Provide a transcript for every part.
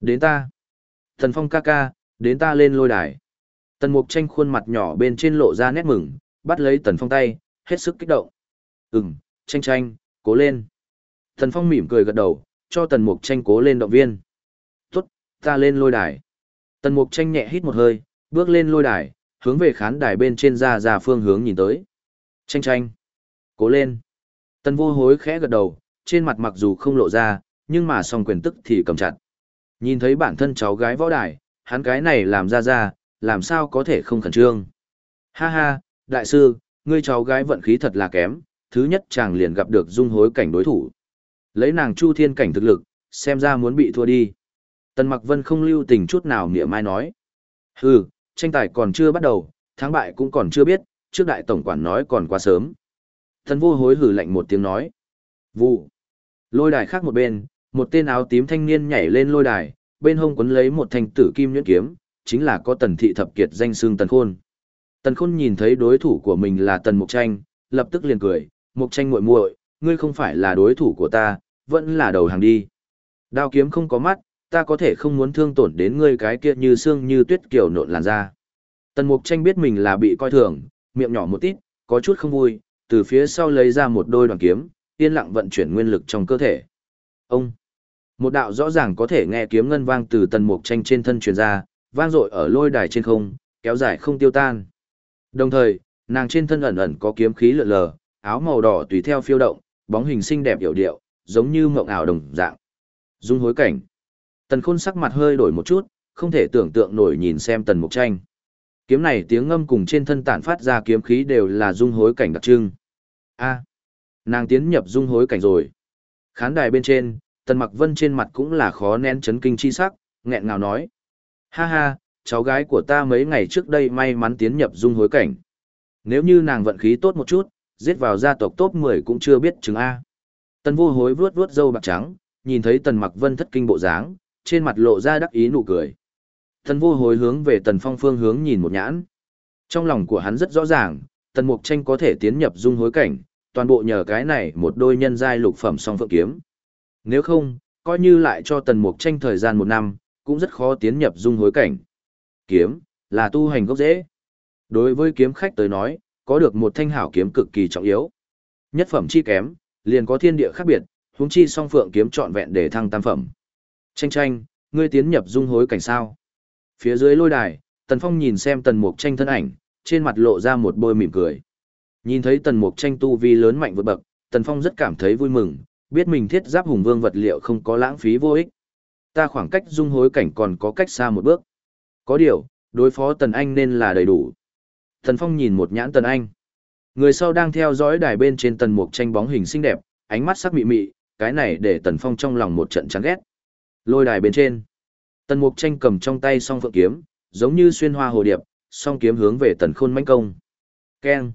Đến ta. Thần Phong ca ca, đến ta lên lôi đài. Tần Mục tranh khuôn mặt nhỏ bên trên lộ ra nét mừng, bắt lấy Tần Phong tay, hết sức kích động. Ừm, tranh tranh, cố lên. Tần Phong mỉm cười gật đầu, cho Tần Mục tranh cố lên động viên. Tốt, ta lên lôi đài. Tần Mục tranh nhẹ hít một hơi, bước lên lôi đài, hướng về khán đài bên trên ra ra phương hướng nhìn tới. Tranh tranh, cố lên. Tần vô hối khẽ gật đầu, trên mặt mặc dù không lộ ra, nhưng mà song quyền tức thì cầm chặt. Nhìn thấy bản thân cháu gái võ đài, hắn cái này làm ra ra, làm sao có thể không khẩn trương. Ha ha, đại sư, ngươi cháu gái vận khí thật là kém, thứ nhất chàng liền gặp được dung hối cảnh đối thủ. Lấy nàng chu thiên cảnh thực lực, xem ra muốn bị thua đi. Tần Mặc Vân không lưu tình chút nào nghĩa mai nói. Hừ, tranh tài còn chưa bắt đầu, thắng bại cũng còn chưa biết, trước đại tổng quản nói còn quá sớm. Thần vô hối hử lạnh một tiếng nói. Vụ. Lôi đài khác một bên, một tên áo tím thanh niên nhảy lên lôi đài, bên hông quấn lấy một thanh tử kim nhuyễn kiếm, chính là có tần thị thập kiệt danh xương tần khôn. Tần khôn nhìn thấy đối thủ của mình là tần mục tranh, lập tức liền cười, mục tranh muội muội, ngươi không phải là đối thủ của ta, vẫn là đầu hàng đi. Đao kiếm không có mắt, ta có thể không muốn thương tổn đến ngươi cái kia như xương như tuyết kiểu nộn làn da. Tần mục tranh biết mình là bị coi thường, miệng nhỏ một tít, có chút không vui, từ phía sau lấy ra một đôi đoàn kiếm, yên lặng vận chuyển nguyên lực trong cơ thể. Ông! Một đạo rõ ràng có thể nghe kiếm ngân vang từ tần mục tranh trên thân truyền ra, vang dội ở lôi đài trên không, kéo dài không tiêu tan. Đồng thời, nàng trên thân ẩn ẩn có kiếm khí lượn lờ, áo màu đỏ tùy theo phiêu động, bóng hình xinh đẹp hiểu điệu, giống như mộng ảo đồng dạng. Dung hối cảnh. Tần khôn sắc mặt hơi đổi một chút, không thể tưởng tượng nổi nhìn xem tần mục tranh. Kiếm này tiếng ngâm cùng trên thân tản phát ra kiếm khí đều là dung hối cảnh đặc trưng. A, nàng tiến nhập dung hối cảnh rồi. Khán đài bên trên, tần mặc vân trên mặt cũng là khó nén chấn kinh chi sắc, nghẹn ngào nói. Ha ha, cháu gái của ta mấy ngày trước đây may mắn tiến nhập dung hối cảnh. Nếu như nàng vận khí tốt một chút, giết vào gia tộc top 10 cũng chưa biết chứng A. Tần vô hối vuốt vuốt râu bạc trắng, nhìn thấy tần mặc vân thất kinh bộ dáng, trên mặt lộ ra đắc ý nụ cười. Tần vô hối hướng về tần phong phương hướng nhìn một nhãn. Trong lòng của hắn rất rõ ràng, tần mục tranh có thể tiến nhập dung hối cảnh, toàn bộ nhờ cái này một đôi nhân giai lục phẩm song phượng kiếm. Nếu không, coi như lại cho tần mục tranh thời gian một năm, cũng rất khó tiến nhập dung hối cảnh. Kiếm, là tu hành gốc dễ. Đối với kiếm khách tới nói, có được một thanh hảo kiếm cực kỳ trọng yếu. Nhất phẩm chi kém, liền có thiên địa khác biệt, huống chi song phượng kiếm trọn vẹn để thăng tam phẩm. Tranh tranh, ngươi tiến nhập dung hối cảnh sao? Phía dưới lôi đài, Tần Phong nhìn xem Tần Mục Tranh thân ảnh, trên mặt lộ ra một bôi mỉm cười. Nhìn thấy Tần Mục Tranh tu vi lớn mạnh vượt bậc, Tần Phong rất cảm thấy vui mừng, biết mình thiết giáp hùng vương vật liệu không có lãng phí vô ích. Ta khoảng cách dung hối cảnh còn có cách xa một bước. Có điều, đối phó Tần Anh nên là đầy đủ. thần Phong nhìn một nhãn Tần Anh. Người sau đang theo dõi đài bên trên Tần Mục Tranh bóng hình xinh đẹp, ánh mắt sắc mị mị, cái này để Tần Phong trong lòng một trận chán ghét. Lôi đài bên trên. Tần Mục Tranh cầm trong tay song phượng kiếm, giống như xuyên hoa hồ điệp, song kiếm hướng về Tần Khôn mãnh công. Keng.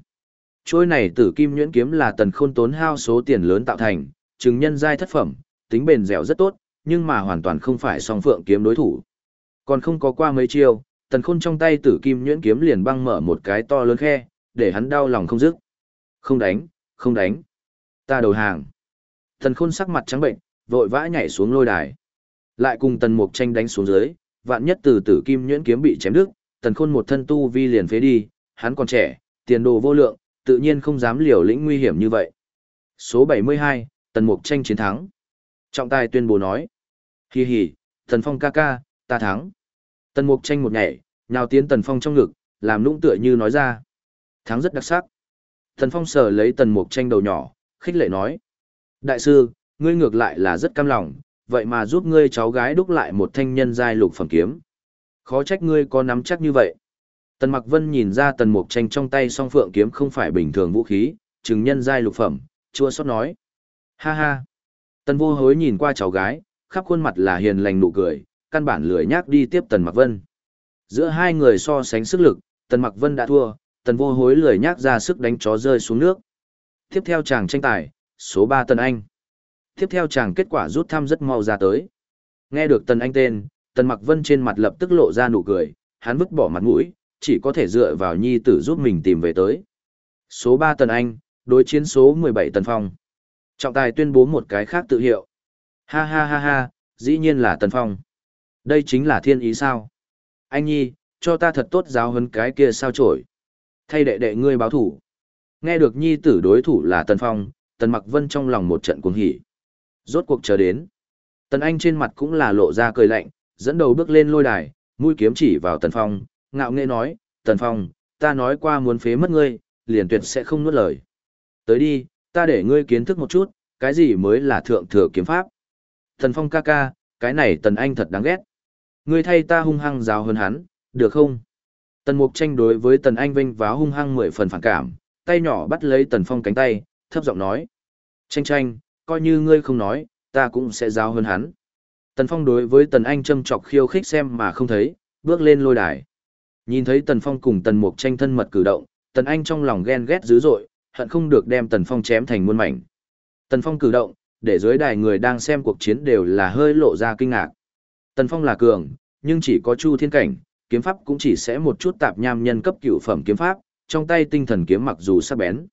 Trôi này tử kim nhuyễn kiếm là Tần Khôn tốn hao số tiền lớn tạo thành, chứng nhân giai thất phẩm, tính bền dẻo rất tốt, nhưng mà hoàn toàn không phải song phượng kiếm đối thủ. Còn không có qua mấy chiêu, Tần Khôn trong tay tử kim nhuyễn kiếm liền băng mở một cái to lớn khe, để hắn đau lòng không dứt. Không đánh, không đánh. Ta đầu hàng. Tần Khôn sắc mặt trắng bệnh, vội vã nhảy xuống lôi đài. Lại cùng tần mục tranh đánh xuống dưới, vạn nhất từ tử kim nhuyễn kiếm bị chém đứt, tần khôn một thân tu vi liền phế đi, hắn còn trẻ, tiền đồ vô lượng, tự nhiên không dám liều lĩnh nguy hiểm như vậy. Số 72, tần mục tranh chiến thắng. Trọng tài tuyên bố nói. Hi hi, tần phong ca ca, ta thắng. Tần mục tranh một nhảy, nhào tiến tần phong trong ngực, làm nũng tựa như nói ra. Thắng rất đặc sắc. Tần phong sờ lấy tần mục tranh đầu nhỏ, khích lệ nói. Đại sư, ngươi ngược lại là rất cam lòng, vậy mà giúp ngươi cháu gái đúc lại một thanh nhân giai lục phẩm kiếm. Khó trách ngươi có nắm chắc như vậy. Tần Mặc Vân nhìn ra Tần Mục Tranh trong tay song phượng kiếm không phải bình thường vũ khí, chứng nhân giai lục phẩm, chua xót nói. Ha ha. Tần Vô Hối nhìn qua cháu gái, khắp khuôn mặt là hiền lành nụ cười, căn bản lười nhác đi tiếp Tần Mặc Vân. Giữa hai người so sánh sức lực, Tần Mặc Vân đã thua, Tần Vô Hối lười nhác ra sức đánh chó rơi xuống nước. Tiếp theo chàng tranh tài, số 3 Tần Anh tiếp theo chàng kết quả rút thăm rất mau ra tới. Nghe được Tần Anh tên, Tần Mặc Vân trên mặt lập tức lộ ra nụ cười, hắn vứt bỏ mặt mũi, chỉ có thể dựa vào nhi tử giúp mình tìm về tới. Số 3 Tần Anh, đối chiến số 17 Tần Phong. Trọng tài tuyên bố một cái khác tự hiệu. Ha ha ha ha, dĩ nhiên là Tần Phong. Đây chính là thiên ý sao? Anh nhi, cho ta thật tốt giáo huấn cái kia sao trổi. Thay đệ đệ ngươi báo thủ. Nghe được nhi tử đối thủ là Tần Phong, Tần Mặc Vân trong lòng một trận cuồng hỉ. Rốt cuộc chờ đến. Tần Anh trên mặt cũng là lộ ra cười lạnh, dẫn đầu bước lên lôi đài, mũi kiếm chỉ vào Tần Phong, ngạo nghễ nói, Tần Phong, ta nói qua muốn phế mất ngươi, liền tuyệt sẽ không nuốt lời. Tới đi, ta để ngươi kiến thức một chút, cái gì mới là thượng thừa kiếm pháp. Tần Phong ca ca, cái này Tần Anh thật đáng ghét. Ngươi thay ta hung hăng giáo hơn hắn, được không? Tần Mục tranh đối với Tần Anh vinh váo hung hăng mười phần phản cảm, tay nhỏ bắt lấy Tần Phong cánh tay, thấp giọng nói. Tranh tranh, coi như ngươi không nói, ta cũng sẽ giáo hơn hắn. Tần Phong đối với Tần Anh châm chọc khiêu khích xem mà không thấy, bước lên lôi đài. Nhìn thấy Tần Phong cùng Tần Mục tranh thân mật cử động, Tần Anh trong lòng ghen ghét dữ dội, hận không được đem Tần Phong chém thành muôn mảnh. Tần Phong cử động, để dưới đài người đang xem cuộc chiến đều là hơi lộ ra kinh ngạc. Tần Phong là cường, nhưng chỉ có Chu Thiên Cảnh, kiếm pháp cũng chỉ sẽ một chút tạp nham nhân cấp cựu phẩm kiếm pháp, trong tay tinh thần kiếm mặc dù sắc bén.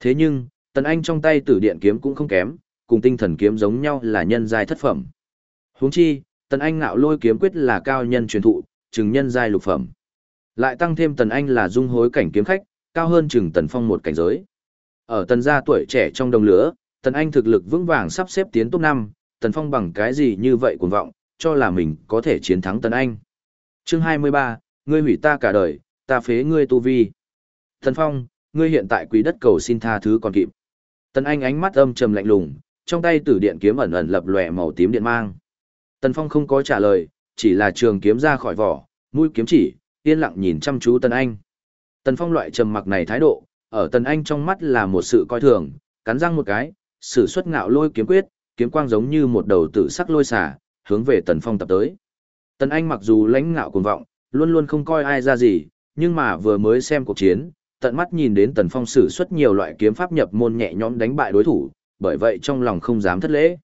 Thế nhưng, Tần Anh trong tay tử điện kiếm cũng không kém, cùng tinh thần kiếm giống nhau là nhân giai thất phẩm. Huống chi, Tần Anh ngạo lôi kiếm quyết là cao nhân truyền thụ, chừng nhân giai lục phẩm. Lại tăng thêm Tần Anh là dung hối cảnh kiếm khách, cao hơn chừng Tần Phong một cảnh giới. Ở Tần gia tuổi trẻ trong đồng lửa, Tần Anh thực lực vững vàng sắp xếp tiến top 5, Tần Phong bằng cái gì như vậy cuồng vọng, cho là mình có thể chiến thắng Tần Anh. Chương 23, ngươi hủy ta cả đời, ta phế ngươi tu vi. Tần Phong, ngươi hiện tại quý đất cầu xin tha thứ còn kịp. Tần Anh ánh mắt âm trầm lạnh lùng, trong tay tử điện kiếm ẩn ẩn lập lòe màu tím điện mang. Tần Phong không có trả lời, chỉ là trường kiếm ra khỏi vỏ, mũi kiếm chỉ, yên lặng nhìn chăm chú Tần Anh. Tần Phong loại trầm mặc này thái độ, ở Tần Anh trong mắt là một sự coi thường, cắn răng một cái, sử xuất ngạo lôi kiếm quyết, kiếm quang giống như một đầu tử sắc lôi xả, hướng về Tần Phong tập tới. Tần Anh mặc dù lãnh ngạo cuồng vọng, luôn luôn không coi ai ra gì, nhưng mà vừa mới xem cuộc chiến, tận mắt nhìn đến Tần Phong sử xuất nhiều loại kiếm pháp nhập môn nhẹ nhõm đánh bại đối thủ, bởi vậy trong lòng không dám thất lễ.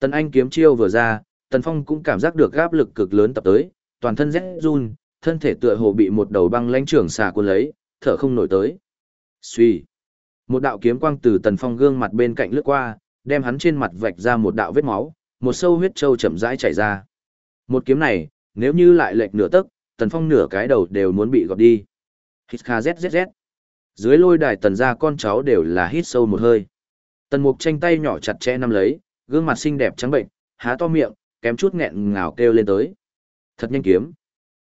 Tần Anh kiếm chiêu vừa ra, Tần Phong cũng cảm giác được áp lực cực lớn tập tới, toàn thân rét run, thân thể tựa hồ bị một đầu băng lãnh trưởng xà cuốn lấy, thở không nổi tới. Suy. Một đạo kiếm quang từ Tần Phong gương mặt bên cạnh lướt qua, đem hắn trên mặt vạch ra một đạo vết máu, một sâu huyết trâu chậm rãi chảy ra. Một kiếm này, nếu như lại lệch nửa tấc, Tần Phong nửa cái đầu đều muốn bị gọt đi. Hít kha zzz. Dưới lôi đài tần gia con cháu đều là hít sâu một hơi. Tần Mục tranh tay nhỏ chặt chẽ nắm lấy, gương mặt xinh đẹp trắng bệnh, há to miệng, kém chút nghẹn ngào kêu lên tới. Thật nhanh kiếm.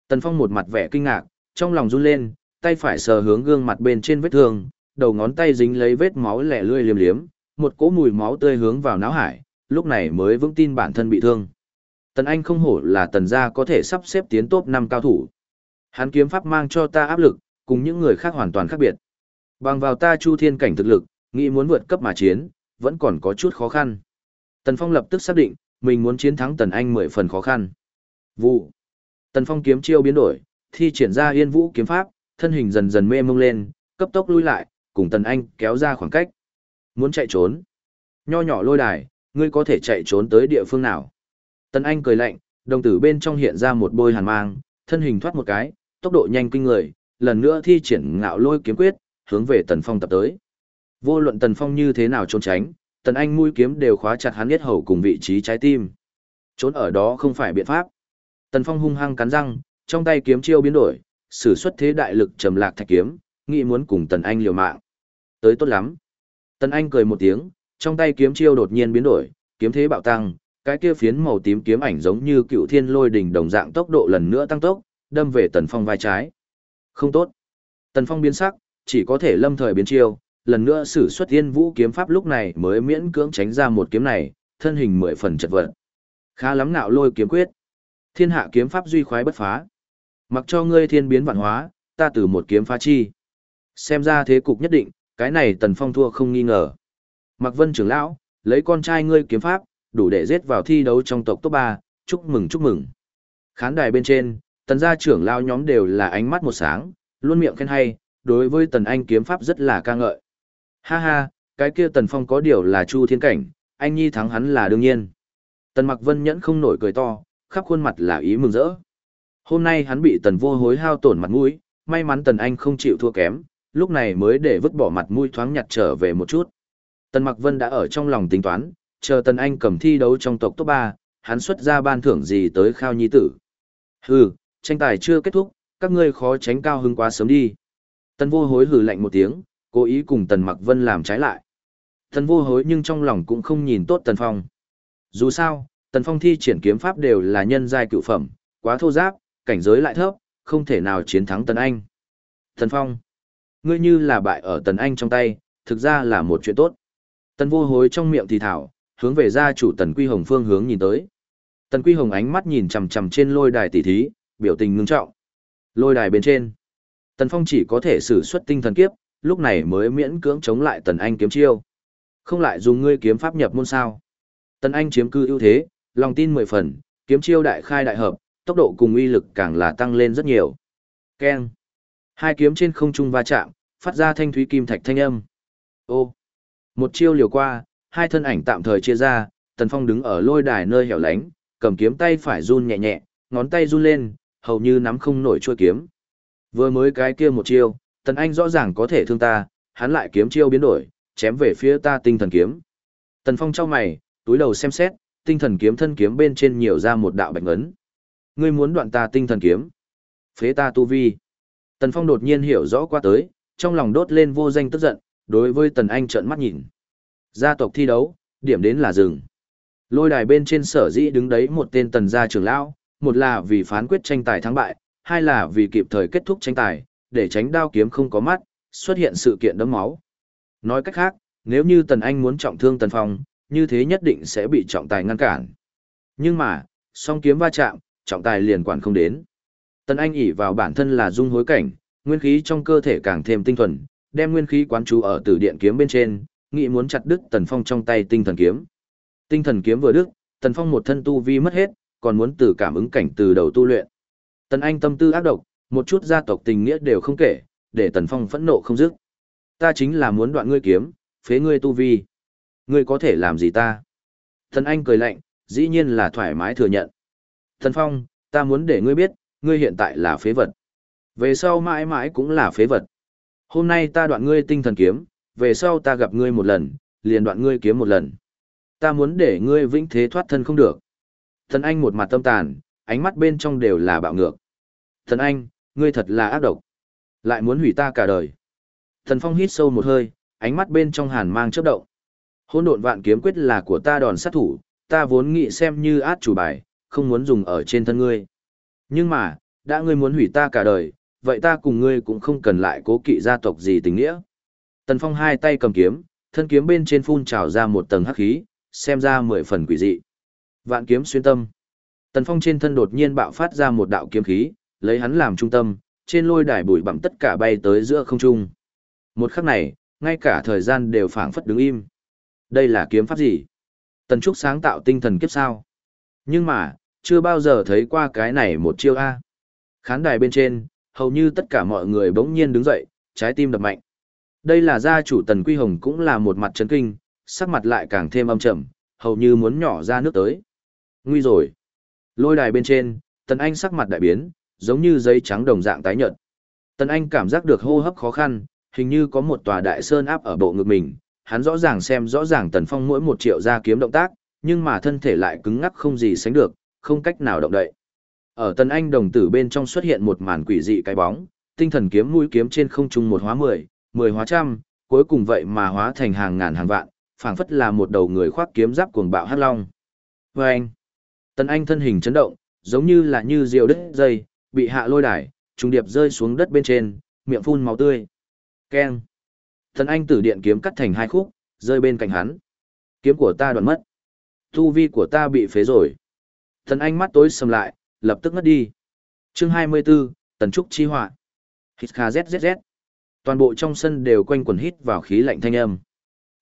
Tần Phong một mặt vẻ kinh ngạc, trong lòng run lên, tay phải sờ hướng gương mặt bên trên vết thương, đầu ngón tay dính lấy vết máu lẻ lươi liếm liếm, một cỗ mùi máu tươi hướng vào não hải, lúc này mới vững tin bản thân bị thương. Tần Anh không hổ là tần gia có thể sắp xếp tiến top 5 cao thủ. Hắn kiếm pháp mang cho ta áp lực, cùng những người khác hoàn toàn khác biệt. Bằng vào ta chu thiên cảnh thực lực, nghĩ muốn vượt cấp mà chiến, vẫn còn có chút khó khăn. Tần Phong lập tức xác định, mình muốn chiến thắng Tần Anh mười phần khó khăn. Vụ. Tần Phong kiếm chiêu biến đổi, thi triển ra yên vũ kiếm pháp, thân hình dần dần mê mông lên, cấp tốc lui lại, cùng Tần Anh kéo ra khoảng cách. Muốn chạy trốn. Nho nhỏ lôi đài, ngươi có thể chạy trốn tới địa phương nào? Tần Anh cười lạnh, đồng tử bên trong hiện ra một bôi hàn mang, thân hình thoát một cái, tốc độ nhanh kinh người, lần nữa thi triển ngạo lôi kiếm quyết, hướng về Tần Phong tập tới. Vô luận Tần Phong như thế nào trốn tránh, Tần Anh mũi kiếm đều khóa chặt hắn yết hầu cùng vị trí trái tim. Trốn ở đó không phải biện pháp. Tần Phong hung hăng cắn răng, trong tay kiếm chiêu biến đổi, sử xuất thế đại lực trầm lạc thạch kiếm, nghĩ muốn cùng Tần Anh liều mạng. Tới tốt lắm. Tần Anh cười một tiếng, trong tay kiếm chiêu đột nhiên biến đổi, kiếm thế bạo tăng, cái kia phiến màu tím kiếm ảnh giống như cựu thiên lôi đỉnh đồng dạng tốc độ lần nữa tăng tốc, đâm về Tần Phong vai trái. Không tốt. Tần Phong biến sắc, chỉ có thể lâm thời biến chiêu, lần nữa sử xuất thiên vũ kiếm pháp lúc này mới miễn cưỡng tránh ra một kiếm này, thân hình mười phần chật vật. Khá lắm nạo lôi kiếm quyết. Thiên hạ kiếm pháp duy khoái bất phá. Mặc cho ngươi thiên biến vạn hóa, ta từ một kiếm phá chi. Xem ra thế cục nhất định, cái này tần phong thua không nghi ngờ. Mặc vân trưởng lão, lấy con trai ngươi kiếm pháp, đủ để giết vào thi đấu trong tộc top 3, chúc mừng chúc mừng. Khán đài bên trên, tần gia trưởng lão nhóm đều là ánh mắt một sáng, luôn miệng khen hay, đối với tần anh kiếm pháp rất là ca ngợi. Ha ha, cái kia tần phong có điều là chu thiên cảnh, anh nhi thắng hắn là đương nhiên. Tần mặc vân nhẫn không nổi cười to, khắp khuôn mặt là ý mừng rỡ. Hôm nay hắn bị tần vô hối hao tổn mặt mũi, may mắn tần anh không chịu thua kém, lúc này mới để vứt bỏ mặt mũi thoáng nhặt trở về một chút. Tần mặc vân đã ở trong lòng tính toán, chờ tần anh cầm thi đấu trong tộc top 3, hắn xuất ra ban thưởng gì tới khao nhi tử. Hừ, tranh tài chưa kết thúc, các ngươi khó tránh cao hứng quá sớm đi. Tần vô hối hừ lạnh một tiếng, cố ý cùng Tần Mặc Vân làm trái lại. Tần vô hối nhưng trong lòng cũng không nhìn tốt Tần Phong. Dù sao, Tần Phong thi triển kiếm pháp đều là nhân giai cựu phẩm, quá thô giáp, cảnh giới lại thấp, không thể nào chiến thắng Tần Anh. Tần Phong, ngươi như là bại ở Tần Anh trong tay, thực ra là một chuyện tốt. Tần vô hối trong miệng thì thảo, hướng về gia chủ Tần Quy Hồng phương hướng nhìn tới. Tần Quy Hồng ánh mắt nhìn chằm chằm trên lôi đài tỷ thí, biểu tình ngưng trọng. Lôi đài bên trên, Tần Phong chỉ có thể sử xuất tinh thần kiếp, lúc này mới miễn cưỡng chống lại Tần Anh kiếm chiêu. Không lại dùng ngươi kiếm pháp nhập môn sao? Tần Anh chiếm cư ưu thế, lòng tin mười phần, kiếm chiêu đại khai đại hợp, tốc độ cùng uy lực càng là tăng lên rất nhiều. Keng. Hai kiếm trên không trung va chạm, phát ra thanh thúy kim thạch thanh âm. Ô. Một chiêu liều qua, hai thân ảnh tạm thời chia ra, Tần Phong đứng ở lôi đài nơi hẻo lánh, cầm kiếm tay phải run nhẹ nhẹ, ngón tay run lên, hầu như nắm không nổi chuôi kiếm. Vừa mới cái kia một chiêu, Tần Anh rõ ràng có thể thương ta, hắn lại kiếm chiêu biến đổi, chém về phía ta tinh thần kiếm. Tần Phong trao mày, túi đầu xem xét, tinh thần kiếm thân kiếm bên trên nhiều ra một đạo bạch ấn. Ngươi muốn đoạn ta tinh thần kiếm? Phế ta tu vi. Tần Phong đột nhiên hiểu rõ qua tới, trong lòng đốt lên vô danh tức giận, đối với Tần Anh trợn mắt nhìn. Gia tộc thi đấu, điểm đến là rừng. Lôi đài bên trên sở dĩ đứng đấy một tên tần gia trưởng lão, một là vì phán quyết tranh tài thắng bại, hai là vì kịp thời kết thúc tranh tài, để tránh đao kiếm không có mắt, xuất hiện sự kiện đấm máu. Nói cách khác, nếu như Tần Anh muốn trọng thương Tần Phong, như thế nhất định sẽ bị trọng tài ngăn cản. Nhưng mà, song kiếm va chạm, trọng tài liền quản không đến. Tần Anh ỷ vào bản thân là dung hối cảnh, nguyên khí trong cơ thể càng thêm tinh thuần, đem nguyên khí quán chú ở tử điện kiếm bên trên, nghĩ muốn chặt đứt Tần Phong trong tay tinh thần kiếm. Tinh thần kiếm vừa đứt, Tần Phong một thân tu vi mất hết, còn muốn từ cảm ứng cảnh từ đầu tu luyện. Tần Anh tâm tư ác độc, một chút gia tộc tình nghĩa đều không kể, để Tần Phong phẫn nộ không dứt. Ta chính là muốn đoạn ngươi kiếm, phế ngươi tu vi. Ngươi có thể làm gì ta? Tần Anh cười lạnh, dĩ nhiên là thoải mái thừa nhận. Thần Phong, ta muốn để ngươi biết, ngươi hiện tại là phế vật. Về sau mãi mãi cũng là phế vật. Hôm nay ta đoạn ngươi tinh thần kiếm, về sau ta gặp ngươi một lần, liền đoạn ngươi kiếm một lần. Ta muốn để ngươi vĩnh thế thoát thân không được. Thần Anh một mặt tâm tàn, ánh mắt bên trong đều là bạo ngược. Thần Anh, ngươi thật là ác độc. Lại muốn hủy ta cả đời. Thần Phong hít sâu một hơi, ánh mắt bên trong hàn mang chớp động. Hỗn độn vạn kiếm quyết là của ta đòn sát thủ, ta vốn nghĩ xem như át chủ bài, không muốn dùng ở trên thân ngươi. Nhưng mà, đã ngươi muốn hủy ta cả đời, vậy ta cùng ngươi cũng không cần lại cố kỵ gia tộc gì tình nghĩa. Tần Phong hai tay cầm kiếm, thân kiếm bên trên phun trào ra một tầng hắc khí, xem ra mười phần quỷ dị. Vạn kiếm xuyên tâm. Tần Phong trên thân đột nhiên bạo phát ra một đạo kiếm khí, lấy hắn làm trung tâm, trên lôi đài bụi bặm tất cả bay tới giữa không trung. Một khắc này, ngay cả thời gian đều phảng phất đứng im. Đây là kiếm pháp gì? Tần Trúc sáng tạo tinh thần kiếp sao? Nhưng mà, chưa bao giờ thấy qua cái này một chiêu A. Khán đài bên trên, hầu như tất cả mọi người bỗng nhiên đứng dậy, trái tim đập mạnh. Đây là gia chủ Tần Quy Hồng cũng là một mặt chấn kinh, sắc mặt lại càng thêm âm trầm, hầu như muốn nhỏ ra nước tới. Nguy rồi. Lôi đài bên trên, Tần Anh sắc mặt đại biến, giống như giấy trắng đồng dạng tái nhợt. Tần Anh cảm giác được hô hấp khó khăn, hình như có một tòa đại sơn áp ở bộ ngực mình, hắn rõ ràng xem rõ ràng Tần Phong mỗi một triệu ra kiếm động tác, nhưng mà thân thể lại cứng ngắc không gì sánh được, không cách nào động đậy. Ở Tần Anh đồng tử bên trong xuất hiện một màn quỷ dị cái bóng, tinh thần kiếm mũi kiếm trên không trung một hóa mười, mười hóa trăm, cuối cùng vậy mà hóa thành hàng ngàn hàng vạn, phảng phất là một đầu người khoác kiếm giáp cuồng bạo hắc long. Và anh, Tần Anh thân hình chấn động, giống như là như diều đứt dây, bị hạ lôi đài, trùng điệp rơi xuống đất bên trên, miệng phun máu tươi. Keng. Tần Anh tử điện kiếm cắt thành hai khúc, rơi bên cạnh hắn. Kiếm của ta đoạn mất. Tu vi của ta bị phế rồi thần Anh mắt tối sầm lại, lập tức ngất đi. Chương 24, Tần Trúc chi họa. Hít kha zzz. Toàn bộ trong sân đều quanh quần hít vào khí lạnh thanh âm.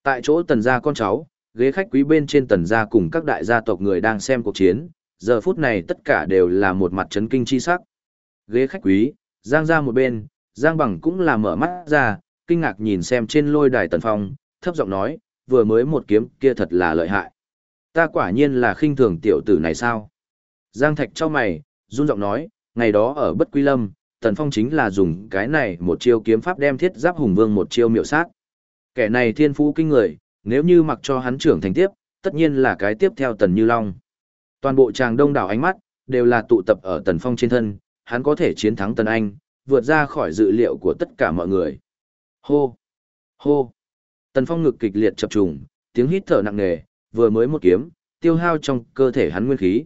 Tại chỗ tần gia con cháu, ghế khách quý bên trên tần gia cùng các đại gia tộc người đang xem cuộc chiến, giờ phút này tất cả đều là một mặt chấn kinh chi sắc. Ghế khách quý, Giang ra một bên, Giang bằng cũng là mở mắt ra, kinh ngạc nhìn xem trên lôi đài tần phong, thấp giọng nói, vừa mới một kiếm kia thật là lợi hại. Ta quả nhiên là khinh thường tiểu tử này sao? Giang Thạch cho mày, run giọng nói, ngày đó ở Bất Quy Lâm, Tần Phong chính là dùng cái này một chiêu kiếm pháp đem thiết giáp hùng vương một chiêu miệu sát. Kẻ này thiên phú kinh người, nếu như mặc cho hắn trưởng thành tiếp, tất nhiên là cái tiếp theo Tần Như Long. Toàn bộ chàng đông đảo ánh mắt, đều là tụ tập ở Tần Phong trên thân, hắn có thể chiến thắng Tần Anh, vượt ra khỏi dự liệu của tất cả mọi người. Hô! Hô! Tần Phong ngực kịch liệt chập trùng, tiếng hít thở nặng nề, vừa mới một kiếm, tiêu hao trong cơ thể hắn nguyên khí.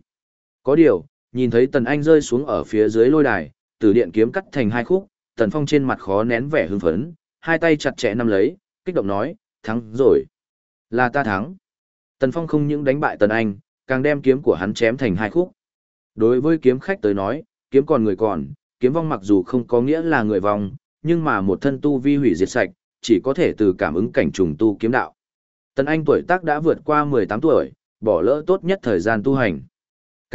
Có điều, nhìn thấy Tần Anh rơi xuống ở phía dưới lôi đài, từ điện kiếm cắt thành hai khúc, Tần Phong trên mặt khó nén vẻ hưng phấn, hai tay chặt chẽ nắm lấy, kích động nói, thắng rồi. Là ta thắng. Tần Phong không những đánh bại Tần Anh, càng đem kiếm của hắn chém thành hai khúc. Đối với kiếm khách tới nói, kiếm còn người còn, kiếm vong mặc dù không có nghĩa là người vong, nhưng mà một thân tu vi hủy diệt sạch, chỉ có thể từ cảm ứng cảnh trùng tu kiếm đạo. Tần Anh tuổi tác đã vượt qua 18 tuổi, bỏ lỡ tốt nhất thời gian tu hành.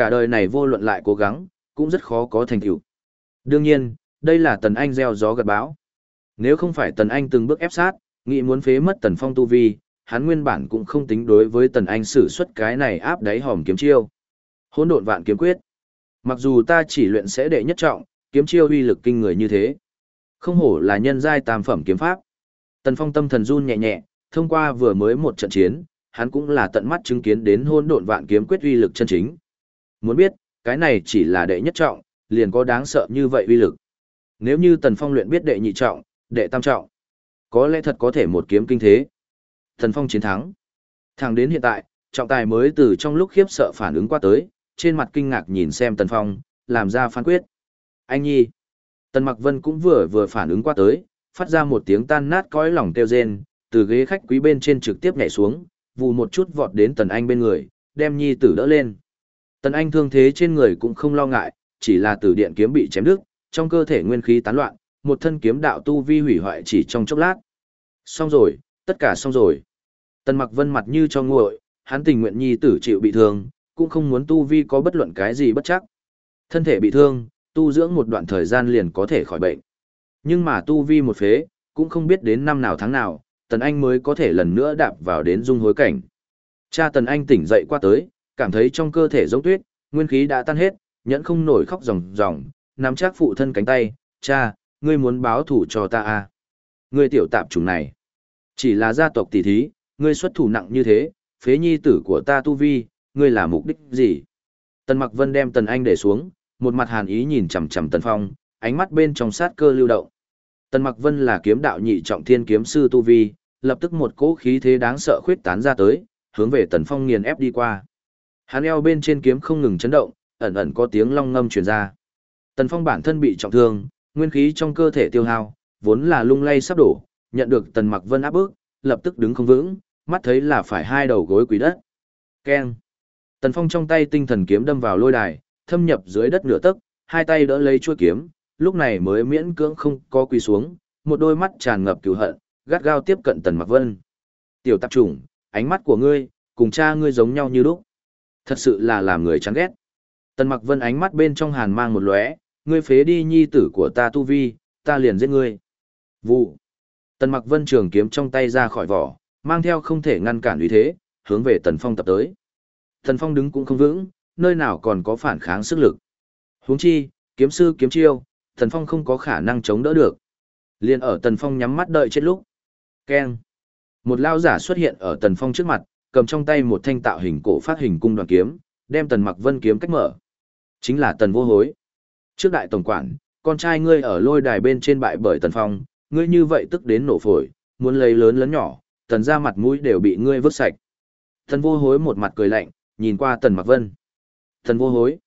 Cả đời này vô luận lại cố gắng, cũng rất khó có thành tựu. Đương nhiên, đây là Tần Anh gieo gió gặt bão. Nếu không phải Tần Anh từng bước ép sát, nghĩ muốn phế mất Tần Phong tu vi, hắn nguyên bản cũng không tính đối với Tần Anh sử xuất cái này áp đáy hòm kiếm chiêu. Hỗn độn vạn kiếm quyết. Mặc dù ta chỉ luyện sẽ đệ nhất trọng, kiếm chiêu uy lực kinh người như thế. Không hổ là nhân giai tam phẩm kiếm pháp. Tần Phong tâm thần run nhẹ nhẹ, thông qua vừa mới một trận chiến, hắn cũng là tận mắt chứng kiến đến hỗn độn vạn kiếm quyết uy lực chân chính. Muốn biết, cái này chỉ là đệ nhất trọng, liền có đáng sợ như vậy uy lực. Nếu như Tần Phong luyện biết đệ nhị trọng, đệ tam trọng, có lẽ thật có thể một kiếm kinh thế. Tần Phong chiến thắng. Thẳng đến hiện tại, trọng tài mới từ trong lúc khiếp sợ phản ứng qua tới, trên mặt kinh ngạc nhìn xem Tần Phong, làm ra phán quyết. Anh nhi. Tần Mặc Vân cũng vừa vừa phản ứng qua tới, phát ra một tiếng tan nát cõi lòng kêu rên, từ ghế khách quý bên trên trực tiếp nhảy xuống, vù một chút vọt đến Tần Anh bên người, đem nhi tử đỡ lên. Tần Anh thương thế trên người cũng không lo ngại, chỉ là tử điện kiếm bị chém đứt, trong cơ thể nguyên khí tán loạn, một thân kiếm đạo tu vi hủy hoại chỉ trong chốc lát. Xong rồi, tất cả xong rồi. Tần Mặc Vân mặt như cho nguội, hắn tình nguyện nhi tử chịu bị thương, cũng không muốn tu vi có bất luận cái gì bất chắc. Thân thể bị thương, tu dưỡng một đoạn thời gian liền có thể khỏi bệnh. Nhưng mà tu vi một phế, cũng không biết đến năm nào tháng nào, Tần Anh mới có thể lần nữa đạp vào đến dung hối cảnh. Cha Tần Anh tỉnh dậy qua tới, cảm thấy trong cơ thể giống tuyết, nguyên khí đã tan hết, nhẫn không nổi khóc ròng ròng, nắm chắc phụ thân cánh tay, cha, ngươi muốn báo thủ cho ta à? Ngươi tiểu tạp chủng này, chỉ là gia tộc tỷ thí, ngươi xuất thủ nặng như thế, phế nhi tử của ta tu vi, ngươi là mục đích gì? Tần Mặc Vân đem Tần Anh để xuống, một mặt hàn ý nhìn chằm chằm Tần Phong, ánh mắt bên trong sát cơ lưu động. Tần Mặc Vân là kiếm đạo nhị trọng thiên kiếm sư tu vi, lập tức một cỗ khí thế đáng sợ khuyết tán ra tới, hướng về Tần Phong nghiền ép đi qua. Hắn eo bên trên kiếm không ngừng chấn động, ẩn ẩn có tiếng long ngâm truyền ra. Tần Phong bản thân bị trọng thương, nguyên khí trong cơ thể tiêu hao, vốn là lung lay sắp đổ, nhận được Tần Mặc Vân áp bức, lập tức đứng không vững, mắt thấy là phải hai đầu gối quỳ đất. Keng. Tần Phong trong tay tinh thần kiếm đâm vào lôi đài, thâm nhập dưới đất nửa tấc, hai tay đỡ lấy chuôi kiếm, lúc này mới miễn cưỡng không có quỳ xuống, một đôi mắt tràn ngập cừu hận, gắt gao tiếp cận Tần Mặc Vân. Tiểu tạp chủng, ánh mắt của ngươi, cùng cha ngươi giống nhau như lúc. Thật sự là làm người chán ghét. Tần Mặc Vân ánh mắt bên trong hàn mang một lóe, ngươi phế đi nhi tử của ta tu vi, ta liền giết ngươi. Vụ. Tần Mặc Vân trường kiếm trong tay ra khỏi vỏ, mang theo không thể ngăn cản uy thế, hướng về Tần Phong tập tới. Tần Phong đứng cũng không vững, nơi nào còn có phản kháng sức lực. Huống chi, kiếm sư kiếm chiêu, Tần Phong không có khả năng chống đỡ được. Liên ở Tần Phong nhắm mắt đợi chết lúc. Keng. Một lao giả xuất hiện ở Tần Phong trước mặt, cầm trong tay một thanh tạo hình cổ phát hình cung đoàn kiếm, đem Tần Mặc Vân kiếm cách mở. Chính là Tần Vô Hối. Trước đại tổng quản, con trai ngươi ở lôi đài bên trên bại bởi Tần Phong, ngươi như vậy tức đến nổ phổi, muốn lấy lớn lớn nhỏ, tần ra mặt mũi đều bị ngươi vứt sạch. Tần Vô Hối một mặt cười lạnh, nhìn qua Tần Mặc Vân. Tần Vô Hối,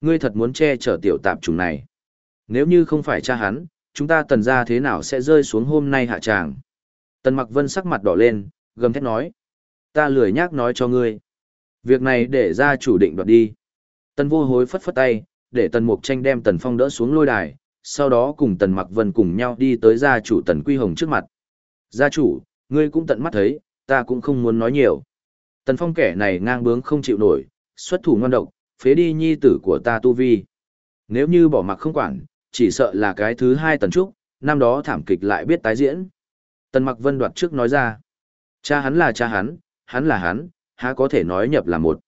ngươi thật muốn che chở tiểu tạp chủng này. Nếu như không phải cha hắn, chúng ta tần ra thế nào sẽ rơi xuống hôm nay hạ tràng. Tần Mặc Vân sắc mặt đỏ lên, gầm thét nói. Ta lười nhác nói cho ngươi. Việc này để ra chủ định đoạt đi. Tần vô hối phất phất tay, để tần mục tranh đem tần phong đỡ xuống lôi đài, sau đó cùng tần mặc vân cùng nhau đi tới gia chủ tần quy hồng trước mặt. Gia chủ, ngươi cũng tận mắt thấy, ta cũng không muốn nói nhiều. Tần phong kẻ này ngang bướng không chịu nổi, xuất thủ ngon độc, phế đi nhi tử của ta tu vi. Nếu như bỏ mặc không quản, chỉ sợ là cái thứ hai tần trúc, năm đó thảm kịch lại biết tái diễn. Tần mặc vân đoạt trước nói ra, cha hắn là cha hắn, hắn là hắn, há có thể nói nhập là một.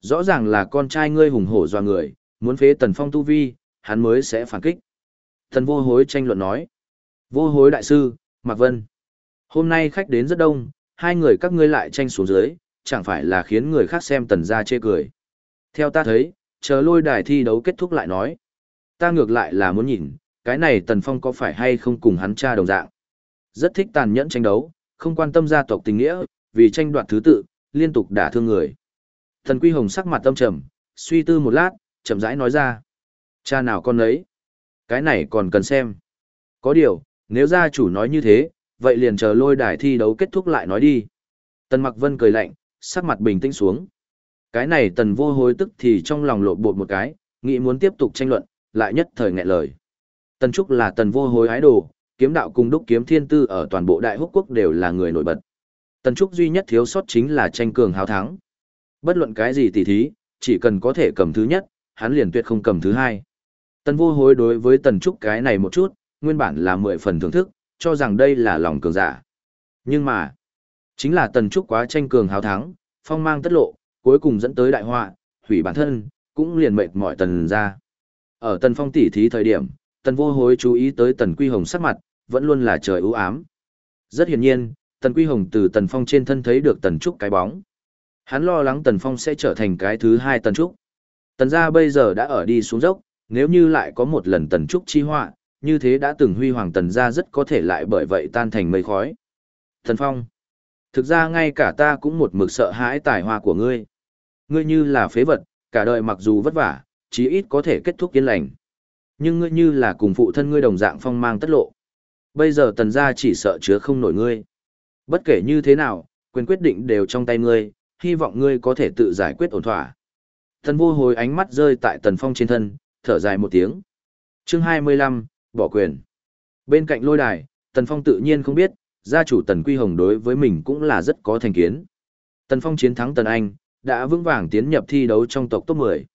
Rõ ràng là con trai ngươi hùng hổ doa người, muốn phế tần phong tu vi, hắn mới sẽ phản kích. Thần vô hối tranh luận nói. Vô hối đại sư, Mạc Vân. Hôm nay khách đến rất đông, hai người các ngươi lại tranh xuống dưới, chẳng phải là khiến người khác xem tần ra chê cười. Theo ta thấy, chờ lôi đài thi đấu kết thúc lại nói. Ta ngược lại là muốn nhìn, cái này Tần Phong có phải hay không cùng hắn cha đồng dạng. Rất thích tàn nhẫn tranh đấu, không quan tâm gia tộc tình nghĩa, vì tranh đoạt thứ tự, liên tục đả thương người. thần Quy Hồng sắc mặt tâm trầm, suy tư một lát, chậm rãi nói ra. Cha nào con ấy? Cái này còn cần xem. Có điều, nếu gia chủ nói như thế, vậy liền chờ lôi đài thi đấu kết thúc lại nói đi. Tần Mặc Vân cười lạnh, sắc mặt bình tĩnh xuống. Cái này tần vô hối tức thì trong lòng lộn bột một cái, nghĩ muốn tiếp tục tranh luận, lại nhất thời nghẹn lời. Tần Trúc là tần vô hối ái đồ, kiếm đạo cùng đúc kiếm thiên tư ở toàn bộ đại húc quốc đều là người nổi bật. Tần Trúc duy nhất thiếu sót chính là tranh cường hào thắng. Bất luận cái gì tỉ thí, chỉ cần có thể cầm thứ nhất, hắn liền tuyệt không cầm thứ hai. Tần vô hối đối với Tần Trúc cái này một chút, nguyên bản là mười phần thưởng thức, cho rằng đây là lòng cường giả. Nhưng mà, chính là Tần Trúc quá tranh cường hào thắng, phong mang tất lộ, cuối cùng dẫn tới đại họa, hủy bản thân, cũng liền mệt mỏi Tần ra. Ở Tần Phong tỉ thí thời điểm, Tần vô hối chú ý tới Tần Quy Hồng sắc mặt, vẫn luôn là trời ưu ám. Rất hiển nhiên, Tần Quy Hồng từ Tần Phong trên thân thấy được Tần Trúc cái bóng. Hắn lo lắng Tần Phong sẽ trở thành cái thứ hai Tần Trúc. Tần gia bây giờ đã ở đi xuống dốc, nếu như lại có một lần Tần Trúc chi họa, như thế đã từng huy hoàng Tần gia rất có thể lại bởi vậy tan thành mây khói. Tần Phong, thực ra ngay cả ta cũng một mực sợ hãi tài hoa của ngươi. Ngươi như là phế vật, cả đời mặc dù vất vả, chí ít có thể kết thúc yên lành. Nhưng ngươi như là cùng phụ thân ngươi đồng dạng phong mang tất lộ. Bây giờ tần gia chỉ sợ chứa không nổi ngươi. Bất kể như thế nào, quyền quyết định đều trong tay ngươi, hy vọng ngươi có thể tự giải quyết ổn thỏa. Thần vô hồi ánh mắt rơi tại tần phong trên thân, thở dài một tiếng. chương 25, bỏ quyền. Bên cạnh lôi đài, tần phong tự nhiên không biết, gia chủ tần quy hồng đối với mình cũng là rất có thành kiến. Tần phong chiến thắng tần anh, đã vững vàng tiến nhập thi đấu trong tộc top 10.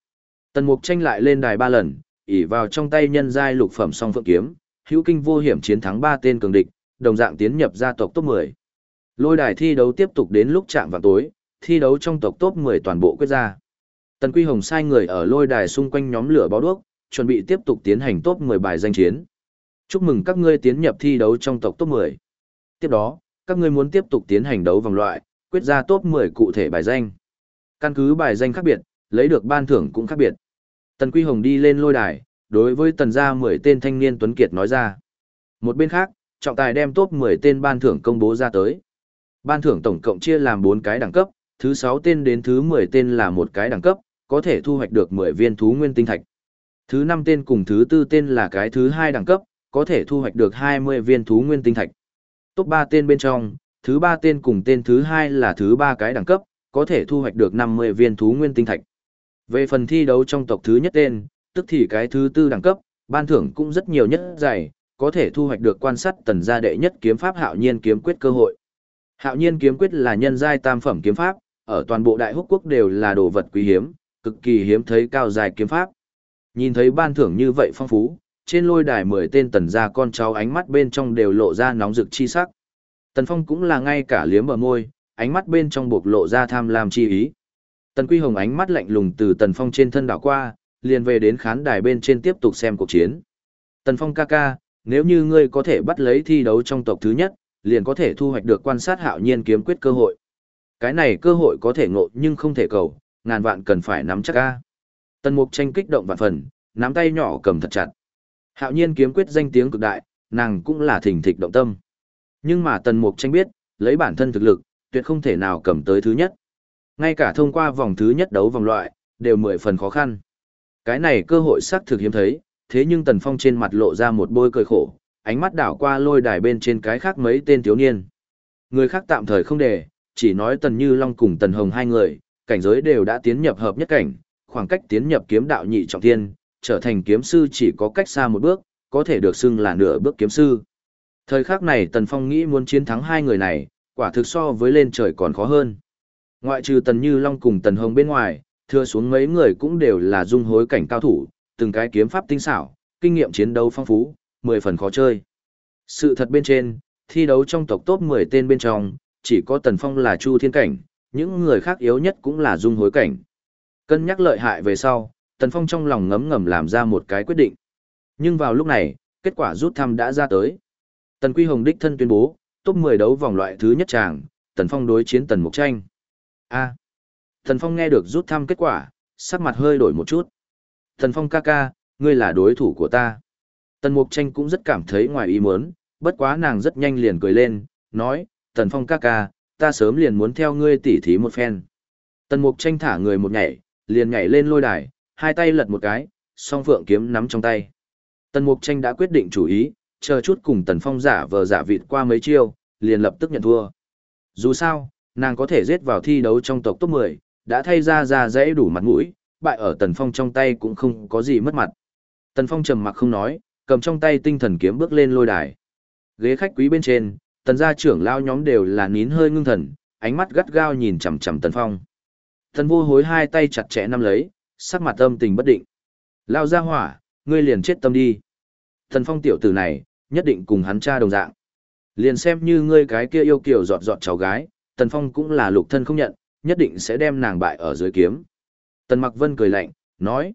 Tần mục tranh lại lên đài ba lần, ỉ vào trong tay nhân giai lục phẩm song phượng kiếm, hữu kinh vô hiểm chiến thắng ba tên cường địch, đồng dạng tiến nhập gia tộc top 10. Lôi đài thi đấu tiếp tục đến lúc chạm vào tối, thi đấu trong tộc top 10 toàn bộ quyết ra. Tần Quy Hồng sai người ở lôi đài xung quanh nhóm lửa báo đuốc, chuẩn bị tiếp tục tiến hành top 10 bài danh chiến. Chúc mừng các ngươi tiến nhập thi đấu trong tộc top 10. Tiếp đó, các ngươi muốn tiếp tục tiến hành đấu vòng loại, quyết ra top 10 cụ thể bài danh. Căn cứ bài danh khác biệt, lấy được ban thưởng cũng khác biệt. Tần Quy Hồng đi lên lôi đài, đối với tần gia 10 tên thanh niên Tuấn Kiệt nói ra. Một bên khác, trọng tài đem top 10 tên ban thưởng công bố ra tới. Ban thưởng tổng cộng chia làm 4 cái đẳng cấp, thứ 6 tên đến thứ 10 tên là một cái đẳng cấp, có thể thu hoạch được 10 viên thú nguyên tinh thạch. Thứ 5 tên cùng thứ 4 tên là cái thứ 2 đẳng cấp, có thể thu hoạch được 20 viên thú nguyên tinh thạch. Top 3 tên bên trong, thứ 3 tên cùng tên thứ 2 là thứ 3 cái đẳng cấp, có thể thu hoạch được 50 viên thú nguyên tinh thạch. Về phần thi đấu trong tộc thứ nhất tên, tức thì cái thứ 4 đẳng cấp, ban thưởng cũng rất nhiều nhất dày, có thể thu hoạch được quan sát tần gia đệ nhất kiếm pháp hạo nhiên kiếm quyết cơ hội. Hạo nhiên kiếm quyết là nhân giai tam phẩm kiếm pháp, ở toàn bộ đại húc quốc đều là đồ vật quý hiếm, cực kỳ hiếm thấy cao dài kiếm pháp. Nhìn thấy ban thưởng như vậy phong phú, trên lôi đài 10 tên tần gia con cháu ánh mắt bên trong đều lộ ra nóng rực chi sắc. Tần Phong cũng là ngay cả liếm bờ môi, ánh mắt bên trong bộc lộ ra tham lam chi ý. Tần Quy Hồng ánh mắt lạnh lùng từ Tần Phong trên thân đảo qua, liền về đến khán đài bên trên tiếp tục xem cuộc chiến. Tần Phong ca ca, nếu như ngươi có thể bắt lấy thi đấu trong tộc thứ nhất, liền có thể thu hoạch được quan sát hạo nhiên kiếm quyết cơ hội. Cái này cơ hội có thể ngộ nhưng không thể cầu, ngàn vạn cần phải nắm chắc a. Tần Mục tranh kích động vạn phần, nắm tay nhỏ cầm thật chặt. Hạo nhiên kiếm quyết danh tiếng cực đại, nàng cũng là thỉnh thịch động tâm. Nhưng mà Tần Mục tranh biết, lấy bản thân thực lực, tuyệt không thể nào cầm tới thứ nhất. Ngay cả thông qua vòng thứ nhất đấu vòng loại, đều mười phần khó khăn. Cái này cơ hội xác thực hiếm thấy, thế nhưng Tần Phong trên mặt lộ ra một bôi cười khổ, ánh mắt đảo qua lôi đài bên trên cái khác mấy tên thiếu niên. Người khác tạm thời không để, chỉ nói Tần Như Long cùng Tần Hồng hai người, cảnh giới đều đã tiến nhập hợp nhất cảnh, khoảng cách tiến nhập kiếm đạo nhị trọng thiên, trở thành kiếm sư chỉ có cách xa một bước, có thể được xưng là nửa bước kiếm sư. Thời khắc này Tần Phong nghĩ muốn chiến thắng hai người này, quả thực so với lên trời còn khó hơn. Ngoại trừ Tần Như Long cùng Tần Hồng bên ngoài, thưa xuống mấy người cũng đều là dung hối cảnh cao thủ, từng cái kiếm pháp tinh xảo, kinh nghiệm chiến đấu phong phú, mười phần khó chơi. Sự thật bên trên, thi đấu trong tộc top 10 tên bên trong, chỉ có Tần Phong là Chu Thiên cảnh, những người khác yếu nhất cũng là dung hối cảnh. Cân nhắc lợi hại về sau, Tần Phong trong lòng ngấm ngầm làm ra một cái quyết định. Nhưng vào lúc này, kết quả rút thăm đã ra tới. Tần Quy Hồng đích thân tuyên bố, top 10 đấu vòng loại thứ nhất tràng, Tần Phong đối chiến Tần Mục Tranh. A. Tần Phong nghe được rút thăm kết quả, sắc mặt hơi đổi một chút. Tần Phong ca ca, ngươi là đối thủ của ta. Tần Mục Tranh cũng rất cảm thấy ngoài ý muốn, bất quá nàng rất nhanh liền cười lên, nói, Tần Phong ca ca, ta sớm liền muốn theo ngươi tỉ thí một phen. Tần Mục Tranh thả người một nhảy, liền nhảy lên lôi đài, hai tay lật một cái, song phượng kiếm nắm trong tay. Tần Mục Tranh đã quyết định chủ ý, chờ chút cùng Tần Phong giả vờ giả vịt qua mấy chiêu, liền lập tức nhận thua. Dù sao, nàng có thể giết vào thi đấu trong tộc top 10, đã thay ra ra dễ đủ mặt mũi, bại ở Tần Phong trong tay cũng không có gì mất mặt. Tần Phong trầm mặc không nói, cầm trong tay tinh thần kiếm bước lên lôi đài. Ghế khách quý bên trên, tần gia trưởng lao nhóm đều là nín hơi ngưng thần, ánh mắt gắt gao nhìn chằm chằm Tần Phong. Tần vô hối hai tay chặt chẽ nắm lấy, sắc mặt âm tình bất định. Lao ra hỏa, ngươi liền chết tâm đi. Tần Phong tiểu tử này, nhất định cùng hắn cha đồng dạng. Liền xem như ngươi cái kia yêu kiều giọt giọt cháu gái, Tần Phong cũng là lục thân không nhận, nhất định sẽ đem nàng bại ở dưới kiếm. Tần Mặc Vân cười lạnh, nói.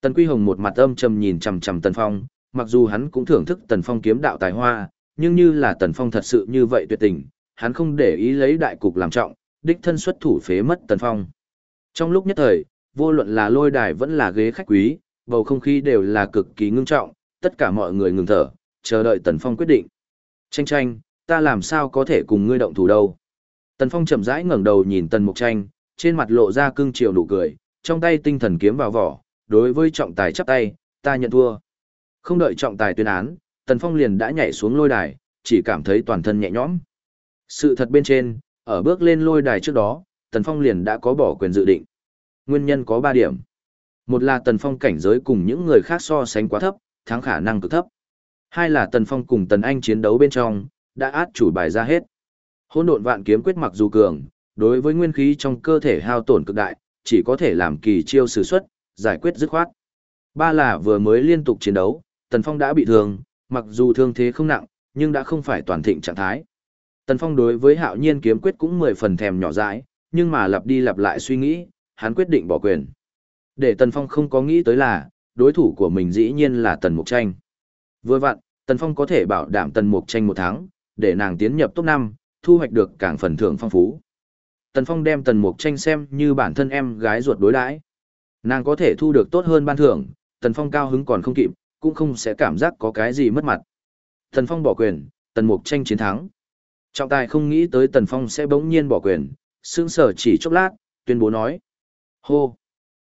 Tần Quy Hồng một mặt âm trầm nhìn chằm chằm Tần Phong, mặc dù hắn cũng thưởng thức Tần Phong kiếm đạo tài hoa, nhưng như là Tần Phong thật sự như vậy tuyệt tình, hắn không để ý lấy đại cục làm trọng, đích thân xuất thủ phế mất Tần Phong. Trong lúc nhất thời, vô luận là lôi đài vẫn là ghế khách quý, bầu không khí đều là cực kỳ ngưng trọng, tất cả mọi người ngừng thở, chờ đợi Tần Phong quyết định. Tranh tranh, ta làm sao có thể cùng ngươi động thủ đâu? Tần Phong chậm rãi ngẩng đầu nhìn Tần Mục Tranh, trên mặt lộ ra cương triều nụ cười, trong tay tinh thần kiếm vào vỏ, đối với trọng tài chắp tay, ta nhận thua. Không đợi trọng tài tuyên án, Tần Phong liền đã nhảy xuống lôi đài, chỉ cảm thấy toàn thân nhẹ nhõm. Sự thật bên trên, ở bước lên lôi đài trước đó, Tần Phong liền đã có bỏ quyền dự định. Nguyên nhân có 3 điểm. Một là Tần Phong cảnh giới cùng những người khác so sánh quá thấp, thắng khả năng cực thấp. Hai là Tần Phong cùng Tần Anh chiến đấu bên trong, đã át chủ bài ra hết. Hỗn độn vạn kiếm quyết mặc dù cường, đối với nguyên khí trong cơ thể hao tổn cực đại, chỉ có thể làm kỳ chiêu sử xuất, giải quyết dứt khoát. Ba là vừa mới liên tục chiến đấu, Tần Phong đã bị thương, mặc dù thương thế không nặng, nhưng đã không phải toàn thịnh trạng thái. Tần Phong đối với hạo nhiên kiếm quyết cũng mười phần thèm nhỏ dãi, nhưng mà lặp đi lặp lại suy nghĩ, hắn quyết định bỏ quyền. Để Tần Phong không có nghĩ tới là, đối thủ của mình dĩ nhiên là Tần Mục Tranh. Vừa vặn, Tần Phong có thể bảo đảm Tần Mục Tranh một tháng, để nàng tiến nhập top 5, thu hoạch được càng phần thưởng phong phú. Tần Phong đem Tần Mục Tranh xem như bản thân em gái ruột đối đãi. Nàng có thể thu được tốt hơn ban thưởng, Tần Phong cao hứng còn không kịp, cũng không sẽ cảm giác có cái gì mất mặt. Tần Phong bỏ quyền, Tần Mục Tranh chiến thắng. Trọng tài không nghĩ tới Tần Phong sẽ bỗng nhiên bỏ quyền, sững sờ chỉ chốc lát, tuyên bố nói. Hô!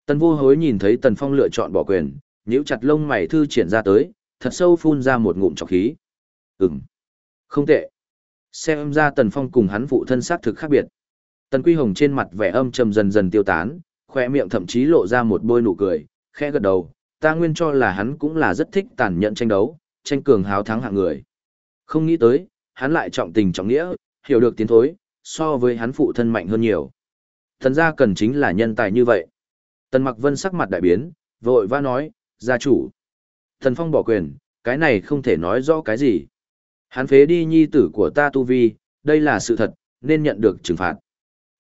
Tần vô hối nhìn thấy Tần Phong lựa chọn bỏ quyền, nhíu chặt lông mày thư triển ra tới, thật sâu phun ra một ngụm trọc khí. Ừm! Không tệ! Xem ra Tần Phong cùng hắn phụ thân xác thực khác biệt. Tần Quy Hồng trên mặt vẻ âm trầm dần dần tiêu tán, khoe miệng thậm chí lộ ra một bôi nụ cười, khẽ gật đầu, ta nguyên cho là hắn cũng là rất thích tàn nhẫn tranh đấu, tranh cường háo thắng hạng người. Không nghĩ tới, hắn lại trọng tình trọng nghĩa, hiểu được tiến thối, so với hắn phụ thân mạnh hơn nhiều. Thần gia cần chính là nhân tài như vậy. Tần Mặc Vân sắc mặt đại biến, vội vã nói, gia chủ. Thần Phong bỏ quyền, cái này không thể nói rõ cái gì. Hắn phế đi nhi tử của ta tu vi, đây là sự thật, nên nhận được trừng phạt.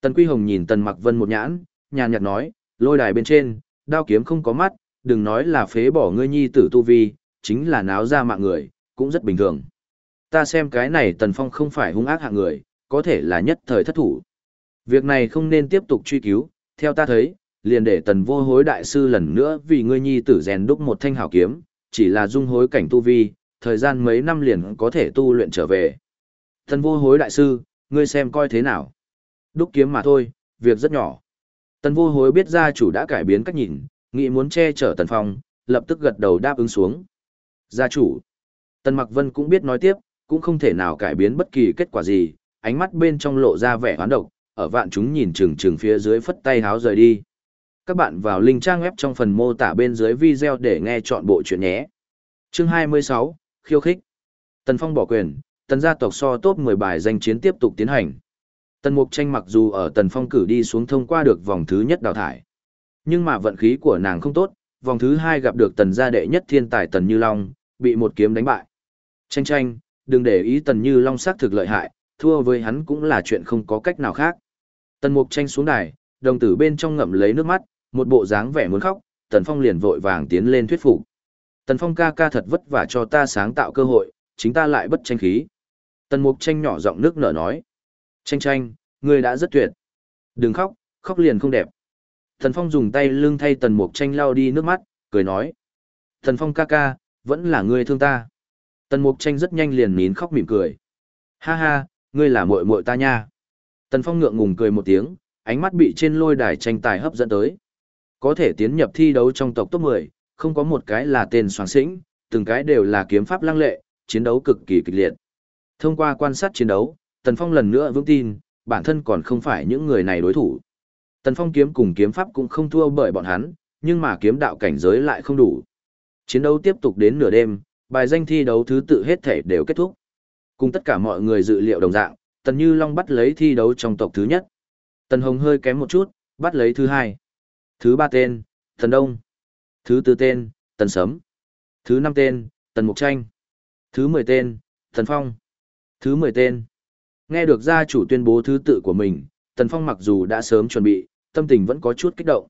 Tần Quy Hồng nhìn Tần Mặc Vân một nhãn, nhàn nhạt nói, lôi đài bên trên, đao kiếm không có mắt, đừng nói là phế bỏ ngươi nhi tử tu vi, chính là náo ra mạng người, cũng rất bình thường. Ta xem cái này Tần Phong không phải hung ác hạng người, có thể là nhất thời thất thủ. Việc này không nên tiếp tục truy cứu, theo ta thấy, liền để Tần vô hối đại sư lần nữa vì ngươi nhi tử rèn đúc một thanh hảo kiếm, chỉ là dung hối cảnh tu vi, thời gian mấy năm liền có thể tu luyện trở về. Tần vô hối đại sư, ngươi xem coi thế nào. Đúc kiếm mà thôi, việc rất nhỏ. Tần vô hối biết gia chủ đã cải biến cách nhìn, nghĩ muốn che chở tần phong, lập tức gật đầu đáp ứng xuống. Gia chủ. Tần Mặc Vân cũng biết nói tiếp, cũng không thể nào cải biến bất kỳ kết quả gì, ánh mắt bên trong lộ ra vẻ hoán độc, ở vạn chúng nhìn chừng chừng phía dưới phất tay háo rời đi. Các bạn vào link trang web trong phần mô tả bên dưới video để nghe chọn bộ chuyện nhé. Chương 26, khiêu khích. Tần Phong bỏ quyền, tần gia tộc so top 10 bài danh chiến tiếp tục tiến hành. Tần Mục Tranh mặc dù ở Tần Phong cử đi xuống thông qua được vòng thứ nhất đào thải. Nhưng mà vận khí của nàng không tốt, vòng thứ hai gặp được Tần gia đệ nhất thiên tài Tần Như Long, bị một kiếm đánh bại. Tranh tranh, đừng để ý Tần Như Long xác thực lợi hại, thua với hắn cũng là chuyện không có cách nào khác. Tần Mục Tranh xuống đài, đồng tử bên trong ngậm lấy nước mắt, một bộ dáng vẻ muốn khóc, Tần Phong liền vội vàng tiến lên thuyết phục. Tần Phong ca ca thật vất vả cho ta sáng tạo cơ hội, chính ta lại bất tranh khí. Tần Mục Tranh nhỏ giọng nước nở nói. Tranh tranh, ngươi đã rất tuyệt. Đừng khóc, khóc liền không đẹp. Thần Phong dùng tay lưng thay Tần Mục Tranh lau đi nước mắt, cười nói. Thần Phong ca ca, vẫn là ngươi thương ta. Tần Mục Tranh rất nhanh liền nín khóc mỉm cười. Ha ha, ngươi là muội muội ta nha. Tần Phong ngượng ngùng cười một tiếng, ánh mắt bị trên lôi đài tranh tài hấp dẫn tới. Có thể tiến nhập thi đấu trong tộc top 10, không có một cái là tên soáng sĩnh, từng cái đều là kiếm pháp lăng lệ, chiến đấu cực kỳ kịch liệt. Thông qua quan sát chiến đấu, Tần Phong lần nữa vững tin, bản thân còn không phải những người này đối thủ. Tần Phong kiếm cùng kiếm pháp cũng không thua bởi bọn hắn, nhưng mà kiếm đạo cảnh giới lại không đủ. Chiến đấu tiếp tục đến nửa đêm, bài danh thi đấu thứ tự hết thể đều kết thúc. Cùng tất cả mọi người dự liệu đồng dạng, Tần Như Long bắt lấy thi đấu trong tộc thứ nhất. Tần Hồng hơi kém một chút, bắt lấy thứ hai. Thứ ba tên, Tần Đông. Thứ tư tên, Tần Sấm. Thứ năm tên, Tần Mục Tranh. Thứ mười tên, Tần Phong. Thứ mười tên. Nghe được gia chủ tuyên bố thứ tự của mình, Tần Phong mặc dù đã sớm chuẩn bị, tâm tình vẫn có chút kích động.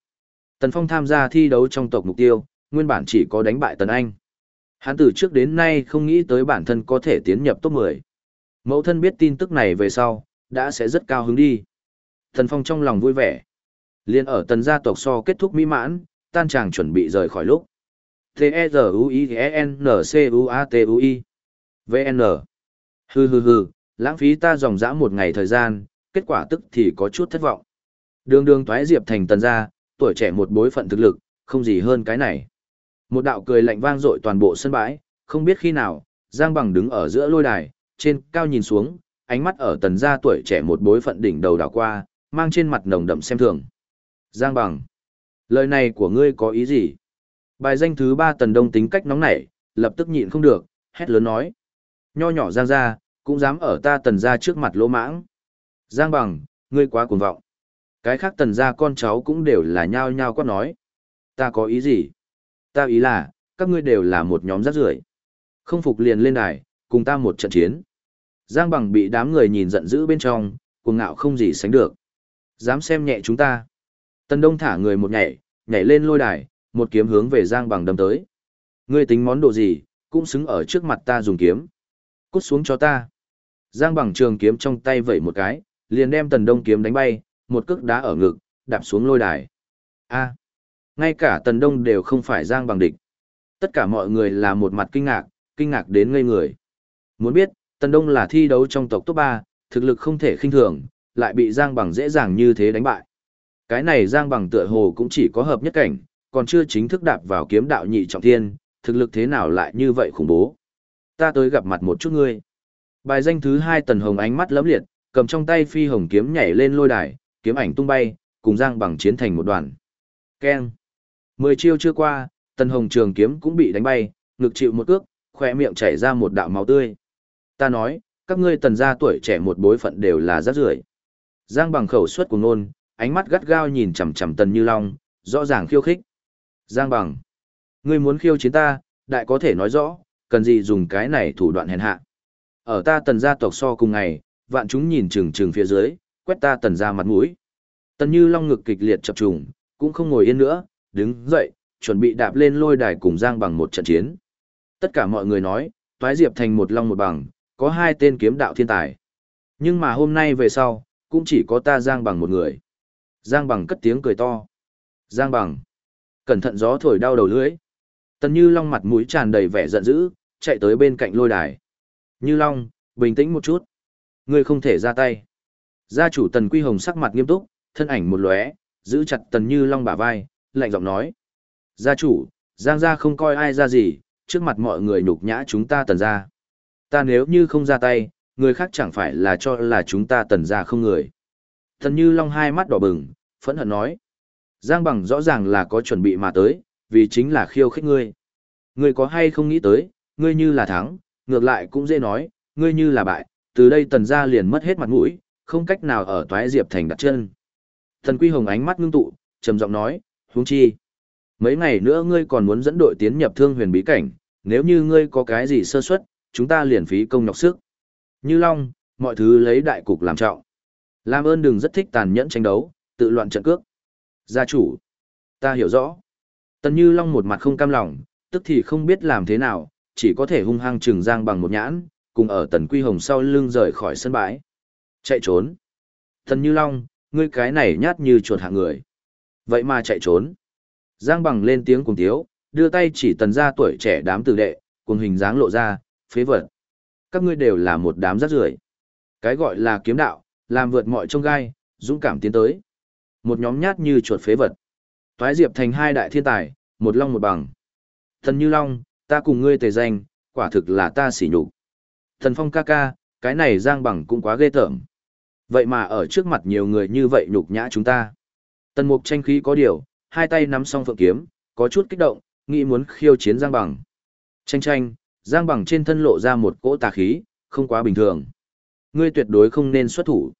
Tần Phong tham gia thi đấu trong tộc mục tiêu, nguyên bản chỉ có đánh bại Tần Anh. Hắn từ trước đến nay không nghĩ tới bản thân có thể tiến nhập top 10. Mẫu thân biết tin tức này về sau, đã sẽ rất cao hứng đi. Tần Phong trong lòng vui vẻ. Liên ở tần gia tộc so kết thúc mỹ mãn, tan chàng chuẩn bị rời khỏi lúc. T-E-Z-U-I-N-C-U-A-T-U-I V-N Hừ hừ hừ, lãng phí ta dòng dã một ngày thời gian, kết quả tức thì có chút thất vọng. Đường đường toái diệp thành tần gia, tuổi trẻ một bối phận thực lực, không gì hơn cái này. Một đạo cười lạnh vang dội toàn bộ sân bãi, không biết khi nào, Giang Bằng đứng ở giữa lôi đài, trên cao nhìn xuống, ánh mắt ở tần gia tuổi trẻ một bối phận đỉnh đầu đảo qua, mang trên mặt nồng đậm xem thường. Giang Bằng, lời này của ngươi có ý gì? Bài danh thứ ba tần đông tính cách nóng nảy, lập tức nhịn không được, hét lớn nói. Nho nhỏ Giang gia, cũng dám ở ta tần gia trước mặt lỗ mãng. Giang Bằng, ngươi quá cuồng vọng. Cái khác tần gia con cháu cũng đều là nhao nhao quát nói. Ta có ý gì? Ta ý là, các ngươi đều là một nhóm rác rưởi. Không phục liền lên đài, cùng ta một trận chiến. Giang bằng bị đám người nhìn giận dữ bên trong, cuồng ngạo không gì sánh được. Dám xem nhẹ chúng ta. Tần Đông thả người một nhảy, nhảy lên lôi đài, một kiếm hướng về Giang bằng đâm tới. Ngươi tính món đồ gì, cũng xứng ở trước mặt ta dùng kiếm. Cút xuống cho ta. Giang bằng trường kiếm trong tay vẩy một cái, liền đem Tần Đông kiếm đánh bay, một cước đá ở ngực, đạp xuống lôi đài. A, ngay cả Tần Đông đều không phải Giang bằng địch. Tất cả mọi người là một mặt kinh ngạc, kinh ngạc đến ngây người. Muốn biết, Tần Đông là thi đấu trong tộc top 3, thực lực không thể khinh thường, lại bị Giang bằng dễ dàng như thế đánh bại. Cái này Giang bằng tựa hồ cũng chỉ có hợp nhất cảnh, còn chưa chính thức đạp vào kiếm đạo nhị trọng thiên, thực lực thế nào lại như vậy khủng bố. Ta tới gặp mặt một chút ngươi. Bài danh thứ hai Tần Hồng ánh mắt lấm liệt, cầm trong tay phi hồng kiếm nhảy lên lôi đài, kiếm ảnh tung bay, cùng Giang Bằng chiến thành một đoàn. Keng. Mười chiêu chưa qua, Tần Hồng trường kiếm cũng bị đánh bay, ngực chịu một cước, khóe miệng chảy ra một đạo máu tươi. Ta nói, các ngươi tần gia tuổi trẻ một bối phận đều là rác rưởi. Giang Bằng khẩu suất của ngôn ánh mắt gắt gao nhìn chằm chằm Tần Như Long, rõ ràng khiêu khích. Giang Bằng, ngươi muốn khiêu chiến ta, đại có thể nói rõ, cần gì dùng cái này thủ đoạn hèn hạ. Ở ta tần gia tộc so cùng ngày, vạn chúng nhìn chừng chừng phía dưới, quét ta tần ra mặt mũi. Tần Như Long ngực kịch liệt chập trùng, cũng không ngồi yên nữa, đứng dậy, chuẩn bị đạp lên lôi đài cùng Giang bằng một trận chiến. Tất cả mọi người nói, Toái Diệp thành một long một bằng, có hai tên kiếm đạo thiên tài. Nhưng mà hôm nay về sau, cũng chỉ có ta Giang bằng một người. Giang bằng cất tiếng cười to. Giang bằng. Cẩn thận gió thổi đau đầu lưỡi. Tần Như Long mặt mũi tràn đầy vẻ giận dữ, chạy tới bên cạnh lôi đài. Như Long, bình tĩnh một chút. Ngươi không thể ra tay. Gia chủ Tần Quy Hồng sắc mặt nghiêm túc, thân ảnh một lóe, giữ chặt Tần Như Long bả vai, lạnh giọng nói. Gia chủ, Giang gia không coi ai ra gì, trước mặt mọi người nhục nhã chúng ta Tần gia. Ta nếu như không ra tay, người khác chẳng phải là cho là chúng ta Tần gia không người. Tần Như Long hai mắt đỏ bừng, phẫn hận nói. Giang bằng rõ ràng là có chuẩn bị mà tới, vì chính là khiêu khích ngươi. Ngươi có hay không nghĩ tới, ngươi như là thắng, ngược lại cũng dễ nói, ngươi như là bại, từ đây tần gia liền mất hết mặt mũi, không cách nào ở toái diệp thành đặt chân. Thần Quy Hồng ánh mắt ngưng tụ, trầm giọng nói, huống chi. Mấy ngày nữa ngươi còn muốn dẫn đội tiến nhập thương huyền bí cảnh, nếu như ngươi có cái gì sơ suất, chúng ta liền phí công nhọc sức. Như Long, mọi thứ lấy đại cục làm trọng. Làm ơn đừng rất thích tàn nhẫn tranh đấu, tự loạn trận cước. Gia chủ, ta hiểu rõ. Tần Như Long một mặt không cam lòng, tức thì không biết làm thế nào, chỉ có thể hung hăng trừng giang bằng một nhãn, cùng ở Tần Quy Hồng sau lưng rời khỏi sân bãi. Chạy trốn. Tần Như Long, ngươi cái này nhát như chuột hạng người. Vậy mà chạy trốn. Giang bằng lên tiếng cùng tiếu, đưa tay chỉ tần ra tuổi trẻ đám tử đệ, cùng hình dáng lộ ra, phế vật. Các ngươi đều là một đám rác rưởi. Cái gọi là kiếm đạo, làm vượt mọi trông gai, dũng cảm tiến tới. Một nhóm nhát như chuột phế vật. Toái Diệp thành hai đại thiên tài, một long một bằng. Thần Như Long, ta cùng ngươi tề danh, quả thực là ta xỉ nhục. Thần Phong ca ca, cái này giang bằng cũng quá ghê tởm. Vậy mà ở trước mặt nhiều người như vậy nhục nhã chúng ta. Tần Mục tranh khí có điều, hai tay nắm song phượng kiếm, có chút kích động, nghĩ muốn khiêu chiến giang bằng. Tranh tranh, giang bằng trên thân lộ ra một cỗ tà khí, không quá bình thường. Ngươi tuyệt đối không nên xuất thủ.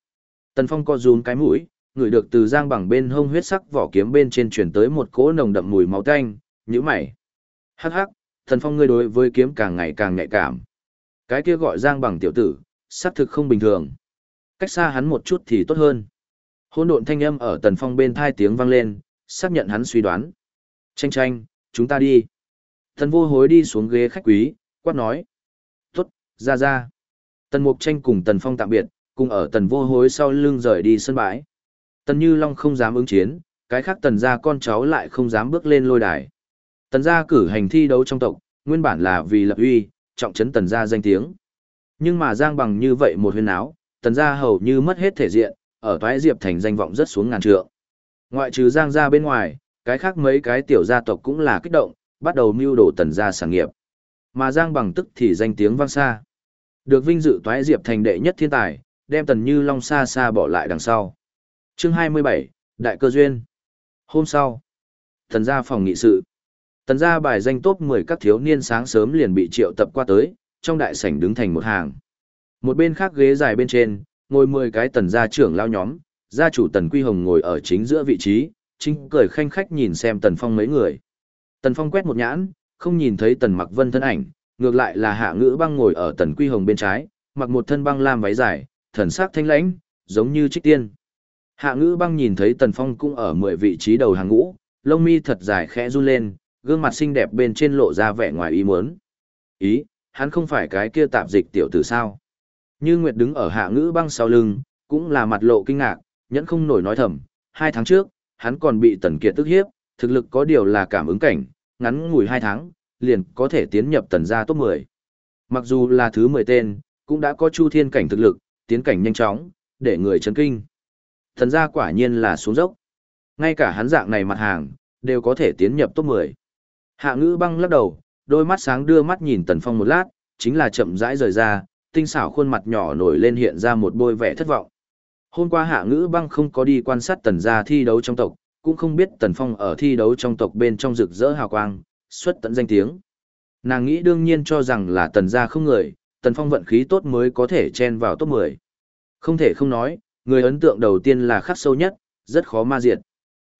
Tần Phong co rúm cái mũi, ngửi được từ giang bằng bên hông huyết sắc vỏ kiếm bên trên truyền tới một cỗ nồng đậm mùi máu tanh, nhíu mày. Hắc hắc, Tần Phong ngươi đối với kiếm càng ngày càng nhạy cảm. Cái kia gọi giang bằng tiểu tử, xác thực không bình thường. Cách xa hắn một chút thì tốt hơn. Hôn độn thanh âm ở Tần Phong bên thai tiếng vang lên, xác nhận hắn suy đoán. Tranh tranh, chúng ta đi. Tần vô hối đi xuống ghế khách quý, quát nói. Tốt, ra ra. Tần Mục Tranh cùng Tần Phong tạm biệt, cùng ở Tần Vô Hối sau lưng rời đi sân bãi. Tần Như Long không dám ứng chiến, cái khác Tần gia con cháu lại không dám bước lên lôi đài. Tần gia cử hành thi đấu trong tộc, nguyên bản là vì lập uy, trọng trấn Tần gia danh tiếng. Nhưng mà Giang bằng như vậy một huyên áo, Tần gia hầu như mất hết thể diện, ở toái diệp thành danh vọng rất xuống ngàn trượng. Ngoại trừ Giang gia bên ngoài, cái khác mấy cái tiểu gia tộc cũng là kích động, bắt đầu mưu đồ Tần gia sản nghiệp. Mà Giang bằng tức thì danh tiếng vang xa. Được vinh dự toái diệp thành đệ nhất thiên tài, đem Tần Như Long xa xa bỏ lại đằng sau. Chương 27, Đại cơ duyên. Hôm sau, Tần gia phòng nghị sự. Tần gia bài danh top 10 các thiếu niên sáng sớm liền bị triệu tập qua tới, trong đại sảnh đứng thành một hàng. Một bên khác ghế dài bên trên, ngồi 10 cái tần gia trưởng lao nhóm, gia chủ Tần Quy Hồng ngồi ở chính giữa vị trí, chính cười khanh khách nhìn xem Tần Phong mấy người. Tần Phong quét một nhãn, không nhìn thấy Tần Mặc Vân thân ảnh, ngược lại là Hạ Ngữ Băng ngồi ở Tần Quy Hồng bên trái, mặc một thân băng lam váy dài, thần sắc thanh lãnh, giống như trích tiên. Hạ Ngữ Băng nhìn thấy Tần Phong cũng ở 10 vị trí đầu hàng ngũ, lông mi thật dài khẽ run lên, gương mặt xinh đẹp bên trên lộ ra vẻ ngoài ý muốn. Ý, hắn không phải cái kia tạp dịch tiểu tử sao? Như Nguyệt đứng ở Hạ Ngữ Băng sau lưng, cũng là mặt lộ kinh ngạc, nhẫn không nổi nói thầm, hai tháng trước, hắn còn bị Tần Kiệt tức hiếp, thực lực có điều là cảm ứng cảnh, ngắn ngủi hai tháng, liền có thể tiến nhập tần gia top 10. Mặc dù là thứ 10 tên, cũng đã có chu thiên cảnh thực lực, tiến cảnh nhanh chóng, để người chấn kinh. Tần gia quả nhiên là xuống dốc. Ngay cả hắn dạng này mặt hàng, đều có thể tiến nhập top 10. Hạ ngữ băng lắc đầu, đôi mắt sáng đưa mắt nhìn tần phong một lát, chính là chậm rãi rời ra, tinh xảo khuôn mặt nhỏ nổi lên hiện ra một bôi vẻ thất vọng. Hôm qua hạ ngữ băng không có đi quan sát tần gia thi đấu trong tộc, cũng không biết tần phong ở thi đấu trong tộc bên trong rực rỡ hào quang, xuất tận danh tiếng. Nàng nghĩ đương nhiên cho rằng là tần gia không người, tần phong vận khí tốt mới có thể chen vào top 10. Không thể không nói, người ấn tượng đầu tiên là khắc sâu nhất, rất khó ma diệt.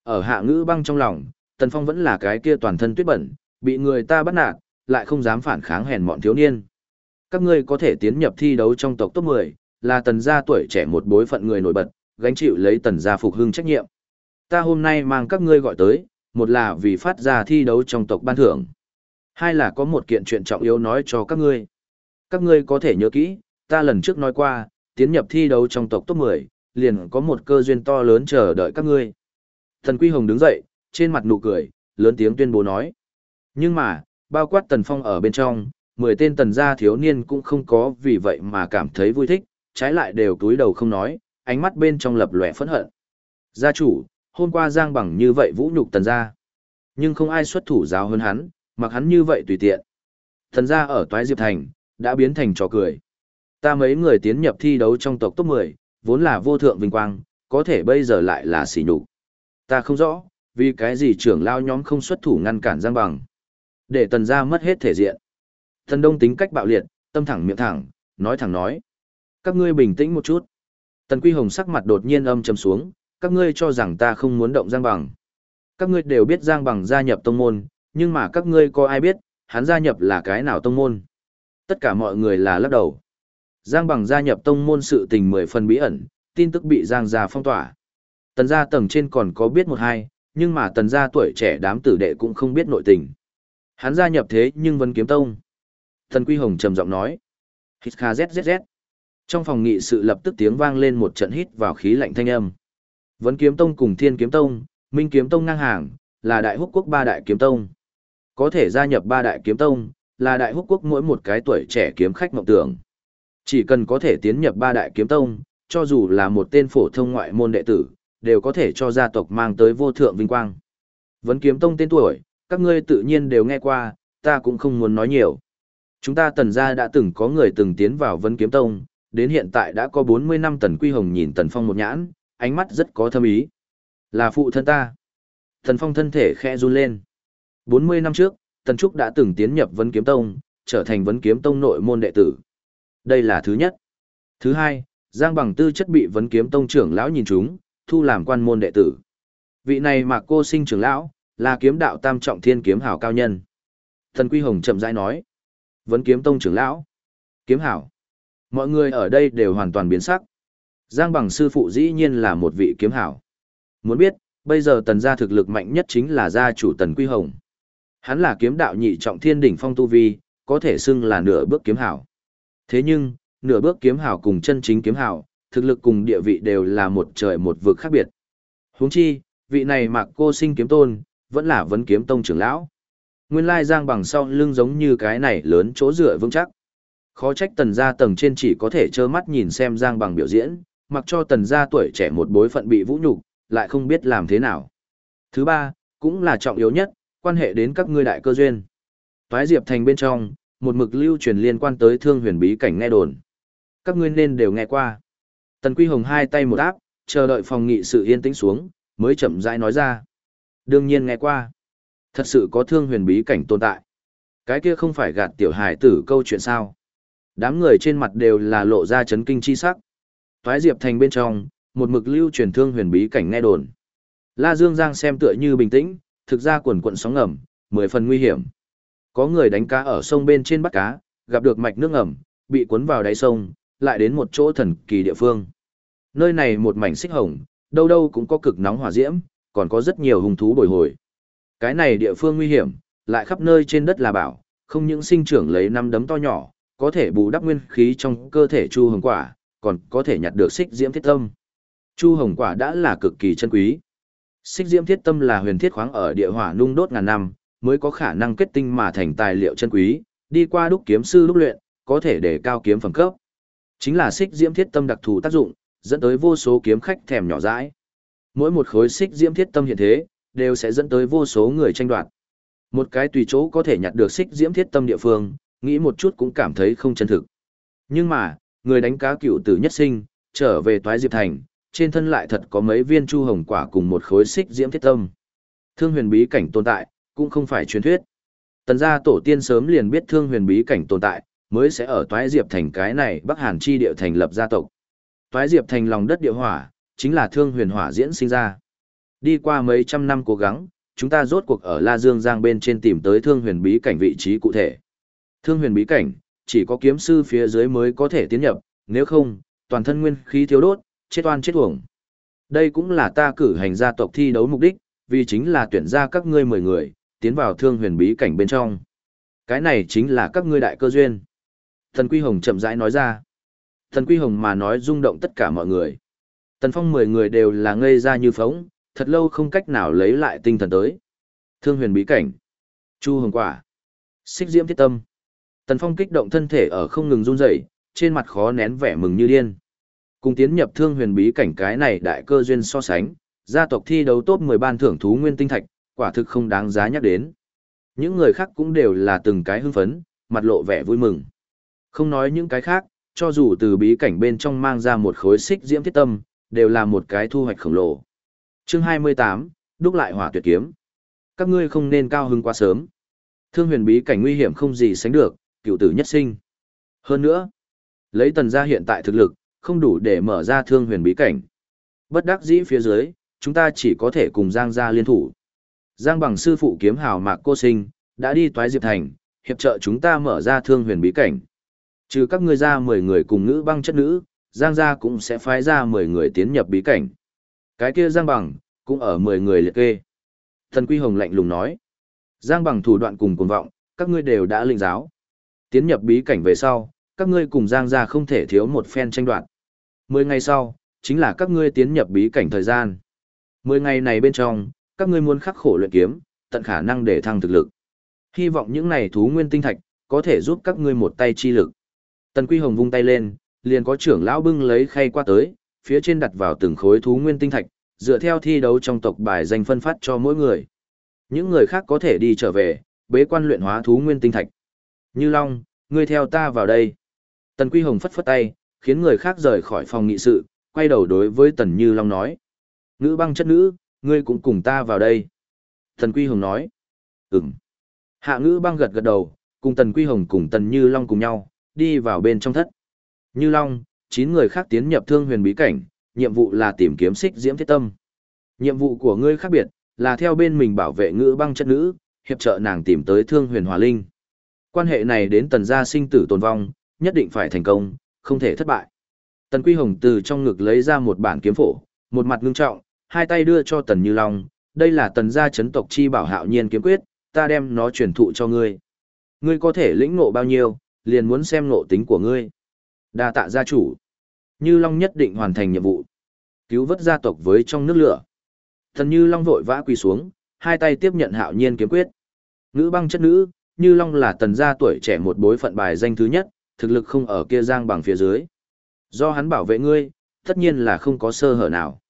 Ở hạ ngữ băng trong lòng, tần phong vẫn là cái kia toàn thân tuyết bẩn, bị người ta bắt nạt, lại không dám phản kháng hèn mọn thiếu niên. Các ngươi có thể tiến nhập thi đấu trong tộc top 10, là tần gia tuổi trẻ một bối phận người nổi bật, gánh chịu lấy tần gia phục hưng trách nhiệm. Ta hôm nay mang các ngươi gọi tới, một là vì phát ra thi đấu trong tộc ban thưởng. Hai là có một kiện chuyện trọng yếu nói cho các ngươi. Các ngươi có thể nhớ kỹ, ta lần trước nói qua, tiến nhập thi đấu trong tộc top 10, liền có một cơ duyên to lớn chờ đợi các ngươi. Thần Quy Hồng đứng dậy, trên mặt nụ cười, lớn tiếng tuyên bố nói. Nhưng mà, bao quát Tần Phong ở bên trong, 10 tên tần gia thiếu niên cũng không có vì vậy mà cảm thấy vui thích, trái lại đều túi đầu không nói, ánh mắt bên trong lập lòe phẫn hận. Gia chủ, hôm qua Giang Bằng như vậy vũ nhục tần gia. Nhưng không ai xuất thủ giáo hơn hắn, mặc hắn như vậy tùy tiện. Tần gia ở Toái Diệp Thành, đã biến thành trò cười. Ta mấy người tiến nhập thi đấu trong tộc top 10, vốn là vô thượng vinh quang, có thể bây giờ lại là xỉ nhục. Ta không rõ, vì cái gì trưởng lao nhóm không xuất thủ ngăn cản Giang Bằng. Để tần gia mất hết thể diện. Tần Đông tính cách bạo liệt, tâm thẳng miệng thẳng, nói thẳng nói. Các ngươi bình tĩnh một chút. Tần Quy Hồng sắc mặt đột nhiên âm trầm xuống, các ngươi cho rằng ta không muốn động Giang Bằng. Các ngươi đều biết Giang Bằng gia nhập tông môn, nhưng mà các ngươi có ai biết, hắn gia nhập là cái nào tông môn? Tất cả mọi người là lắc đầu. Giang Bằng gia nhập tông môn sự tình mười phần bí ẩn, tin tức bị Giang gia phong tỏa. Tần gia tầng trên còn có biết một hai, nhưng mà tần gia tuổi trẻ đám tử đệ cũng không biết nội tình. Hắn gia nhập thế nhưng vẫn kiếm tông. Thần Quy Hồng trầm giọng nói. Hít kha zzz. Trong phòng nghị sự lập tức tiếng vang lên một trận hít vào khí lạnh thanh âm. Vấn kiếm tông cùng thiên kiếm tông, Minh Kiếm Tông ngang hàng, là Đại Húc Quốc ba đại kiếm tông. Có thể gia nhập ba đại kiếm tông, là Đại Húc Quốc mỗi một cái tuổi trẻ kiếm khách mộng tưởng. Chỉ cần có thể tiến nhập ba đại kiếm tông, cho dù là một tên phổ thông ngoại môn đệ tử, đều có thể cho gia tộc mang tới vô thượng vinh quang. Vấn kiếm tông tên tuổi, các ngươi tự nhiên đều nghe qua, ta cũng không muốn nói nhiều. Chúng ta tần gia đã từng có người từng tiến vào vấn kiếm tông, đến hiện tại đã có 40 năm tần quy hồng nhìn tần phong một nhãn, ánh mắt rất có thâm ý. Là phụ thân ta. Tần phong thân thể khẽ run lên. 40 năm trước, tần trúc đã từng tiến nhập vấn kiếm tông, trở thành vấn kiếm tông nội môn đệ tử. Đây là thứ nhất. Thứ hai, Giang bằng tư chất bị vấn kiếm tông trưởng lão nhìn chúng, thu làm quan môn đệ tử. Vị này mà cô sinh trưởng lão, là kiếm đạo tam trọng thiên kiếm hảo cao nhân. Thần Quy Hồng chậm rãi nói. Vấn kiếm tông trưởng lão. Kiếm hảo. Mọi người ở đây đều hoàn toàn biến sắc. Giang bằng sư phụ dĩ nhiên là một vị kiếm hảo. Muốn biết, bây giờ tần gia thực lực mạnh nhất chính là gia chủ tần Quy Hồng. Hắn là kiếm đạo nhị trọng thiên đỉnh phong tu vi, có thể xưng là nửa bước kiếm hảo. Thế nhưng, nửa bước kiếm hảo cùng chân chính kiếm hảo, thực lực cùng địa vị đều là một trời một vực khác biệt. Huống chi, vị này mặc cô sinh kiếm tôn, vẫn là vấn kiếm tông trưởng lão. Nguyên lai giang bằng sau lưng giống như cái này lớn chỗ dựa vững chắc. Khó trách tần gia tầng trên chỉ có thể trơ mắt nhìn xem giang bằng biểu diễn, mặc cho tần gia tuổi trẻ một bối phận bị vũ nhục lại không biết làm thế nào. Thứ ba, cũng là trọng yếu nhất, quan hệ đến các ngươi đại cơ duyên. Toái Diệp Thành bên trong, một mực lưu truyền liên quan tới thương huyền bí cảnh nghe đồn. Các ngươi nên đều nghe qua. Tần Quy Hồng hai tay một áp, chờ đợi phòng nghị sự yên tĩnh xuống, mới chậm rãi nói ra. Đương nhiên nghe qua. Thật sự có thương huyền bí cảnh tồn tại. Cái kia không phải gạt tiểu hài tử câu chuyện sao. Đám người trên mặt đều là lộ ra chấn kinh chi sắc. Toái Diệp Thành bên trong, một mực lưu truyền thương huyền bí cảnh nghe đồn. La Dương Giang xem tựa như bình tĩnh, thực ra quần quận sóng ngầm, mười phần nguy hiểm. Có người đánh cá ở sông bên trên bắt cá, gặp được mạch nước ngầm, bị cuốn vào đáy sông, lại đến một chỗ thần kỳ địa phương. Nơi này một mảnh xích hồng, đâu đâu cũng có cực nóng hỏa diễm, còn có rất nhiều hung thú bồi hồi. Cái này địa phương nguy hiểm, lại khắp nơi trên đất là bảo, không những sinh trưởng lấy năm đấm to nhỏ, có thể bù đắp nguyên khí trong cơ thể chu hồng quả, còn có thể nhặt được xích diễm thiết tâm. Chu hồng quả đã là cực kỳ chân quý. Xích diễm thiết tâm là huyền thiết khoáng ở địa hỏa nung đốt ngàn năm, mới có khả năng kết tinh mà thành tài liệu chân quý, đi qua đúc kiếm sư đúc luyện, có thể để cao kiếm phẩm cấp. Chính là xích diễm thiết tâm đặc thù tác dụng, dẫn tới vô số kiếm khách thèm nhỏ dãi. Mỗi một khối xích diễm thiết tâm hiện thế, đều sẽ dẫn tới vô số người tranh đoạt. Một cái tùy chỗ có thể nhặt được xích diễm thiết tâm địa phương, nghĩ một chút cũng cảm thấy không chân thực. Nhưng mà, người đánh cá cựu tử nhất sinh, trở về toái diệp thành, trên thân lại thật có mấy viên chu hồng quả cùng một khối xích diễm thiết tâm. Thương huyền bí cảnh tồn tại, cũng không phải truyền thuyết. Tần gia tổ tiên sớm liền biết thương huyền bí cảnh tồn tại, mới sẽ ở toái diệp thành cái này Bắc Hàn chi địa thành lập gia tộc. Toái diệp thành lòng đất địa hỏa, chính là thương huyền hỏa diễn sinh ra. Đi qua mấy trăm năm cố gắng, chúng ta rốt cuộc ở La Dương Giang bên trên tìm tới thương huyền bí cảnh vị trí cụ thể. Thương huyền bí cảnh, chỉ có kiếm sư phía dưới mới có thể tiến nhập, nếu không, toàn thân nguyên khí thiếu đốt, chết oan chết uổng. Đây cũng là ta cử hành gia tộc thi đấu mục đích, vì chính là tuyển ra các ngươi mười người, tiến vào thương huyền bí cảnh bên trong. Cái này chính là các ngươi đại cơ duyên. Thần Quy Hồng chậm rãi nói ra. Thần Quy Hồng mà nói rung động tất cả mọi người. Tần Phong mười người đều là ngây ra như phóng, thật lâu không cách nào lấy lại tinh thần tới. Thương huyền bí cảnh. Chu hồng quả. Xích diễm thiết tâm. Tần Phong kích động thân thể ở không ngừng run rẩy, trên mặt khó nén vẻ mừng như điên. Cùng tiến nhập thương huyền bí cảnh cái này đại cơ duyên so sánh, gia tộc thi đấu top 10 ban thưởng thú nguyên tinh thạch, quả thực không đáng giá nhắc đến. Những người khác cũng đều là từng cái hưng phấn, mặt lộ vẻ vui mừng. Không nói những cái khác, cho dù từ bí cảnh bên trong mang ra một khối xích diễm thiết tâm, đều là một cái thu hoạch khổng lồ. Chương 28, đúc lại hỏa tuyệt kiếm. Các ngươi không nên cao hứng quá sớm. Thương huyền bí cảnh nguy hiểm không gì sánh được, cựu tử nhất sinh. Hơn nữa, lấy tần gia hiện tại thực lực, không đủ để mở ra thương huyền bí cảnh. Bất đắc dĩ phía dưới, chúng ta chỉ có thể cùng Giang gia liên thủ. Giang bằng sư phụ kiếm hào mạc cô sinh, đã đi toái diệp thành, hiệp trợ chúng ta mở ra thương huyền bí cảnh. Trừ các ngươi ra 10 người cùng nữ băng chất nữ, Giang gia cũng sẽ phái ra 10 người tiến nhập bí cảnh. Cái kia Giang bằng, cũng ở 10 người liệt kê. Thần Quy Hồng lạnh lùng nói. Giang bằng thủ đoạn cùng cuồng vọng, các ngươi đều đã linh giáo. Tiến nhập bí cảnh về sau, các ngươi cùng Giang gia không thể thiếu một phen tranh đoạt. 10 ngày sau, chính là các ngươi tiến nhập bí cảnh thời gian. 10 ngày này bên trong, các ngươi muốn khắc khổ luyện kiếm, tận khả năng để thăng thực lực. Hy vọng những này thú nguyên tinh thạch có thể giúp các ngươi một tay chi lực. Tần Quy Hồng vung tay lên, liền có trưởng lão bưng lấy khay qua tới, phía trên đặt vào từng khối thú nguyên tinh thạch, dựa theo thi đấu trong tộc bài danh phân phát cho mỗi người. Những người khác có thể đi trở về, bế quan luyện hóa thú nguyên tinh thạch. Như Long, ngươi theo ta vào đây. Tần Quy Hồng phất phất tay, khiến người khác rời khỏi phòng nghị sự, quay đầu đối với Tần Như Long nói. Nữ băng chất nữ, ngươi cũng cùng ta vào đây. Tần Quy Hồng nói. Ừm. Hạ ngữ băng gật gật đầu, cùng Tần Quy Hồng cùng Tần Như Long cùng nhau, đi vào bên trong thất. Như Long, chín người khác tiến nhập thương huyền bí cảnh, nhiệm vụ là tìm kiếm xích diễm thiết tâm. Nhiệm vụ của ngươi khác biệt, là theo bên mình bảo vệ ngữ băng chất nữ, hiệp trợ nàng tìm tới thương huyền hòa linh. Quan hệ này đến tần gia sinh tử tồn vong, nhất định phải thành công, không thể thất bại. Tần Quy Hồng từ trong ngực lấy ra một bản kiếm phổ, một mặt ngưng trọng, hai tay đưa cho Tần Như Long, đây là tần gia chấn tộc chi bảo hạo nhiên kiếm quyết, ta đem nó truyền thụ cho ngươi. Ngươi có thể lĩnh ngộ bao nhiêu, liền muốn xem ngộ tính của ngươi. Đa tạ gia chủ. Như Long nhất định hoàn thành nhiệm vụ. Cứu vớt gia tộc với trong nước lửa. Thần Như Long vội vã quỳ xuống, hai tay tiếp nhận hạo nhiên kiếm quyết. Nữ băng chất nữ, Như Long là tần gia tuổi trẻ một bối phận bài danh thứ nhất, thực lực không ở kia giang bằng phía dưới. Do hắn bảo vệ ngươi, tất nhiên là không có sơ hở nào.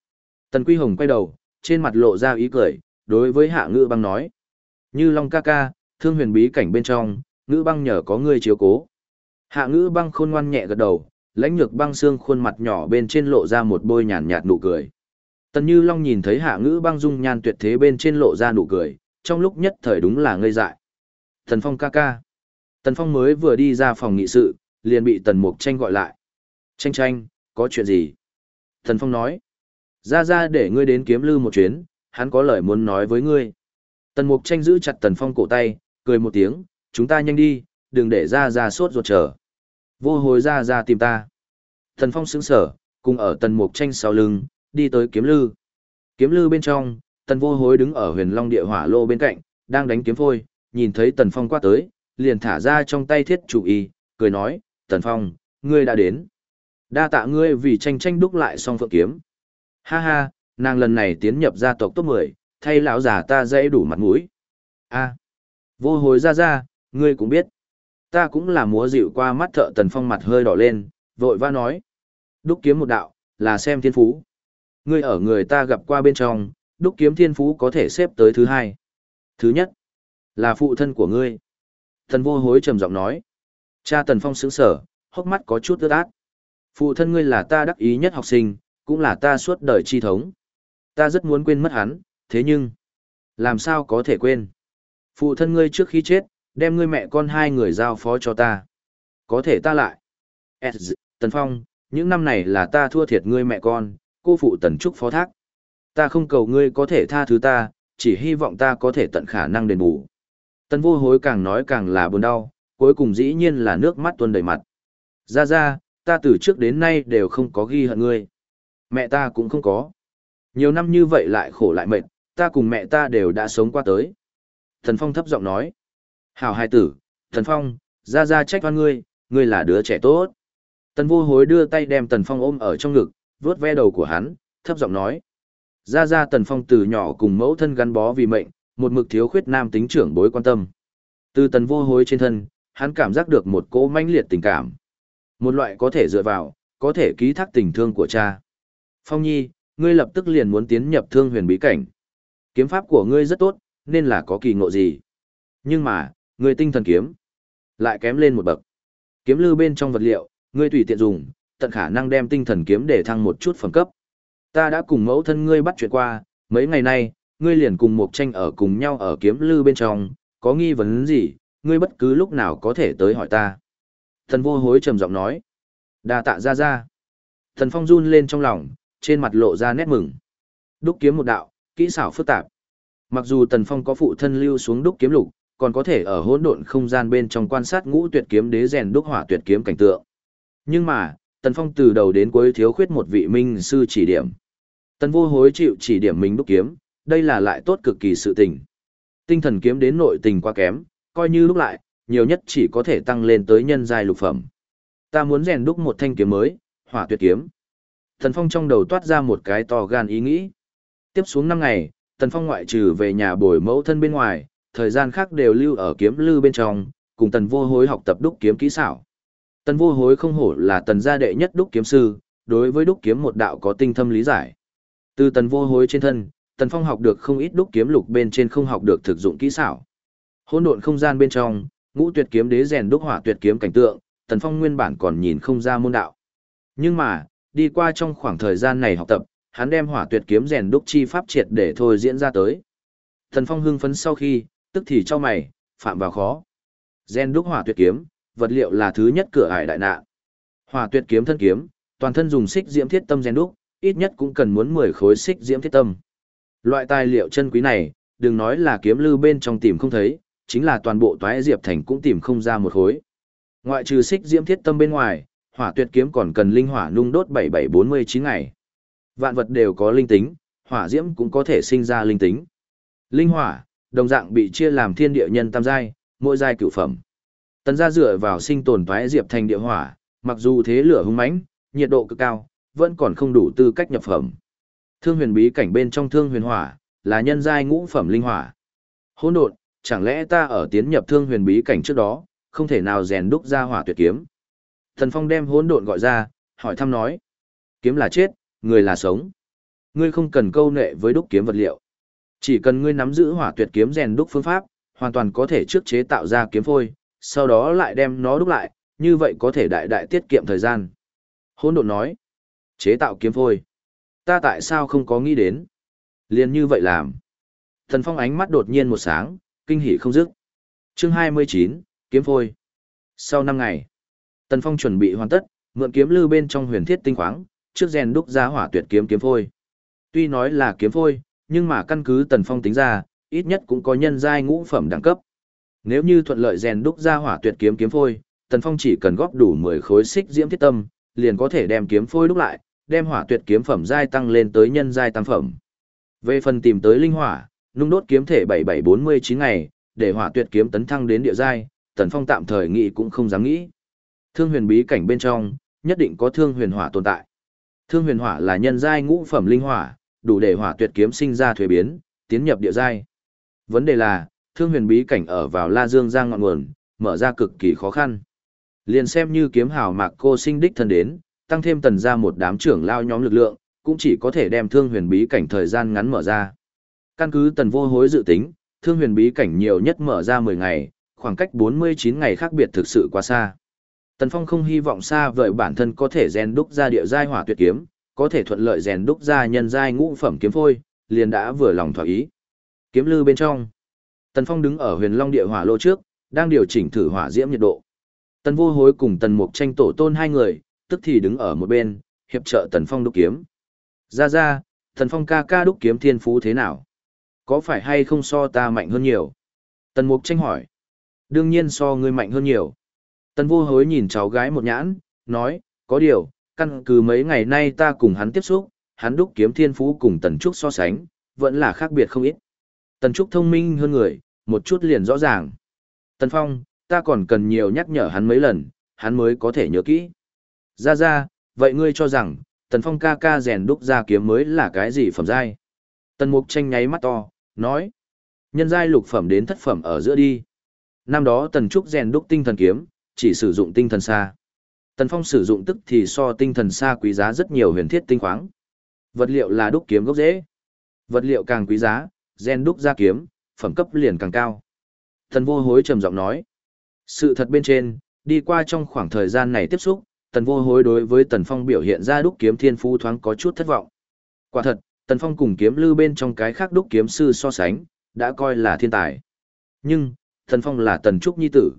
Tần Quy Hồng quay đầu, trên mặt lộ ra ý cười, đối với hạ ngữ băng nói. Như Long ca ca, thương huyền bí cảnh bên trong, ngữ băng nhờ có ngươi chiếu cố. Hạ ngữ băng khôn ngoan nhẹ gật đầu, lãnh nhược băng xương khuôn mặt nhỏ bên trên lộ ra một bôi nhàn nhạt nụ cười. Tần Như Long nhìn thấy hạ ngữ băng dung nhan tuyệt thế bên trên lộ ra nụ cười, trong lúc nhất thời đúng là ngây dại. Tần Phong ca ca. Tần Phong mới vừa đi ra phòng nghị sự, liền bị Tần Mục Tranh gọi lại. Tranh tranh, có chuyện gì? Tần Phong nói. Ra ra để ngươi đến kiếm lư một chuyến, hắn có lời muốn nói với ngươi. Tần Mục Tranh giữ chặt Tần Phong cổ tay, cười một tiếng, chúng ta nhanh đi, đừng để ra ra sốt ruột chờ. Vô hồi ra ra tìm ta. Thần Phong sững sở, cùng ở Tần Mục Tranh sau lưng, đi tới kiếm lư. Kiếm lư bên trong, Tần Vô Hối đứng ở Huyền Long Địa Hỏa Lô bên cạnh, đang đánh kiếm phôi, nhìn thấy Tần Phong qua tới, liền thả ra trong tay thiết chủ y, cười nói, Tần Phong, ngươi đã đến. Đa tạ ngươi vì tranh tranh đúc lại song phượng kiếm. Ha ha, nàng lần này tiến nhập gia tộc top 10, thay lão già ta dễ đủ mặt mũi. A, vô hồi ra ra, ngươi cũng biết. Ta cũng là múa dịu qua mắt thợ Tần Phong mặt hơi đỏ lên, vội va nói. Đúc kiếm một đạo, là xem thiên phú. Ngươi ở người ta gặp qua bên trong, đúc kiếm thiên phú có thể xếp tới thứ hai. Thứ nhất, là phụ thân của ngươi. Thần vô hối trầm giọng nói. Cha Tần Phong sững sở, hốc mắt có chút ướt át. Phụ thân ngươi là ta đắc ý nhất học sinh, cũng là ta suốt đời chi thống. Ta rất muốn quên mất hắn, thế nhưng, làm sao có thể quên? Phụ thân ngươi trước khi chết, đem ngươi mẹ con hai người giao phó cho ta. Có thể ta lại. Tần Phong, những năm này là ta thua thiệt ngươi mẹ con, cô phụ tần trúc phó thác. Ta không cầu ngươi có thể tha thứ ta, chỉ hy vọng ta có thể tận khả năng đền bù. Tần vô hối càng nói càng là buồn đau, cuối cùng dĩ nhiên là nước mắt tuôn đầy mặt. Ra ra, ta từ trước đến nay đều không có ghi hận ngươi. Mẹ ta cũng không có. Nhiều năm như vậy lại khổ lại mệt, ta cùng mẹ ta đều đã sống qua tới. Thần Phong thấp giọng nói. Hảo hai tử, Thần Phong, ra ra trách oan ngươi, ngươi là đứa trẻ tốt. Tần vô hối đưa tay đem Tần Phong ôm ở trong ngực, vuốt ve đầu của hắn, thấp giọng nói. Ra ra Tần Phong từ nhỏ cùng mẫu thân gắn bó vì mệnh, một mực thiếu khuyết nam tính trưởng bối quan tâm. Từ tần vô hối trên thân, hắn cảm giác được một cỗ mãnh liệt tình cảm. Một loại có thể dựa vào, có thể ký thác tình thương của cha. Phong nhi, ngươi lập tức liền muốn tiến nhập thương huyền bí cảnh. Kiếm pháp của ngươi rất tốt, nên là có kỳ ngộ gì. Nhưng mà, ngươi tinh thần kiếm, lại kém lên một bậc. Kiếm lư bên trong vật liệu, ngươi tùy tiện dùng, tận khả năng đem tinh thần kiếm để thăng một chút phẩm cấp. Ta đã cùng mẫu thân ngươi bắt chuyện qua, mấy ngày nay, ngươi liền cùng một tranh ở cùng nhau ở kiếm lư bên trong, có nghi vấn gì, ngươi bất cứ lúc nào có thể tới hỏi ta. Thần vô hối trầm giọng nói. đa tạ ra ra. Thần phong run lên trong lòng, trên mặt lộ ra nét mừng. Đúc kiếm một đạo, kỹ xảo phức tạp. Mặc dù tần phong có phụ thân lưu xuống đúc kiếm lục, còn có thể ở hỗn độn không gian bên trong quan sát ngũ tuyệt kiếm đế rèn đúc hỏa tuyệt kiếm cảnh tượng. Nhưng mà, tần phong từ đầu đến cuối thiếu khuyết một vị minh sư chỉ điểm. Tần vô hối chịu chỉ điểm mình đúc kiếm, đây là lại tốt cực kỳ sự tình. Tinh thần kiếm đến nội tình quá kém, coi như lúc lại, nhiều nhất chỉ có thể tăng lên tới nhân giai lục phẩm. Ta muốn rèn đúc một thanh kiếm mới, hỏa tuyệt kiếm. tần Phong trong đầu toát ra một cái to gan ý nghĩ. Tiếp xuống năm ngày, Tần Phong ngoại trừ về nhà bồi mẫu thân bên ngoài, thời gian khác đều lưu ở kiếm lư bên trong, cùng tần vô hối học tập đúc kiếm kỹ xảo. Tần vô hối không hổ là tần gia đệ nhất đúc kiếm sư, đối với đúc kiếm một đạo có tinh thâm lý giải. Từ tần vô hối trên thân, tần phong học được không ít đúc kiếm lục bên trên không học được thực dụng kỹ xảo. Hỗn độn không gian bên trong, ngũ tuyệt kiếm đế rèn đúc hỏa tuyệt kiếm cảnh tượng, tần phong nguyên bản còn nhìn không ra môn đạo. Nhưng mà, đi qua trong khoảng thời gian này học tập, hắn đem hỏa tuyệt kiếm rèn đúc chi pháp triệt để thôi diễn ra tới. Tần phong hưng phấn sau khi, tức thì cho mày, phạm vào khó. Gen đúc hỏa tuyệt kiếm, vật liệu là thứ nhất cửa ải đại nạn. Hỏa tuyệt kiếm thân kiếm, toàn thân dùng xích diễm thiết tâm gen đúc, ít nhất cũng cần muốn 10 khối xích diễm thiết tâm. Loại tài liệu chân quý này, đừng nói là kiếm lưu bên trong tìm không thấy, chính là toàn bộ toái diệp thành cũng tìm không ra một khối. Ngoại trừ xích diễm thiết tâm bên ngoài, hỏa tuyệt kiếm còn cần linh hỏa nung đốt 7749 ngày. Vạn vật đều có linh tính, hỏa diễm cũng có thể sinh ra linh tính. Linh hỏa, đồng dạng bị chia làm thiên địa nhân tam giai, mỗi giai cửu phẩm. Tần gia dựa vào sinh tồn toái diệp thành địa hỏa, mặc dù thế lửa hung mãnh, nhiệt độ cực cao, vẫn còn không đủ tư cách nhập phẩm. Thương huyền bí cảnh bên trong thương huyền hỏa, là nhân giai ngũ phẩm linh hỏa. Hỗn độn, chẳng lẽ ta ở tiến nhập thương huyền bí cảnh trước đó, không thể nào rèn đúc ra hỏa tuyệt kiếm. Thần Phong đem hỗn độn gọi ra, hỏi thăm nói. Kiếm là chết, người là sống. Ngươi không cần câu nệ với đúc kiếm vật liệu. Chỉ cần ngươi nắm giữ hỏa tuyệt kiếm rèn đúc phương pháp, hoàn toàn có thể trước chế tạo ra kiếm phôi, sau đó lại đem nó đúc lại, như vậy có thể đại đại tiết kiệm thời gian. Hôn độn nói, chế tạo kiếm phôi. Ta tại sao không có nghĩ đến? Liền như vậy làm. Thần Phong ánh mắt đột nhiên một sáng, kinh hỉ không dứt. Chương 29, kiếm phôi. Sau 5 ngày, Tần Phong chuẩn bị hoàn tất, mượn kiếm lư bên trong huyền thiết tinh khoáng, trước rèn đúc ra hỏa tuyệt kiếm kiếm phôi. Tuy nói là kiếm phôi, nhưng mà căn cứ Tần Phong tính ra, ít nhất cũng có nhân giai ngũ phẩm đẳng cấp. Nếu như thuận lợi rèn đúc ra hỏa tuyệt kiếm kiếm phôi, Tần Phong chỉ cần góp đủ 10 khối xích diễm thiết tâm, liền có thể đem kiếm phôi đúc lại, đem hỏa tuyệt kiếm phẩm giai tăng lên tới nhân giai tam phẩm. Về phần tìm tới linh hỏa, nung đốt kiếm thể 7749 ngày, để hỏa tuyệt kiếm tấn thăng đến địa giai, Tần Phong tạm thời nghĩ cũng không dám nghĩ. Thương huyền bí cảnh bên trong, nhất định có thương huyền hỏa tồn tại. Thương huyền hỏa là nhân giai ngũ phẩm linh hỏa, đủ để hỏa tuyệt kiếm sinh ra thuế biến, tiến nhập địa giai. Vấn đề là, thương huyền bí cảnh ở vào La Dương Giang ngọn nguồn, mở ra cực kỳ khó khăn. Liền xem như kiếm hào mạc cô sinh đích thân đến, tăng thêm tần ra một đám trưởng lao nhóm lực lượng, cũng chỉ có thể đem thương huyền bí cảnh thời gian ngắn mở ra. Căn cứ tần vô hối dự tính, thương huyền bí cảnh nhiều nhất mở ra 10 ngày, khoảng cách 49 ngày khác biệt thực sự quá xa. Tần Phong không hy vọng xa vời bản thân có thể rèn đúc ra địa giai hỏa tuyệt kiếm, có thể thuận lợi rèn đúc ra nhân giai ngũ phẩm kiếm phôi, liền đã vừa lòng thỏa ý. Kiếm lư bên trong. Tần Phong đứng ở huyền long địa hỏa lô trước, đang điều chỉnh thử hỏa diễm nhiệt độ. Tần vô hối cùng tần mục tranh tổ tôn hai người, tức thì đứng ở một bên, hiệp trợ tần phong đúc kiếm. Ra ra, tần phong ca ca đúc kiếm thiên phú thế nào? Có phải hay không so ta mạnh hơn nhiều? Tần mục tranh hỏi. Đương nhiên so ngươi mạnh hơn nhiều. Tần vô hối nhìn cháu gái một nhãn, nói, có điều, căn cứ mấy ngày nay ta cùng hắn tiếp xúc, hắn đúc kiếm thiên phú cùng tần trúc so sánh, vẫn là khác biệt không ít. Tần Trúc thông minh hơn người, một chút liền rõ ràng. Tần Phong, ta còn cần nhiều nhắc nhở hắn mấy lần, hắn mới có thể nhớ kỹ. Ra ra, vậy ngươi cho rằng, Tần Phong ca ca rèn đúc ra kiếm mới là cái gì phẩm giai? Tần Mục tranh nháy mắt to, nói. Nhân giai lục phẩm đến thất phẩm ở giữa đi. Năm đó Tần Trúc rèn đúc tinh thần kiếm, chỉ sử dụng tinh thần xa. Tần Phong sử dụng tức thì so tinh thần xa quý giá rất nhiều huyền thiết tinh khoáng. Vật liệu là đúc kiếm gốc dễ. Vật liệu càng quý giá, gen đúc ra kiếm, phẩm cấp liền càng cao. Tần vô hối trầm giọng nói. Sự thật bên trên, đi qua trong khoảng thời gian này tiếp xúc, tần vô hối đối với tần phong biểu hiện ra đúc kiếm thiên phú thoáng có chút thất vọng. Quả thật, tần phong cùng kiếm lư bên trong cái khác đúc kiếm sư so sánh, đã coi là thiên tài. Nhưng, tần phong là tần trúc nhi tử.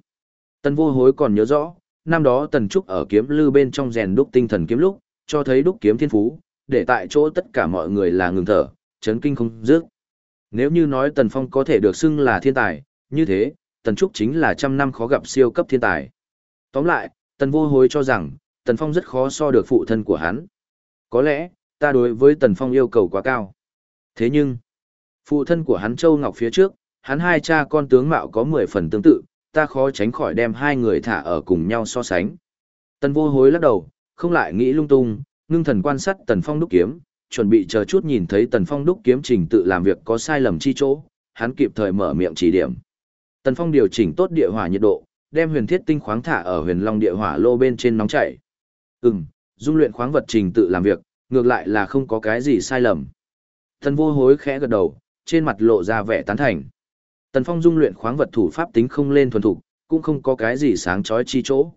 Tần vô hối còn nhớ rõ, năm đó tần trúc ở kiếm lư bên trong rèn đúc tinh thần kiếm lúc, cho thấy đúc kiếm thiên phú, để tại chỗ tất cả mọi người là ngừng thở, chấn kinh không dứt. Nếu như nói Tần Phong có thể được xưng là thiên tài, như thế, Tần Trúc chính là trăm năm khó gặp siêu cấp thiên tài. Tóm lại, Tần vô hối cho rằng, Tần Phong rất khó so được phụ thân của hắn. Có lẽ, ta đối với Tần Phong yêu cầu quá cao. Thế nhưng, phụ thân của hắn Châu Ngọc phía trước, hắn hai cha con tướng mạo có 10 phần tương tự, ta khó tránh khỏi đem hai người thả ở cùng nhau so sánh. Tần vô hối lắc đầu, không lại nghĩ lung tung, ngưng thần quan sát Tần Phong đúc kiếm, chuẩn bị chờ chút nhìn thấy Tần Phong đúc kiếm trình tự làm việc có sai lầm chi chỗ, hắn kịp thời mở miệng chỉ điểm. Tần Phong điều chỉnh tốt địa hỏa nhiệt độ, đem huyền thiết tinh khoáng thả ở huyền long địa hỏa lô bên trên nóng chảy. Ừm, dung luyện khoáng vật trình tự làm việc, ngược lại là không có cái gì sai lầm. Tần vô hối khẽ gật đầu, trên mặt lộ ra vẻ tán thành. Tần Phong dung luyện khoáng vật thủ pháp tính không lên thuần thục, cũng không có cái gì sáng chói chi chỗ.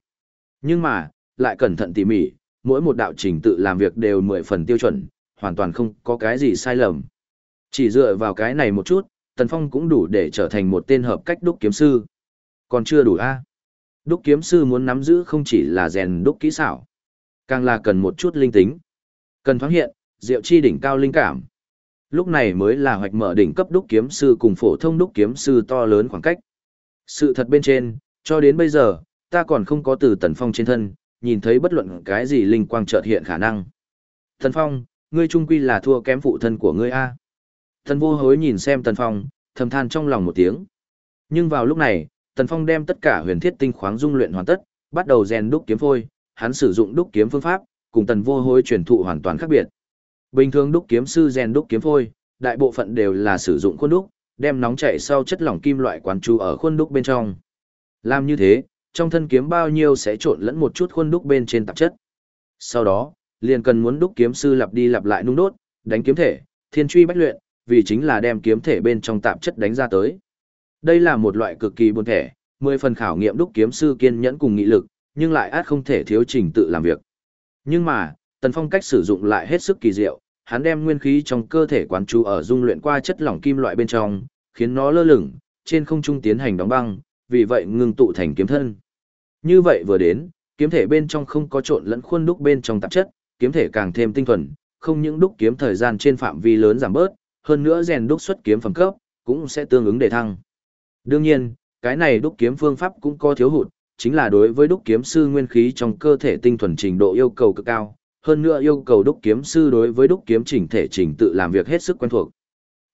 Nhưng mà, lại cẩn thận tỉ mỉ, mỗi một đạo trình tự làm việc đều mười phần tiêu chuẩn, hoàn toàn không có cái gì sai lầm. Chỉ dựa vào cái này một chút, Tần Phong cũng đủ để trở thành một tên hợp cách đúc kiếm sư. Còn chưa đủ a Đúc kiếm sư muốn nắm giữ không chỉ là rèn đúc kỹ xảo, càng là cần một chút linh tính. Cần thoáng hiện, diệu chi đỉnh cao linh cảm. Lúc này mới là hoạch mở đỉnh cấp đúc kiếm sư cùng phổ thông đúc kiếm sư to lớn khoảng cách. Sự thật bên trên, cho đến bây giờ, ta còn không có từ Tần Phong trên thân, nhìn thấy bất luận cái gì linh quang chợt hiện khả năng. Tần Phong, ngươi trung quy là thua kém phụ thân của ngươi a. Tần vô hối nhìn xem Tần Phong, thầm than trong lòng một tiếng. Nhưng vào lúc này, Tần Phong đem tất cả huyền thiết tinh khoáng dung luyện hoàn tất, bắt đầu rèn đúc kiếm phôi, hắn sử dụng đúc kiếm phương pháp, cùng Tần vô hối truyền thụ hoàn toàn khác biệt. Bình thường đúc kiếm sư rèn đúc kiếm phôi, đại bộ phận đều là sử dụng khuôn đúc, đem nóng chảy sau chất lỏng kim loại quán chú ở khuôn đúc bên trong. Làm như thế, trong thân kiếm bao nhiêu sẽ trộn lẫn một chút khuôn đúc bên trên tạp chất. Sau đó, liền cần muốn đúc kiếm sư lặp đi lặp lại nung đốt, đánh kiếm thể, thiên truy bách luyện, vì chính là đem kiếm thể bên trong tạp chất đánh ra tới. Đây là một loại cực kỳ buồn thể, mười phần khảo nghiệm đúc kiếm sư kiên nhẫn cùng nghị lực, nhưng lại át không thể thiếu trình tự làm việc. Nhưng mà, Tần Phong cách sử dụng lại hết sức kỳ diệu, hắn đem nguyên khí trong cơ thể quán chú ở dung luyện qua chất lỏng kim loại bên trong, khiến nó lơ lửng, trên không trung tiến hành đóng băng, vì vậy ngừng tụ thành kiếm thân. Như vậy vừa đến, kiếm thể bên trong không có trộn lẫn khuôn đúc bên trong tạp chất, kiếm thể càng thêm tinh thuần, không những đúc kiếm thời gian trên phạm vi lớn giảm bớt, hơn nữa rèn đúc xuất kiếm phẩm cấp, cũng sẽ tương ứng để thăng. Đương nhiên, cái này đúc kiếm phương pháp cũng có thiếu hụt, chính là đối với đúc kiếm sư nguyên khí trong cơ thể tinh thuần trình độ yêu cầu cực cao, hơn nữa yêu cầu đúc kiếm sư đối với đúc kiếm chỉnh thể trình tự làm việc hết sức quen thuộc.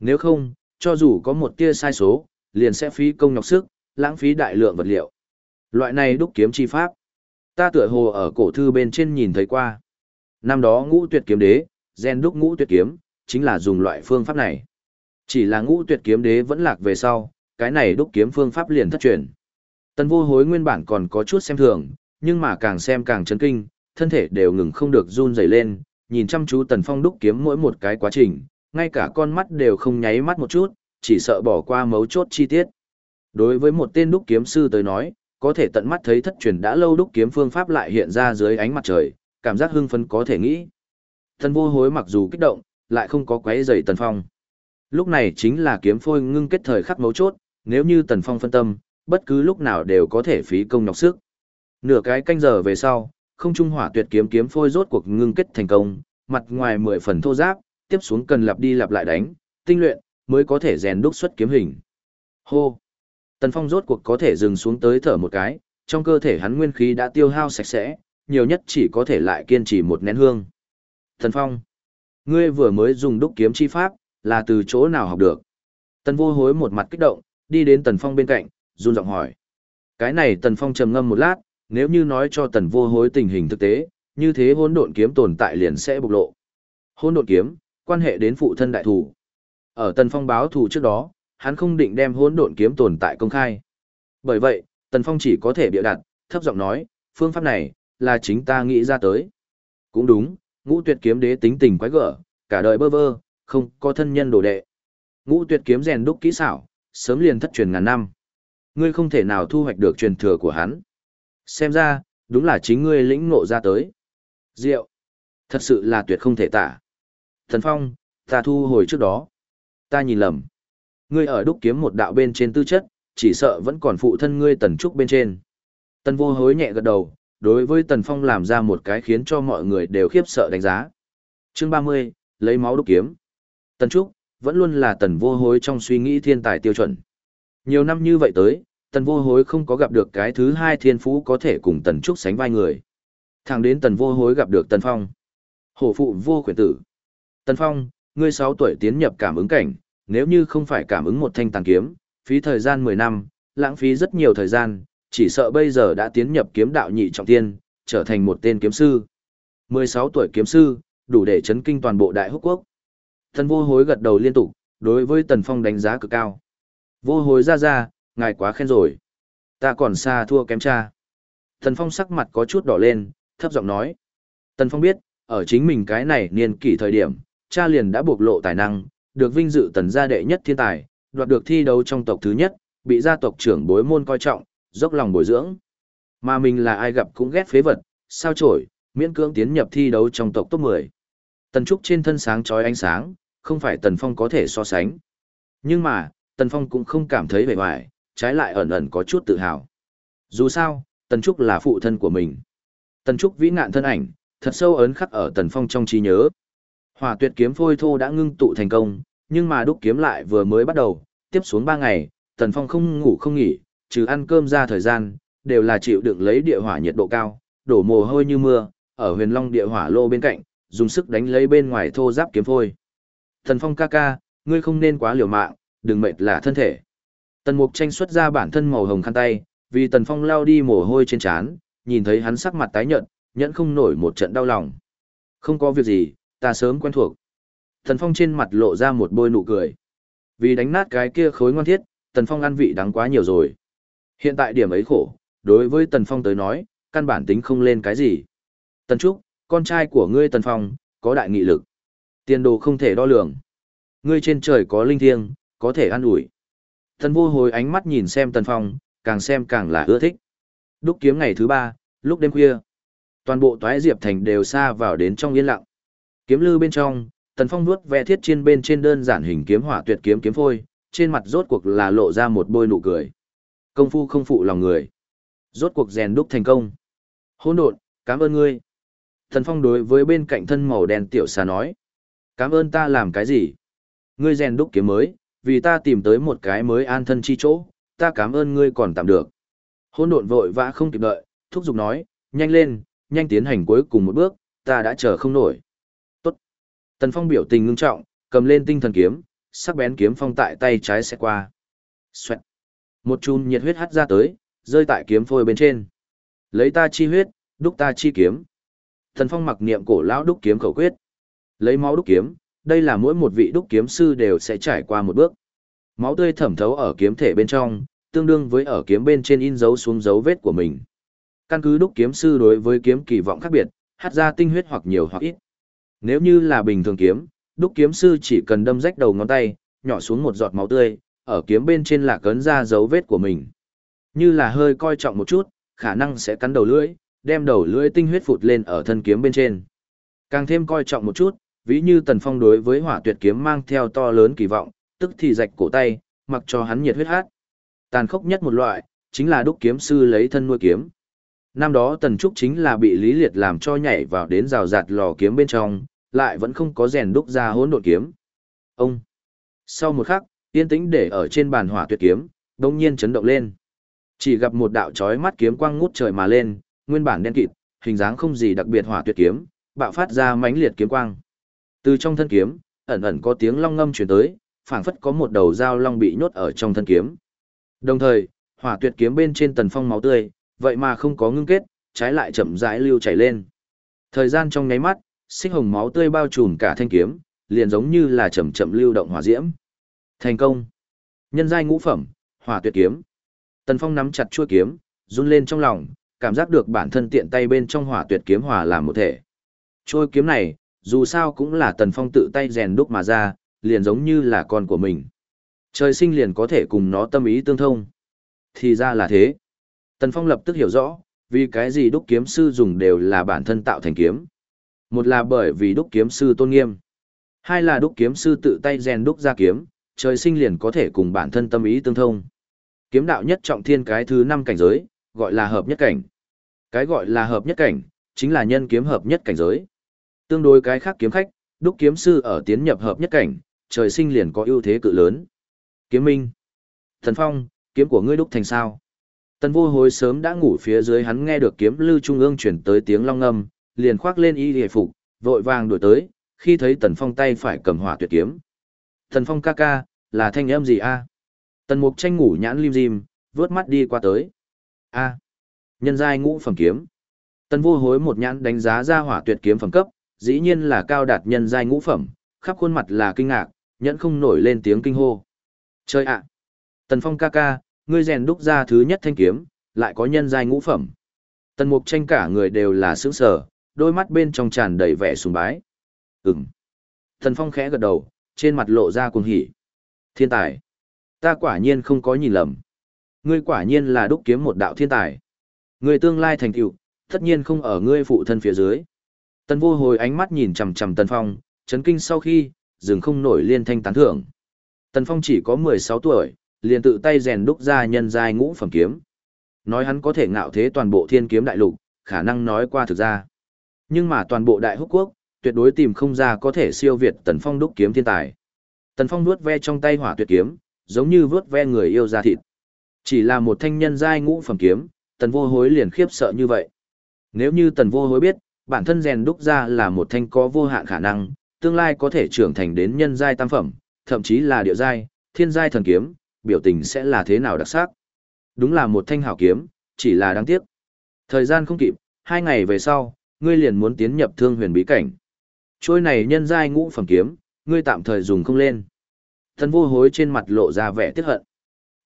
Nếu không, cho dù có một tia sai số, liền sẽ phí công nhọc sức, lãng phí đại lượng vật liệu. Loại này đúc kiếm chi pháp, ta tựa hồ ở cổ thư bên trên nhìn thấy qua. Năm đó ngũ tuyệt kiếm đế, gen đúc ngũ tuyệt kiếm, chính là dùng loại phương pháp này. Chỉ là ngũ tuyệt kiếm đế vẫn lạc về sau, cái này đúc kiếm phương pháp liền thất truyền. Tần vô hối nguyên bản còn có chút xem thường, nhưng mà càng xem càng chấn kinh, thân thể đều ngừng không được run rẩy lên, nhìn chăm chú tần phong đúc kiếm mỗi một cái quá trình, ngay cả con mắt đều không nháy mắt một chút, chỉ sợ bỏ qua mấu chốt chi tiết. Đối với một tên đúc kiếm sư tới nói, có thể tận mắt thấy thất truyền đã lâu đúc kiếm phương pháp lại hiện ra dưới ánh mặt trời, cảm giác hưng phấn có thể nghĩ. thần vô hối mặc dù kích động, lại không có quấy rầy tần phong. Lúc này chính là kiếm phôi ngưng kết thời khắc mấu chốt, nếu như tần phong phân tâm, bất cứ lúc nào đều có thể phí công nhọc sức. Nửa cái canh giờ về sau, không trung hỏa tuyệt kiếm kiếm phôi rốt cuộc ngưng kết thành công, mặt ngoài mười phần thô giáp, tiếp xuống cần lặp đi lặp lại đánh, tinh luyện, mới có thể rèn đúc xuất kiếm hình. Hô! Tần Phong rốt cuộc có thể dừng xuống tới thở một cái, trong cơ thể hắn nguyên khí đã tiêu hao sạch sẽ, nhiều nhất chỉ có thể lại kiên trì một nén hương. Tần Phong! Ngươi vừa mới dùng đúc kiếm chi pháp, là từ chỗ nào học được? Tần vô hối một mặt kích động, đi đến Tần Phong bên cạnh, run giọng hỏi. Cái này Tần Phong trầm ngâm một lát, nếu như nói cho Tần vô hối tình hình thực tế, như thế hỗn độn kiếm tồn tại liền sẽ bộc lộ. Hỗn độn kiếm, quan hệ đến phụ thân đại thủ. Ở Tần Phong báo thù trước đó, hắn không định đem hỗn độn kiếm tồn tại công khai. Bởi vậy, Tần Phong chỉ có thể bịa đặt, thấp giọng nói, phương pháp này, là chính ta nghĩ ra tới. Cũng đúng, ngũ tuyệt kiếm đế tính tình quái gở, cả đời bơ vơ, không có thân nhân đồ đệ. Ngũ tuyệt kiếm rèn đúc kỹ xảo, sớm liền thất truyền ngàn năm. Ngươi không thể nào thu hoạch được truyền thừa của hắn. Xem ra, đúng là chính ngươi lĩnh ngộ ra tới. Diệu. Thật sự là tuyệt không thể tả. Thần Phong, ta thu hồi trước đó. Ta nhìn lầm. Ngươi ở đúc kiếm một đạo bên trên tư chất, chỉ sợ vẫn còn phụ thân ngươi tần trúc bên trên. Tần vô hối nhẹ gật đầu, đối với tần phong làm ra một cái khiến cho mọi người đều khiếp sợ đánh giá. Chương ba mươi lấy máu đúc kiếm. Tần trúc, vẫn luôn là tần vô hối trong suy nghĩ thiên tài tiêu chuẩn. Nhiều năm như vậy tới, tần vô hối không có gặp được cái thứ hai thiên phú có thể cùng tần trúc sánh vai người. Thẳng đến tần vô hối gặp được tần phong. Hổ phụ vô khuyển tử. Tần phong, ngươi sáu tuổi tiến nhập cảm ứng cảnh, nếu như không phải cảm ứng một thanh tàn kiếm, phí thời gian mười năm, lãng phí rất nhiều thời gian, chỉ sợ bây giờ đã tiến nhập kiếm đạo nhị trọng tiên, trở thành một tên kiếm sư. mười sáu tuổi kiếm sư, đủ để chấn kinh toàn bộ đại húc quốc. Tần vô hối gật đầu liên tục, đối với Tần Phong đánh giá cực cao. Vô hối ra ra, ngài quá khen rồi. Ta còn xa thua kém cha. Tần Phong sắc mặt có chút đỏ lên, thấp giọng nói. Tần Phong biết, ở chính mình cái này niên kỷ thời điểm, cha liền đã bộc lộ tài năng, được vinh dự tần gia đệ nhất thiên tài, đoạt được thi đấu trong tộc thứ nhất, bị gia tộc trưởng bối môn coi trọng, dốc lòng bồi dưỡng. Mà mình là ai gặp cũng ghét phế vật, sao chổi, miễn cưỡng tiến nhập thi đấu trong tộc top 10. Tần Trúc trên thân sáng chói ánh sáng, không phải Tần Phong có thể so sánh. Nhưng mà, Tần Phong cũng không cảm thấy vẻ vải, trái lại ẩn ẩn có chút tự hào. Dù sao, Tần Trúc là phụ thân của mình. Tần Trúc vĩ ngạn thân ảnh, thật sâu ấn khắc ở Tần Phong trong trí nhớ. Hỏa tuyệt kiếm phôi thô đã ngưng tụ thành công, nhưng mà đúc kiếm lại vừa mới bắt đầu, tiếp xuống 3 ngày, Tần Phong không ngủ không nghỉ, trừ ăn cơm ra thời gian, đều là chịu đựng lấy địa hỏa nhiệt độ cao, đổ mồ hôi như mưa, ở huyền long địa hỏa lô bên cạnh, dùng sức đánh lấy bên ngoài thô giáp kiếm phôi. Tần Phong ca ca, ngươi không nên quá liều mạng, đừng mệt là thân thể. Tần Mục tranh xuất ra bản thân màu hồng khăn tay, vì Tần Phong lao đi mồ hôi trên trán, nhìn thấy hắn sắc mặt tái nhợt, nhẫn không nổi một trận đau lòng. Không có việc gì, ta sớm quen thuộc. Tần Phong trên mặt lộ ra một bôi nụ cười. Vì đánh nát cái kia khối ngoan thiết, Tần Phong ăn vị đắng quá nhiều rồi. Hiện tại điểm ấy khổ, đối với Tần Phong tới nói, căn bản tính không lên cái gì. Tần Trúc, con trai của ngươi Tần Phong, có đại nghị lực. Tiền đồ không thể đo lường. Ngươi trên trời có linh thiêng, có thể ăn ủi thần vô hồi ánh mắt nhìn xem Tần Phong, càng xem càng là ưa thích. Đúc kiếm ngày thứ ba, lúc đêm khuya. Toàn bộ toái diệp thành đều xa vào đến trong yên lặng. Kiếm lư bên trong, Tần Phong vuốt vẽ thiết trên bên trên đơn giản hình kiếm hỏa tuyệt kiếm kiếm phôi, trên mặt rốt cuộc là lộ ra một bôi nụ cười. Công phu không phụ lòng người. Rốt cuộc rèn đúc thành công. Hỗn độn, cảm ơn ngươi. Tần Phong đối với bên cạnh thân màu đen tiểu xà nói. Cảm ơn ta làm cái gì? Ngươi rèn đúc kiếm mới, vì ta tìm tới một cái mới an thân chi chỗ, ta cảm ơn ngươi còn tạm được. Hỗn độn vội vã không kịp đợi, thúc giục nói, nhanh lên, nhanh tiến hành cuối cùng một bước, ta đã chờ không nổi. Tốt. Tần Phong biểu tình ngưng trọng, cầm lên tinh thần kiếm, sắc bén kiếm phong tại tay trái sẽ qua. Xoẹt. Một chùm nhiệt huyết hắt ra tới, rơi tại kiếm phôi bên trên. Lấy ta chi huyết, đúc ta chi kiếm. Tần Phong mặc niệm cổ lão đúc kiếm khẩu quyết. Lấy máu đúc kiếm, đây là mỗi một vị đúc kiếm sư đều sẽ trải qua một bước. Máu tươi thẩm thấu ở kiếm thể bên trong, tương đương với ở kiếm bên trên in dấu xuống dấu vết của mình. Căn cứ đúc kiếm sư đối với kiếm kỳ vọng khác biệt, hát ra tinh huyết hoặc nhiều hoặc ít. Nếu như là bình thường kiếm, đúc kiếm sư chỉ cần đâm rách đầu ngón tay, nhỏ xuống một giọt máu tươi, ở kiếm bên trên là cấn ra dấu vết của mình. Như là hơi coi trọng một chút, khả năng sẽ cắn đầu lưỡi, đem đầu lưỡi tinh huyết phụt lên ở thân kiếm bên trên. Càng thêm coi trọng một chút, ví như Tần Phong đối với hỏa tuyệt kiếm mang theo to lớn kỳ vọng, tức thì rạch cổ tay, mặc cho hắn nhiệt huyết hát. Tàn khốc nhất một loại, chính là đúc kiếm sư lấy thân nuôi kiếm. Năm đó Tần Trúc chính là bị Lý Liệt làm cho nhảy vào đến rào rạt lò kiếm bên trong, lại vẫn không có rèn đúc ra hỗn độn kiếm. Ông! Sau một khắc, yên tĩnh để ở trên bàn hỏa tuyệt kiếm, đông nhiên chấn động lên. Chỉ gặp một đạo chói mắt kiếm quang ngút trời mà lên, nguyên bản đen kịt, hình dáng không gì đặc biệt hỏa tuyệt kiếm, bạo phát ra mãnh liệt kiếm quang. Từ trong thân kiếm, ẩn ẩn có tiếng long ngâm truyền tới, phảng phất có một đầu dao long bị nhốt ở trong thân kiếm. Đồng thời, hỏa tuyệt kiếm bên trên tần phong máu tươi, vậy mà không có ngưng kết, trái lại chậm rãi lưu chảy lên. Thời gian trong nháy mắt, xích hồng máu tươi bao trùm cả thanh kiếm, liền giống như là chậm chậm lưu động hỏa diễm. Thành công. Nhân giai ngũ phẩm, hỏa tuyệt kiếm. Tần Phong nắm chặt chuôi kiếm, run lên trong lòng, cảm giác được bản thân tiện tay bên trong hỏa tuyệt kiếm hòa làm một thể. Chuôi kiếm này, dù sao cũng là Tần Phong tự tay rèn đúc mà ra, liền giống như là con của mình. Trời sinh liền có thể cùng nó tâm ý tương thông. Thì ra là thế. Tần Phong lập tức hiểu rõ, vì cái gì đúc kiếm sư dùng đều là bản thân tạo thành kiếm. Một là bởi vì đúc kiếm sư tôn nghiêm. Hai là đúc kiếm sư tự tay rèn đúc ra kiếm, trời sinh liền có thể cùng bản thân tâm ý tương thông. Kiếm đạo nhất trọng thiên cái thứ năm cảnh giới, gọi là hợp nhất cảnh. Cái gọi là hợp nhất cảnh, chính là nhân kiếm hợp nhất cảnh giới. Tương đối cái khác kiếm khách, đúc kiếm sư ở tiến nhập hợp nhất cảnh, trời sinh liền có ưu thế cự lớn. Kiếm Minh. Thần Phong, kiếm của ngươi đúc thành sao? Tần vô hối sớm đã ngủ phía dưới hắn nghe được kiếm lưu trung ương chuyển tới tiếng long ngâm, liền khoác lên y hề phục, vội vàng đuổi tới, khi thấy tần phong tay phải cầm hỏa tuyệt kiếm. Tần phong ca ca, là thanh âm gì a? Tần mục tranh ngủ nhãn lim dim, vớt mắt đi qua tới. A. Nhân giai ngũ phẩm kiếm. Tần vô hối một nhãn đánh giá ra hỏa tuyệt kiếm phẩm cấp, dĩ nhiên là cao đạt nhân giai ngũ phẩm, khắp khuôn mặt là kinh ngạc, nhẫn không nổi lên tiếng kinh hô. Chơi ạ! Tần Phong ca ca, ngươi rèn đúc ra thứ nhất thanh kiếm, lại có nhân giai ngũ phẩm. Tần Mục tranh cả người đều là sướng sở, đôi mắt bên trong tràn đầy vẻ sùng bái. Ừm. Tần Phong khẽ gật đầu, trên mặt lộ ra cuồng hỉ. Thiên tài. Ta quả nhiên không có nhìn lầm. Ngươi quả nhiên là đúc kiếm một đạo thiên tài. Ngươi tương lai thành tựu, tất nhiên không ở ngươi phụ thân phía dưới. Tần vô hồi ánh mắt nhìn chằm chằm Tần Phong, chấn kinh sau khi, dừng không nổi liên thanh tán thưởng. Tần Phong chỉ có 16 tuổi, liền tự tay rèn đúc ra nhân giai ngũ phẩm kiếm. Nói hắn có thể ngạo thế toàn bộ thiên kiếm đại lục, khả năng nói qua thực ra. Nhưng mà toàn bộ đại húc quốc, tuyệt đối tìm không ra có thể siêu việt Tần Phong đúc kiếm thiên tài. Tần Phong vuốt ve trong tay hỏa tuyệt kiếm, giống như vuốt ve người yêu ra thịt. Chỉ là một thanh nhân giai ngũ phẩm kiếm, Tần Vô Hối liền khiếp sợ như vậy. Nếu như Tần Vô Hối biết, bản thân rèn đúc ra là một thanh có vô hạn khả năng, tương lai có thể trưởng thành đến nhân giai tam phẩm, thậm chí là địa giai, thiên giai thần kiếm, biểu tình sẽ là thế nào đặc sắc. Đúng là một thanh hảo kiếm, chỉ là đáng tiếc. Thời gian không kịp, hai ngày về sau, ngươi liền muốn tiến nhập thương huyền bí cảnh. Trôi này nhân giai ngũ phẩm kiếm, ngươi tạm thời dùng không lên. Thần vô hối trên mặt lộ ra vẻ tiếc hận.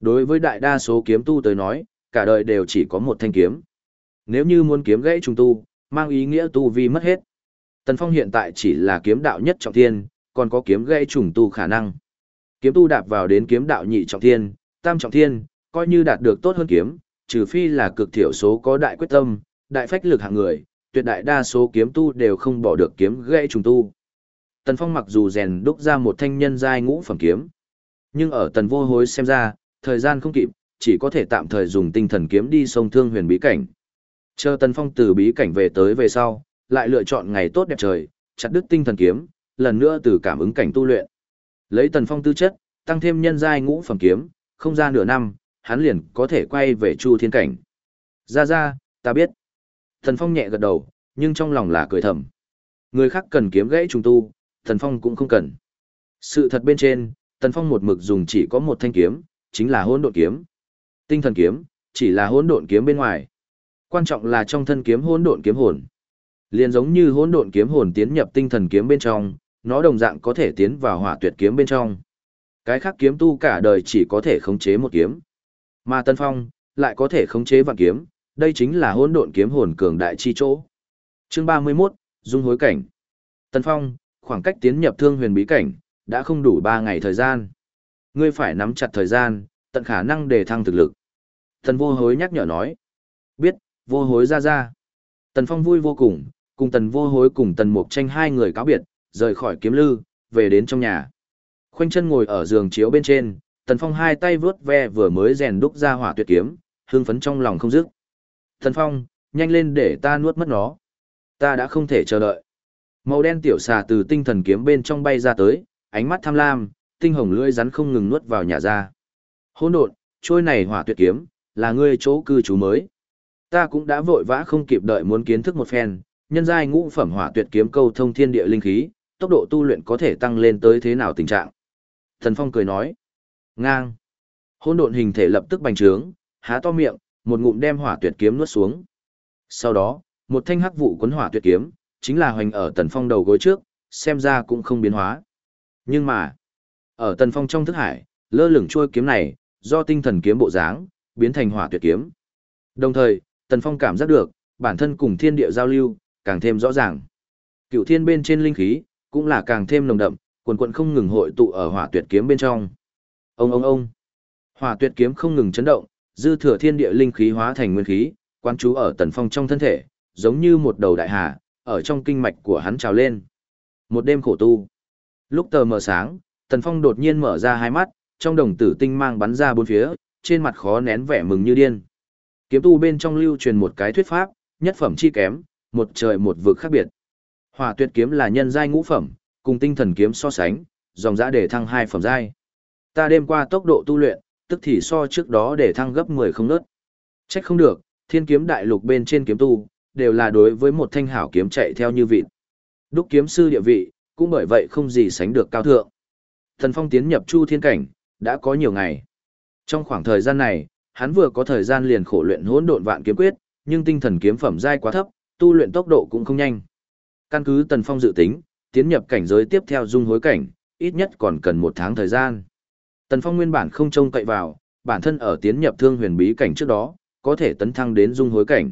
Đối với đại đa số kiếm tu tới nói, cả đời đều chỉ có một thanh kiếm. Nếu như muốn kiếm gãy trùng tu, mang ý nghĩa tu vi mất hết. Tần Phong hiện tại chỉ là kiếm đạo nhất trọng thiên, còn có kiếm gãy trùng tu khả năng. Kiếm tu đạp vào đến kiếm đạo nhị trọng thiên, tam trọng thiên, coi như đạt được tốt hơn kiếm, trừ phi là cực thiểu số có đại quyết tâm, đại phách lực hạng người, tuyệt đại đa số kiếm tu đều không bỏ được kiếm gãy trùng tu. Tần Phong mặc dù rèn đúc ra một thanh nhân giai ngũ phẩm kiếm, nhưng ở tần vô hối xem ra, thời gian không kịp, chỉ có thể tạm thời dùng tinh thần kiếm đi sông thương huyền bí cảnh. Chờ tần phong từ bí cảnh về tới về sau, lại lựa chọn ngày tốt đẹp trời, chặt đứt tinh thần kiếm, lần nữa từ cảm ứng cảnh tu luyện. Lấy tần phong tư chất, tăng thêm nhân giai ngũ phẩm kiếm, không ra nửa năm, hắn liền có thể quay về chu thiên cảnh. Ra ra, ta biết. Tần phong nhẹ gật đầu, nhưng trong lòng là cười thầm. Người khác cần kiếm gãy trùng tu, Tần phong cũng không cần. Sự thật bên trên, Tần phong một mực dùng chỉ có một thanh kiếm, chính là hỗn độn kiếm. Tinh thần kiếm, chỉ là hỗn độn kiếm bên ngoài. Quan trọng là trong thân kiếm hỗn độn kiếm hồn. Liền giống như hỗn độn kiếm hồn tiến nhập tinh thần kiếm bên trong, nó đồng dạng có thể tiến vào hỏa tuyệt kiếm bên trong. Cái khác kiếm tu cả đời chỉ có thể khống chế một kiếm. Mà Tân Phong lại có thể khống chế vạn kiếm, đây chính là hỗn độn kiếm hồn cường đại chi chỗ. Chương 31, dung hối cảnh. Tân Phong, khoảng cách tiến nhập thương huyền bí cảnh đã không đủ 3 ngày thời gian. Ngươi phải nắm chặt thời gian, tận khả năng để thăng thực lực. thần vô hối nhắc nhở nói. Biết, vô hối ra ra. Tần Phong vui vô cùng, cùng tần vô hối cùng tần mục tranh hai người cáo biệt, rời khỏi kiếm lư, về đến trong nhà. Khoanh chân ngồi ở giường chiếu bên trên, tần phong hai tay vướt ve vừa mới rèn đúc ra hỏa tuyệt kiếm, hương phấn trong lòng không dứt. Tần phong, nhanh lên để ta nuốt mất nó. Ta đã không thể chờ đợi. Màu đen tiểu xà từ tinh thần kiếm bên trong bay ra tới, ánh mắt tham lam, tinh hồng lưỡi rắn không ngừng nuốt vào nhà ra. Hỗn độn, trôi này hỏa tuyệt kiếm, là ngươi chỗ cư trú mới. Ta cũng đã vội vã không kịp đợi muốn kiến thức một phen, nhân giai ngũ phẩm hỏa tuyệt kiếm câu thông thiên địa linh khí, tốc độ tu luyện có thể tăng lên tới thế nào tình trạng. Thần Phong cười nói, ngang. Hỗn độn hình thể lập tức bành trướng, há to miệng, một ngụm đem hỏa tuyệt kiếm nuốt xuống. Sau đó, một thanh hắc vụ cuốn hỏa tuyệt kiếm, chính là hoành ở Tần Phong đầu gối trước, xem ra cũng không biến hóa. Nhưng mà, ở Tần Phong trong thức hải, lơ lửng trôi kiếm này, do tinh thần kiếm bộ dáng, biến thành hỏa tuyệt kiếm. Đồng thời, Tần Phong cảm giác được, bản thân cùng thiên địa giao lưu, càng thêm rõ ràng. Cựu thiên bên trên linh khí, cũng là càng thêm nồng đậm, quần quần không ngừng hội tụ ở hỏa tuyệt kiếm bên trong. Ông ông ông. Hỏa tuyệt kiếm không ngừng chấn động, dư thừa thiên địa linh khí hóa thành nguyên khí, quán chú ở Tần Phong trong thân thể, giống như một đầu đại hà, ở trong kinh mạch của hắn trào lên. Một đêm khổ tu. Lúc tờ mờ sáng, Tần Phong đột nhiên mở ra hai mắt, trong đồng tử tinh mang bắn ra bốn phía, trên mặt khó nén vẻ mừng như điên. Kiếm tu bên trong lưu truyền một cái thuyết pháp, nhất phẩm chi kém, một trời một vực khác biệt. Hỏa tuyệt kiếm là nhân giai ngũ phẩm, cùng tinh thần kiếm so sánh, dòng dã để thăng hai phẩm giai. Ta đêm qua tốc độ tu luyện, tức thì so trước đó để thăng gấp 10 không nớt. Trách không được, thiên kiếm đại lục bên trên kiếm tu, đều là đối với một thanh hảo kiếm chạy theo như vịt. Đúc kiếm sư địa vị, cũng bởi vậy không gì sánh được cao thượng. Thần phong tiến nhập chu thiên cảnh, đã có nhiều ngày. Trong khoảng thời gian này, hắn vừa có thời gian liền khổ luyện hỗn độn vạn kiếm quyết, nhưng tinh thần kiếm phẩm giai quá thấp, tu luyện tốc độ cũng không nhanh. Căn cứ Tần Phong dự tính, tiến nhập cảnh giới tiếp theo dung hối cảnh, ít nhất còn cần một tháng thời gian. Tần Phong nguyên bản không trông cậy vào, bản thân ở tiến nhập thương huyền bí cảnh trước đó, có thể tấn thăng đến dung hối cảnh.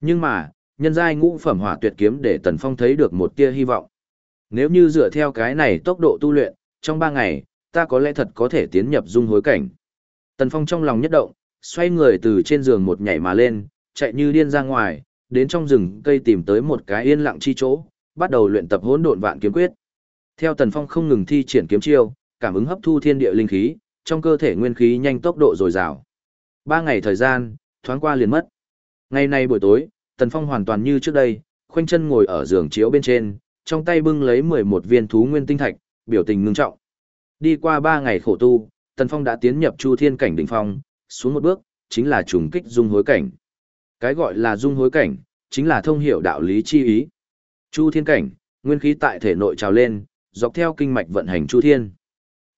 Nhưng mà, nhân giai ngũ phẩm hỏa tuyệt kiếm để Tần Phong thấy được một tia hy vọng. Nếu như dựa theo cái này tốc độ tu luyện, trong ba ngày, ta có lẽ thật có thể tiến nhập dung hối cảnh. Tần Phong trong lòng nhất động, xoay người từ trên giường một nhảy mà lên, chạy như điên ra ngoài, đến trong rừng cây tìm tới một cái yên lặng chi chỗ, bắt đầu luyện tập hỗn độn vạn kiếm quyết. Theo Tần Phong không ngừng thi triển kiếm chiêu, cảm ứng hấp thu thiên địa linh khí, trong cơ thể nguyên khí nhanh tốc độ dồi dào. Ba ngày thời gian, thoáng qua liền mất. Ngày nay buổi tối, Tần Phong hoàn toàn như trước đây, khoanh chân ngồi ở giường chiếu bên trên, trong tay bưng lấy 11 viên thú nguyên tinh thạch, biểu tình ngưng trọng. Đi qua 3 ngày khổ tu, Tần Phong đã tiến nhập Chu Thiên cảnh đỉnh phong, xuống một bước, chính là trùng kích dung hối cảnh. Cái gọi là dung hối cảnh, chính là thông hiểu đạo lý chi ý. Chu Thiên cảnh, nguyên khí tại thể nội trào lên, dọc theo kinh mạch vận hành Chu Thiên.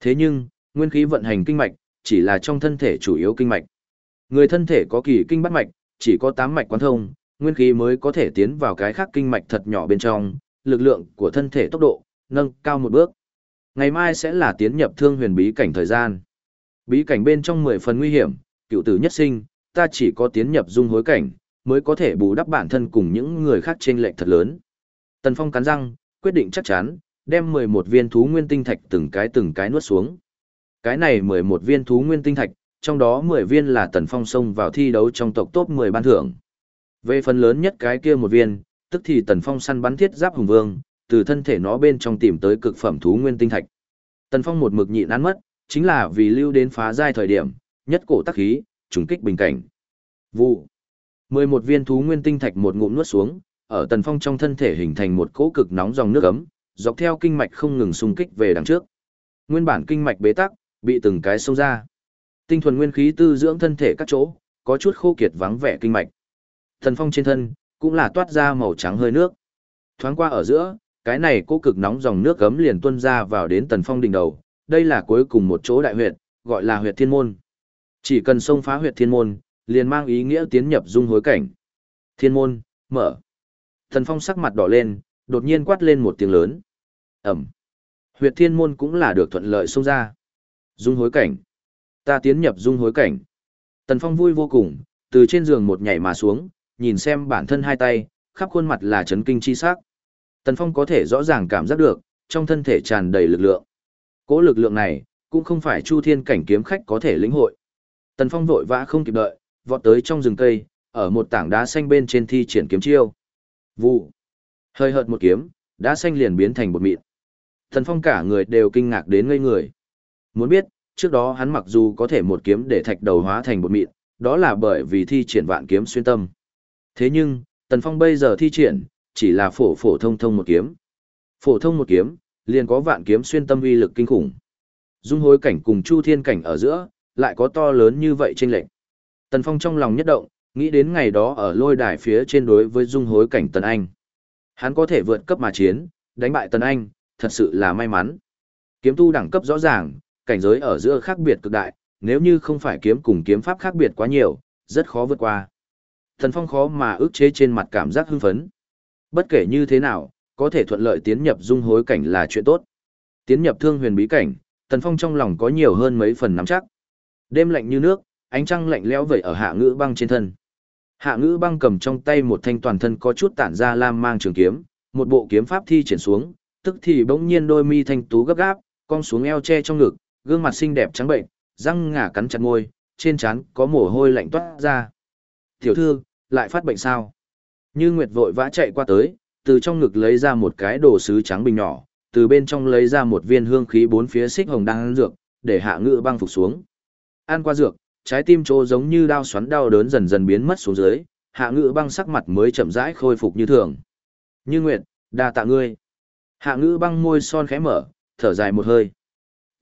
Thế nhưng, nguyên khí vận hành kinh mạch, chỉ là trong thân thể chủ yếu kinh mạch. Người thân thể có kỳ kinh bắt mạch, chỉ có 8 mạch quán thông, nguyên khí mới có thể tiến vào cái khác kinh mạch thật nhỏ bên trong, lực lượng của thân thể tốc độ, nâng cao một bước. Ngày mai sẽ là tiến nhập thương huyền bí cảnh thời gian. Bí cảnh bên trong 10 phần nguy hiểm, cựu tử nhất sinh, ta chỉ có tiến nhập dung hối cảnh, mới có thể bù đắp bản thân cùng những người khác trên lệch thật lớn. Tần Phong cắn răng, quyết định chắc chắn, đem 11 viên thú nguyên tinh thạch từng cái từng cái nuốt xuống. Cái này 11 viên thú nguyên tinh thạch, trong đó 10 viên là Tần Phong xông vào thi đấu trong tộc top 10 ban thưởng. Về phần lớn nhất cái kia một viên, tức thì Tần Phong săn bắn thiết giáp hùng vương, từ thân thể nó bên trong tìm tới cực phẩm thú nguyên tinh thạch. Tần Phong một mực nhịn ăn mất, chính là vì lưu đến phá giai thời điểm, nhất cổ tắc khí, trùng kích bình cảnh. Vụ. 11 viên thú nguyên tinh thạch một ngụm nuốt xuống, ở Tần Phong trong thân thể hình thành một cỗ cực nóng dòng nước ấm, dọc theo kinh mạch không ngừng xung kích về đằng trước. Nguyên bản kinh mạch bế tắc, bị từng cái xông ra. Tinh thuần nguyên khí tư dưỡng thân thể các chỗ, có chút khô kiệt vắng vẻ kinh mạch. Thần Phong trên thân cũng là toát ra màu trắng hơi nước. Thoáng qua ở giữa, cái này cỗ cực nóng dòng nước gấm liền tuôn ra vào đến Tần Phong đỉnh đầu, đây là cuối cùng một chỗ đại huyệt, gọi là huyệt thiên môn. Chỉ cần xông phá huyệt thiên môn, liền mang ý nghĩa tiến nhập dung hối cảnh. Thiên môn, mở. Thần Phong sắc mặt đỏ lên, đột nhiên quát lên một tiếng lớn. Ẩm. Huyệt thiên môn cũng là được thuận lợi xông ra. Dung hối cảnh. Ta tiến nhập dung hối cảnh. Tần Phong vui vô cùng, từ trên giường một nhảy mà xuống, nhìn xem bản thân hai tay, khắp khuôn mặt là chấn kinh chi sắc. Tần Phong có thể rõ ràng cảm giác được, trong thân thể tràn đầy lực lượng. cỗ lực lượng này, cũng không phải Chu Thiên cảnh kiếm khách có thể lĩnh hội. Tần Phong vội vã không kịp đợi, vọt tới trong rừng cây, ở một tảng đá xanh bên trên thi triển kiếm chiêu. Vụ. Hơi hợt một kiếm, đá xanh liền biến thành bột mịn. Tần Phong cả người đều kinh ngạc đến ngây người. Muốn biết, trước đó hắn mặc dù có thể một kiếm để thạch đầu hóa thành bột mịn, đó là bởi vì thi triển vạn kiếm xuyên tâm. Thế nhưng, Tần Phong bây giờ thi triển, chỉ là phổ phổ thông thông một kiếm. Phổ thông một kiếm, liền có vạn kiếm xuyên tâm uy lực kinh khủng. Dung hối cảnh cùng chu thiên cảnh ở giữa, lại có to lớn như vậy trên lệnh. Tần Phong trong lòng nhất động, nghĩ đến ngày đó ở lôi đài phía trên đối với dung hối cảnh Tần Anh. Hắn có thể vượt cấp mà chiến, đánh bại Tần Anh, thật sự là may mắn. Kiếm tu đẳng cấp rõ ràng, cảnh giới ở giữa khác biệt cực đại, nếu như không phải kiếm cùng kiếm pháp khác biệt quá nhiều, rất khó vượt qua. Tần Phong khó mà ức chế trên mặt cảm giác hưng phấn. Bất kể như thế nào, có thể thuận lợi tiến nhập dung hối cảnh là chuyện tốt. Tiến nhập thương huyền bí cảnh, Tần Phong trong lòng có nhiều hơn mấy phần nắm chắc. Đêm lạnh như nước, ánh trăng lạnh lẽo vẩy ở hạ ngữ băng trên thân. Hạ ngữ băng cầm trong tay một thanh toàn thân có chút tản ra lam mang trường kiếm, một bộ kiếm pháp thi triển xuống, tức thì bỗng nhiên đôi mi thanh tú gấp gáp, cong xuống eo che trong ngực, gương mặt xinh đẹp trắng bệnh, răng ngả cắn chặt môi, trên trán có mồ hôi lạnh toát ra. Tiểu thư, lại phát bệnh sao? Như Nguyệt vội vã chạy qua tới, từ trong ngực lấy ra một cái đồ sứ trắng bình nhỏ, từ bên trong lấy ra một viên hương khí bốn phía xích hồng đang ăn dược, để hạ ngữ băng phục xuống. Ăn qua dược, trái tim trô giống như đau xoắn đau đớn dần dần biến mất xuống dưới, hạ ngữ băng sắc mặt mới chậm rãi khôi phục như thường. Như Nguyệt, đa tạ ngươi. Hạ ngữ băng môi son khẽ mở, thở dài một hơi.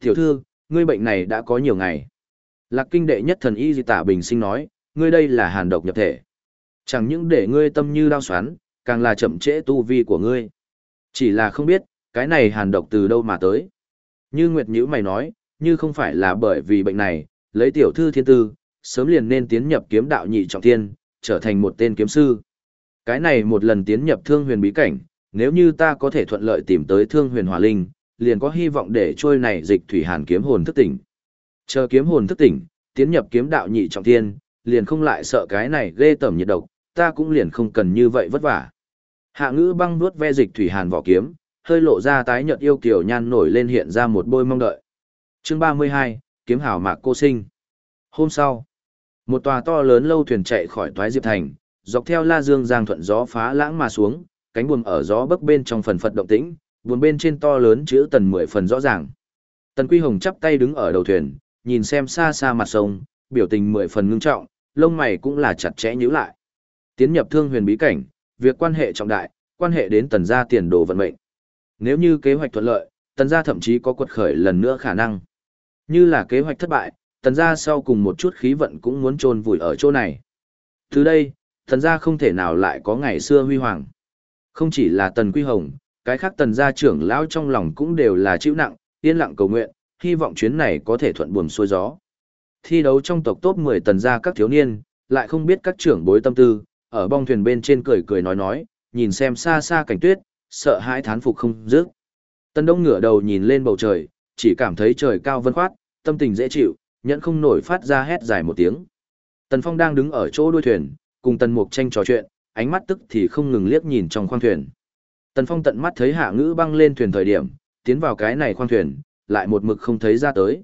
Tiểu thư, ngươi bệnh này đã có nhiều ngày. Lạc kinh đệ nhất thần y di tả bình sinh nói, ngươi đây là hàn độc nhập thể. Chẳng những để ngươi tâm như đau xoắn, càng là chậm trễ tu vi của ngươi. Chỉ là không biết, cái này hàn độc từ đâu mà tới. Như Nguyệt Nhữ mày nói, như không phải là bởi vì bệnh này, lấy tiểu thư thiên tư, sớm liền nên tiến nhập kiếm đạo nhị trọng thiên, trở thành một tên kiếm sư. Cái này một lần tiến nhập thương huyền bí cảnh, nếu như ta có thể thuận lợi tìm tới thương huyền hỏa linh, liền có hy vọng để trôi này dịch thủy hàn kiếm hồn thức tỉnh. Chờ kiếm hồn thức tỉnh, tiến nhập kiếm đạo nhị trọng thiên, liền không lại sợ cái này ghê tởm nhiệt độc, ta cũng liền không cần như vậy vất vả. Hạ ngữ băng nuốt ve dịch thủy hàn vỏ kiếm, hơi lộ ra tái nhợt yêu kiều nhan nổi lên hiện ra một bôi mong đợi. Chương 32, kiếm hào mạc cô sinh. Hôm sau, một tòa to lớn lâu thuyền chạy khỏi toái diệp thành, dọc theo la dương giang thuận gió phá lãng mà xuống, cánh buồm ở gió bấc bên trong phần phật động tĩnh, buồm bên trên to lớn chữ tần mười phần rõ ràng. Tần Quy Hồng chắp tay đứng ở đầu thuyền, nhìn xem xa xa mặt sông, biểu tình mười phần ngưng trọng, lông mày cũng là chặt chẽ nhíu lại. Tiến nhập thương huyền bí cảnh, việc quan hệ trọng đại, quan hệ đến tần gia tiền đồ vận mệnh. Nếu như kế hoạch thuận lợi, tần gia thậm chí có quật khởi lần nữa khả năng. Như là kế hoạch thất bại, tần gia sau cùng một chút khí vận cũng muốn trôn vùi ở chỗ này. Từ đây, tần gia không thể nào lại có ngày xưa huy hoàng. Không chỉ là tần quy hồng, cái khác tần gia trưởng lão trong lòng cũng đều là chịu nặng, yên lặng cầu nguyện, hy vọng chuyến này có thể thuận buồm xuôi gió. Thi đấu trong tộc top 10 tần gia các thiếu niên, lại không biết các trưởng bối tâm tư, ở bong thuyền bên trên cười cười nói nói, nhìn xem xa xa cảnh tuyết, sợ hãi thán phục không dứt. Tần Đông ngửa đầu nhìn lên bầu trời, chỉ cảm thấy trời cao vân khoát, tâm tình dễ chịu, nhẫn không nổi phát ra hét dài một tiếng. Tần Phong đang đứng ở chỗ đuôi thuyền, cùng Tần Mục tranh trò chuyện, ánh mắt tức thì không ngừng liếc nhìn trong khoang thuyền. Tần Phong tận mắt thấy Hạ Ngữ băng lên thuyền thời điểm, tiến vào cái này khoang thuyền, lại một mực không thấy ra tới.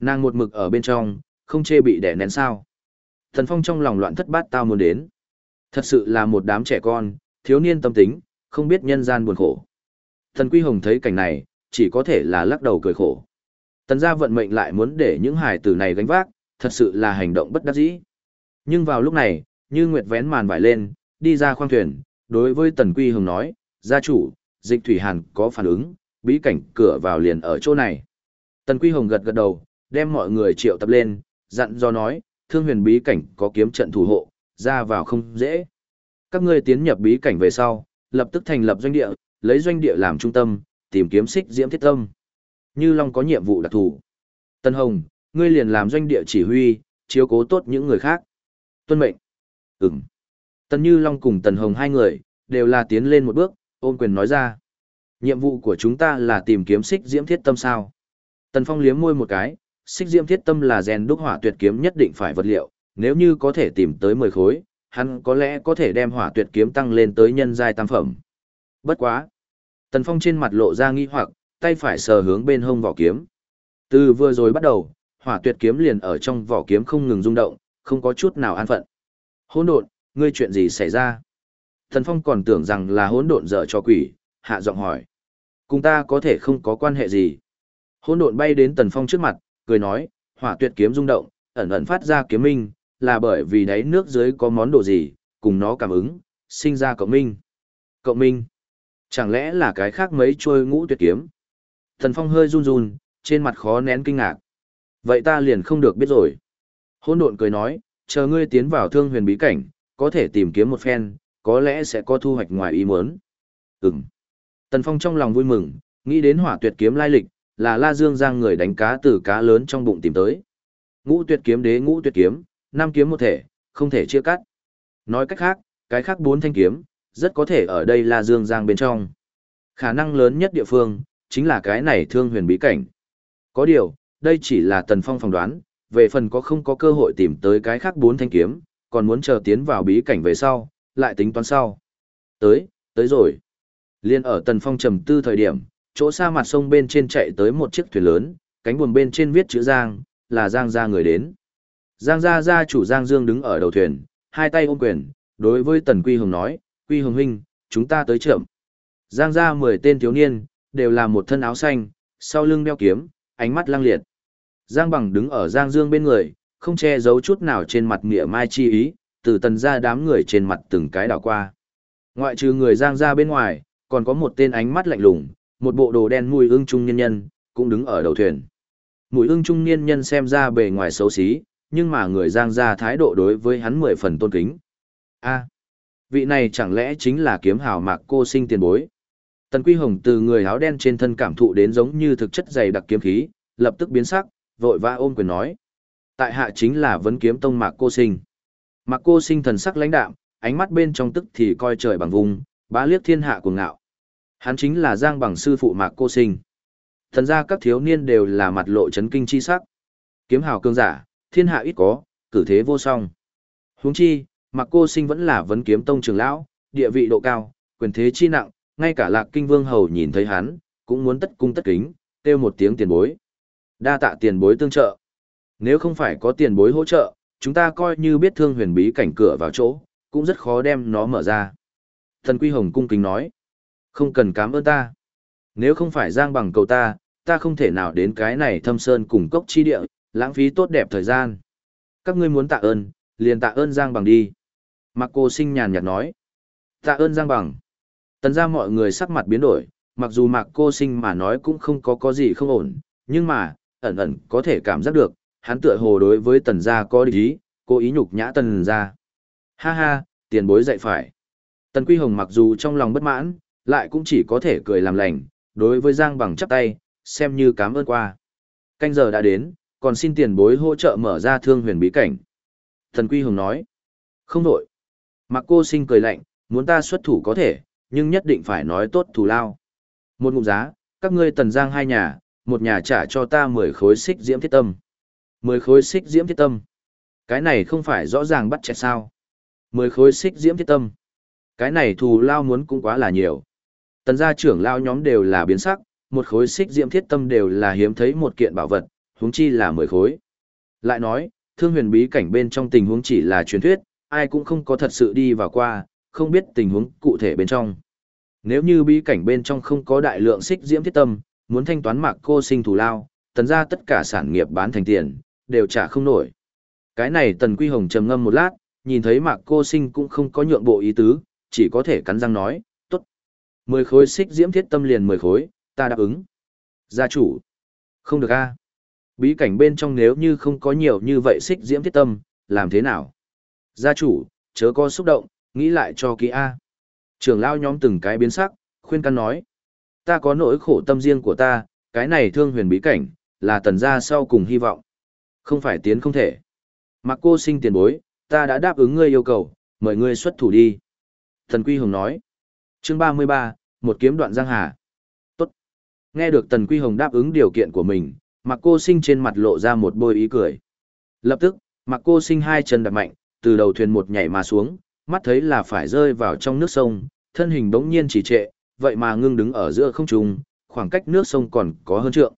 Nàng một mực ở bên trong, không chê bị đẻ nén sao. Tần Phong trong lòng loạn thất bát tao muốn đến. Thật sự là một đám trẻ con, thiếu niên tâm tính, không biết nhân gian buồn khổ. Tần Quy Hồng thấy cảnh này, chỉ có thể là lắc đầu cười khổ. Tần gia vận mệnh lại muốn để những hải tử này gánh vác, thật sự là hành động bất đắc dĩ. Nhưng vào lúc này, như Nguyệt vén màn vải lên, đi ra khoang thuyền, đối với Tần Quy Hồng nói, gia chủ, dịch thủy hàn có phản ứng, bí cảnh cửa vào liền ở chỗ này. Tần Quy Hồng gật gật đầu, đem mọi người triệu tập lên, dặn do nói, thương huyền bí cảnh có kiếm trận thủ hộ, ra vào không dễ. Các ngươi tiến nhập bí cảnh về sau, lập tức thành lập doanh địa, lấy doanh địa làm trung tâm, tìm kiếm xích diễm thiết tâm. Như Long có nhiệm vụ đặc thù. Tân Hồng, ngươi liền làm doanh địa chỉ huy, chiếu cố tốt những người khác. Tuân mệnh. Ừm. Tần Như Long cùng Tần Hồng hai người, đều là tiến lên một bước, ôn quyền nói ra. Nhiệm vụ của chúng ta là tìm kiếm xích diễm thiết tâm sao. Tần Phong liếm môi một cái, xích diễm thiết tâm là rèn đúc hỏa tuyệt kiếm nhất định phải vật liệu, nếu như có thể tìm tới 10 khối, hắn có lẽ có thể đem hỏa tuyệt kiếm tăng lên tới nhân giai tam phẩm. Bất quá. Tần Phong trên mặt lộ ra nghi hoặc, tay phải sờ hướng bên hông vỏ kiếm. Từ vừa rồi bắt đầu, hỏa tuyệt kiếm liền ở trong vỏ kiếm không ngừng rung động, không có chút nào an phận. Hỗn độn, ngươi chuyện gì xảy ra? Tần Phong còn tưởng rằng là hỗn độn dở cho quỷ, hạ giọng hỏi. Cùng ta có thể không có quan hệ gì. Hỗn độn bay đến Tần Phong trước mặt, cười nói, hỏa tuyệt kiếm rung động, ẩn ẩn phát ra kiếm minh, là bởi vì đáy nước dưới có món đồ gì, cùng nó cảm ứng, sinh ra cộng minh. Cộng minh. Chẳng lẽ là cái khác mấy trôi ngũ tuyệt kiếm? Thần Phong hơi run run, trên mặt khó nén kinh ngạc. Vậy ta liền không được biết rồi. Hôn độn cười nói, chờ ngươi tiến vào thương huyền bí cảnh, có thể tìm kiếm một phen, có lẽ sẽ có thu hoạch ngoài ý muốn. Ừm. Tần Phong trong lòng vui mừng, nghĩ đến hỏa tuyệt kiếm lai lịch, là La Dương Giang người đánh cá từ cá lớn trong bụng tìm tới. Ngũ tuyệt kiếm đế ngũ tuyệt kiếm, năm kiếm một thể, không thể chia cắt. Nói cách khác, cái khác bốn thanh kiếm, rất có thể ở đây là Dương Giang bên trong. Khả năng lớn nhất địa phương, chính là cái này thương huyền bí cảnh. Có điều, đây chỉ là tần phong phỏng đoán, về phần có không có cơ hội tìm tới cái khác bốn thanh kiếm, còn muốn chờ tiến vào bí cảnh về sau, lại tính toán sau. Tới, tới rồi. Liên ở tần phong trầm tư thời điểm, chỗ xa mặt sông bên trên chạy tới một chiếc thuyền lớn, cánh buồm bên trên viết chữ Giang, là Giang gia người đến. Giang gia gia chủ Giang Dương đứng ở đầu thuyền, hai tay ôm quyền, đối với Tần Quy Hồng nói, Quy Hồng huynh, chúng ta tới chậm. Giang gia mười tên thiếu niên, đều là một thân áo xanh, sau lưng đeo kiếm, ánh mắt lang liệt. Giang Bằng đứng ở Giang Dương bên người, không che giấu chút nào trên mặt mỉa mai chi ý, từ tần ra đám người trên mặt từng cái đảo qua. Ngoại trừ người Giang gia bên ngoài, còn có một tên ánh mắt lạnh lùng, một bộ đồ đen mùi ương trung niên nhân, cũng đứng ở đầu thuyền. Mùi ương trung niên nhân xem ra bề ngoài xấu xí, nhưng mà người Giang gia thái độ đối với hắn mười phần tôn kính. A, vị này chẳng lẽ chính là kiếm hào mạc cô sinh tiền bối? Tần Quy Hồng từ người áo đen trên thân cảm thụ đến giống như thực chất dày đặc kiếm khí, lập tức biến sắc, vội vã ôm quyền nói. Tại hạ chính là vấn kiếm tông mạc cô sinh. Mạc cô sinh thần sắc lãnh đạm, ánh mắt bên trong tức thì coi trời bằng vùng, bá liếc thiên hạ cuồng ngạo. Hắn chính là Giang bằng sư phụ Mạc Cô Sinh. Thần ra các thiếu niên đều là mặt lộ chấn kinh chi sắc. Kiếm hào cương giả, thiên hạ ít có, cử thế vô song. Huống chi, mặc Cô Sinh vẫn là vấn kiếm tông trường lão, địa vị độ cao, quyền thế chi nặng, ngay cả Lạc Kinh Vương hầu nhìn thấy hắn, cũng muốn tất cung tất kính, kêu một tiếng tiền bối. Đa tạ tiền bối tương trợ. Nếu không phải có tiền bối hỗ trợ, chúng ta coi như biết thương huyền bí cảnh cửa vào chỗ, cũng rất khó đem nó mở ra. Thần Quy Hồng cung kính nói, không cần cảm ơn ta. Nếu không phải giang bằng cầu ta, ta không thể nào đến cái này thâm sơn cùng cốc chi địa, lãng phí tốt đẹp thời gian. Các ngươi muốn tạ ơn, liền tạ ơn giang bằng đi. Mạc cô sinh nhàn nhạt nói, tạ ơn giang bằng. Tần ra mọi người sắc mặt biến đổi, mặc dù mạc cô sinh mà nói cũng không có có gì không ổn, nhưng mà, ẩn ẩn có thể cảm giác được, hắn tựa hồ đối với tần gia có địch ý, cố ý nhục nhã tần gia. Ha ha, tiền bối dạy phải. Tần Quy Hồng mặc dù trong lòng bất mãn, lại cũng chỉ có thể cười làm lành, đối với Giang Bằng chắp tay, xem như cảm ơn qua. Canh giờ đã đến, còn xin tiền bối hỗ trợ mở ra thương huyền bí cảnh. Tần Quy Hồng nói, không đổi. Mặc cô sinh cười lạnh, muốn ta xuất thủ có thể, nhưng nhất định phải nói tốt thù lao. Một ngụm giá, các ngươi tần giang hai nhà, một nhà trả cho ta 10 khối xích diễm thiết tâm. 10 khối xích diễm thiết tâm. Cái này không phải rõ ràng bắt chẹt sao. 10 khối xích diễm thiết tâm. Cái này thù lao muốn cũng quá là nhiều. Tần gia trưởng lao nhóm đều là biến sắc, một khối xích diễm thiết tâm đều là hiếm thấy một kiện bảo vật, huống chi là 10 khối. Lại nói, thương huyền bí cảnh bên trong tình huống chỉ là truyền thuyết, ai cũng không có thật sự đi vào qua, không biết tình huống cụ thể bên trong. Nếu như bí cảnh bên trong không có đại lượng xích diễm thiết tâm, muốn thanh toán mạc cô sinh thù lao, tần ra tất cả sản nghiệp bán thành tiền, đều trả không nổi. Cái này tần quy hồng trầm ngâm một lát, nhìn thấy mạc cô sinh cũng không có nhượng bộ ý tứ, chỉ có thể cắn răng nói, tốt. Mười khối xích diễm thiết tâm liền mười khối, ta đáp ứng. Gia chủ. Không được a Bí cảnh bên trong nếu như không có nhiều như vậy xích diễm thiết tâm, làm thế nào? Gia chủ, chớ có xúc động, nghĩ lại cho kỹ A. Trưởng lao nhóm từng cái biến sắc, khuyên căn nói. Ta có nỗi khổ tâm riêng của ta, cái này thương huyền bí cảnh, là tần gia sau cùng hy vọng. Không phải tiến không thể. Mặc cô sinh tiền bối, ta đã đáp ứng ngươi yêu cầu, mời ngươi xuất thủ đi. Thần Quy Hồng nói. Chương 33, một kiếm đoạn giang hà. Tốt. Nghe được Tần Quy Hồng đáp ứng điều kiện của mình, Mặc cô sinh trên mặt lộ ra một bôi ý cười. Lập tức, Mặc cô sinh hai chân đập mạnh, từ đầu thuyền một nhảy mà xuống, mắt thấy là phải rơi vào trong nước sông, thân hình bỗng nhiên chỉ trệ, vậy mà ngưng đứng ở giữa không trung, khoảng cách nước sông còn có hơn trượng.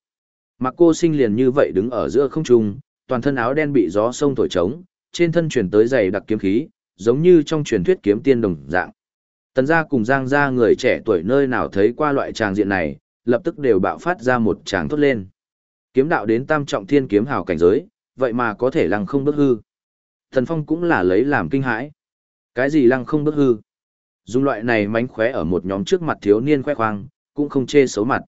Mặc cô sinh liền như vậy đứng ở giữa không trung, toàn thân áo đen bị gió sông thổi trống, trên thân truyền tới dày đặc kiếm khí, giống như trong truyền thuyết kiếm tiên đồng dạng. Tần gia cùng Giang gia người trẻ tuổi nơi nào thấy qua loại tràng diện này, lập tức đều bạo phát ra một tràng thốt lên. Kiếm đạo đến tam trọng thiên kiếm hào cảnh giới, vậy mà có thể lăng không bước hư. Thần Phong cũng là lấy làm kinh hãi. Cái gì lăng không bước hư? Dùng loại này mánh khóe ở một nhóm trước mặt thiếu niên khoe khoang, cũng không chê xấu mặt.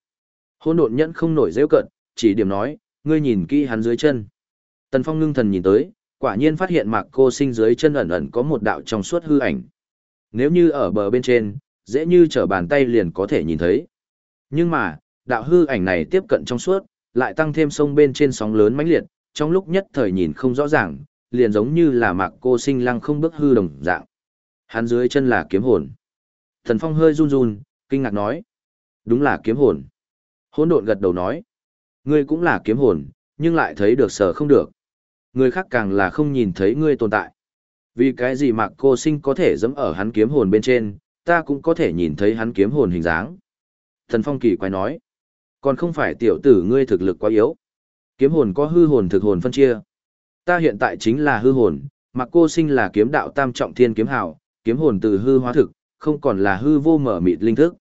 Hôn độn nhẫn không nổi dễ cận, chỉ điểm nói, ngươi nhìn kỹ hắn dưới chân. Tần Phong ngưng thần nhìn tới, quả nhiên phát hiện mạc cô sinh dưới chân ẩn ẩn có một đạo trong suốt hư ảnh. Nếu như ở bờ bên trên, dễ như trở bàn tay liền có thể nhìn thấy. Nhưng mà, đạo hư ảnh này tiếp cận trong suốt, lại tăng thêm sông bên trên sóng lớn mãnh liệt, trong lúc nhất thời nhìn không rõ ràng, liền giống như là mạc cô sinh lăng không bước hư đồng dạng. Hắn dưới chân là kiếm hồn. Thần Phong hơi run run, kinh ngạc nói. Đúng là kiếm hồn. Hỗn độn gật đầu nói. Ngươi cũng là kiếm hồn, nhưng lại thấy được sở không được. Người khác càng là không nhìn thấy ngươi tồn tại. Vì cái gì mạc cô sinh có thể dẫm ở hắn kiếm hồn bên trên, ta cũng có thể nhìn thấy hắn kiếm hồn hình dáng. Thần Phong kỳ quái nói. Còn không phải tiểu tử ngươi thực lực quá yếu. Kiếm hồn có hư hồn thực hồn phân chia. Ta hiện tại chính là hư hồn, mặc cô sinh là kiếm đạo tam trọng thiên kiếm hào, kiếm hồn từ hư hóa thực, không còn là hư vô mở mịt linh thức.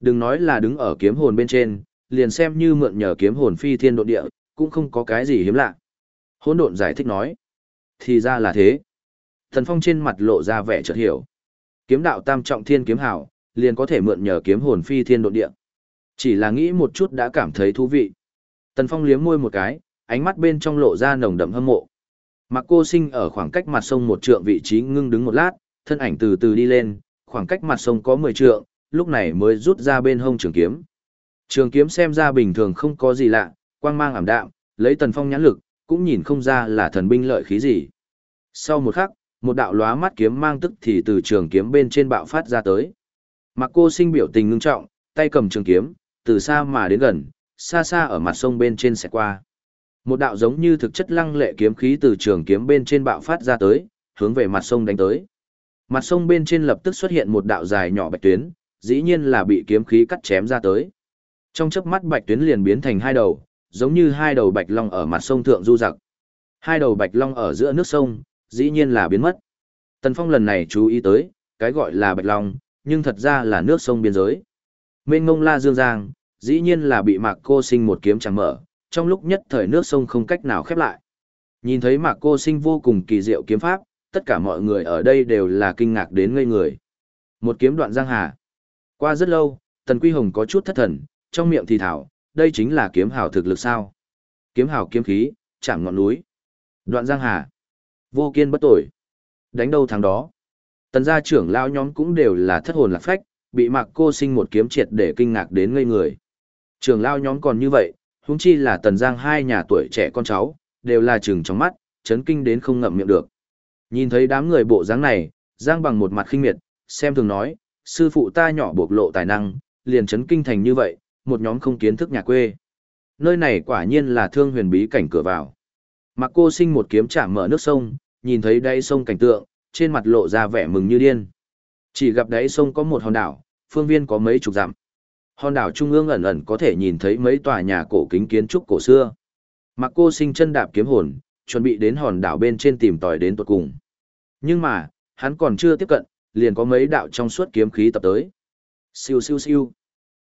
Đừng nói là đứng ở kiếm hồn bên trên, liền xem như mượn nhờ kiếm hồn phi thiên độ địa, cũng không có cái gì hiếm lạ. Hỗn độn giải thích nói. Thì ra là thế. Thần Phong trên mặt lộ ra vẻ chợt hiểu. Kiếm đạo tam trọng thiên kiếm hào, liền có thể mượn nhờ kiếm hồn phi thiên độ địa. Chỉ là nghĩ một chút đã cảm thấy thú vị. Tần Phong liếm môi một cái, ánh mắt bên trong lộ ra nồng đậm hâm mộ. Mạc cô sinh ở khoảng cách mặt sông một trượng vị trí ngưng đứng một lát, thân ảnh từ từ đi lên, khoảng cách mặt sông có 10 trượng, lúc này mới rút ra bên hông trường kiếm. Trường kiếm xem ra bình thường không có gì lạ, quang mang ảm đạm, lấy tần phong nhãn lực, cũng nhìn không ra là thần binh lợi khí gì. Sau một khắc, một đạo lóa mắt kiếm mang tức thì từ trường kiếm bên trên bạo phát ra tới. Mạc cô sinh biểu tình ngưng trọng, tay cầm trường kiếm, từ xa mà đến gần, xa xa ở mặt sông bên trên sẽ qua. Một đạo giống như thực chất lăng lệ kiếm khí từ trường kiếm bên trên bạo phát ra tới, hướng về mặt sông đánh tới. Mặt sông bên trên lập tức xuất hiện một đạo dài nhỏ bạch tuyến, dĩ nhiên là bị kiếm khí cắt chém ra tới. Trong chớp mắt bạch tuyến liền biến thành hai đầu, giống như hai đầu bạch long ở mặt sông thượng du giặc. Hai đầu bạch long ở giữa nước sông, dĩ nhiên là biến mất. Tần Phong lần này chú ý tới, cái gọi là bạch long, nhưng thật ra là nước sông biên giới. Mênh ngông la dương giang, dĩ nhiên là bị mạc cô sinh một kiếm chẳng mở, trong lúc nhất thời nước sông không cách nào khép lại. Nhìn thấy mạc cô sinh vô cùng kỳ diệu kiếm pháp, tất cả mọi người ở đây đều là kinh ngạc đến ngây người. Một kiếm đoạn giang hà. Qua rất lâu, Tần Quy Hồng có chút thất thần, trong miệng thì thảo, đây chính là kiếm hào thực lực sao. Kiếm hào kiếm khí, chạm ngọn núi. Đoạn giang hà. Vô kiên bất tội. Đánh đâu thắng đó. Tần gia trưởng lao nhóm cũng đều là thất hồn lạc phách, bị mạc cô sinh một kiếm triệt để kinh ngạc đến ngây người. Trưởng lao nhóm còn như vậy, huống chi là tần giang hai nhà tuổi trẻ con cháu, đều là chừng trong mắt, chấn kinh đến không ngậm miệng được. Nhìn thấy đám người bộ dáng này, Giang bằng một mặt khinh miệt, xem thường nói, sư phụ ta nhỏ bộc lộ tài năng, liền chấn kinh thành như vậy, một nhóm không kiến thức nhà quê. Nơi này quả nhiên là thương huyền bí cảnh cửa vào. Mặc cô sinh một kiếm chạm mở nước sông, nhìn thấy đáy sông cảnh tượng, trên mặt lộ ra vẻ mừng như điên. Chỉ gặp đáy sông có một hòn đảo, phương viên có mấy chục dặm. Hòn đảo trung ương ẩn ẩn có thể nhìn thấy mấy tòa nhà cổ kính kiến trúc cổ xưa. Mặc cô sinh chân đạp kiếm hồn, chuẩn bị đến hòn đảo bên trên tìm tòi đến tuột cùng. Nhưng mà, hắn còn chưa tiếp cận, liền có mấy đạo trong suốt kiếm khí tập tới. Siêu siêu siêu.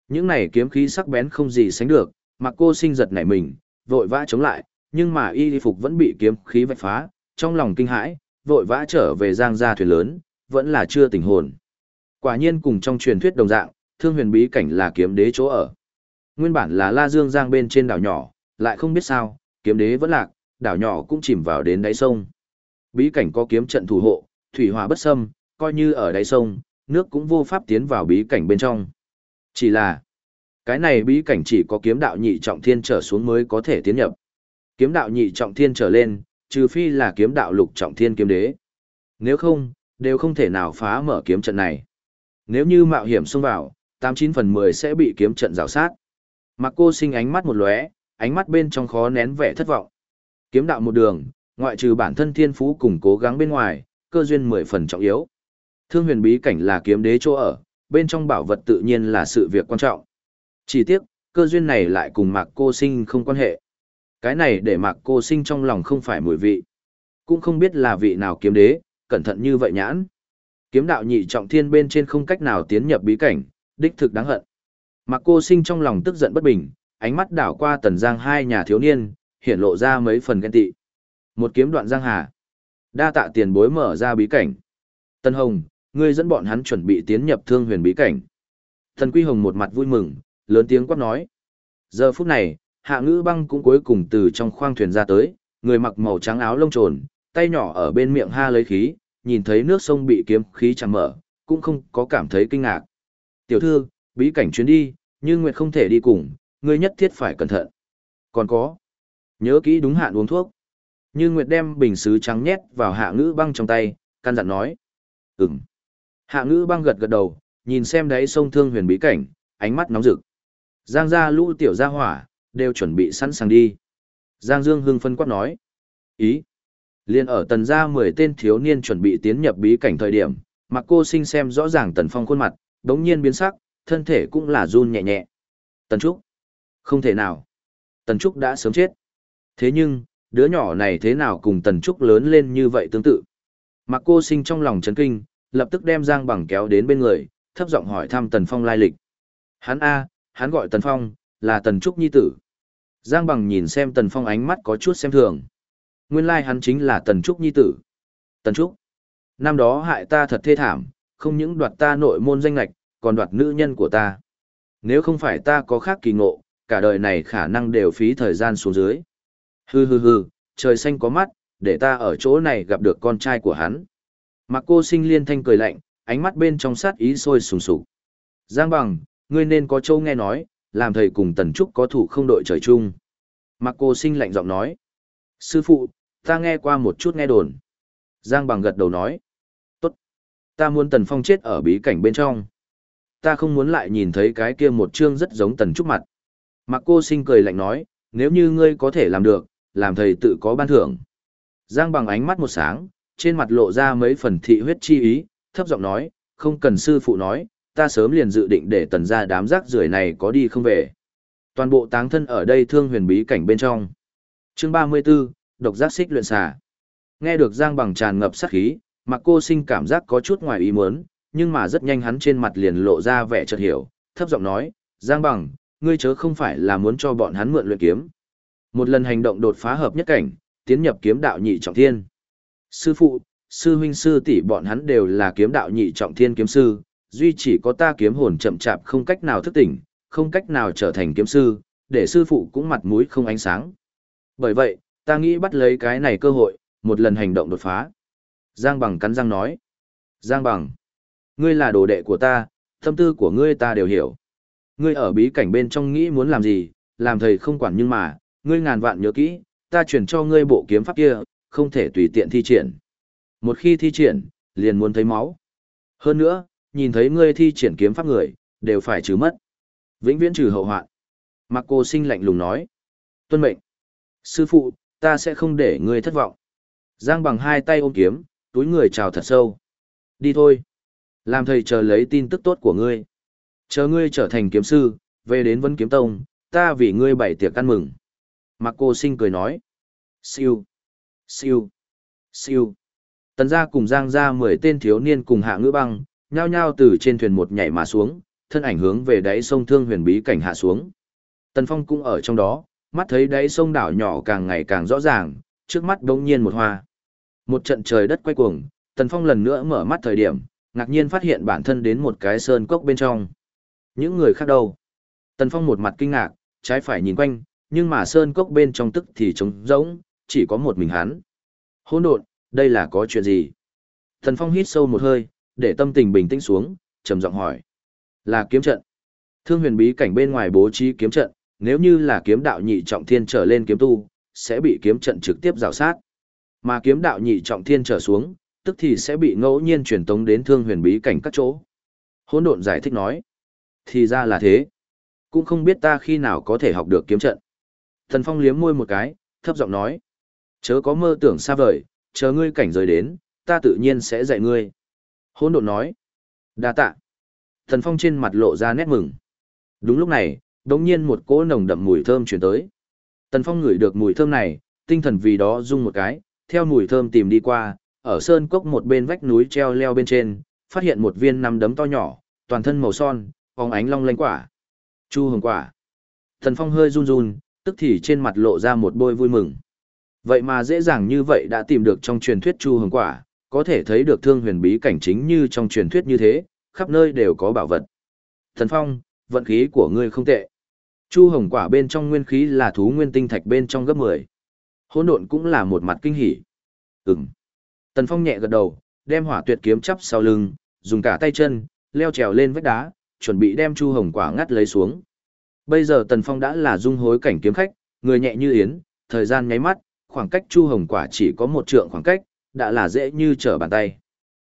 Những này kiếm khí sắc bén không gì sánh được, mặc cô sinh giật nảy mình, vội vã chống lại, nhưng mà y phục vẫn bị kiếm khí vạch phá, trong lòng kinh hãi, vội vã trở về giang gia thuyền lớn, vẫn là chưa tỉnh hồn. Quả nhiên cùng trong truyền thuyết đồng dạng, thương huyền bí cảnh là kiếm đế chỗ ở. Nguyên bản là La Dương Giang bên trên đảo nhỏ, lại không biết sao, kiếm đế vẫn lạc, đảo nhỏ cũng chìm vào đến đáy sông. Bí cảnh có kiếm trận thủ hộ, thủy hỏa bất xâm, coi như ở đáy sông, nước cũng vô pháp tiến vào bí cảnh bên trong. Chỉ là, cái này bí cảnh chỉ có kiếm đạo nhị trọng thiên trở xuống mới có thể tiến nhập. Kiếm đạo nhị trọng thiên trở lên, trừ phi là kiếm đạo lục trọng thiên kiếm đế. Nếu không, đều không thể nào phá mở kiếm trận này. Nếu như mạo hiểm xông vào, 89 phần 10 sẽ bị kiếm trận rào sát. Mặc cô sinh ánh mắt một lóe, ánh mắt bên trong khó nén vẻ thất vọng. Kiếm đạo một đường, ngoại trừ bản thân thiên phú cùng cố gắng bên ngoài, cơ duyên 10 phần trọng yếu. Thương huyền bí cảnh là kiếm đế chỗ ở, bên trong bảo vật tự nhiên là sự việc quan trọng. Chỉ tiếc, cơ duyên này lại cùng mạc cô sinh không quan hệ. Cái này để mạc cô sinh trong lòng không phải mùi vị. Cũng không biết là vị nào kiếm đế, cẩn thận như vậy nhãn. Kiếm đạo nhị trọng thiên bên trên không cách nào tiến nhập bí cảnh, đích thực đáng hận. Mạc cô sinh trong lòng tức giận bất bình, ánh mắt đảo qua tần giang hai nhà thiếu niên, hiện lộ ra mấy phần ghen tị. Một kiếm đoạn giang hà. Đa tạ tiền bối mở ra bí cảnh. Tân Hồng, ngươi dẫn bọn hắn chuẩn bị tiến nhập thương huyền bí cảnh. Thần Quy Hồng một mặt vui mừng, lớn tiếng quát nói. Giờ phút này, hạ ngữ băng cũng cuối cùng từ trong khoang thuyền ra tới, người mặc màu trắng áo lông trồn, tay nhỏ ở bên miệng ha lấy khí, nhìn thấy nước sông bị kiếm khí chẳng mở, cũng không có cảm thấy kinh ngạc. Tiểu thư, bí cảnh chuyến đi, nhưng Nguyệt không thể đi cùng, ngươi nhất thiết phải cẩn thận. Còn có, nhớ kỹ đúng hạn uống thuốc. Như Nguyệt đem bình sứ trắng nhét vào hạ ngữ băng trong tay, căn dặn nói. Ừm. Hạ ngữ băng gật gật đầu, nhìn xem đấy sông thương huyền bí cảnh, ánh mắt nóng rực. Giang gia lũ tiểu gia hỏa, đều chuẩn bị sẵn sàng đi. Giang Dương hưng phân quát nói. Ý. Liên ở tần gia 10 tên thiếu niên chuẩn bị tiến nhập bí cảnh thời điểm, mặc cô sinh xem rõ ràng tần phong khuôn mặt, đống nhiên biến sắc, thân thể cũng là run nhẹ nhẹ. Tần Trúc. Không thể nào. Tần Trúc đã sớm chết. Thế nhưng, đứa nhỏ này thế nào cùng Tần Trúc lớn lên như vậy tương tự. Mặc cô sinh trong lòng chấn kinh, lập tức đem Giang Bằng kéo đến bên người, thấp giọng hỏi thăm Tần Phong lai lịch. Hắn A, hắn gọi Tần Phong, là Tần Trúc Nhi Tử. Giang Bằng nhìn xem Tần Phong ánh mắt có chút xem thường. Nguyên lai hắn chính là Tần Trúc Nhi Tử. Tần Trúc. Năm đó hại ta thật thê thảm, không những đoạt ta nội môn danh lạch, còn đoạt nữ nhân của ta. Nếu không phải ta có khác kỳ ngộ, cả đời này khả năng đều phí thời gian xuống dưới. Hừ hừ hừ, trời xanh có mắt, để ta ở chỗ này gặp được con trai của hắn. Mặc cô sinh liên thanh cười lạnh, ánh mắt bên trong sát ý sôi sùng sục. Giang bằng, ngươi nên có châu nghe nói, làm thầy cùng tần trúc có thủ không đội trời chung. Mặc cô sinh lạnh giọng nói. Sư phụ, ta nghe qua một chút nghe đồn. Giang bằng gật đầu nói. Ta muốn tần phong chết ở bí cảnh bên trong. ta không muốn lại nhìn thấy cái kia một chương rất giống tần trúc mặt. Mặc cô sinh cười lạnh nói, nếu như ngươi có thể làm được, làm thầy tự có ban thưởng. Giang bằng ánh mắt một sáng, trên mặt lộ ra mấy phần thị huyết chi ý, thấp giọng nói, không cần sư phụ nói, ta sớm liền dự định để tần ra đám rác rưởi này có đi không về. Toàn bộ táng thân ở đây thương huyền bí cảnh bên trong. Chương 34, độc giác xích luyện xà. Nghe được Giang bằng tràn ngập sát khí, mặc cô sinh cảm giác có chút ngoài ý muốn, nhưng mà rất nhanh hắn trên mặt liền lộ ra vẻ chợt hiểu, thấp giọng nói, Giang bằng, ngươi chớ không phải là muốn cho bọn hắn mượn luyện kiếm. Một lần hành động đột phá hợp nhất cảnh, tiến nhập kiếm đạo nhị trọng thiên. Sư phụ, sư huynh sư tỷ bọn hắn đều là kiếm đạo nhị trọng thiên kiếm sư, duy chỉ có ta kiếm hồn chậm chạp không cách nào thức tỉnh, không cách nào trở thành kiếm sư, để sư phụ cũng mặt mũi không ánh sáng. Bởi vậy, ta nghĩ bắt lấy cái này cơ hội, một lần hành động đột phá. Giang Bằng cắn răng nói. Giang Bằng, ngươi là đồ đệ của ta, tâm tư của ngươi ta đều hiểu. Ngươi ở bí cảnh bên trong nghĩ muốn làm gì, làm thầy không quản nhưng mà, ngươi ngàn vạn nhớ kỹ, ta chuyển cho ngươi bộ kiếm pháp kia, không thể tùy tiện thi triển. Một khi thi triển, liền muốn thấy máu. Hơn nữa, nhìn thấy ngươi thi triển kiếm pháp người, đều phải trừ mất. Vĩnh viễn trừ hậu hoạn. Mạc cô sinh lạnh lùng nói. Tuân mệnh. Sư phụ, ta sẽ không để ngươi thất vọng. Giang bằng hai tay ôm kiếm, túi người chào thật sâu. Đi thôi. Làm thầy chờ lấy tin tức tốt của ngươi. Chờ ngươi trở thành kiếm sư, về đến Vân Kiếm Tông, ta vì ngươi bảy tiệc ăn mừng. Mạc cô sinh cười nói. Siêu. Siêu. Siêu. Tần gia cùng Giang gia mười tên thiếu niên cùng hạ ngữ băng, nhao nhao từ trên thuyền một nhảy mà xuống, thân ảnh hướng về đáy sông Thương Huyền Bí cảnh hạ xuống. Tần Phong cũng ở trong đó, mắt thấy đáy sông đảo nhỏ càng ngày càng rõ ràng, trước mắt đống nhiên một hoa. Một trận trời đất quay cuồng, Tần Phong lần nữa mở mắt thời điểm, ngạc nhiên phát hiện bản thân đến một cái sơn cốc bên trong. Những người khác đâu? Tần Phong một mặt kinh ngạc, trái phải nhìn quanh, nhưng mà sơn cốc bên trong tức thì trống rỗng, chỉ có một mình hắn. Hỗn độn, đây là có chuyện gì? Tần Phong hít sâu một hơi, để tâm tình bình tĩnh xuống, trầm giọng hỏi. Là kiếm trận. Thương huyền bí cảnh bên ngoài bố trí kiếm trận, nếu như là kiếm đạo nhị trọng thiên trở lên kiếm tu, sẽ bị kiếm trận trực tiếp rào sát. Mà kiếm đạo nhị trọng thiên trở xuống, tức thì sẽ bị ngẫu nhiên truyền tống đến thương huyền bí cảnh các chỗ. Hỗn độn giải thích nói. Thì ra là thế. Cũng không biết ta khi nào có thể học được kiếm trận. Thần Phong liếm môi một cái, thấp giọng nói. Chớ có mơ tưởng xa vời, chờ ngươi cảnh rời đến, ta tự nhiên sẽ dạy ngươi. Hỗn độn nói. đa tạ. Thần Phong trên mặt lộ ra nét mừng. Đúng lúc này, đống nhiên một cỗ nồng đậm mùi thơm truyền tới. Tần Phong ngửi được mùi thơm này, tinh thần vì đó rung một cái, theo mùi thơm tìm đi qua, ở sơn cốc một bên vách núi treo leo bên trên, phát hiện một viên nắm đấm to nhỏ, toàn thân màu son, phóng ánh long lanh quả. Chu hồng quả. Thần Phong hơi run run, tức thì trên mặt lộ ra một bôi vui mừng. Vậy mà dễ dàng như vậy đã tìm được trong truyền thuyết chu hồng quả, có thể thấy được thương huyền bí cảnh chính như trong truyền thuyết như thế, khắp nơi đều có bảo vật. Thần Phong, vận khí của ngươi không tệ. Chu hồng quả bên trong nguyên khí là thú nguyên tinh thạch bên trong gấp 10. Hỗn độn cũng là một mặt kinh hỉ. Ừm. Tần Phong nhẹ gật đầu, đem hỏa tuyệt kiếm chắp sau lưng, dùng cả tay chân, leo trèo lên vách đá, chuẩn bị đem chu hồng quả ngắt lấy xuống. Bây giờ Tần Phong đã là dung hối cảnh kiếm khách, người nhẹ như yến, thời gian nháy mắt, khoảng cách chu hồng quả chỉ có một trượng khoảng cách, đã là dễ như trở bàn tay.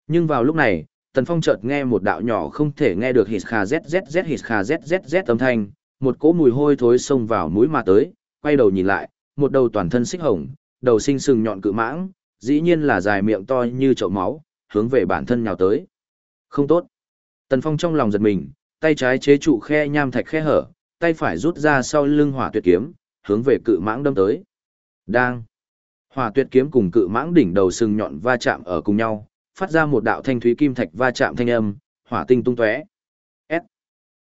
Nhưng vào lúc này, Tần Phong chợt nghe một đạo nhỏ không thể nghe được hít kha zzz hít kha zzz âm thanh, một cỗ mùi hôi thối xông vào mũi mà tới, quay đầu nhìn lại, một đầu toàn thân xích hồng, đầu sinh sừng nhọn cự mãng, dĩ nhiên là dài miệng to như chậu máu, hướng về bản thân nhào tới. Không tốt. Tần Phong trong lòng giật mình, tay trái chế trụ khe nham thạch khe hở, tay phải rút ra sau lưng hỏa tuyệt kiếm, hướng về cự mãng đâm tới. Đang. Hỏa tuyệt kiếm cùng cự mãng đỉnh đầu sừng nhọn va chạm ở cùng nhau, phát ra một đạo thanh thúy kim thạch va chạm thanh âm, hỏa tinh tung tóe. S.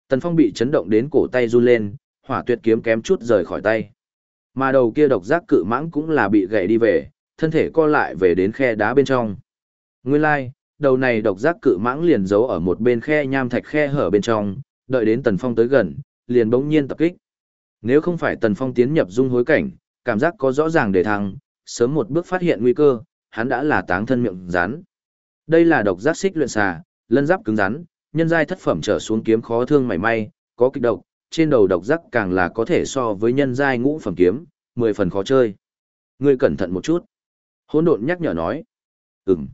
Tần Phong bị chấn động đến cổ tay run lên, hỏa tuyệt kiếm kém chút rời khỏi tay. Mà đầu kia độc giác cự mãng cũng là bị gãy đi về, thân thể co lại về đến khe đá bên trong. Nguyên lai, like, đầu này độc giác cự mãng liền giấu ở một bên khe nham thạch khe hở bên trong, đợi đến Tần Phong tới gần, liền bỗng nhiên tập kích. Nếu không phải Tần Phong tiến nhập dung hối cảnh, cảm giác có rõ ràng để thăng, sớm một bước phát hiện nguy cơ, hắn đã là táng thân miệng rắn. Đây là độc giác xích luyện xà, lân giáp cứng rắn, nhân giai thất phẩm trở xuống kiếm khó thương mảy may, có kịch độc, trên đầu độc giác càng là có thể so với nhân giai ngũ phẩm kiếm, mười phần khó chơi. Ngươi cẩn thận một chút. Hỗn độn nhắc nhở nói. Ừm.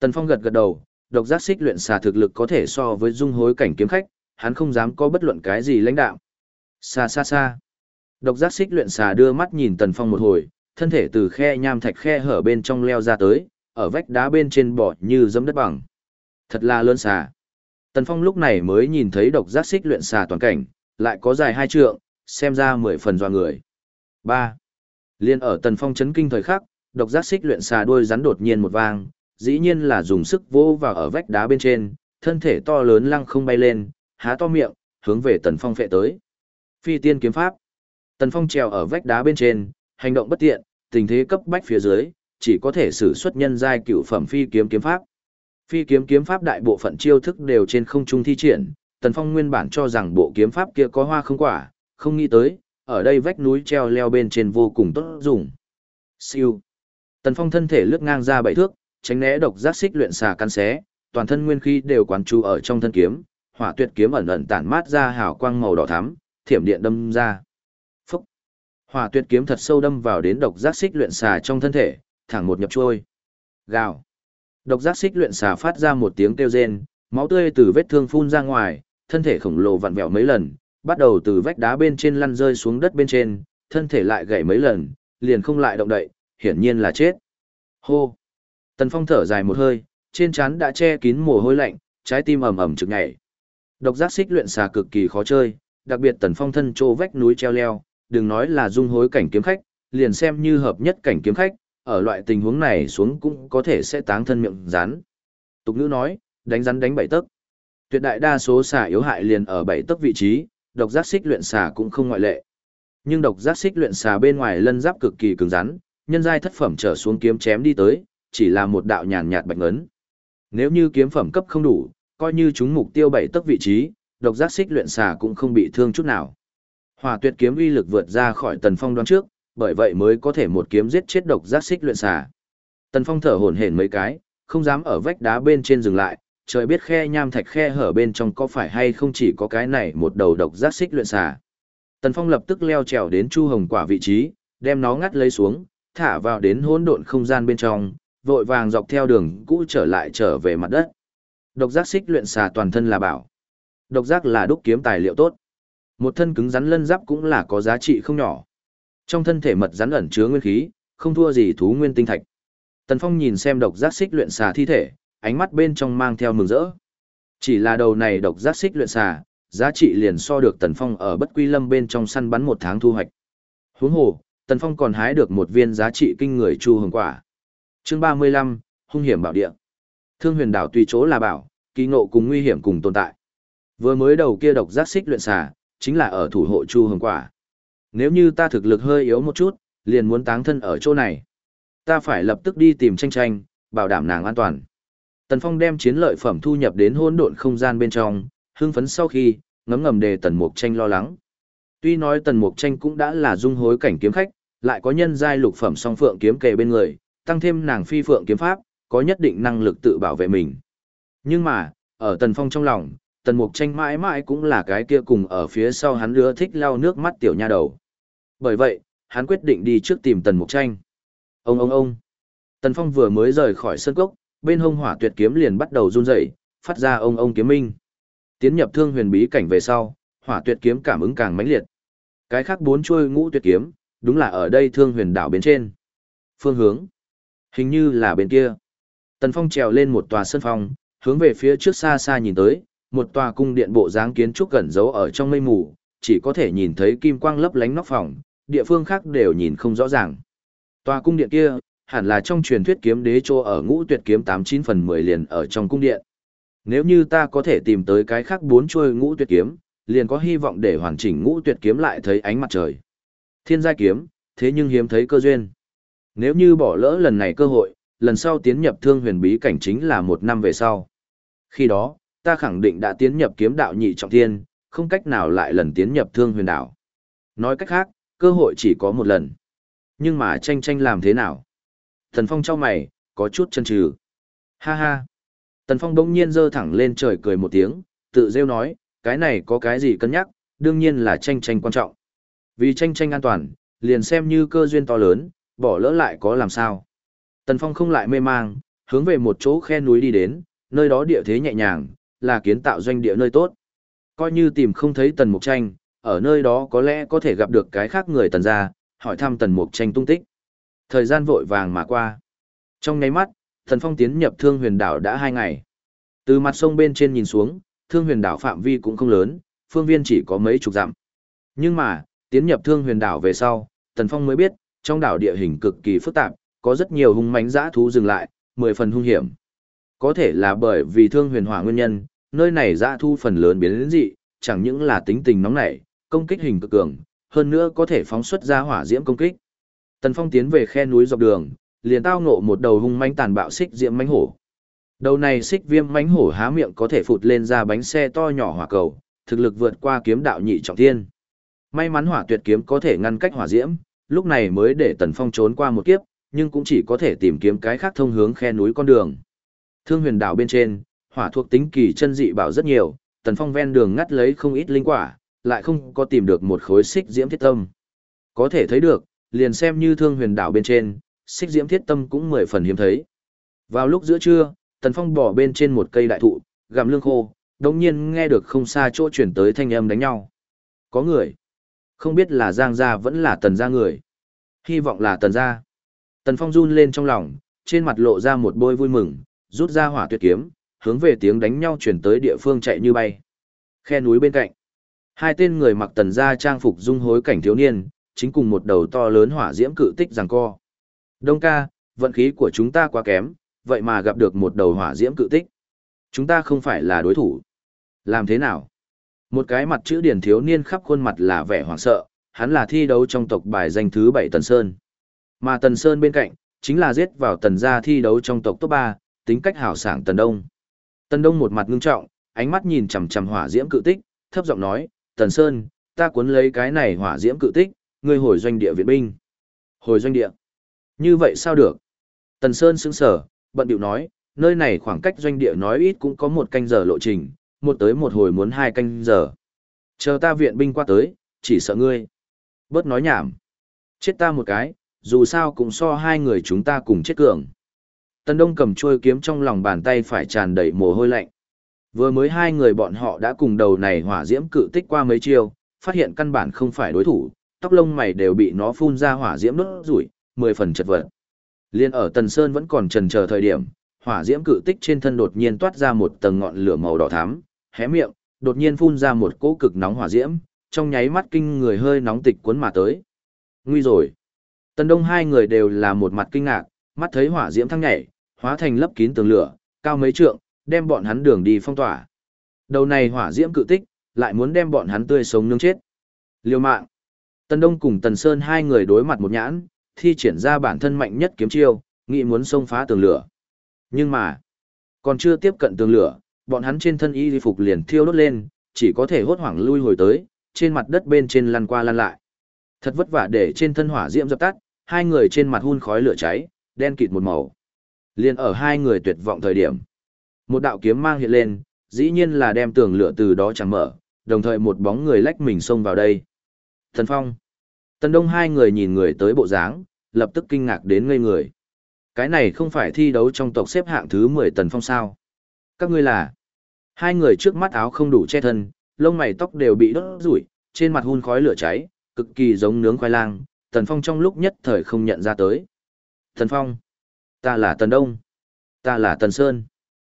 Tần Phong gật gật đầu, độc giác xích luyện xà thực lực có thể so với dung hối cảnh kiếm khách, hắn không dám có bất luận cái gì lãnh đạo. Xa xa xa. Độc giác xích luyện xà đưa mắt nhìn Tần Phong một hồi, thân thể từ khe nham thạch khe hở bên trong leo ra tới, ở vách đá bên trên bò như dẫm đất bằng. Thật là lớn xà. Tần Phong lúc này mới nhìn thấy độc giác xích luyện xà toàn cảnh, lại có dài hai trượng, xem ra mười phần doa người. 3. Liên ở Tần Phong chấn kinh thời khắc, độc giác xích luyện xà đuôi rắn đột nhiên một vang, dĩ nhiên là dùng sức vô vào ở vách đá bên trên, thân thể to lớn lăng không bay lên, há to miệng, hướng về Tần Phong phệ tới. Phi tiên kiếm pháp. Tần Phong trèo ở vách đá bên trên, hành động bất tiện, tình thế cấp bách phía dưới, chỉ có thể sử xuất nhân giai cựu phẩm phi kiếm kiếm pháp. Phi kiếm kiếm pháp đại bộ phận chiêu thức đều trên không trung thi triển, Tần Phong nguyên bản cho rằng bộ kiếm pháp kia có hoa không quả, không nghĩ tới, ở đây vách núi treo leo bên trên vô cùng tốt dùng. Siêu. Tần Phong thân thể lướt ngang ra bảy thước, tránh né độc giác xích luyện xà căn xé, toàn thân nguyên khí đều quán chú ở trong thân kiếm, hỏa tuyệt kiếm ẩn ẩn tản mát ra hào quang màu đỏ thắm, thiểm điện đâm ra. Phúc. Hỏa tuyệt kiếm thật sâu đâm vào đến độc giác xích luyện xà trong thân thể, thẳng một nhập trôi. Gào. Độc giác xích luyện xà phát ra một tiếng kêu rên, máu tươi từ vết thương phun ra ngoài, thân thể khổng lồ vặn vẹo mấy lần, bắt đầu từ vách đá bên trên lăn rơi xuống đất bên trên, thân thể lại gãy mấy lần, liền không lại động đậy, hiển nhiên là chết. Hô. Tần Phong thở dài một hơi, trên trán đã che kín mồ hôi lạnh, trái tim ầm ầm trực nhảy. Độc giác xích luyện xà cực kỳ khó chơi, đặc biệt Tần Phong thân trô vách núi treo leo, đừng nói là dung hối cảnh kiếm khách, liền xem như hợp nhất cảnh kiếm khách, ở loại tình huống này xuống cũng có thể sẽ táng thân miệng rắn. Tục nữ nói, đánh rắn đánh bảy tấc. Tuyệt đại đa số xà yếu hại liền ở bảy tấc vị trí, độc giác xích luyện xà cũng không ngoại lệ. Nhưng độc giác xích luyện xà bên ngoài lân giáp cực kỳ cứng rắn, nhân giai thất phẩm trở xuống kiếm chém đi tới, chỉ là một đạo nhàn nhạt bạch ngấn. Nếu như kiếm phẩm cấp không đủ, coi như chúng mục tiêu bảy tấc vị trí, độc giác xích luyện xà cũng không bị thương chút nào. Hỏa tuyệt kiếm uy lực vượt ra khỏi tần phong đoán trước, bởi vậy mới có thể một kiếm giết chết độc giác xích luyện xà. Tần phong thở hổn hển mấy cái, không dám ở vách đá bên trên dừng lại, trời biết khe nham thạch khe hở bên trong có phải hay không chỉ có cái này một đầu độc giác xích luyện xà. Tần Phong lập tức leo trèo đến Chu Hồng Quả vị trí, đem nó ngắt lấy xuống, thả vào đến hỗn độn không gian bên trong, vội vàng dọc theo đường cũ trở lại trở về mặt đất. Độc giác xích luyện xà toàn thân là bảo. Độc giác là đúc kiếm tài liệu tốt. Một thân cứng rắn lân giáp cũng là có giá trị không nhỏ. Trong thân thể mật rắn ẩn chứa nguyên khí, không thua gì thú nguyên tinh thạch. Tần Phong nhìn xem độc giác xích luyện xà thi thể, ánh mắt bên trong mang theo mừng rỡ. Chỉ là đầu này độc giác xích luyện xà, giá trị liền so được Tần Phong ở bất quy lâm bên trong săn bắn một tháng thu hoạch. Huống hồ, Tần Phong còn hái được một viên giá trị kinh người chu hồng quả. Chương 35, hung hiểm bảo địa. Thương huyền đảo tùy chỗ là bảo, kỳ ngộ cùng nguy hiểm cùng tồn tại. Vừa mới đầu kia độc giác xích luyện xà, chính là ở thủ hộ chu hồng quả. Nếu như ta thực lực hơi yếu một chút, liền muốn táng thân ở chỗ này. Ta phải lập tức đi tìm tranh tranh, bảo đảm nàng an toàn. Tần Phong đem chiến lợi phẩm thu nhập đến hỗn độn không gian bên trong, hưng phấn sau khi, ngấm ngầm đề Tần Mục Tranh lo lắng. Tuy nói Tần Mục Tranh cũng đã là dung hối cảnh kiếm khách, lại có nhân giai lục phẩm song phượng kiếm kề bên người, tăng thêm nàng phi phượng kiếm pháp, có nhất định năng lực tự bảo vệ mình. Nhưng mà, ở Tần Phong trong lòng, Tần Mục Tranh mãi mãi cũng là cái kia cùng ở phía sau hắn lứa thích lau nước mắt tiểu nha đầu. Bởi vậy, hắn quyết định đi trước tìm Tần Mục Tranh. Ông ông ông. Tần Phong vừa mới rời khỏi sân cốc, bên hông hỏa tuyệt kiếm liền bắt đầu run rẩy, phát ra ông ông kiếm minh. Tiến nhập thương huyền bí cảnh về sau, hỏa tuyệt kiếm cảm ứng càng mãnh liệt. Cái khác bốn chuôi ngũ tuyệt kiếm, đúng là ở đây thương huyền đảo bên trên. Phương hướng, hình như là bên kia. Tần Phong trèo lên một tòa sân phong, hướng về phía trước xa xa nhìn tới, một tòa cung điện bộ dáng kiến trúc gần giấu ở trong mây mù, chỉ có thể nhìn thấy kim quang lấp lánh nóc phòng, địa phương khác đều nhìn không rõ ràng. Tòa cung điện kia, hẳn là trong truyền thuyết kiếm đế chỗ ở ngũ tuyệt kiếm tám chín phần mười liền ở trong cung điện. Nếu như ta có thể tìm tới cái khác bốn chuôi ngũ tuyệt kiếm, liền có hy vọng để hoàn chỉnh ngũ tuyệt kiếm lại thấy ánh mặt trời. Thiên giai kiếm, thế nhưng hiếm thấy cơ duyên. Nếu như bỏ lỡ lần này cơ hội, lần sau tiến nhập thương huyền bí cảnh chính là một năm về sau. Khi đó, ta khẳng định đã tiến nhập kiếm đạo nhị trọng thiên, không cách nào lại lần tiến nhập thương huyền đảo. Nói cách khác, cơ hội chỉ có một lần. Nhưng mà tranh tranh làm thế nào? Tần Phong trao mày, có chút chân trừ. Ha ha. Tần Phong bỗng nhiên giơ thẳng lên trời cười một tiếng, tự rêu nói, cái này có cái gì cân nhắc, đương nhiên là tranh tranh quan trọng. Vì tranh tranh an toàn, liền xem như cơ duyên to lớn, bỏ lỡ lại có làm sao. Tần Phong không lại mê mang, hướng về một chỗ khe núi đi đến, nơi đó địa thế nhẹ nhàng, là kiến tạo doanh địa nơi tốt. Coi như tìm không thấy tần mục tranh, ở nơi đó có lẽ có thể gặp được cái khác người tần gia, hỏi thăm tần mục tranh tung tích. Thời gian vội vàng mà qua. Trong nháy mắt, thần phong tiến nhập thương huyền đảo đã hai ngày. Từ mặt sông bên trên nhìn xuống, thương huyền đảo phạm vi cũng không lớn, phương viên chỉ có mấy chục dặm. Nhưng mà, tiến nhập thương huyền đảo về sau, Thần phong mới biết, trong đảo địa hình cực kỳ phức tạp, có rất nhiều hung mãnh dã thú dừng lại, mười phần hung hiểm. Có thể là bởi vì thương huyền hỏa nguyên nhân, nơi này dã thu phần lớn biến đến dị, chẳng những là tính tình nóng nảy, công kích hình cực cường, hơn nữa có thể phóng xuất ra hỏa diễm công kích. Tần Phong tiến về khe núi dọc đường, liền tao ngộ một đầu hung manh tàn bạo xích diễm mãnh hổ. Đầu này xích viêm mãnh hổ há miệng có thể phụt lên ra bánh xe to nhỏ hỏa cầu, thực lực vượt qua kiếm đạo nhị trọng thiên. May mắn hỏa tuyệt kiếm có thể ngăn cách hỏa diễm, lúc này mới để Tần Phong trốn qua một kiếp, nhưng cũng chỉ có thể tìm kiếm cái khác thông hướng khe núi con đường. Thương huyền đảo bên trên, hỏa thuộc tính kỳ chân dị bảo rất nhiều, Tần Phong ven đường ngắt lấy không ít linh quả, lại không có tìm được một khối xích diễm thiết tâm. Có thể thấy được, liền xem như thương huyền đảo bên trên, xích diễm thiết tâm cũng mười phần hiếm thấy. Vào lúc giữa trưa, Tần Phong bỏ bên trên một cây đại thụ, gặm lương khô, đồng nhiên nghe được không xa chỗ chuyển tới thanh âm đánh nhau. Có người. Không biết là Giang gia vẫn là Tần gia người. Hy vọng là Tần gia. Tần Phong run lên trong lòng, trên mặt lộ ra một bôi vui mừng, rút ra hỏa tuyệt kiếm, hướng về tiếng đánh nhau chuyển tới địa phương chạy như bay. Khe núi bên cạnh. Hai tên người mặc tần gia trang phục dung hối cảnh thiếu niên, chính cùng một đầu to lớn hỏa diễm cự tích giằng co. Đông ca, vận khí của chúng ta quá kém, vậy mà gặp được một đầu hỏa diễm cự tích. Chúng ta không phải là đối thủ. Làm thế nào? Một cái mặt chữ điển thiếu niên khắp khuôn mặt là vẻ hoảng sợ, hắn là thi đấu trong tộc bài danh thứ bảy Tần Sơn. Mà Tần Sơn bên cạnh, chính là giết vào tần gia thi đấu trong tộc top 3, tính cách hảo sảng Tần Đông. Tần Đông một mặt ngưng trọng, ánh mắt nhìn chằm chằm hỏa diễm cự tích, thấp giọng nói, Tần Sơn, ta cuốn lấy cái này hỏa diễm cự tích, ngươi hồi doanh địa viện binh. Hồi doanh địa. Như vậy sao được? Tần Sơn sững sở, bận điệu nói, nơi này khoảng cách doanh địa nói ít cũng có một canh giờ lộ trình, một tới một hồi muốn hai canh giờ. Chờ ta viện binh qua tới, chỉ sợ ngươi. Bớt nói nhảm. Chết ta một cái, dù sao cũng so hai người chúng ta cùng chết cường. Tần Đông cầm chuôi kiếm trong lòng bàn tay phải tràn đầy mồ hôi lạnh. Vừa mới hai người bọn họ đã cùng đầu này hỏa diễm cự tích qua mấy chiêu, phát hiện căn bản không phải đối thủ, tóc lông mày đều bị nó phun ra hỏa diễm đốt rủi, mười phần chật vật. Liên ở Tần Sơn vẫn còn trần chờ thời điểm, hỏa diễm cự tích trên thân đột nhiên toát ra một tầng ngọn lửa màu đỏ thắm, hé miệng, đột nhiên phun ra một cỗ cực nóng hỏa diễm, trong nháy mắt kinh người hơi nóng tịch cuốn mà tới. Nguy rồi. Tần Đông hai người đều là một mặt kinh ngạc, mắt thấy hỏa diễm thăng nhảy, hóa thành lấp kín tường lửa, cao mấy trượng, đem bọn hắn đường đi phong tỏa. Đầu này hỏa diễm cự tích, lại muốn đem bọn hắn tươi sống nướng chết. liều mạng. Tần Đông cùng Tần Sơn hai người đối mặt một nhãn, thi triển ra bản thân mạnh nhất kiếm chiêu, nghĩ muốn xông phá tường lửa. Nhưng mà, còn chưa tiếp cận tường lửa, bọn hắn trên thân y phục liền thiêu đốt lên, chỉ có thể hốt hoảng lui hồi tới, trên mặt đất bên trên lăn qua lăn lại. Thật vất vả để trên thân hỏa diễm dập tắt, hai người trên mặt hun khói lửa cháy, đen kịt một màu. Liên ở hai người tuyệt vọng thời điểm. Một đạo kiếm mang hiện lên, dĩ nhiên là đem tường lửa từ đó chẳng mở, đồng thời một bóng người lách mình xông vào đây. Thần Phong. Tần Đông hai người nhìn người tới bộ dáng, lập tức kinh ngạc đến ngây người. Cái này không phải thi đấu trong tộc xếp hạng thứ 10 Tần Phong sao? Các ngươi là? Hai người trước mắt áo không đủ che thân, lông mày tóc đều bị đốt rủi, trên mặt hun khói lửa cháy, cực kỳ giống nướng khoai lang, Tần Phong trong lúc nhất thời không nhận ra tới. Tần Phong, ta là Tần Đông, ta là Tần Sơn.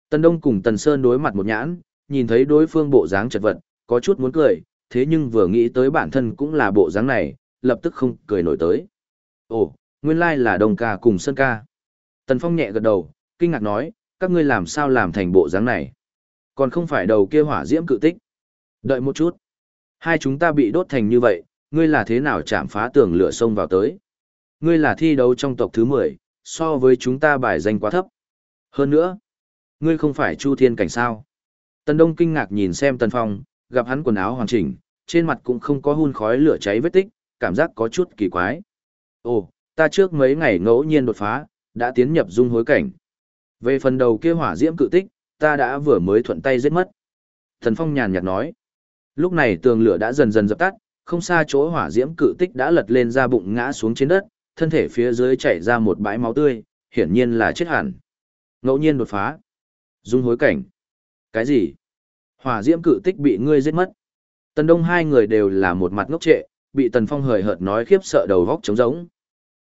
Tần Đông cùng Tần Sơn đối mặt một nhãn, nhìn thấy đối phương bộ dáng chật vật, có chút muốn cười, thế nhưng vừa nghĩ tới bản thân cũng là bộ dáng này, lập tức không cười nổi tới. Ồ, nguyên lai là đồng ca cùng Sơn ca. Tần Phong nhẹ gật đầu, kinh ngạc nói, các ngươi làm sao làm thành bộ dáng này? Còn không phải đầu kia hỏa diễm cự tích. Đợi một chút. Hai chúng ta bị đốt thành như vậy, ngươi là thế nào chạm phá tường lửa sông vào tới? Ngươi là thi đấu trong tộc thứ 10, so với chúng ta bài danh quá thấp. Hơn nữa, ngươi không phải Chu Thiên Cảnh sao? Tần Đông kinh ngạc nhìn xem Tần Phong, gặp hắn quần áo hoàn chỉnh, trên mặt cũng không có hun khói lửa cháy vết tích, cảm giác có chút kỳ quái. Ồ, ta trước mấy ngày ngẫu nhiên đột phá, đã tiến nhập dung hối cảnh. Về phần đầu kia hỏa diễm cự tích, ta đã vừa mới thuận tay giết mất. Thần Phong nhàn nhạt nói. Lúc này tường lửa đã dần dần dập tắt, không xa chỗ hỏa diễm cự tích đã lật lên ra bụng ngã xuống trên đất, thân thể phía dưới chảy ra một bãi máu tươi, hiển nhiên là chết hẳn. Ngẫu nhiên đột phá. Dung hối cảnh. Cái gì? Hỏa diễm cự tích bị ngươi giết mất. Tần Đông hai người đều là một mặt ngốc trệ, bị Tần Phong hời hợt nói khiếp sợ đầu góc trống rỗng.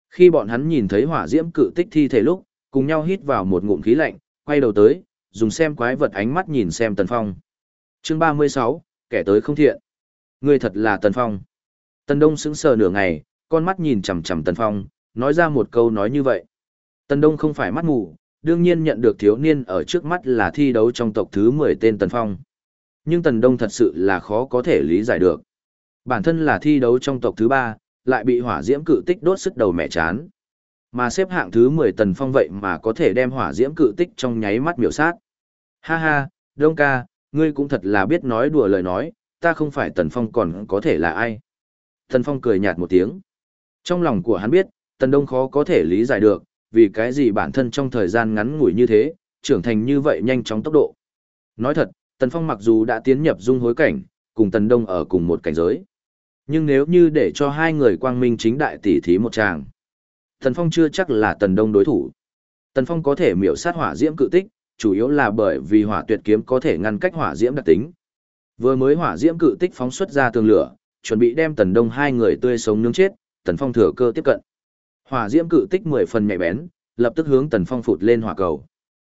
Khi bọn hắn nhìn thấy hỏa diễm cự tích thi thể lúc, cùng nhau hít vào một ngụm khí lạnh, quay đầu tới, dùng xem quái vật ánh mắt nhìn xem Tần Phong. Chương 36, kẻ tới không thiện. Ngươi thật là Tần Phong. Tần Đông sững sờ nửa ngày, con mắt nhìn chằm chằm Tần Phong, nói ra một câu nói như vậy. Tần Đông không phải mắt mù, đương nhiên nhận được thiếu niên ở trước mắt là thi đấu trong tộc thứ 10 tên Tần Phong. Nhưng Tần Đông thật sự là khó có thể lý giải được. Bản thân là thi đấu trong tộc thứ 3, lại bị hỏa diễm cự tích đốt sức đầu mẹ chán. Mà xếp hạng thứ 10 Tần Phong vậy mà có thể đem hỏa diễm cự tích trong nháy mắt miểu sát. Ha ha, Đông ca, ngươi cũng thật là biết nói đùa lời nói, ta không phải Tần Phong còn có thể là ai. Tần Phong cười nhạt một tiếng. Trong lòng của hắn biết, Tần Đông khó có thể lý giải được, vì cái gì bản thân trong thời gian ngắn ngủi như thế, trưởng thành như vậy nhanh chóng tốc độ. Nói thật, Tần Phong mặc dù đã tiến nhập dung hối cảnh, cùng Tần Đông ở cùng một cảnh giới. Nhưng nếu như để cho hai người quang minh chính đại tỷ thí một tràng, Tần Phong chưa chắc là Tần Đông đối thủ. Tần Phong có thể miểu sát hỏa diễm cự tích, chủ yếu là bởi vì hỏa tuyệt kiếm có thể ngăn cách hỏa diễm đặc tính. Vừa mới hỏa diễm cự tích phóng xuất ra tường lửa, chuẩn bị đem Tần Đông hai người tươi sống nướng chết, Tần Phong thừa cơ tiếp cận. Hỏa diễm cự tích mười phần nhạy bén, lập tức hướng Tần Phong phụt lên hỏa cầu.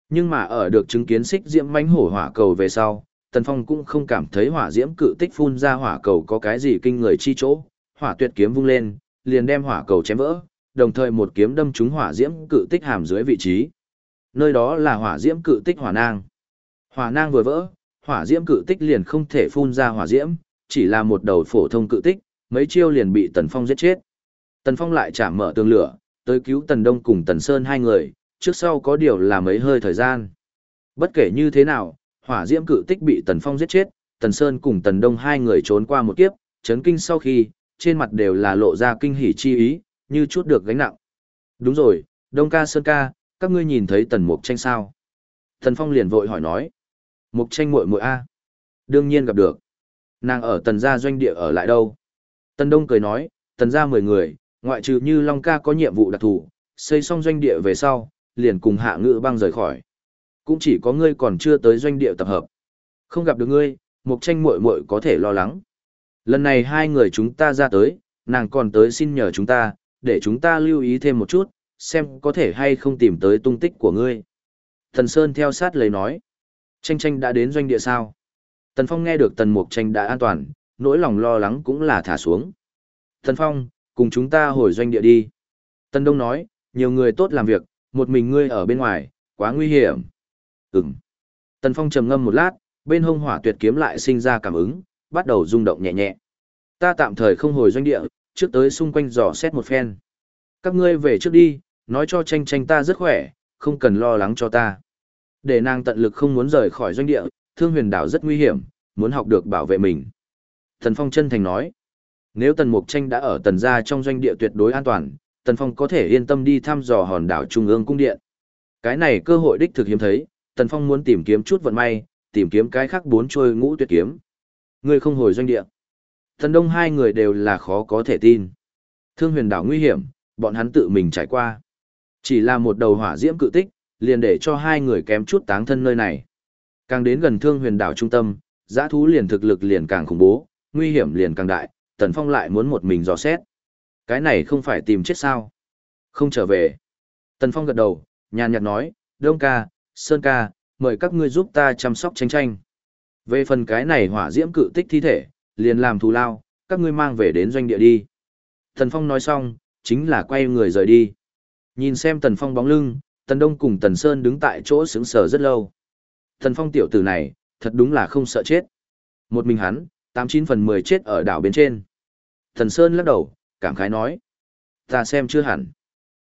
Nhưng mà ở được chứng kiến xích diễm mánh hổ hỏa cầu về sau, Tần Phong cũng không cảm thấy hỏa diễm cự tích phun ra hỏa cầu có cái gì kinh người chi chỗ, hỏa tuyệt kiếm vung lên, liền đem hỏa cầu chém vỡ, đồng thời một kiếm đâm trúng hỏa diễm cự tích hàm dưới vị trí. Nơi đó là hỏa diễm cự tích hỏa nang. Hỏa nang vừa vỡ, hỏa diễm cự tích liền không thể phun ra hỏa diễm, chỉ là một đầu phổ thông cự tích, mấy chiêu liền bị Tần Phong giết chết. Tần Phong lại chạm mở tường lửa, tới cứu Tần Đông cùng Tần Sơn hai người, trước sau có điều là mấy hơi thời gian. Bất kể như thế nào, hỏa diễm cự tích bị Tần Phong giết chết, Tần Sơn cùng Tần Đông hai người trốn qua một kiếp, chấn kinh sau khi, trên mặt đều là lộ ra kinh hỉ chi ý, như chút được gánh nặng. Đúng rồi, Đông ca Sơn ca, các ngươi nhìn thấy Tần Mục Tranh sao? Tần Phong liền vội hỏi nói. Mục Tranh muội muội a? Đương nhiên gặp được. Nàng ở Tần gia doanh địa ở lại đâu? Tần Đông cười nói, Tần gia mười người, ngoại trừ như Long ca có nhiệm vụ đặc thù, xây xong doanh địa về sau, liền cùng hạ ngự băng rời khỏi. Cũng chỉ có ngươi còn chưa tới doanh địa tập hợp. Không gặp được ngươi, mục tranh muội muội có thể lo lắng. Lần này hai người chúng ta ra tới, nàng còn tới xin nhờ chúng ta, để chúng ta lưu ý thêm một chút, xem có thể hay không tìm tới tung tích của ngươi. Thần Sơn theo sát lời nói. Tranh tranh đã đến doanh địa sao? Tần Phong nghe được Tần Mục tranh đã an toàn, nỗi lòng lo lắng cũng là thả xuống. Tần Phong, cùng chúng ta hồi doanh địa đi. Tần Đông nói, nhiều người tốt làm việc, một mình ngươi ở bên ngoài, quá nguy hiểm. Ừm. Tần Phong trầm ngâm một lát, bên hông hỏa tuyệt kiếm lại sinh ra cảm ứng, bắt đầu rung động nhẹ nhẹ. Ta tạm thời không hồi doanh địa, trước tới xung quanh dò xét một phen. Các ngươi về trước đi, nói cho tranh tranh ta rất khỏe, không cần lo lắng cho ta. Để nàng tận lực không muốn rời khỏi doanh địa, thương huyền đảo rất nguy hiểm, muốn học được bảo vệ mình. Tần Phong chân thành nói, nếu Tần Mục Tranh đã ở Tần gia trong doanh địa tuyệt đối an toàn, Tần Phong có thể yên tâm đi thăm dò hòn đảo Trung ương cung điện. Cái này cơ hội đích thực hiếm thấy, Tần Phong muốn tìm kiếm chút vận may, tìm kiếm cái khác bốn trôi ngũ tuyệt kiếm. Người không hồi doanh địa. Thần Đông hai người đều là khó có thể tin. Thương huyền đảo nguy hiểm, bọn hắn tự mình trải qua. Chỉ là một đầu hỏa diễm cự tích, liền để cho hai người kém chút táng thân nơi này. Càng đến gần thương huyền đảo trung tâm, giã thú liền thực lực liền càng khủng bố, nguy hiểm liền càng đại, Tần Phong lại muốn một mình dò xét. Cái này không phải tìm chết sao? Không trở về. Tần Phong gật đầu, nhàn nhạt nói, Đông ca, Sơn ca, mời các ngươi giúp ta chăm sóc tranh tranh. Về phần cái này hỏa diễm cự tích thi thể, liền làm thù lao, các ngươi mang về đến doanh địa đi. Tần Phong nói xong, chính là quay người rời đi. Nhìn xem Tần Phong bóng lưng, Tần Đông cùng Tần Sơn đứng tại chỗ sững sờ rất lâu. Tần Phong tiểu tử này, thật đúng là không sợ chết. Một mình hắn, tám chín phần mười chết ở đảo bên trên. Tần Sơn lắc đầu, cảm khái nói. Ta xem chưa hẳn.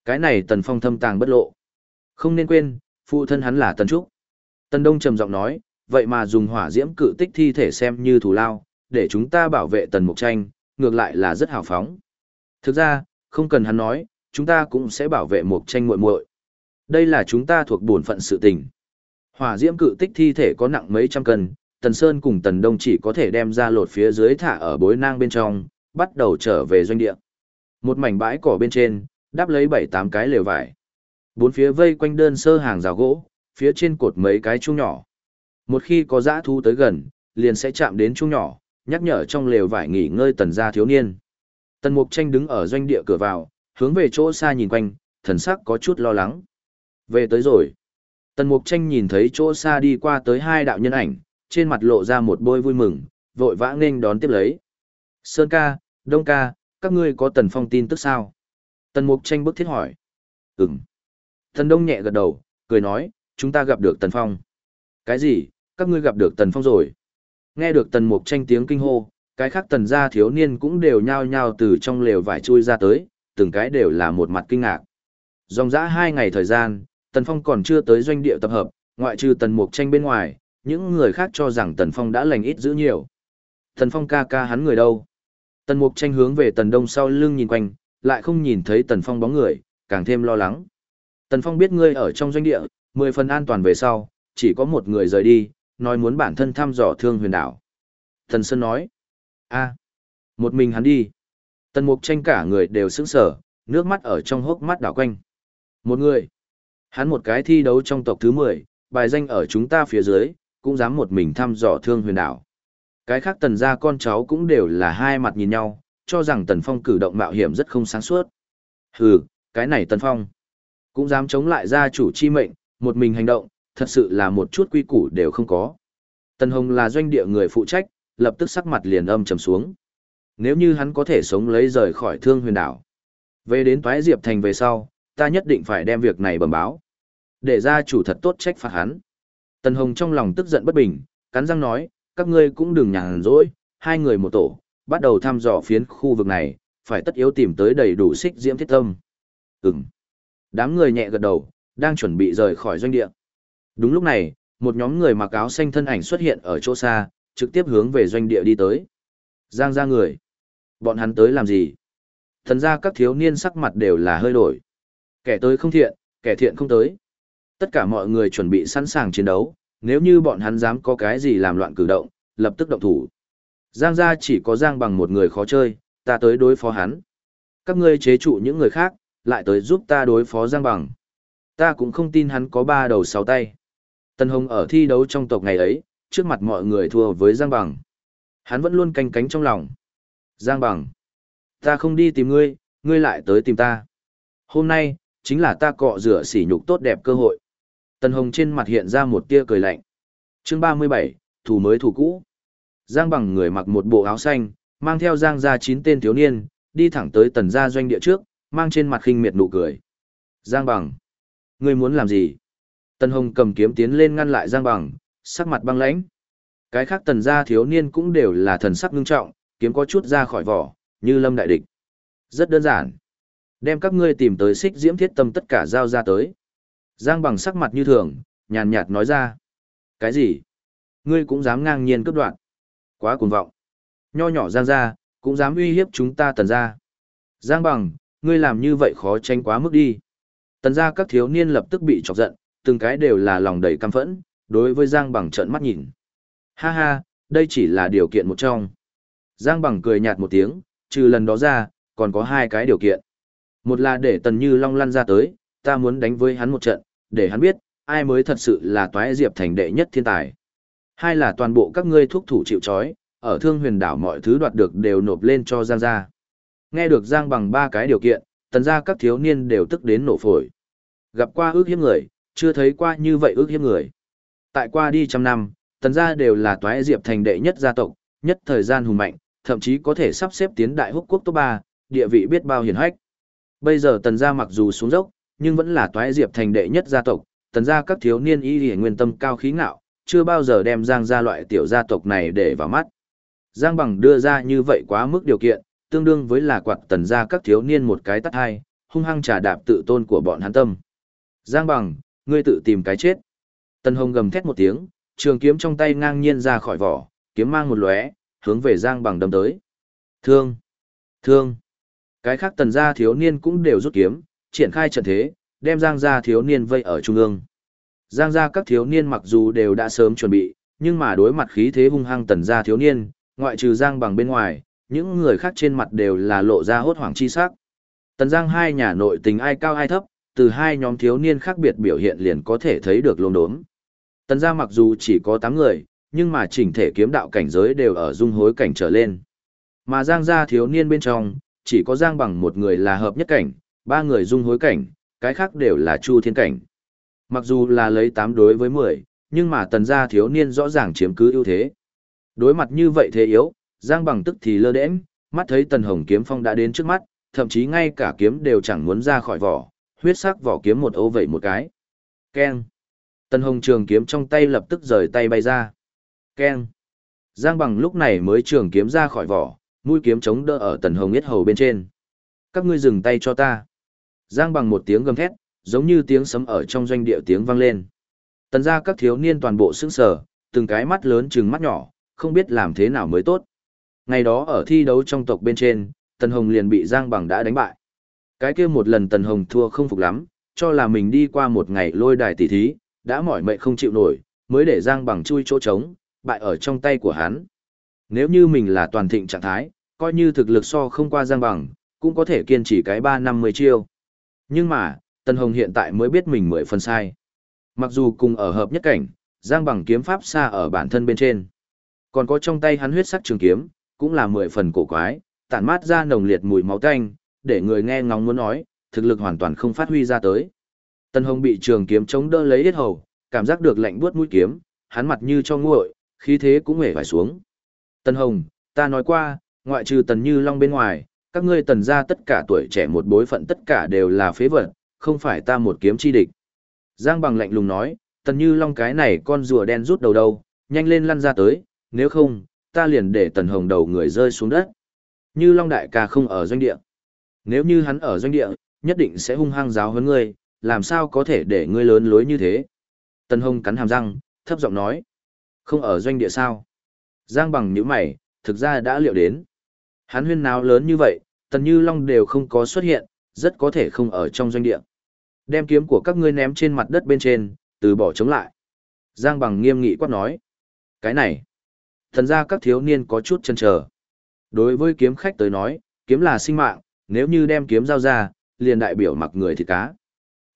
Cái này Tần Phong thâm tàng bất lộ. Không nên quên, phụ thân hắn là Tần Trúc. Tần Đông trầm giọng nói, vậy mà dùng hỏa diễm cự tích thi thể xem như thủ lao, để chúng ta bảo vệ Tần Mục Tranh, ngược lại là rất hào phóng. Thực ra, không cần hắn nói, chúng ta cũng sẽ bảo vệ Mục Tranh muội muội. Đây là chúng ta thuộc bổn phận sự tình. Hỏa diễm cự tích thi thể có nặng mấy trăm cân, Tần Sơn cùng Tần Đông chỉ có thể đem ra lột phía dưới thả ở bối nang bên trong, bắt đầu trở về doanh địa. Một mảnh bãi cỏ bên trên, đáp lấy bảy tám cái lều vải. Bốn phía vây quanh đơn sơ hàng rào gỗ, phía trên cột mấy cái chuông nhỏ. Một khi có dã thu tới gần, liền sẽ chạm đến chung nhỏ, nhắc nhở trong lều vải nghỉ ngơi tần gia thiếu niên. Tần Mục Tranh đứng ở doanh địa cửa vào, hướng về chỗ xa nhìn quanh, thần sắc có chút lo lắng. Về tới rồi. Tần Mục Tranh nhìn thấy chỗ xa đi qua tới hai đạo nhân ảnh, trên mặt lộ ra một bôi vui mừng, vội vã nghênh đón tiếp lấy. Sơn ca, Đông ca, các ngươi có Tần Phong tin tức sao? Tần Mục Tranh bức thiết hỏi. Ừm. Tần Đông nhẹ gật đầu, cười nói, chúng ta gặp được Tần Phong. Cái gì, các ngươi gặp được Tần Phong rồi? Nghe được Tần Mục Tranh tiếng kinh hô, cái khác tần gia thiếu niên cũng đều nhao nhao từ trong lều vải chui ra tới, từng cái đều là một mặt kinh ngạc. Dòng dã hai ngày thời gian, Tần Phong còn chưa tới doanh địa tập hợp, ngoại trừ Tần Mục Tranh bên ngoài, những người khác cho rằng Tần Phong đã lành ít giữ nhiều. Tần Phong ca ca hắn người đâu? Tần Mục Tranh hướng về Tần Đông sau lưng nhìn quanh, lại không nhìn thấy Tần Phong bóng người, càng thêm lo lắng. Tần Phong biết ngươi ở trong doanh địa, mười phần an toàn về sau, chỉ có một người rời đi, nói muốn bản thân thăm dò thương huyền đảo. Tần Sơn nói, a một mình hắn đi. Tần Mục Tranh cả người đều sững sờ, nước mắt ở trong hốc mắt đảo quanh. Một người. Hắn một cái thi đấu trong tộc thứ 10, bài danh ở chúng ta phía dưới, cũng dám một mình thăm dò thương huyền đảo. Cái khác tần gia con cháu cũng đều là hai mặt nhìn nhau, cho rằng tần phong cử động mạo hiểm rất không sáng suốt. Hừ, cái này tần phong. Cũng dám chống lại gia chủ chi mệnh, một mình hành động, thật sự là một chút quy củ đều không có. Tần Hồng là doanh địa người phụ trách, lập tức sắc mặt liền âm trầm xuống. Nếu như hắn có thể sống lấy rời khỏi thương huyền đảo. Về đến Toái Diệp Thành về sau, ta nhất định phải đem việc này bẩm báo. Để ra chủ thật tốt trách phạt hắn. Tần Hồng trong lòng tức giận bất bình, cắn răng nói, các ngươi cũng đừng nhàn rỗi, hai người một tổ, bắt đầu thăm dò phiến khu vực này, phải tất yếu tìm tới đầy đủ xích diễm thiết tâm. Ừm. Đám người nhẹ gật đầu, đang chuẩn bị rời khỏi doanh địa. Đúng lúc này, một nhóm người mặc áo xanh thân ảnh xuất hiện ở chỗ xa, trực tiếp hướng về doanh địa đi tới. Giang ra người. Bọn hắn tới làm gì? Thần ra các thiếu niên sắc mặt đều là hơi đổi. Kẻ tới không thiện, kẻ thiện không tới. Tất cả mọi người chuẩn bị sẵn sàng chiến đấu, nếu như bọn hắn dám có cái gì làm loạn cử động, lập tức động thủ. Giang gia chỉ có Giang bằng một người khó chơi, ta tới đối phó hắn. Các ngươi chế trụ những người khác, lại tới giúp ta đối phó Giang bằng. Ta cũng không tin hắn có ba đầu sáu tay. Tân Hồng ở thi đấu trong tộc ngày ấy, trước mặt mọi người thua với Giang bằng. Hắn vẫn luôn canh cánh trong lòng. Giang bằng. Ta không đi tìm ngươi, ngươi lại tới tìm ta. Hôm nay, chính là ta cọ rửa sỉ nhục tốt đẹp cơ hội. Tần Hồng trên mặt hiện ra một tia cười lạnh. Chương 37, thủ mới thủ cũ. Giang bằng người mặc một bộ áo xanh, mang theo Giang gia chín tên thiếu niên, đi thẳng tới tần gia doanh địa trước, mang trên mặt khinh miệt nụ cười. Giang bằng, ngươi muốn làm gì? Tần Hồng cầm kiếm tiến lên ngăn lại Giang bằng, sắc mặt băng lãnh. Cái khác tần gia thiếu niên cũng đều là thần sắc ngưng trọng, kiếm có chút ra khỏi vỏ, như lâm đại địch. Rất đơn giản. Đem các ngươi tìm tới xích diễm thiết tâm tất cả giao ra tới. Giang bằng sắc mặt như thường, nhàn nhạt nói ra. Cái gì? Ngươi cũng dám ngang nhiên cướp đoạn. Quá cuồng vọng. Nho nhỏ Giang ra, cũng dám uy hiếp chúng ta tần ra. Giang bằng, ngươi làm như vậy khó tranh quá mức đi. Tần ra các thiếu niên lập tức bị chọc giận, từng cái đều là lòng đầy căm phẫn, đối với Giang bằng trợn mắt nhìn. Ha ha, đây chỉ là điều kiện một trong. Giang bằng cười nhạt một tiếng, trừ lần đó ra, còn có hai cái điều kiện. Một là để Tần Như Long lăn ra tới, ta muốn đánh với hắn một trận, để hắn biết, ai mới thật sự là toái diệp thành đệ nhất thiên tài. Hai là toàn bộ các ngươi thuốc thủ chịu chói, ở thương huyền đảo mọi thứ đoạt được đều nộp lên cho Giang gia. Nghe được Giang bằng ba cái điều kiện, tần gia các thiếu niên đều tức đến nổ phổi. Gặp qua ước hiếp người, chưa thấy qua như vậy ước hiếp người. Tại qua đi trăm năm, tần gia đều là toái diệp thành đệ nhất gia tộc, nhất thời gian hùng mạnh, thậm chí có thể sắp xếp tiến đại húc quốc top 3, địa vị biết bao hiển hách. Bây giờ tần gia mặc dù xuống dốc, nhưng vẫn là toái diệp thành đệ nhất gia tộc, tần gia các thiếu niên y lìa nguyên tâm cao khí ngạo, chưa bao giờ đem Giang gia loại tiểu gia tộc này để vào mắt. Giang bằng đưa ra như vậy quá mức điều kiện, tương đương với là quạt tần gia các thiếu niên một cái tắt hai, hung hăng trà đạp tự tôn của bọn hắn tâm. Giang bằng, ngươi tự tìm cái chết. Tần Hồng gầm thét một tiếng, trường kiếm trong tay ngang nhiên ra khỏi vỏ, kiếm mang một lóe, hướng về Giang bằng đâm tới. Thương! Thương! Cái khác tần gia thiếu niên cũng đều rút kiếm, triển khai trận thế, đem Giang gia thiếu niên vây ở trung ương. Giang gia các thiếu niên mặc dù đều đã sớm chuẩn bị, nhưng mà đối mặt khí thế hung hăng tần gia thiếu niên, ngoại trừ Giang bằng bên ngoài, những người khác trên mặt đều là lộ ra hốt hoảng chi sắc. Tần Giang hai nhà nội tình ai cao ai thấp, từ hai nhóm thiếu niên khác biệt biểu hiện liền có thể thấy được lông đốm. Tần gia mặc dù chỉ có 8 người, nhưng mà chỉnh thể kiếm đạo cảnh giới đều ở dung hối cảnh trở lên. Mà Giang gia thiếu niên bên trong, chỉ có Giang bằng một người là hợp nhất cảnh, ba người dung hối cảnh, cái khác đều là chu thiên cảnh. Mặc dù là lấy 8 đối với 10, nhưng mà tần gia thiếu niên rõ ràng chiếm cứ ưu thế. Đối mặt như vậy thế yếu, Giang bằng tức thì lơ đễnh, mắt thấy tần hồng kiếm phong đã đến trước mắt, thậm chí ngay cả kiếm đều chẳng muốn ra khỏi vỏ, huyết sắc vỏ kiếm một ô vậy một cái. Keng. Tần hồng trường kiếm trong tay lập tức rời tay bay ra. Keng. Giang bằng lúc này mới trường kiếm ra khỏi vỏ, mũi kiếm chống đỡ ở tần hồng yết hầu bên trên. Các ngươi dừng tay cho ta. Giang bằng một tiếng gầm thét, giống như tiếng sấm ở trong doanh địa tiếng vang lên. Tần ra các thiếu niên toàn bộ sững sờ, từng cái mắt lớn chừng mắt nhỏ, không biết làm thế nào mới tốt. Ngày đó ở thi đấu trong tộc bên trên, Tần Hồng liền bị Giang Bằng đã đánh bại. Cái kia một lần Tần Hồng thua không phục lắm, cho là mình đi qua một ngày lôi đài tỷ thí, đã mỏi mệt không chịu nổi, mới để Giang Bằng chui chỗ trống, bại ở trong tay của hắn. Nếu như mình là toàn thịnh trạng thái, coi như thực lực so không qua Giang Bằng, cũng có thể kiên trì cái 3 năm 10 chiêu. Nhưng mà, Tần Hồng hiện tại mới biết mình mười phần sai. Mặc dù cùng ở hợp nhất cảnh, Giang Bằng kiếm pháp xa ở bản thân bên trên. Còn có trong tay hắn huyết sắc trường kiếm, cũng là mười phần cổ quái, tản mát ra nồng liệt mùi máu tanh, để người nghe ngóng muốn nói, thực lực hoàn toàn không phát huy ra tới. Tần Hồng bị trường kiếm chống đỡ lấy hết hầu, cảm giác được lạnh buốt mũi kiếm, hắn mặt như cho nguội, khí thế cũng hề phải xuống. Tần Hồng, ta nói qua, ngoại trừ Tần Như Long bên ngoài, các ngươi tần ra tất cả tuổi trẻ một bối phận tất cả đều là phế vật, không phải ta một kiếm chi địch. Giang bằng lạnh lùng nói, Tần Như Long cái này con rùa đen rút đầu đầu, nhanh lên lăn ra tới, nếu không, ta liền để Tần Hồng đầu người rơi xuống đất. Như Long đại ca không ở doanh địa. Nếu như hắn ở doanh địa, nhất định sẽ hung hăng giáo huấn ngươi, làm sao có thể để ngươi lớn lối như thế. Tần Hồng cắn hàm răng, thấp giọng nói. Không ở doanh địa sao? Giang bằng những mày, thực ra đã liệu đến. Hắn huyên náo lớn như vậy, Tần Như Long đều không có xuất hiện, rất có thể không ở trong doanh địa. Đem kiếm của các ngươi ném trên mặt đất bên trên, từ bỏ chống lại. Giang bằng nghiêm nghị quát nói. Cái này, thần ra các thiếu niên có chút chân chờ. Đối với kiếm khách tới nói, kiếm là sinh mạng, nếu như đem kiếm giao ra, liền đại biểu mặc người thịt cá.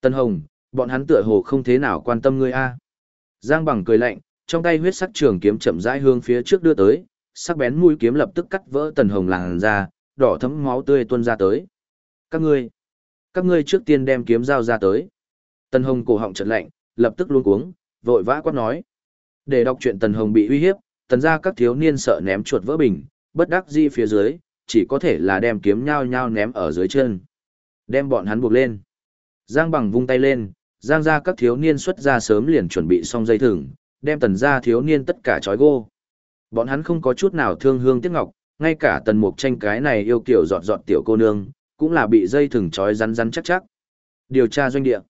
Tân Hồng, bọn hắn tựa hồ không thế nào quan tâm ngươi a. Giang bằng cười lạnh, trong tay huyết sắc trường kiếm chậm rãi hướng phía trước đưa tới, sắc bén mũi kiếm lập tức cắt vỡ Tần Hồng làn ra, đỏ thấm máu tươi tuôn ra tới. Các ngươi, các ngươi trước tiên đem kiếm dao ra tới. Tần Hồng cổ họng chợt lạnh, lập tức luống cuống, vội vã quát nói. Để đọc chuyện Tần Hồng bị uy hiếp, tần ra các thiếu niên sợ ném chuột vỡ bình, bất đắc di phía dưới, chỉ có thể là đem kiếm nhau nhau ném ở dưới chân. Đem bọn hắn buộc lên. Giang bằng vung tay lên, giang ra các thiếu niên xuất ra sớm liền chuẩn bị xong dây thừng, đem tần ra thiếu niên tất cả trói gô. Bọn hắn không có chút nào thương hương tiếc ngọc, ngay cả tần mục tranh cái này yêu kiểu dọn dọn tiểu cô nương, cũng là bị dây thừng trói rắn rắn chắc chắc. Điều tra doanh địa.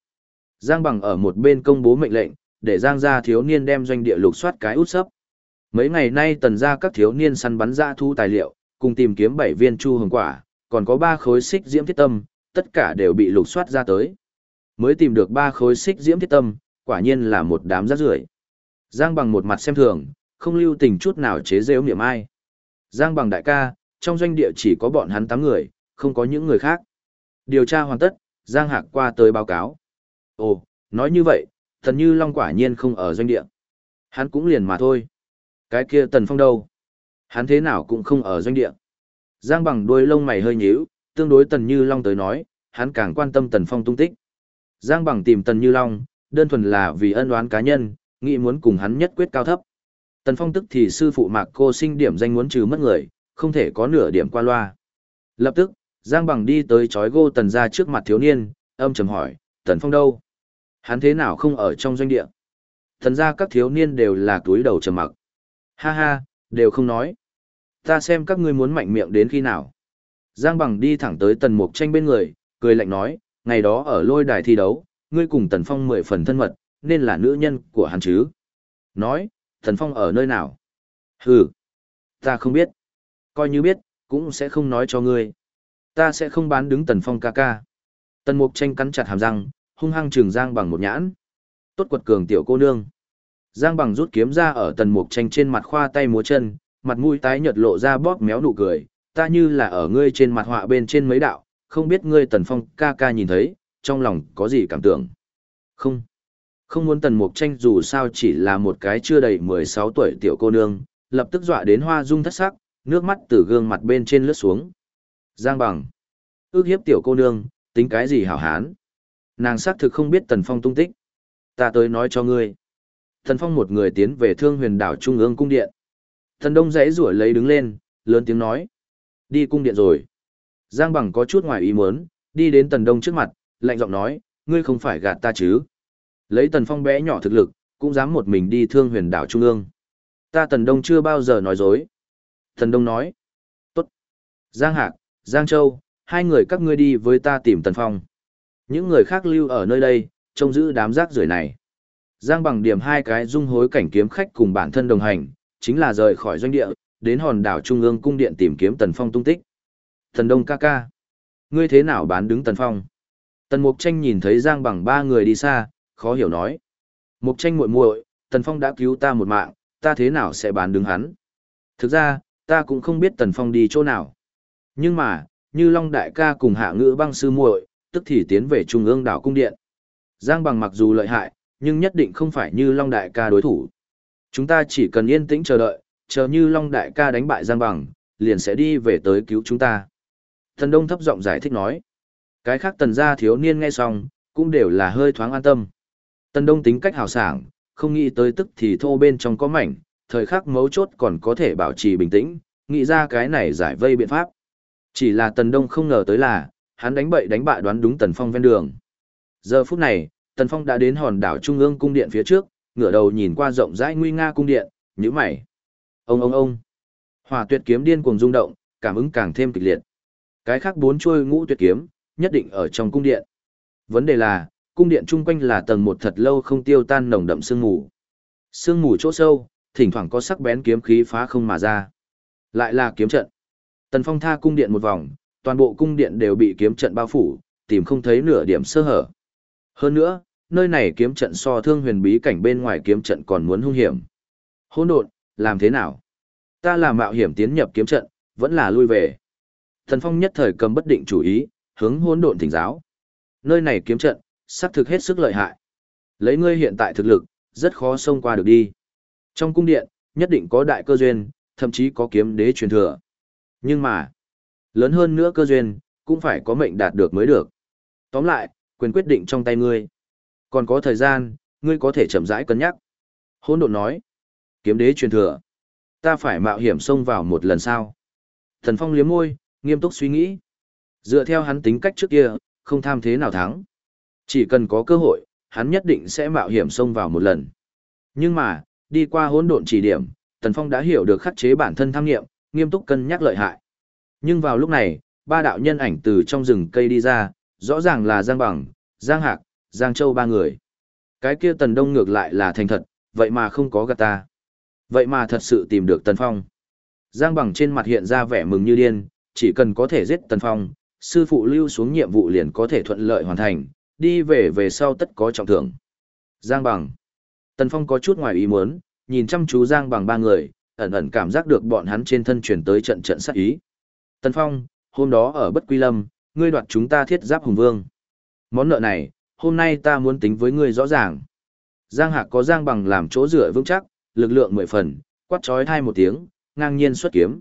Giang bằng ở một bên công bố mệnh lệnh, để Giang gia thiếu niên đem doanh địa lục soát cái út sấp. Mấy ngày nay tần ra các thiếu niên săn bắn ra thu tài liệu, cùng tìm kiếm bảy viên chu hồng quả, còn có ba khối xích diễm thiết tâm, tất cả đều bị lục soát ra tới. Mới tìm được ba khối xích diễm thiết tâm, quả nhiên là một đám rác rưởi. Giang bằng một mặt xem thường, không lưu tình chút nào chế rêu niệm ai. Giang bằng đại ca, trong doanh địa chỉ có bọn hắn 8 người, không có những người khác. Điều tra hoàn tất, Giang Hạc qua tới báo cáo. Ồ, nói như vậy, thần như Long quả nhiên không ở doanh địa. Hắn cũng liền mà thôi. Cái kia Tần Phong đâu? Hắn thế nào cũng không ở doanh địa. Giang bằng đuôi lông mày hơi nhíu, tương đối Tần Như Long tới nói, hắn càng quan tâm Tần Phong tung tích. Giang bằng tìm Tần Như Long, đơn thuần là vì ân oán cá nhân, nghĩ muốn cùng hắn nhất quyết cao thấp. Tần Phong tức thì sư phụ Mạc Cô Sinh điểm danh muốn trừ mất người, không thể có nửa điểm qua loa. Lập tức, Giang Bằng đi tới chói gô Tần ra trước mặt thiếu niên, âm trầm hỏi, Tần Phong đâu? Hắn thế nào không ở trong doanh địa? Tần ra các thiếu niên đều là túi đầu trầm mặc. Ha ha, đều không nói. Ta xem các ngươi muốn mạnh miệng đến khi nào. Giang Bằng đi thẳng tới Tần Mục Tranh bên người, cười lạnh nói, ngày đó ở lôi đài thi đấu, ngươi cùng Tần Phong mười phần thân mật, nên là nữ nhân của hắn chứ. Nói, Tần Phong ở nơi nào? Hừ, ta không biết. Coi như biết, cũng sẽ không nói cho ngươi. Ta sẽ không bán đứng Tần Phong ca ca. Tần Mục Tranh cắn chặt hàm răng, hung hăng trừng Giang Bằng một nhãn. Tốt quật cường tiểu cô nương. Giang bằng rút kiếm ra ở tần mục tranh trên mặt khoa tay múa chân, mặt mũi tái nhợt lộ ra bóp méo nụ cười, ta như là ở ngươi trên mặt họa bên trên mấy đạo, không biết ngươi tần phong ca ca nhìn thấy, trong lòng có gì cảm tưởng. Không, không muốn tần mục tranh dù sao chỉ là một cái chưa đầy 16 tuổi tiểu cô nương, lập tức dọa đến hoa dung thất sắc, nước mắt từ gương mặt bên trên lướt xuống. Giang bằng. Ước hiếp tiểu cô nương, tính cái gì hảo hán. Nàng xác thực không biết tần phong tung tích. Ta tới nói cho ngươi. Tần phong một người tiến về thương huyền đảo trung ương cung điện. Thần đông dãy rủa lấy đứng lên, lớn tiếng nói. Đi cung điện rồi. Giang bằng có chút ngoài ý muốn, đi đến tần đông trước mặt, lạnh giọng nói, ngươi không phải gạt ta chứ. Lấy tần phong bé nhỏ thực lực, cũng dám một mình đi thương huyền đảo trung ương. Ta tần đông chưa bao giờ nói dối. Tần đông nói. Tốt. Giang Hạc, Giang Châu, hai người các ngươi đi với ta tìm tần phong. Những người khác lưu ở nơi đây, trông giữ đám rác rưởi này. Giang bằng điểm hai cái dung hối cảnh kiếm khách cùng bản thân đồng hành, chính là rời khỏi doanh địa, đến hòn đảo trung ương cung điện tìm kiếm tần phong tung tích. Thần đông ca ca. Ngươi thế nào bán đứng tần phong? Tần Mục Tranh nhìn thấy Giang bằng ba người đi xa, khó hiểu nói. Mục Tranh muội muội, Tần Phong đã cứu ta một mạng, ta thế nào sẽ bán đứng hắn? Thực ra, ta cũng không biết Tần Phong đi chỗ nào. Nhưng mà, như Long Đại ca cùng hạ ngữ băng sư muội, tức thì tiến về Trung ương đảo cung điện. Giang bằng mặc dù lợi hại, nhưng nhất định không phải như Long Đại ca đối thủ. Chúng ta chỉ cần yên tĩnh chờ đợi, chờ như Long Đại ca đánh bại Giang bằng, liền sẽ đi về tới cứu chúng ta. Thần Đông thấp giọng giải thích nói. Cái khác tần gia thiếu niên nghe xong, cũng đều là hơi thoáng an tâm. Tần Đông tính cách hào sảng, không nghĩ tới tức thì thô bên trong có mảnh, thời khắc mấu chốt còn có thể bảo trì bình tĩnh, nghĩ ra cái này giải vây biện pháp. Chỉ là Tần Đông không ngờ tới là, hắn đánh bậy đánh bại đoán đúng Tần Phong ven đường. Giờ phút này, Tần Phong đã đến hòn đảo Trung ương cung điện phía trước, ngửa đầu nhìn qua rộng rãi nguy nga cung điện, nhíu mày. Ông ông ông. Hỏa tuyệt kiếm điên cuồng rung động, cảm ứng càng thêm kịch liệt. Cái khác bốn chuôi ngũ tuyệt kiếm, nhất định ở trong cung điện. Vấn đề là, cung điện chung quanh là tầng một thật lâu không tiêu tan nồng đậm sương mù. Sương mù chỗ sâu, thỉnh thoảng có sắc bén kiếm khí phá không mà ra. Lại là kiếm trận. Tần Phong tha cung điện một vòng, toàn bộ cung điện đều bị kiếm trận bao phủ, tìm không thấy nửa điểm sơ hở. Hơn nữa, nơi này kiếm trận so thương huyền bí cảnh bên ngoài kiếm trận còn muốn hung hiểm. Hỗn độn, làm thế nào? Ta làm mạo hiểm tiến nhập kiếm trận, vẫn là lui về. Thần Phong nhất thời cầm bất định chủ ý, hướng hỗn độn thỉnh giáo. Nơi này kiếm trận, xác thực hết sức lợi hại. Lấy ngươi hiện tại thực lực, rất khó xông qua được đi. Trong cung điện, nhất định có đại cơ duyên, thậm chí có kiếm đế truyền thừa. Nhưng mà, lớn hơn nữa cơ duyên, cũng phải có mệnh đạt được mới được. Tóm lại, quyền quyết định trong tay ngươi. Còn có thời gian, ngươi có thể chậm rãi cân nhắc. Hỗn độn nói, kiếm đế truyền thừa. Ta phải mạo hiểm xông vào một lần sao? Thần Phong liếm môi, nghiêm túc suy nghĩ. Dựa theo hắn tính cách trước kia, không tham thế nào thắng. Chỉ cần có cơ hội, hắn nhất định sẽ mạo hiểm xông vào một lần. Nhưng mà, đi qua hỗn độn chỉ điểm, Tần Phong đã hiểu được khắc chế bản thân tham nghiệm, nghiêm túc cân nhắc lợi hại. Nhưng vào lúc này, ba đạo nhân ảnh từ trong rừng cây đi ra, rõ ràng là Giang Bằng, Giang Hạc, Giang Châu ba người. Cái kia Tần Đông ngược lại là thành thật, vậy mà không có gạt ta. Vậy mà thật sự tìm được Tần Phong. Giang Bằng trên mặt hiện ra vẻ mừng như điên, chỉ cần có thể giết Tần Phong, sư phụ lưu xuống nhiệm vụ liền có thể thuận lợi hoàn thành, đi về về sau tất có trọng thưởng. Giang Bằng. Tần Phong có chút ngoài ý muốn, nhìn chăm chú Giang Bằng ba người, ẩn ẩn cảm giác được bọn hắn trên thân truyền tới trận trận sát ý. Tần Phong, hôm đó ở Bất Quy Lâm, ngươi đoạt chúng ta thiết giáp hùng vương. Món nợ này, hôm nay ta muốn tính với ngươi rõ ràng. Giang Hạc có Giang Bằng làm chỗ dựa vững chắc, lực lượng mười phần, quát chói hai một tiếng, ngang nhiên xuất kiếm.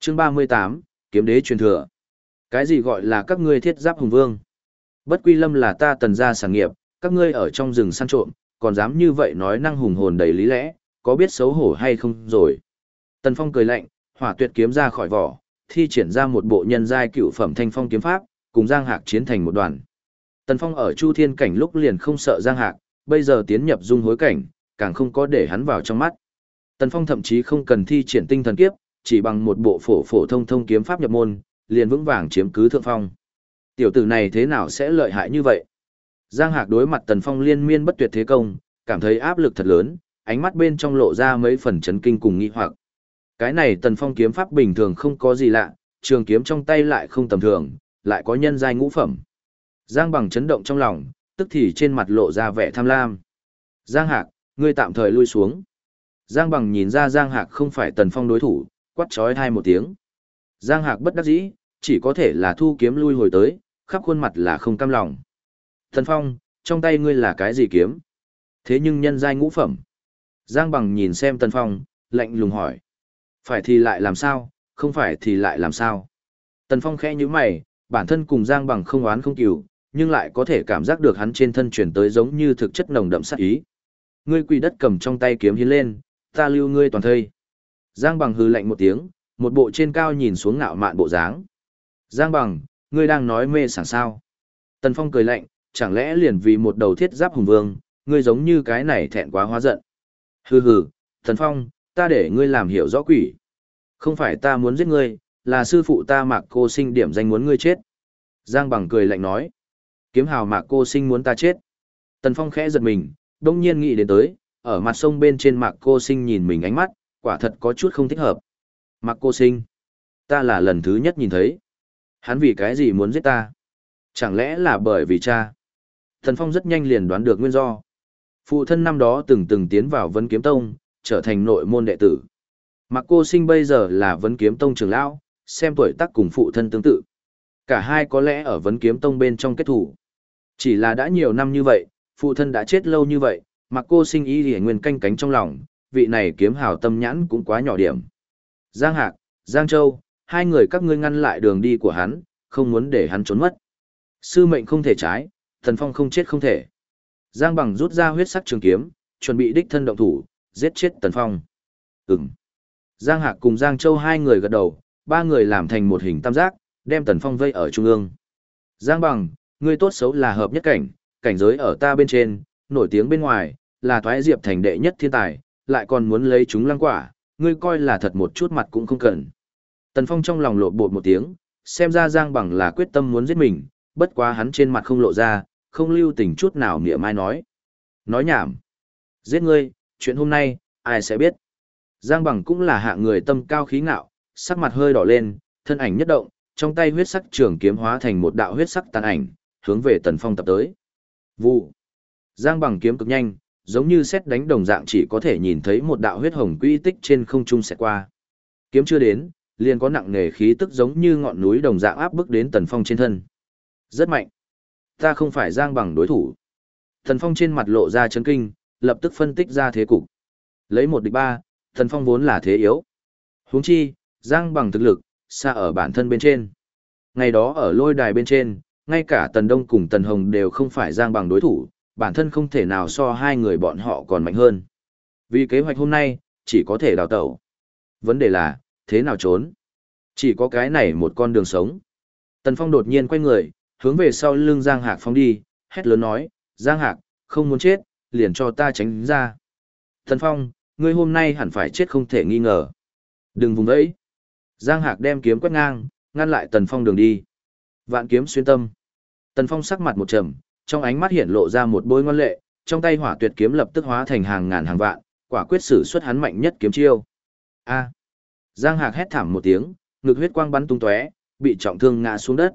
Chương 38, kiếm đế truyền thừa. Cái gì gọi là các ngươi thiết giáp hùng vương? Bất quy lâm là ta tần gia sản nghiệp, các ngươi ở trong rừng săn trộm, còn dám như vậy nói năng hùng hồn đầy lý lẽ, có biết xấu hổ hay không rồi? Tần Phong cười lạnh, hỏa tuyệt kiếm ra khỏi vỏ, thi triển ra một bộ nhân giai cựu phẩm thanh phong kiếm pháp, cùng Giang Hạc chiến thành một đoàn. Tần Phong ở Chu Thiên cảnh lúc liền không sợ Giang Hạc, bây giờ tiến nhập dung hối cảnh, càng không có để hắn vào trong mắt. Tần Phong thậm chí không cần thi triển tinh thần kiếp, chỉ bằng một bộ phổ phổ thông thông kiếm pháp nhập môn, liền vững vàng chiếm cứ thượng phong. Tiểu tử này thế nào sẽ lợi hại như vậy? Giang Hạc đối mặt Tần Phong liên miên bất tuyệt thế công, cảm thấy áp lực thật lớn, ánh mắt bên trong lộ ra mấy phần chấn kinh cùng nghi hoặc. Cái này Tần Phong kiếm pháp bình thường không có gì lạ, trường kiếm trong tay lại không tầm thường, lại có nhân giai ngũ phẩm. Giang Bằng chấn động trong lòng, tức thì trên mặt lộ ra vẻ tham lam. Giang Hạc, ngươi tạm thời lui xuống. Giang Bằng nhìn ra Giang Hạc không phải Tần Phong đối thủ, quát chói thai một tiếng. Giang Hạc bất đắc dĩ, chỉ có thể là thu kiếm lui hồi tới, khắp khuôn mặt là không cam lòng. Tần Phong, trong tay ngươi là cái gì kiếm? Thế nhưng nhân giai ngũ phẩm. Giang Bằng nhìn xem Tần Phong, lạnh lùng hỏi. Phải thì lại làm sao, không phải thì lại làm sao. Tần Phong khẽ như mày, bản thân cùng Giang Bằng không oán không cừu, nhưng lại có thể cảm giác được hắn trên thân chuyển tới giống như thực chất nồng đậm sát ý. Ngươi quỳ đất cầm trong tay kiếm hiến lên, ta lưu ngươi toàn thây. Giang Bằng hừ lạnh một tiếng, một bộ trên cao nhìn xuống ngạo mạn bộ dáng. Giang Bằng, ngươi đang nói mê sảng sao? Tần Phong cười lạnh, chẳng lẽ liền vì một đầu thiết giáp hùng vương, ngươi giống như cái này thẹn quá hóa giận. Hừ hừ, Tần Phong, ta để ngươi làm hiểu rõ quỷ. Không phải ta muốn giết ngươi, là sư phụ ta mạc cô sinh điểm danh muốn ngươi chết. Giang Bằng cười lạnh nói. Kiếm hào mạc cô sinh muốn ta chết. Tần Phong khẽ giật mình, đông nhiên nghĩ đến tới, ở mặt sông bên trên mạc cô sinh nhìn mình ánh mắt, quả thật có chút không thích hợp. Mạc cô sinh, ta là lần thứ nhất nhìn thấy. Hắn vì cái gì muốn giết ta? Chẳng lẽ là bởi vì cha? thần Phong rất nhanh liền đoán được nguyên do. Phụ thân năm đó từng từng tiến vào Vân Kiếm Tông, trở thành nội môn đệ tử. mặc cô sinh bây giờ là Vân Kiếm Tông trưởng lão, xem tuổi tác cùng phụ thân tương tự. Cả hai có lẽ ở Vân Kiếm Tông bên trong kết thủ. Chỉ là đã nhiều năm như vậy, phụ thân đã chết lâu như vậy, mặc cô sinh ý thì nguyên canh cánh trong lòng, vị này kiếm hào tâm nhãn cũng quá nhỏ điểm. Giang Hạc, Giang Châu, hai người các ngươi ngăn lại đường đi của hắn, không muốn để hắn trốn mất. Sư mệnh không thể trái, thần phong không chết không thể. Giang Bằng rút ra huyết sắc trường kiếm, chuẩn bị đích thân động thủ, giết chết Tần Phong. Ừm. Giang Hạc cùng Giang Châu hai người gật đầu, ba người làm thành một hình tam giác, đem Tần Phong vây ở trung ương. Giang Bằng, ngươi tốt xấu là hợp nhất cảnh, cảnh giới ở ta bên trên, nổi tiếng bên ngoài, là thoái diệp thành đệ nhất thiên tài, lại còn muốn lấy chúng lăng quả, ngươi coi là thật một chút mặt cũng không cần. Tần Phong trong lòng lộ bột một tiếng, xem ra Giang Bằng là quyết tâm muốn giết mình, bất quá hắn trên mặt không lộ ra, không lưu tình chút nào niệm mai nói. Nói nhảm. Giết ngươi, chuyện hôm nay, ai sẽ biết. Giang Bằng cũng là hạ người tâm cao khí ngạo, sắc mặt hơi đỏ lên, thân ảnh nhất động, trong tay huyết sắc trường kiếm hóa thành một đạo huyết sắc tàn ảnh, hướng về Tần Phong tập tới. Vụ. Giang Bằng kiếm cực nhanh, giống như xét đánh đồng dạng chỉ có thể nhìn thấy một đạo huyết hồng quy tích trên không trung sẽ qua. Kiếm chưa đến, liền có nặng nề khí tức giống như ngọn núi đồng dạng áp bức đến Tần Phong trên thân. Rất mạnh. Ta không phải Giang Bằng đối thủ. Tần Phong trên mặt lộ ra chấn kinh, lập tức phân tích ra thế cục. Lấy một địch ba, Tần Phong vốn là thế yếu. Huống chi, Giang Bằng thực lực, xa ở bản thân bên trên. Ngày đó ở lôi đài bên trên, ngay cả Tần Đông cùng Tần Hồng đều không phải Giang Bằng đối thủ, bản thân không thể nào so hai người bọn họ còn mạnh hơn. Vì kế hoạch hôm nay, chỉ có thể đào tẩu. Vấn đề là, thế nào trốn? Chỉ có cái này một con đường sống. Tần Phong đột nhiên quay người, hướng về sau lưng Giang Hạc Phong đi, hét lớn nói, Giang Hạc, không muốn chết, liền cho ta tránh ra. Tần Phong, ngươi hôm nay hẳn phải chết không thể nghi ngờ. Đừng vùng vẫy Giang Hạc đem kiếm quét ngang, ngăn lại Tần Phong đường đi. Vạn kiếm xuyên tâm. Tần Phong sắc mặt một trầm, trong ánh mắt hiện lộ ra một bôi ngoan lệ, trong tay hỏa tuyệt kiếm lập tức hóa thành hàng ngàn hàng vạn, quả quyết sử xuất hắn mạnh nhất kiếm chiêu. A. Giang Hạc hét thảm một tiếng, ngực huyết quang bắn tung tóe, bị trọng thương ngã xuống đất.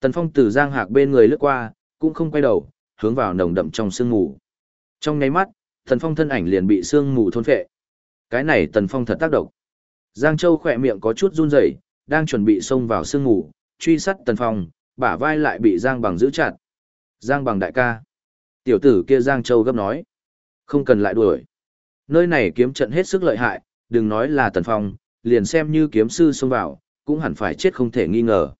Tần Phong từ Giang Hạc bên người lướt qua, cũng không quay đầu, hướng vào nồng đậm trong sương mù. Trong nháy mắt, Tần Phong thân ảnh liền bị sương mù thôn phệ. Cái này Tần Phong thật tác động. Giang Châu khỏe miệng có chút run rẩy, đang chuẩn bị xông vào sương mù, truy sát Tần Phong, bả vai lại bị Giang Bằng giữ chặt. Giang Bằng đại ca. Tiểu tử kia Giang Châu gấp nói. Không cần lại đuổi. Nơi này kiếm trận hết sức lợi hại, đừng nói là Tần Phong, liền xem như kiếm sư xông vào, cũng hẳn phải chết không thể nghi ngờ.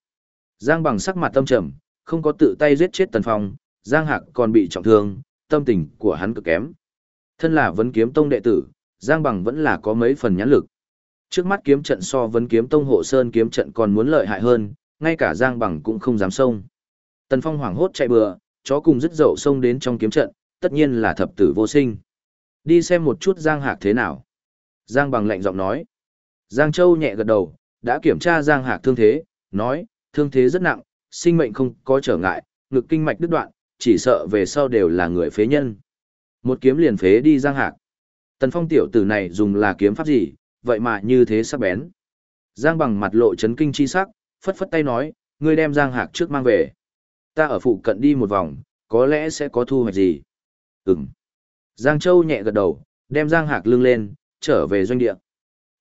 Giang Bằng sắc mặt tâm trầm, không có tự tay giết chết Tần Phong, Giang Hạc còn bị trọng thương, tâm tình của hắn cực kém. Thân là vấn kiếm tông đệ tử, Giang Bằng vẫn là có mấy phần nhãn lực. Trước mắt kiếm trận so vấn kiếm tông hộ sơn kiếm trận còn muốn lợi hại hơn, ngay cả Giang Bằng cũng không dám xông. Tần Phong hoảng hốt chạy bừa, chó cùng dứt dậu xông đến trong kiếm trận, tất nhiên là thập tử vô sinh. Đi xem một chút Giang Hạc thế nào. Giang Bằng lạnh giọng nói. Giang Châu nhẹ gật đầu, đã kiểm tra Giang Hạc thương thế, nói, thương thế rất nặng, sinh mệnh không có trở ngại, ngực kinh mạch đứt đoạn, chỉ sợ về sau đều là người phế nhân. Một kiếm liền phế đi Giang Hạc. Tần Phong tiểu tử này dùng là kiếm pháp gì, vậy mà như thế sắc bén. Giang bằng mặt lộ chấn kinh chi sắc, phất phất tay nói, ngươi đem Giang Hạc trước mang về. Ta ở phụ cận đi một vòng, có lẽ sẽ có thu hoạch gì. Ừm. Giang Châu nhẹ gật đầu, đem Giang Hạc lưng lên, trở về doanh địa.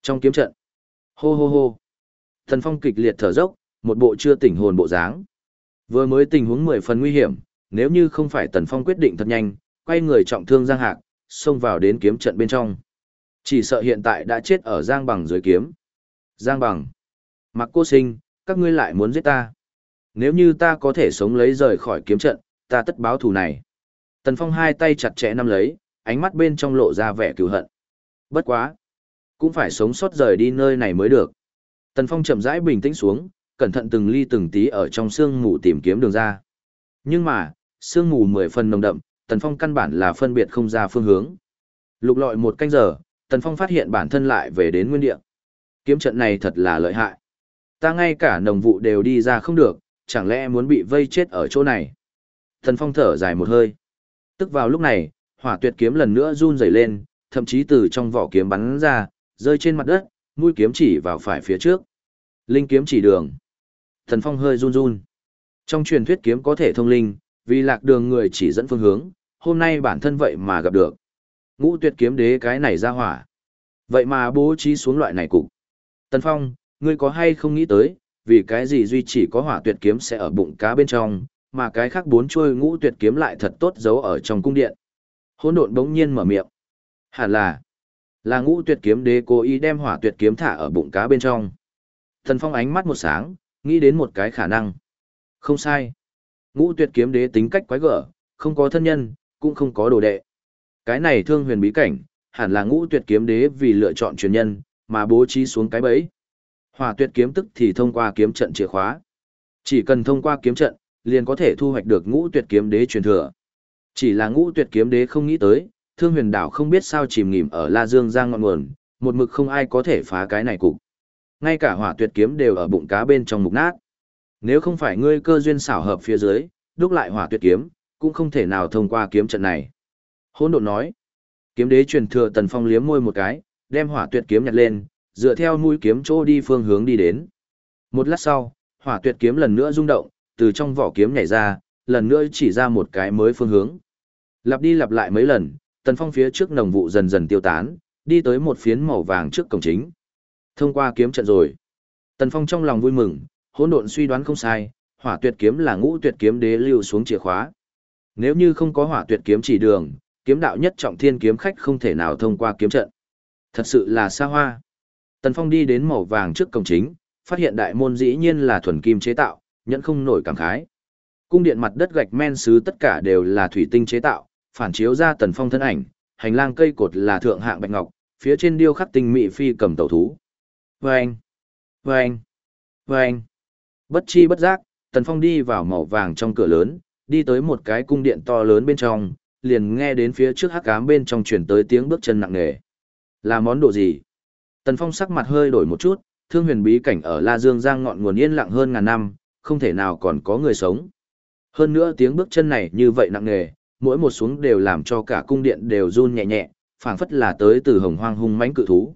Trong kiếm trận. Hô hô hô. Thần Phong kịch liệt thở dốc, một bộ chưa tỉnh hồn bộ dáng. Vừa mới tình huống mười phần nguy hiểm, nếu như không phải Tần Phong quyết định thật nhanh, quay người trọng thương Giang Hạc, xông vào đến kiếm trận bên trong. Chỉ sợ hiện tại đã chết ở Giang Bằng dưới kiếm. Giang Bằng. Mặc cô sinh, các ngươi lại muốn giết ta. Nếu như ta có thể sống lấy rời khỏi kiếm trận, ta tất báo thù này. Tần Phong hai tay chặt chẽ nắm lấy, ánh mắt bên trong lộ ra vẻ cừu hận. Bất quá. Cũng phải sống sót rời đi nơi này mới được. Tần Phong chậm rãi bình tĩnh xuống, cẩn thận từng ly từng tí ở trong sương mù tìm kiếm đường ra. Nhưng mà, sương mù mười phần nồng đậm, Tần Phong căn bản là phân biệt không ra phương hướng. Lục lọi một canh giờ, Tần Phong phát hiện bản thân lại về đến nguyên địa. Kiếm trận này thật là lợi hại. Ta ngay cả nồng vụ đều đi ra không được, chẳng lẽ muốn bị vây chết ở chỗ này. Tần Phong thở dài một hơi. Tức vào lúc này, hỏa tuyệt kiếm lần nữa run rẩy lên, thậm chí từ trong vỏ kiếm bắn ra, rơi trên mặt đất, mũi kiếm chỉ vào phải phía trước. Linh kiếm chỉ đường. Thần Phong hơi run run. Trong truyền thuyết kiếm có thể thông linh, vì lạc đường người chỉ dẫn phương hướng, hôm nay bản thân vậy mà gặp được. Ngũ tuyệt kiếm đế cái này ra hỏa. Vậy mà bố trí xuống loại này cục. Tần Phong, ngươi có hay không nghĩ tới, vì cái gì duy chỉ có hỏa tuyệt kiếm sẽ ở bụng cá bên trong, mà cái khác bốn chuôi ngũ tuyệt kiếm lại thật tốt giấu ở trong cung điện. Hỗn độn bỗng nhiên mở miệng. Hẳn là, là ngũ tuyệt kiếm đế cố ý đem hỏa tuyệt kiếm thả ở bụng cá bên trong. Thần Phong ánh mắt một sáng, nghĩ đến một cái khả năng. Không sai. Ngũ tuyệt kiếm đế tính cách quái gở, không có thân nhân, cũng không có đồ đệ. Cái này thương huyền bí cảnh, hẳn là ngũ tuyệt kiếm đế vì lựa chọn truyền nhân, mà bố trí xuống cái bẫy. Hỏa tuyệt kiếm tức thì thông qua kiếm trận chìa khóa. Chỉ cần thông qua kiếm trận, liền có thể thu hoạch được ngũ tuyệt kiếm đế truyền thừa. Chỉ là ngũ tuyệt kiếm đế không nghĩ tới, thương huyền đảo không biết sao chìm nghỉm ở La Dương Giang ngọn nguồn, một mực không ai có thể phá cái này cục. Ngay cả hỏa tuyệt kiếm đều ở bụng cá bên trong mục nát. Nếu không phải ngươi cơ duyên xảo hợp phía dưới, đúc lại hỏa tuyệt kiếm, cũng không thể nào thông qua kiếm trận này. Hỗn độn nói. Kiếm đế truyền thừa Tần Phong liếm môi một cái, đem hỏa tuyệt kiếm nhặt lên, dựa theo mũi kiếm chỗ đi phương hướng đi đến. Một lát sau, hỏa tuyệt kiếm lần nữa rung động, từ trong vỏ kiếm nhảy ra, lần nữa chỉ ra một cái mới phương hướng. Lặp đi lặp lại mấy lần, Tần Phong phía trước nồng vụ dần dần tiêu tán, đi tới một phiến màu vàng trước cổng chính. Thông qua kiếm trận rồi. Tần Phong trong lòng vui mừng, hỗn độn suy đoán không sai, hỏa tuyệt kiếm là ngũ tuyệt kiếm đế lưu xuống chìa khóa. Nếu như không có hỏa tuyệt kiếm chỉ đường, kiếm đạo nhất trọng thiên kiếm khách không thể nào thông qua kiếm trận. Thật sự là xa hoa. Tần Phong đi đến màu vàng trước cổng chính, phát hiện đại môn dĩ nhiên là thuần kim chế tạo, nhẫn không nổi cảm khái. Cung điện mặt đất gạch men sứ tất cả đều là thủy tinh chế tạo, phản chiếu ra Tần Phong thân ảnh, hành lang cây cột là thượng hạng bạch ngọc, phía trên điêu khắc tinh mỹ phi cầm tẩu thú. Vâng! Vâng! Vâng! Bất chi bất giác, Tần Phong đi vào màu vàng trong cửa lớn, đi tới một cái cung điện to lớn bên trong, liền nghe đến phía trước hắc ám bên trong truyền tới tiếng bước chân nặng nề. Là món đồ gì? Tần Phong sắc mặt hơi đổi một chút, thương huyền bí cảnh ở La Dương Giang ngọn nguồn yên lặng hơn ngàn năm, không thể nào còn có người sống. Hơn nữa tiếng bước chân này như vậy nặng nề, mỗi một xuống đều làm cho cả cung điện đều run nhẹ nhẹ, phảng phất là tới từ hồng hoang hung mãnh cự thú.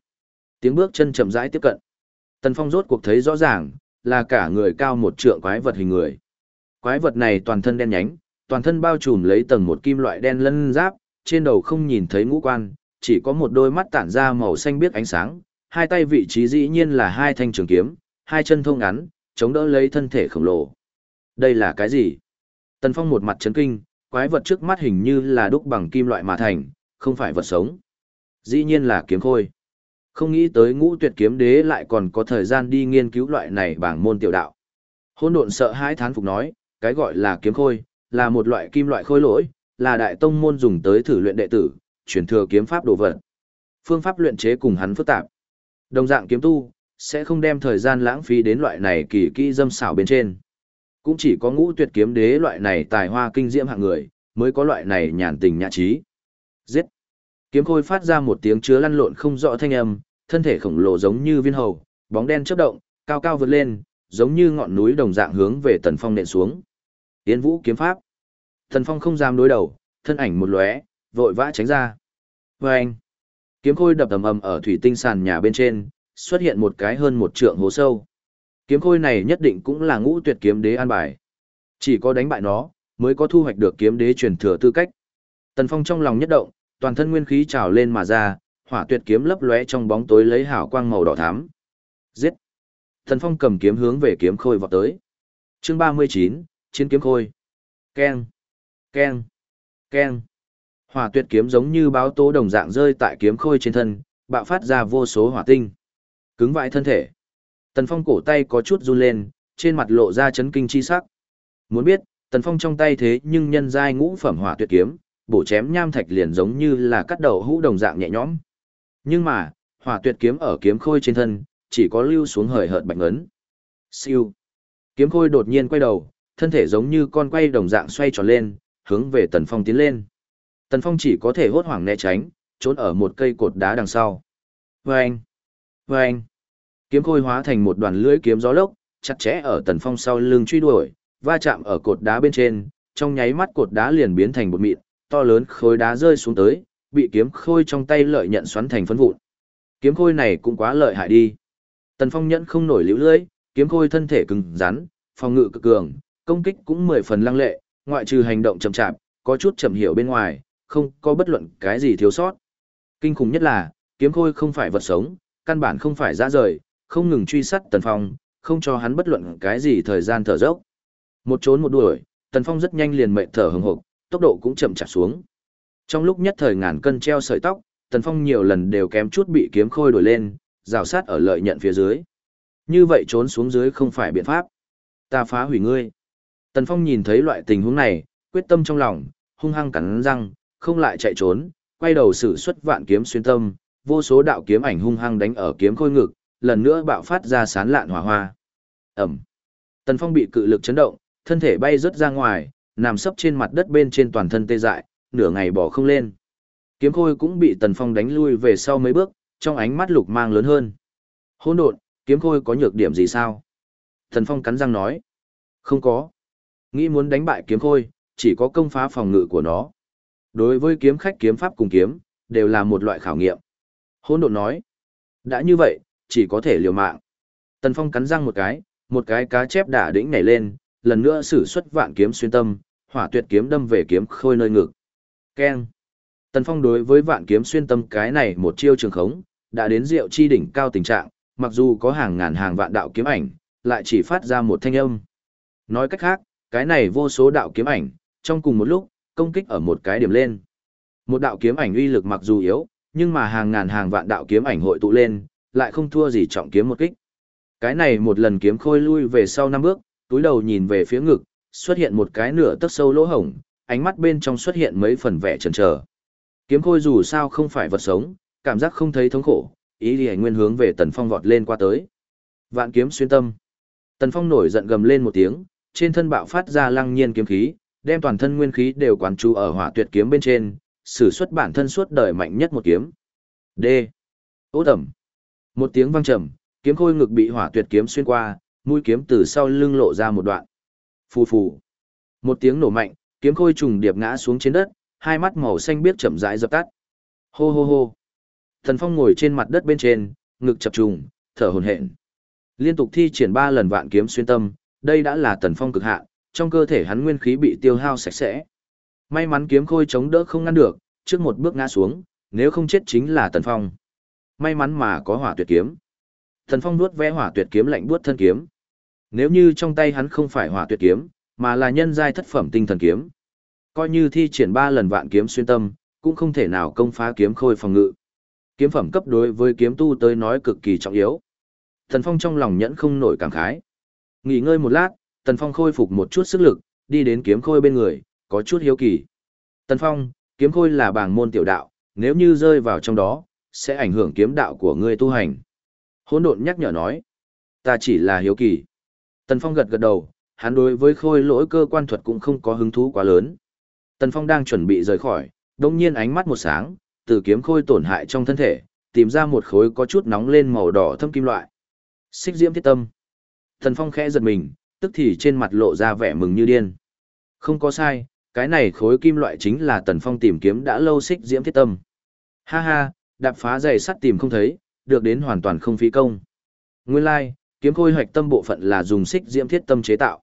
Tiếng bước chân chậm rãi tiếp cận. Tần Phong rốt cuộc thấy rõ ràng, là cả người cao một trượng quái vật hình người. Quái vật này toàn thân đen nhánh, toàn thân bao trùm lấy tầng một kim loại đen lân giáp, trên đầu không nhìn thấy ngũ quan, chỉ có một đôi mắt tản ra màu xanh biếc ánh sáng, hai tay vị trí dĩ nhiên là hai thanh trường kiếm, hai chân thông ngắn, chống đỡ lấy thân thể khổng lồ. Đây là cái gì? Tần Phong một mặt chấn kinh, quái vật trước mắt hình như là đúc bằng kim loại mà thành, không phải vật sống. Dĩ nhiên là kiếm khôi. Không nghĩ tới ngũ tuyệt kiếm đế lại còn có thời gian đi nghiên cứu loại này bảng môn tiểu đạo. Hôn độn sợ hãi thán phục nói, cái gọi là kiếm khôi, là một loại kim loại khôi lỗi, là đại tông môn dùng tới thử luyện đệ tử, truyền thừa kiếm pháp đồ vật. Phương pháp luyện chế cùng hắn phức tạp. Đồng dạng kiếm tu, sẽ không đem thời gian lãng phí đến loại này kỳ kỹ dâm xảo bên trên. Cũng chỉ có ngũ tuyệt kiếm đế loại này tài hoa kinh diễm hạng người, mới có loại này nhàn tình nhã trí. Giết! Kiếm khôi phát ra một tiếng chứa lăn lộn không rõ thanh âm, thân thể khổng lồ giống như viên hầu, bóng đen chớp động, cao cao vượt lên, giống như ngọn núi đồng dạng hướng về Tần Phong nện xuống. Tiến Vũ kiếm pháp. Tần Phong không dám đối đầu, thân ảnh một lóe, vội vã tránh ra. Oeng! Kiếm khôi đập ầm ầm ở thủy tinh sàn nhà bên trên, xuất hiện một cái hơn một trượng hố sâu. Kiếm khôi này nhất định cũng là ngũ tuyệt kiếm đế an bài. Chỉ có đánh bại nó, mới có thu hoạch được kiếm đế truyền thừa tư cách. Tần Phong trong lòng nhất động, toàn thân nguyên khí trào lên mà ra, hỏa tuyệt kiếm lấp lóe trong bóng tối lấy hào quang màu đỏ thắm. Giết! Tần Phong cầm kiếm hướng về kiếm khôi vọt tới. Chương 39, Chiến kiếm khôi. Keng! Keng! Keng! Hỏa tuyệt kiếm giống như báo tố đồng dạng rơi tại kiếm khôi trên thân, bạo phát ra vô số hỏa tinh. Cứng vãi thân thể. Tần Phong cổ tay có chút run lên, trên mặt lộ ra chấn kinh chi sắc. Muốn biết, Tần Phong trong tay thế nhưng nhân giai ngũ phẩm hỏa tuyệt kiếm, bổ chém nham thạch liền giống như là cắt đầu hũ đồng dạng nhẹ nhõm. Nhưng mà, hỏa tuyệt kiếm ở kiếm khôi trên thân, chỉ có lưu xuống hời hợt bạch ấn. Siêu. Kiếm khôi đột nhiên quay đầu, thân thể giống như con quay đồng dạng xoay tròn lên, hướng về Tần Phong tiến lên. Tần Phong chỉ có thể hốt hoảng né tránh, trốn ở một cây cột đá đằng sau. Vâng! Vâng! Kiếm khôi hóa thành một đoàn lưỡi kiếm gió lốc, chặt chẽ ở Tần Phong sau lưng truy đuổi, va chạm ở cột đá bên trên, trong nháy mắt cột đá liền biến thành một mịn, to lớn khối đá rơi xuống tới, bị kiếm khôi trong tay lợi nhận xoắn thành phấn vụn. Kiếm khôi này cũng quá lợi hại đi. Tần Phong nhẫn không nổi liễu lưỡi, kiếm khôi thân thể cứng rắn, phòng ngự cực cường, công kích cũng mười phần lăng lệ, ngoại trừ hành động chậm chạp, có chút chậm hiểu bên ngoài, không có bất luận cái gì thiếu sót. Kinh khủng nhất là, kiếm khôi không phải vật sống, căn bản không phải ra rời, không ngừng truy sát Tần Phong, không cho hắn bất luận cái gì thời gian thở dốc. Một trốn một đuổi, Tần Phong rất nhanh liền mệt thở hừng hực, tốc độ cũng chậm chạp xuống. Trong lúc nhất thời ngàn cân treo sợi tóc, Tần Phong nhiều lần đều kém chút bị kiếm khôi đuổi lên, rào sát ở lợi nhận phía dưới. Như vậy trốn xuống dưới không phải biện pháp. Ta phá hủy ngươi. Tần Phong nhìn thấy loại tình huống này, quyết tâm trong lòng, hung hăng cắn răng, không lại chạy trốn, quay đầu sử xuất vạn kiếm xuyên tâm, vô số đạo kiếm ảnh hung hăng đánh ở kiếm khôi ngực, lần nữa bạo phát ra sán lạn hỏa hoa. Ẩm. Tần Phong bị cự lực chấn động, thân thể bay rớt ra ngoài, nằm sấp trên mặt đất bên trên toàn thân tê dại, nửa ngày bỏ không lên. Kiếm khôi cũng bị Tần Phong đánh lui về sau mấy bước, trong ánh mắt lục mang lớn hơn. Hỗn độn, kiếm khôi có nhược điểm gì sao? Tần Phong cắn răng nói. Không có. Nghĩ muốn đánh bại kiếm khôi, chỉ có công phá phòng ngự của nó. Đối với kiếm khách kiếm pháp cùng kiếm, đều là một loại khảo nghiệm. Hỗn độn nói. Đã như vậy, chỉ có thể liều mạng. Tần Phong cắn răng một cái, một cái cá chép đả đĩnh nhảy lên, lần nữa sử xuất vạn kiếm xuyên tâm, hỏa tuyệt kiếm đâm về kiếm khôi nơi ngực. Keng. Tần Phong đối với vạn kiếm xuyên tâm cái này một chiêu trường khống, đã đến rượu chi đỉnh cao tình trạng, mặc dù có hàng ngàn hàng vạn đạo kiếm ảnh, lại chỉ phát ra một thanh âm. Nói cách khác, cái này vô số đạo kiếm ảnh, trong cùng một lúc, công kích ở một cái điểm lên. Một đạo kiếm ảnh uy lực mặc dù yếu, nhưng mà hàng ngàn hàng vạn đạo kiếm ảnh hội tụ lên, lại không thua gì trọng kiếm một kích. Cái này một lần kiếm khôi lui về sau năm bước, túi đầu nhìn về phía ngực, xuất hiện một cái nửa tấc sâu lỗ hổng, ánh mắt bên trong xuất hiện mấy phần vẻ chần chờ. Kiếm khôi dù sao không phải vật sống, cảm giác không thấy thống khổ, ý thì nguyên hướng về Tần Phong vọt lên qua tới. Vạn kiếm xuyên tâm. Tần Phong nổi giận gầm lên một tiếng, trên thân bạo phát ra lăng nhiên kiếm khí, đem toàn thân nguyên khí đều quán chú ở hỏa tuyệt kiếm bên trên, sử xuất bản thân suốt đời mạnh nhất một kiếm. D. Ô tẩm. Một tiếng vang trầm, kiếm khôi ngực bị hỏa tuyệt kiếm xuyên qua, mũi kiếm từ sau lưng lộ ra một đoạn. Phù phù. Một tiếng nổ mạnh, kiếm khôi trùng điệp ngã xuống trên đất, hai mắt màu xanh biếc chậm rãi dập tắt. Hô hô hô. Thần Phong ngồi trên mặt đất bên trên, ngực chập trùng, thở hổn hển. Liên tục thi triển ba lần vạn kiếm xuyên tâm, đây đã là Tần Phong cực hạn, trong cơ thể hắn nguyên khí bị tiêu hao sạch sẽ. May mắn kiếm khôi chống đỡ không ngăn được, trước một bước ngã xuống, nếu không chết chính là Tần Phong. May mắn mà có hỏa tuyệt kiếm. thần Phong nuốt vẽ hỏa tuyệt kiếm lạnh buốt thân kiếm. Nếu như trong tay hắn không phải hỏa tuyệt kiếm, mà là nhân giai thất phẩm tinh thần kiếm, coi như thi triển ba lần vạn kiếm xuyên tâm, cũng không thể nào công phá kiếm khôi phòng ngự. Kiếm phẩm cấp đối với kiếm tu tới nói cực kỳ trọng yếu. Thần Phong trong lòng nhẫn không nổi cảm khái. Nghỉ ngơi một lát, Tần Phong khôi phục một chút sức lực, đi đến kiếm khôi bên người, có chút hiếu kỳ. Tần Phong, kiếm khôi là bảng môn tiểu đạo, nếu như rơi vào trong đó, sẽ ảnh hưởng kiếm đạo của ngươi tu hành. Hỗn độn nhắc nhở nói, ta chỉ là hiếu kỳ. Tần Phong gật gật đầu, hắn đối với khôi lỗi cơ quan thuật cũng không có hứng thú quá lớn. Tần Phong đang chuẩn bị rời khỏi, đồng nhiên ánh mắt một sáng, từ kiếm khôi tổn hại trong thân thể, tìm ra một khối có chút nóng lên màu đỏ thâm kim loại. Xích diễm thiết tâm. Tần Phong khẽ giật mình, tức thì trên mặt lộ ra vẻ mừng như điên. Không có sai, cái này khối kim loại chính là Tần Phong tìm kiếm đã lâu xích diễm thiết tâm. Ha ha, đạp phá giày sắt tìm không thấy, được đến hoàn toàn không phí công. Nguyên lai, like, kiếm khôi hoạch tâm bộ phận là dùng xích diễm thiết tâm chế tạo.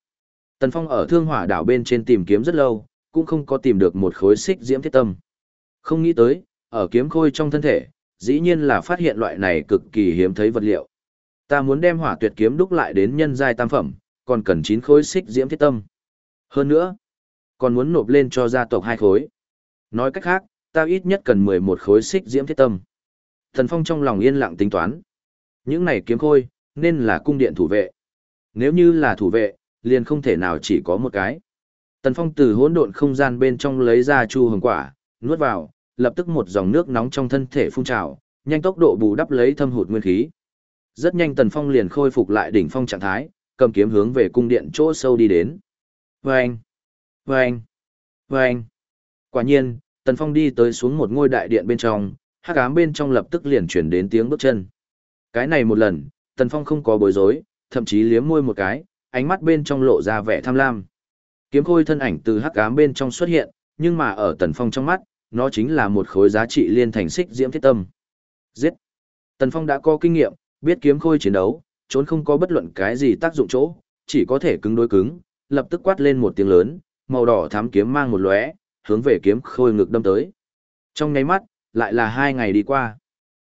Tần Phong ở Thương Hỏa đảo bên trên tìm kiếm rất lâu, cũng không có tìm được một khối xích diễm thiết tâm. Không nghĩ tới, ở kiếm khôi trong thân thể, dĩ nhiên là phát hiện loại này cực kỳ hiếm thấy vật liệu. Ta muốn đem hỏa tuyệt kiếm đúc lại đến nhân giai tam phẩm, còn cần 9 khối xích diễm thiết tâm. Hơn nữa, còn muốn nộp lên cho gia tộc hai khối. Nói cách khác, ta ít nhất cần 11 khối xích diễm thiết tâm. Thần Phong trong lòng yên lặng tính toán. Những này kiếm khôi, nên là cung điện thủ vệ. Nếu như là thủ vệ, liền không thể nào chỉ có một cái. Tần Phong từ hỗn độn không gian bên trong lấy ra chu hồng quả, nuốt vào, lập tức một dòng nước nóng trong thân thể phun trào, nhanh tốc độ bù đắp lấy thâm hụt nguyên khí. Rất nhanh Tần Phong liền khôi phục lại đỉnh phong trạng thái, cầm kiếm hướng về cung điện chỗ sâu đi đến. Vâng! Vâng! Vâng! Quả nhiên, Tần Phong đi tới xuống một ngôi đại điện bên trong, hắc ám bên trong lập tức liền chuyển đến tiếng bước chân. Cái này một lần, Tần Phong không có bối rối, thậm chí liếm môi một cái, ánh mắt bên trong lộ ra vẻ tham lam. Kiếm khôi thân ảnh từ hắc ám bên trong xuất hiện, nhưng mà ở Tần Phong trong mắt, nó chính là một khối giá trị liên thành xích diễm thiết tâm. Giết! Tần Phong đã có kinh nghiệm, biết kiếm khôi chiến đấu, trốn không có bất luận cái gì tác dụng chỗ, chỉ có thể cứng đối cứng, lập tức quát lên một tiếng lớn, màu đỏ thám kiếm mang một lóe, hướng về kiếm khôi ngực đâm tới. Trong nháy mắt, lại là hai ngày đi qua.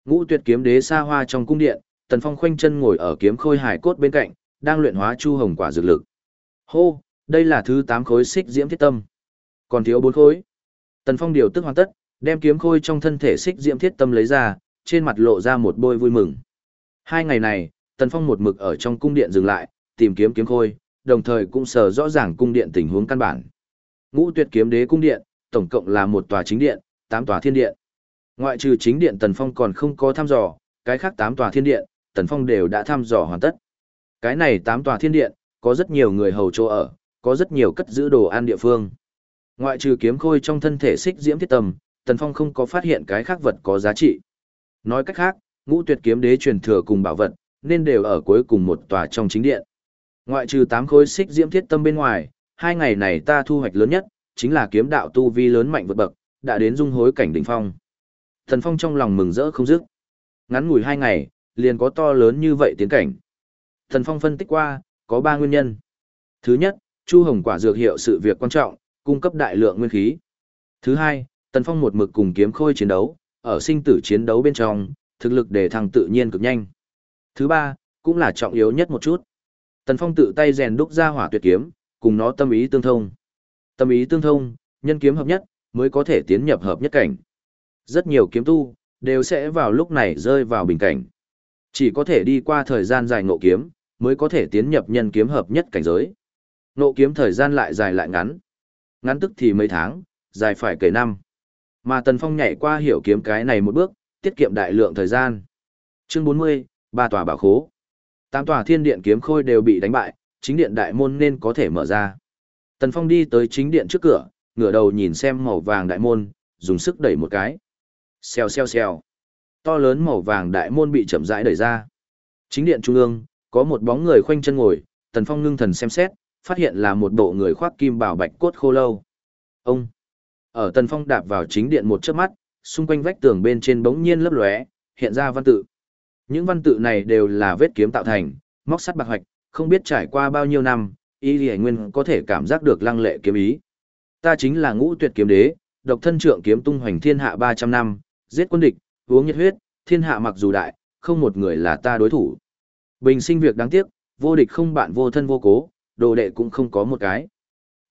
Ngũ tuyệt kiếm đế xa hoa trong cung điện, Tần Phong khoanh chân ngồi ở kiếm khôi hải cốt bên cạnh, đang luyện hóa chu hồng quả dược lực. Hô, đây là thứ 8 khối xích diễm thiết tâm. Còn thiếu 4 khối. Tần Phong điều tức hoàn tất, đem kiếm khôi trong thân thể xích diễm thiết tâm lấy ra, trên mặt lộ ra một bôi vui mừng. Hai ngày này, Tần Phong một mực ở trong cung điện dừng lại, tìm kiếm kiếm khôi, đồng thời cũng sờ rõ ràng cung điện tình huống căn bản. Ngũ Tuyệt Kiếm Đế cung điện, tổng cộng là một tòa chính điện, tám tòa thiên điện. Ngoại trừ chính điện Tần Phong còn không có thăm dò, cái khác 8 tòa thiên điện, Tần Phong đều đã thăm dò hoàn tất. Cái này 8 tòa thiên điện, có rất nhiều người hầu chỗ ở, có rất nhiều cất giữ đồ ăn địa phương. Ngoại trừ kiếm khôi trong thân thể xích diễm thiết tầm, Tần Phong không có phát hiện cái khác vật có giá trị. Nói cách khác, ngũ tuyệt kiếm đế truyền thừa cùng bảo vật, nên đều ở cuối cùng một tòa trong chính điện. Ngoại trừ 8 khối xích diễm thiết tâm bên ngoài, hai ngày này ta thu hoạch lớn nhất, chính là kiếm đạo tu vi lớn mạnh vượt bậc, đã đến dung hối cảnh đỉnh phong. Thần Phong trong lòng mừng rỡ không dứt. Ngắn ngủi hai ngày, liền có to lớn như vậy tiến cảnh. Thần Phong phân tích qua, có ba nguyên nhân. Thứ nhất, Chu Hồng quả dược hiệu sự việc quan trọng, cung cấp đại lượng nguyên khí. Thứ hai, Tần Phong một mực cùng kiếm khôi chiến đấu, ở sinh tử chiến đấu bên trong, thực lực để thăng tự nhiên cực nhanh. Thứ ba, cũng là trọng yếu nhất một chút. Tần Phong tự tay rèn đúc ra hỏa tuyệt kiếm, cùng nó tâm ý tương thông. Tâm ý tương thông, nhân kiếm hợp nhất, mới có thể tiến nhập hợp nhất cảnh. Rất nhiều kiếm tu, đều sẽ vào lúc này rơi vào bình cảnh. Chỉ có thể đi qua thời gian dài ngộ kiếm, mới có thể tiến nhập nhân kiếm hợp nhất cảnh giới. Ngộ kiếm thời gian lại dài lại ngắn. Ngắn tức thì mấy tháng, dài phải kể năm. Mà Tần Phong nhảy qua hiểu kiếm cái này một bước, tiết kiệm đại lượng thời gian. Chương 40, ba tòa bảo khố. Tám tòa thiên điện kiếm khôi đều bị đánh bại, chính điện đại môn nên có thể mở ra. Tần Phong đi tới chính điện trước cửa, ngửa đầu nhìn xem màu vàng đại môn, dùng sức đẩy một cái. Xèo xèo xèo. To lớn màu vàng đại môn bị chậm rãi đẩy ra. Chính điện trung ương, có một bóng người khoanh chân ngồi, Tần Phong ngưng thần xem xét, phát hiện là một bộ người khoác kim bảo bạch cốt khô lâu. Ông. Ở Tần Phong đạp vào chính điện một chớp mắt, xung quanh vách tường bên trên bỗng nhiên lấp lóe, hiện ra văn tự. Những văn tự này đều là vết kiếm tạo thành, móc sắt bạc hoạch, không biết trải qua bao nhiêu năm, Y Lì Nguyên có thể cảm giác được lăng lệ kiếm ý. Ta chính là ngũ tuyệt kiếm đế, độc thân trượng kiếm tung hoành thiên hạ 300 năm, giết quân địch, uống nhiệt huyết, thiên hạ mặc dù đại, không một người là ta đối thủ. Bình sinh việc đáng tiếc, vô địch không bạn vô thân vô cố, đồ đệ cũng không có một cái.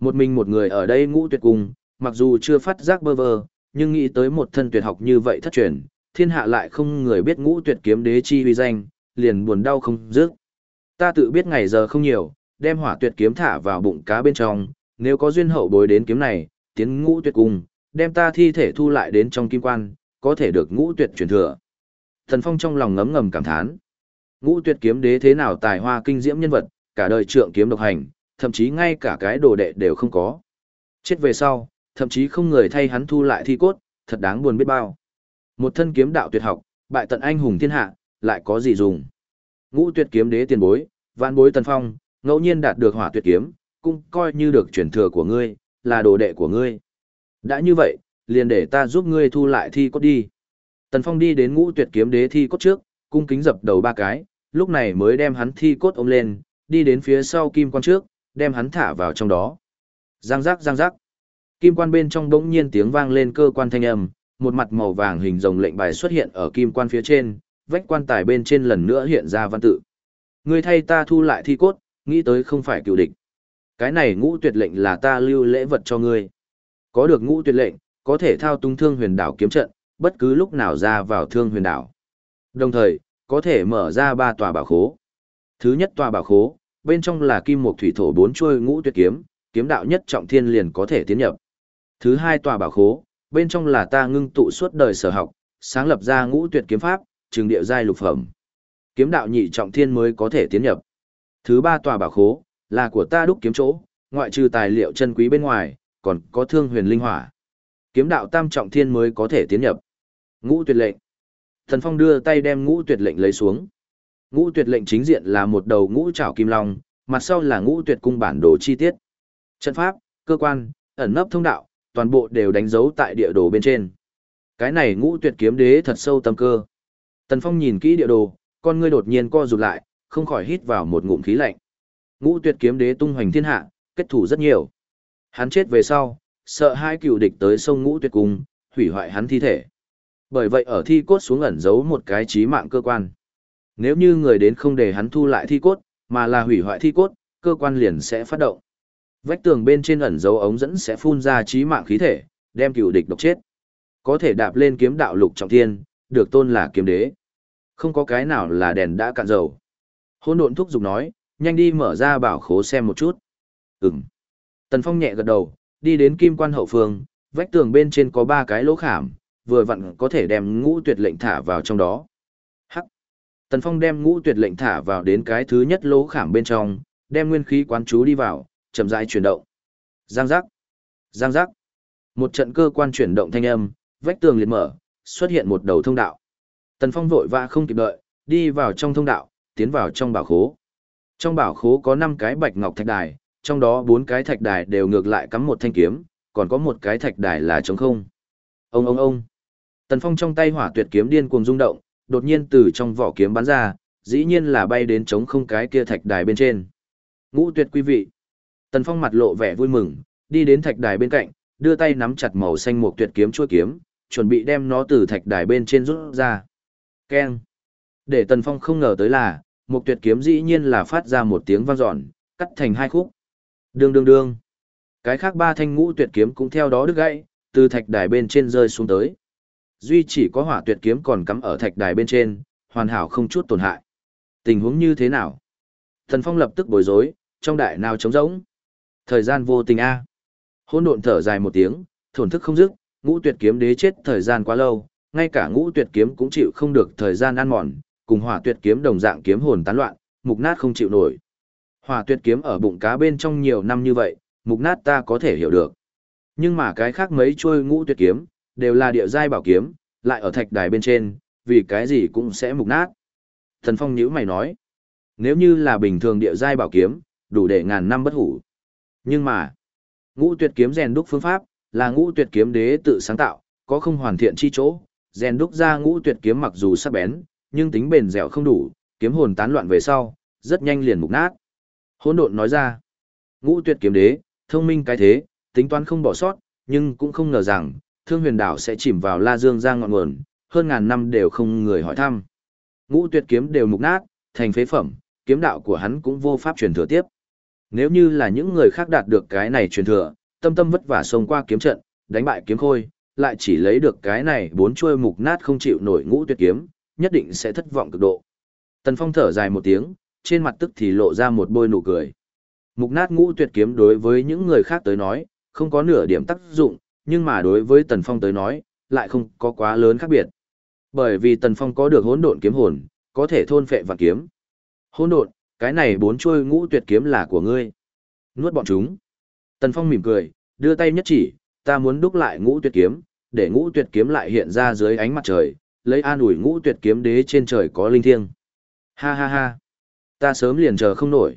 Một mình một người ở đây ngũ tuyệt cùng, mặc dù chưa phát giác bơ vơ, nhưng nghĩ tới một thân tuyệt học như vậy thất truyền, thiên hạ lại không người biết ngũ tuyệt kiếm đế chi uy danh, liền buồn đau không dứt. Ta tự biết ngày giờ không nhiều, đem hỏa tuyệt kiếm thả vào bụng cá bên trong, nếu có duyên hậu bối đến kiếm này, tiến ngũ tuyệt cùng, đem ta thi thể thu lại đến trong kim quan, có thể được ngũ tuyệt truyền thừa. Thần Phong trong lòng ngấm ngầm cảm thán. Ngũ tuyệt kiếm đế thế nào tài hoa kinh diễm nhân vật, cả đời trượng kiếm độc hành, thậm chí ngay cả cái đồ đệ đều không có. Chết về sau, thậm chí không người thay hắn thu lại thi cốt, thật đáng buồn biết bao. Một thân kiếm đạo tuyệt học, bại tận anh hùng thiên hạ, lại có gì dùng. Ngũ tuyệt kiếm đế tiền bối, vạn bối tần phong, ngẫu nhiên đạt được hỏa tuyệt kiếm, cũng coi như được truyền thừa của ngươi, là đồ đệ của ngươi. Đã như vậy, liền để ta giúp ngươi thu lại thi cốt đi. Tần Phong đi đến ngũ tuyệt kiếm đế thi cốt trước, cung kính dập đầu ba cái, lúc này mới đem hắn thi cốt ôm lên, đi đến phía sau kim quan trước, đem hắn thả vào trong đó. Giang giác giang giác. Kim quan bên trong đống nhiên tiếng vang lên cơ quan thanh âm, một mặt màu vàng hình rồng lệnh bài xuất hiện ở kim quan phía trên, vách quan tài bên trên lần nữa hiện ra văn tự. Ngươi thay ta thu lại thi cốt, nghĩ tới không phải cựu địch. Cái này ngũ tuyệt lệnh là ta lưu lễ vật cho ngươi. Có được ngũ tuyệt lệnh, có thể thao túng thương huyền đảo kiếm trận, bất cứ lúc nào ra vào thương huyền đảo. Đồng thời, có thể mở ra ba tòa bảo khố. Thứ nhất tòa bảo khố, bên trong là kim mộc thủy thổ bốn chuôi ngũ tuyệt kiếm, kiếm đạo nhất trọng thiên liền có thể tiến nhập. Thứ hai tòa bảo khố, bên trong là ta ngưng tụ suốt đời sở học, sáng lập ra ngũ tuyệt kiếm pháp, trường địa giai lục phẩm. Kiếm đạo nhị trọng thiên mới có thể tiến nhập. Thứ ba tòa bảo khố, là của ta đúc kiếm chỗ, ngoại trừ tài liệu chân quý bên ngoài, còn có thương huyền linh hỏa. Kiếm đạo tam trọng thiên mới có thể tiến nhập. Ngũ tuyệt lệnh. Thần Phong đưa tay đem ngũ tuyệt lệnh lấy xuống. Ngũ tuyệt lệnh chính diện là một đầu ngũ trảo kim long, mặt sau là ngũ tuyệt cung bản đồ chi tiết. Trận pháp, cơ quan, ẩn nấp thông đạo, toàn bộ đều đánh dấu tại địa đồ bên trên. Cái này ngũ tuyệt kiếm đế thật sâu tâm cơ. Tần Phong nhìn kỹ địa đồ, con ngươi đột nhiên co rụt lại, không khỏi hít vào một ngụm khí lạnh. Ngũ tuyệt kiếm đế tung hoành thiên hạ, kết thủ rất nhiều. Hắn chết về sau, sợ hai cựu địch tới sông ngũ tuyệt cung, hủy hoại hắn thi thể. Bởi vậy ở thi cốt xuống ẩn giấu một cái chí mạng cơ quan. Nếu như người đến không để hắn thu lại thi cốt, mà là hủy hoại thi cốt, cơ quan liền sẽ phát động. Vách tường bên trên ẩn dấu ống dẫn sẽ phun ra chí mạng khí thể, đem cựu địch độc chết. Có thể đạp lên kiếm đạo lục trọng thiên, được tôn là kiếm đế. Không có cái nào là đèn đã cạn dầu. Hôn độn thúc giục nói, nhanh đi mở ra bảo khố xem một chút. Ừm. Tần Phong nhẹ gật đầu, đi đến kim quan hậu phương, vách tường bên trên có ba cái lỗ khảm, vừa vặn có thể đem ngũ tuyệt lệnh thả vào trong đó. Hắc. Tần Phong đem ngũ tuyệt lệnh thả vào đến cái thứ nhất lỗ khảm bên trong, đem nguyên khí quán chú đi vào, chậm rãi chuyển động. Giang giác. Giang giác. Một trận cơ quan chuyển động thanh âm, vách tường liệt mở, xuất hiện một đầu thông đạo. Tần Phong vội vã không kịp đợi, đi vào trong thông đạo, tiến vào trong bảo khố. Trong bảo khố có 5 cái bạch ngọc thạch đài, trong đó bốn cái thạch đài đều ngược lại cắm một thanh kiếm, còn có một cái thạch đài là trống không. Ông ông ông. Tần Phong trong tay hỏa tuyệt kiếm điên cuồng rung động, đột nhiên từ trong vỏ kiếm bắn ra, dĩ nhiên là bay đến trống không cái kia thạch đài bên trên. Ngũ tuyệt quý vị. Tần Phong mặt lộ vẻ vui mừng, đi đến thạch đài bên cạnh, đưa tay nắm chặt màu xanh một tuyệt kiếm chuôi kiếm, chuẩn bị đem nó từ thạch đài bên trên rút ra. Keng. Để Tần Phong không ngờ tới là, một tuyệt kiếm dĩ nhiên là phát ra một tiếng vang dọn, cắt thành hai khúc. Đương đương đương. Cái khác ba thanh ngũ tuyệt kiếm cũng theo đó đứt gãy, từ thạch đài bên trên rơi xuống tới. Duy chỉ có hỏa tuyệt kiếm còn cắm ở thạch đài bên trên, hoàn hảo không chút tổn hại. Tình huống như thế nào? Thần Phong lập tức bối rối, trong đại nào trống rỗng. Thời gian vô tình a. Hỗn độn thở dài một tiếng, thổn thức không dứt, ngũ tuyệt kiếm đế chết thời gian quá lâu, ngay cả ngũ tuyệt kiếm cũng chịu không được thời gian ăn mòn, cùng hỏa tuyệt kiếm đồng dạng kiếm hồn tán loạn, mục nát không chịu nổi. Hỏa tuyệt kiếm ở bụng cá bên trong nhiều năm như vậy, mục nát ta có thể hiểu được. Nhưng mà cái khác mấy trôi ngũ tuyệt kiếm, đều là địa giai bảo kiếm, lại ở thạch đài bên trên, vì cái gì cũng sẽ mục nát. Thần Phong nhíu mày nói, nếu như là bình thường địa giai bảo kiếm, đủ để ngàn năm bất hủ. Nhưng mà, ngũ tuyệt kiếm rèn đúc phương pháp, là ngũ tuyệt kiếm đế tự sáng tạo, có không hoàn thiện chi chỗ, rèn đúc ra ngũ tuyệt kiếm mặc dù sắc bén, nhưng tính bền dẻo không đủ, kiếm hồn tán loạn về sau, rất nhanh liền mục nát. Hỗn độn nói ra, ngũ tuyệt kiếm đế, thông minh cái thế, tính toán không bỏ sót, nhưng cũng không ngờ rằng, thương huyền đảo sẽ chìm vào La Dương Giang ngọn nguồn, hơn ngàn năm đều không người hỏi thăm. Ngũ tuyệt kiếm đều mục nát, thành phế phẩm, kiếm đạo của hắn cũng vô pháp truyền thừa tiếp. Nếu như là những người khác đạt được cái này truyền thừa, tâm tâm vất vả xông qua kiếm trận, đánh bại kiếm khôi, lại chỉ lấy được cái này bốn chuôi mục nát không chịu nổi ngũ tuyệt kiếm, nhất định sẽ thất vọng cực độ. Tần Phong thở dài một tiếng, trên mặt tức thì lộ ra một bôi nụ cười. Mục nát ngũ tuyệt kiếm đối với những người khác tới nói, không có nửa điểm tác dụng, nhưng mà đối với Tần Phong tới nói, lại không có quá lớn khác biệt. Bởi vì Tần Phong có được hỗn độn kiếm hồn, có thể thôn phệ và kiếm. Hỗn độn, cái này bốn chuôi ngũ tuyệt kiếm là của ngươi. Nuốt bọn chúng. Tần Phong mỉm cười, đưa tay nhất chỉ, ta muốn đúc lại ngũ tuyệt kiếm, để ngũ tuyệt kiếm lại hiện ra dưới ánh mặt trời, lấy an ủi ngũ tuyệt kiếm đế trên trời có linh thiêng. Ha ha ha. Ta sớm liền chờ không nổi.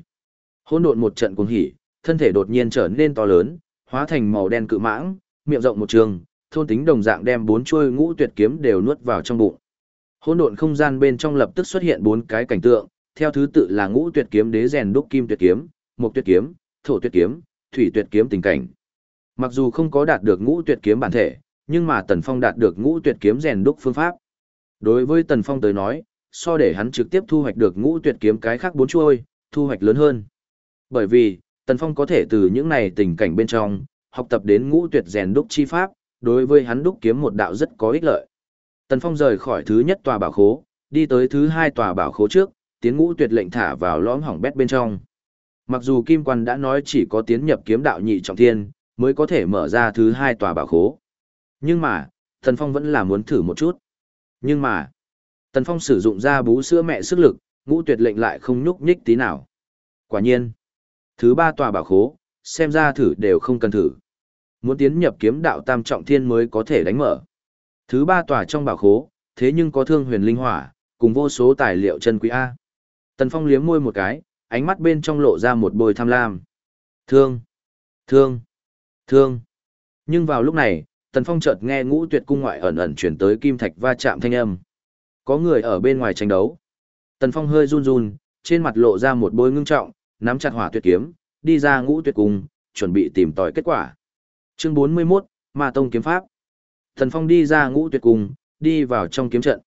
Hỗn độn một trận cuồng hỉ, thân thể đột nhiên trở nên to lớn, hóa thành màu đen cự mãng, miệng rộng một trường, thôn tính đồng dạng đem bốn chuôi ngũ tuyệt kiếm đều nuốt vào trong bụng. Hỗn độn không gian bên trong lập tức xuất hiện bốn cái cảnh tượng, theo thứ tự là ngũ tuyệt kiếm đế rèn đúc kim tuyệt kiếm, mục tuyệt kiếm, thổ tuyệt kiếm, thủy tuyệt kiếm tình cảnh. Mặc dù không có đạt được ngũ tuyệt kiếm bản thể, nhưng mà Tần Phong đạt được ngũ tuyệt kiếm rèn đúc phương pháp. Đối với Tần Phong tới nói, so để hắn trực tiếp thu hoạch được ngũ tuyệt kiếm cái khác bốn chuôi, thu hoạch lớn hơn. Bởi vì, Tần Phong có thể từ những này tình cảnh bên trong, học tập đến ngũ tuyệt rèn đúc chi pháp, đối với hắn đúc kiếm một đạo rất có ích lợi. Tần Phong rời khỏi thứ nhất tòa bảo khố, đi tới thứ hai tòa bảo khố trước, tiến ngũ tuyệt lệnh thả vào lõm hỏng bét bên trong. Mặc dù Kim Quan đã nói chỉ có tiến nhập kiếm đạo nhị trọng thiên, mới có thể mở ra thứ hai tòa bảo khố. Nhưng mà, Tần Phong vẫn là muốn thử một chút. Nhưng mà, Tần Phong sử dụng ra bú sữa mẹ sức lực, ngũ tuyệt lệnh lại không nhúc nhích tí nào. Quả nhiên, thứ ba tòa bảo khố, xem ra thử đều không cần thử. Muốn tiến nhập kiếm đạo tam trọng thiên mới có thể đánh mở. Thứ ba tòa trong bảo khố, thế nhưng có thương huyền linh hỏa, cùng vô số tài liệu chân quý A. Tần Phong liếm môi một cái, ánh mắt bên trong lộ ra một bồi tham lam. Thương, thương, thương. Nhưng vào lúc này, Tần Phong chợt nghe ngũ tuyệt cung ngoại ẩn ẩn chuyển tới kim thạch va chạm thanh âm. Có người ở bên ngoài tranh đấu. Tần Phong hơi run run, trên mặt lộ ra một bôi ngưng trọng, nắm chặt hỏa tuyệt kiếm, đi ra ngũ tuyệt cung, chuẩn bị tìm tòi kết quả. Chương 41, Ma Tông kiếm pháp. Tần Phong đi ra ngũ tuyệt cung, đi vào trong kiếm trận.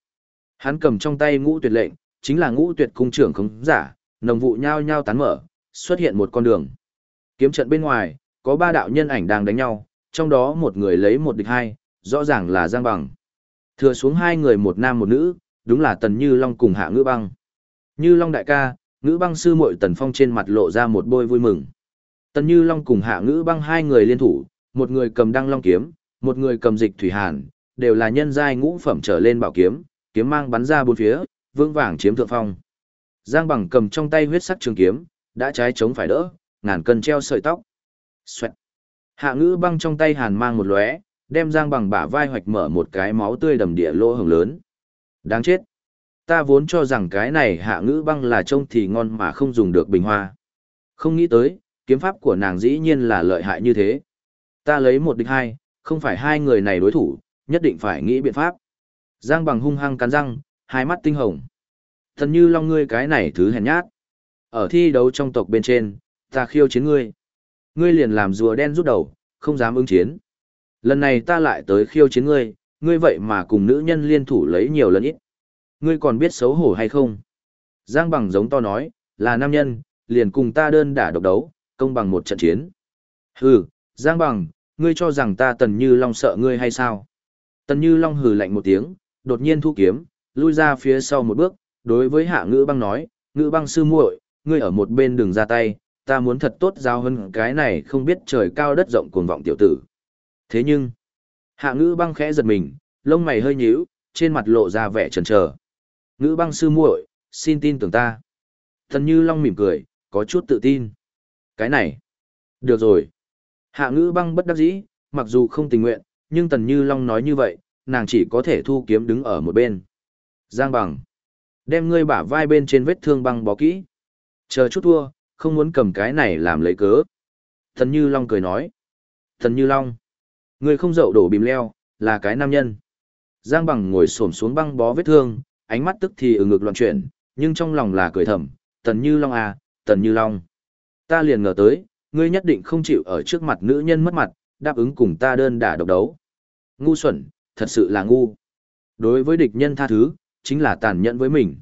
Hắn cầm trong tay ngũ tuyệt lệnh, chính là ngũ tuyệt cung trưởng khống giả, nồng vụ nhao nhao tán mở, xuất hiện một con đường. Kiếm trận bên ngoài, có ba đạo nhân ảnh đang đánh nhau, trong đó một người lấy một địch hai, rõ ràng là Giang Bằng. Thừa xuống hai người một nam một nữ, đúng là Tần Như Long cùng Hạ Ngữ Băng. Như Long đại ca, Ngữ Băng sư muội Tần Phong trên mặt lộ ra một bôi vui mừng. Tần Như Long cùng Hạ Ngữ Băng hai người liên thủ, một người cầm đăng long kiếm, một người cầm dịch thủy hàn, đều là nhân giai ngũ phẩm trở lên bảo kiếm, kiếm mang bắn ra bốn phía, vương vàng chiếm thượng phong. Giang Bằng cầm trong tay huyết sắc trường kiếm, đã trái chống phải đỡ, ngàn cân treo sợi tóc. Xoẹt. Hạ ngữ băng trong tay hàn mang một lóe, đem Giang Bằng bả vai hoạch mở một cái máu tươi đầm địa lỗ hồng lớn. Đáng chết. Ta vốn cho rằng cái này hạ ngữ băng là trông thì ngon mà không dùng được bình hoa. Không nghĩ tới, kiếm pháp của nàng dĩ nhiên là lợi hại như thế. Ta lấy một địch hai, không phải hai người này đối thủ, nhất định phải nghĩ biện pháp. Giang bằng hung hăng cắn răng, hai mắt tinh hồng. Thần như long ngươi cái này thứ hèn nhát. Ở thi đấu trong tộc bên trên, ta khiêu chiến ngươi. Ngươi liền làm rùa đen rút đầu, không dám ứng chiến. Lần này ta lại tới khiêu chiến ngươi, ngươi vậy mà cùng nữ nhân liên thủ lấy nhiều lần ít. Ngươi còn biết xấu hổ hay không? Giang bằng giống to nói, là nam nhân, liền cùng ta đơn đả độc đấu, công bằng một trận chiến. Hừ, Giang bằng, ngươi cho rằng ta tần như long sợ ngươi hay sao? Tần như long hừ lạnh một tiếng, đột nhiên thu kiếm, lui ra phía sau một bước, đối với hạ ngữ băng nói, ngữ băng sư muội, ngươi ở một bên đừng ra tay, ta muốn thật tốt giao hơn cái này không biết trời cao đất rộng cuồng vọng tiểu tử. Thế nhưng, hạ ngữ băng khẽ giật mình, lông mày hơi nhíu, trên mặt lộ ra vẻ chần chờ. Ngữ băng sư muội, xin tin tưởng ta. Thần Như Long mỉm cười, có chút tự tin. Cái này, được rồi. Hạ ngữ băng bất đắc dĩ, mặc dù không tình nguyện, nhưng Tần Như Long nói như vậy, nàng chỉ có thể thu kiếm đứng ở một bên. Giang bằng. Đem ngươi bả vai bên trên vết thương băng bó kỹ. Chờ chút thua, không muốn cầm cái này làm lấy cớ. Thần Như Long cười nói. Thần Như Long. Ngươi không dậu đổ bìm leo, là cái nam nhân. Giang bằng ngồi xổm xuống băng bó vết thương, ánh mắt tức thì ở ngực loạn chuyển, nhưng trong lòng là cười thầm. Tần Như Long à, Tần Như Long. Ta liền ngờ tới, ngươi nhất định không chịu ở trước mặt nữ nhân mất mặt, đáp ứng cùng ta đơn đả độc đấu. Ngu xuẩn, thật sự là ngu. Đối với địch nhân tha thứ, chính là tàn nhẫn với mình.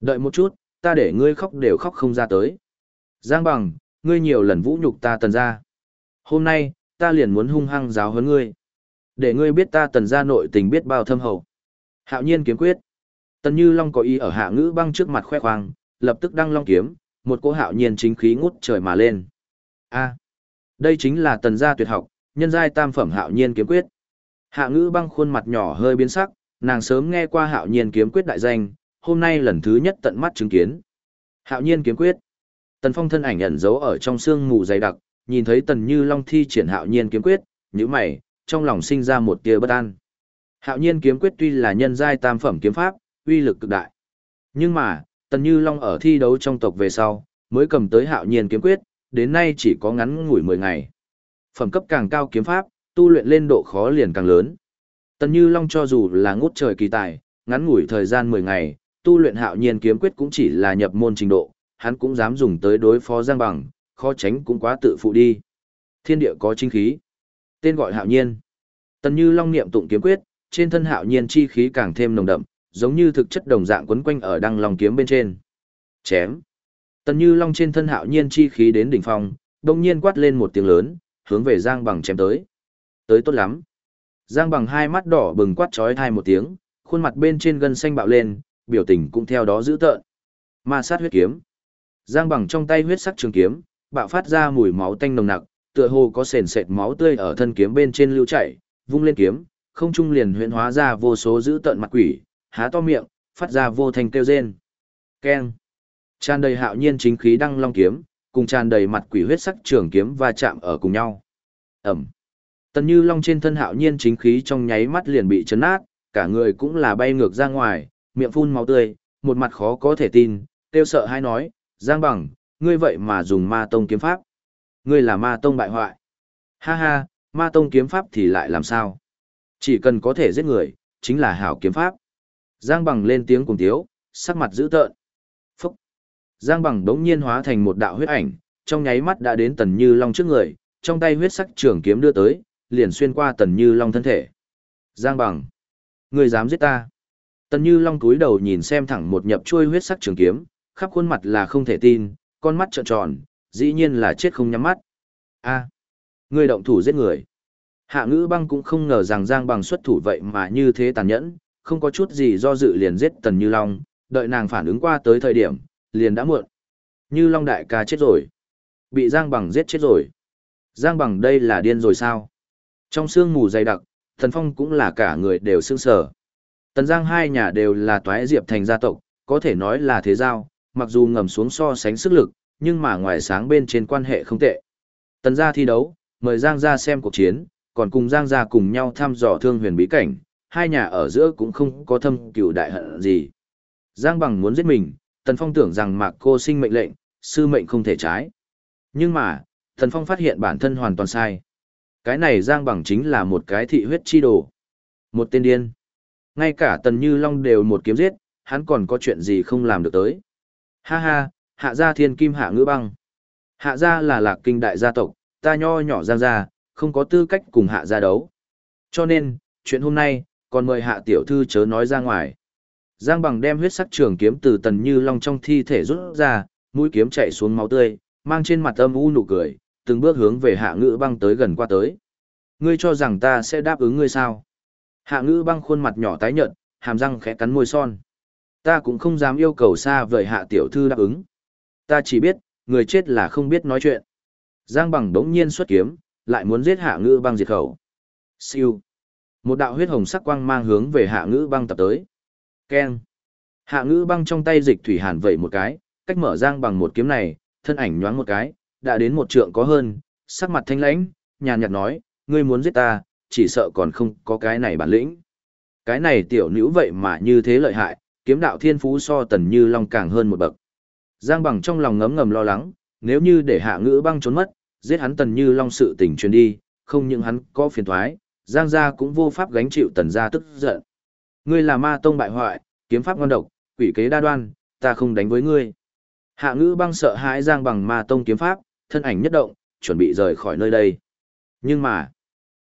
Đợi một chút, ta để ngươi khóc đều khóc không ra tới. Giang bằng, ngươi nhiều lần vũ nhục ta tần ra. Hôm nay, ta liền muốn hung hăng giáo huấn ngươi. Để ngươi biết ta tần gia nội tình biết bao thâm hậu. Hạo nhiên kiếm quyết. Tần Như Long có ý ở hạ ngữ băng trước mặt khoe khoang, lập tức đăng long kiếm, một cỗ hạo nhiên chính khí ngút trời mà lên. A, đây chính là tần gia tuyệt học, nhân giai tam phẩm hạo nhiên kiếm quyết. Hạ ngữ băng khuôn mặt nhỏ hơi biến sắc, nàng sớm nghe qua hạo nhiên kiếm quyết đại danh, hôm nay lần thứ nhất tận mắt chứng kiến. Hạo nhiên kiếm quyết. Tần Phong thân ảnh ẩn giấu ở trong sương mù dày đặc, nhìn thấy Tần Như Long thi triển hạo nhiên kiếm quyết, nhíu mày, trong lòng sinh ra một tia bất an. Hạo nhiên kiếm quyết tuy là nhân giai tam phẩm kiếm pháp, uy lực cực đại. Nhưng mà, Tần Như Long ở thi đấu trong tộc về sau, mới cầm tới hạo nhiên kiếm quyết, đến nay chỉ có ngắn ngủi 10 ngày. Phẩm cấp càng cao kiếm pháp, tu luyện lên độ khó liền càng lớn. Tần Như Long cho dù là ngút trời kỳ tài, ngắn ngủi thời gian 10 ngày, tu luyện hạo nhiên kiếm quyết cũng chỉ là nhập môn trình độ, hắn cũng dám dùng tới đối phó Giang Bằng, khó tránh cũng quá tự phụ đi. Thiên địa có chính khí. Tên gọi hạo nhiên. Tần Như Long niệm tụng kiếm quyết, trên thân hạo nhiên chi khí càng thêm nồng đậm, giống như thực chất đồng dạng quấn quanh ở đăng long kiếm bên trên. Chém. Tần Như Long trên thân hạo nhiên chi khí đến đỉnh phong, đồng nhiên quát lên một tiếng lớn, hướng về Giang Bằng chém tới. Tới tốt lắm. Giang bằng hai mắt đỏ bừng quát trói thai một tiếng, khuôn mặt bên trên gân xanh bạo lên, biểu tình cũng theo đó dữ tợn. Ma sát huyết kiếm. Giang bằng trong tay huyết sắc trường kiếm, bạo phát ra mùi máu tanh nồng nặc, tựa hồ có sền sệt máu tươi ở thân kiếm bên trên lưu chảy, vung lên kiếm, không trung liền huyễn hóa ra vô số dữ tợn mặt quỷ, há to miệng, phát ra vô thành kêu rên. Keng. Tràn đầy hạo nhiên chính khí đăng long kiếm, cùng tràn đầy mặt quỷ huyết sắc trường kiếm va chạm ở cùng nhau. Ẩm. Tần Như Long trên thân hạo nhiên chính khí trong nháy mắt liền bị chấn nát, cả người cũng là bay ngược ra ngoài, miệng phun máu tươi, một mặt khó có thể tin, tiêu sợ hay nói, Giang Bằng, ngươi vậy mà dùng ma tông kiếm pháp. Ngươi là ma tông bại hoại. Ha ha, ma tông kiếm pháp thì lại làm sao? Chỉ cần có thể giết người, chính là hảo kiếm pháp. Giang Bằng lên tiếng cùng tiếu, sắc mặt dữ tợn. Phúc! Giang Bằng đống nhiên hóa thành một đạo huyết ảnh, trong nháy mắt đã đến Tần Như Long trước người, trong tay huyết sắc trường kiếm đưa tới, liền xuyên qua Tần Như Long thân thể. Giang Bằng! Ngươi dám giết ta? Tần Như Long cúi đầu nhìn xem thẳng một nhập chui huyết sắc trường kiếm, khắp khuôn mặt là không thể tin, con mắt trợn tròn, dĩ nhiên là chết không nhắm mắt. A, ngươi động thủ giết người. Hạ ngữ băng cũng không ngờ rằng Giang bằng xuất thủ vậy mà như thế tàn nhẫn, không có chút gì do dự liền giết Tần Như Long, đợi nàng phản ứng qua tới thời điểm, liền đã muộn. Như Long đại ca chết rồi. Bị Giang bằng giết chết rồi. Giang bằng đây là điên rồi sao? Trong sương mù dày đặc, Thần Phong cũng là cả người đều sương sở. Tần Giang hai nhà đều là toái diệp thành gia tộc, có thể nói là thế giao, mặc dù ngầm xuống so sánh sức lực, nhưng mà ngoài sáng bên trên quan hệ không tệ. Tần gia thi đấu, mời Giang gia xem cuộc chiến, còn cùng Giang gia cùng nhau thăm dò thương huyền bí cảnh, hai nhà ở giữa cũng không có thâm cửu đại hận gì. Giang bằng muốn giết mình, Tần Phong tưởng rằng mạc cô sinh mệnh lệnh, sư mệnh không thể trái. Nhưng mà, Tần Phong phát hiện bản thân hoàn toàn sai. Cái này Giang bằng chính là một cái thị huyết chi đồ. Một tên điên. Ngay cả Tần Như Long đều một kiếm giết, hắn còn có chuyện gì không làm được tới. Ha ha, hạ gia thiên kim hạ ngữ băng. Hạ gia là lạc kinh đại gia tộc, ta nho nhỏ giang gia, không có tư cách cùng hạ gia đấu. Cho nên, chuyện hôm nay, còn mời hạ tiểu thư chớ nói ra ngoài. Giang bằng đem huyết sắc trường kiếm từ tần như long trong thi thể rút ra, mũi kiếm chạy xuống máu tươi, mang trên mặt âm u nụ cười, từng bước hướng về hạ ngữ băng tới gần qua tới. Ngươi cho rằng ta sẽ đáp ứng ngươi sao? Hạ ngữ băng khuôn mặt nhỏ tái nhợt, hàm răng khẽ cắn môi son. Ta cũng không dám yêu cầu xa vời hạ tiểu thư đáp ứng. Ta chỉ biết, người chết là không biết nói chuyện. Giang bằng đống nhiên xuất kiếm, lại muốn giết hạ ngữ băng diệt khẩu. Siêu. Một đạo huyết hồng sắc quang mang hướng về hạ ngữ băng tập tới. Keng. Hạ ngữ băng trong tay dịch thủy hàn vẩy một cái, cách mở giang bằng một kiếm này, thân ảnh nhoáng một cái, đã đến một trượng có hơn, sắc mặt thanh lãnh, nhàn nhạt nói, ngươi muốn giết ta, chỉ sợ còn không có cái này bản lĩnh. Cái này tiểu nữ vậy mà như thế lợi hại, kiếm đạo thiên phú so tần như long càng hơn một bậc. Giang bằng trong lòng ngấm ngầm lo lắng, nếu như để hạ ngữ băng trốn mất, giết hắn tần như long sự tình truyền đi, không những hắn có phiền thoái, Giang gia cũng vô pháp gánh chịu tần gia tức giận. Ngươi là ma tông bại hoại, kiếm pháp ngon độc, quỷ kế đa đoan, ta không đánh với ngươi. Hạ ngữ băng sợ hãi Giang bằng ma tông kiếm pháp, thân ảnh nhất động, chuẩn bị rời khỏi nơi đây. Nhưng mà,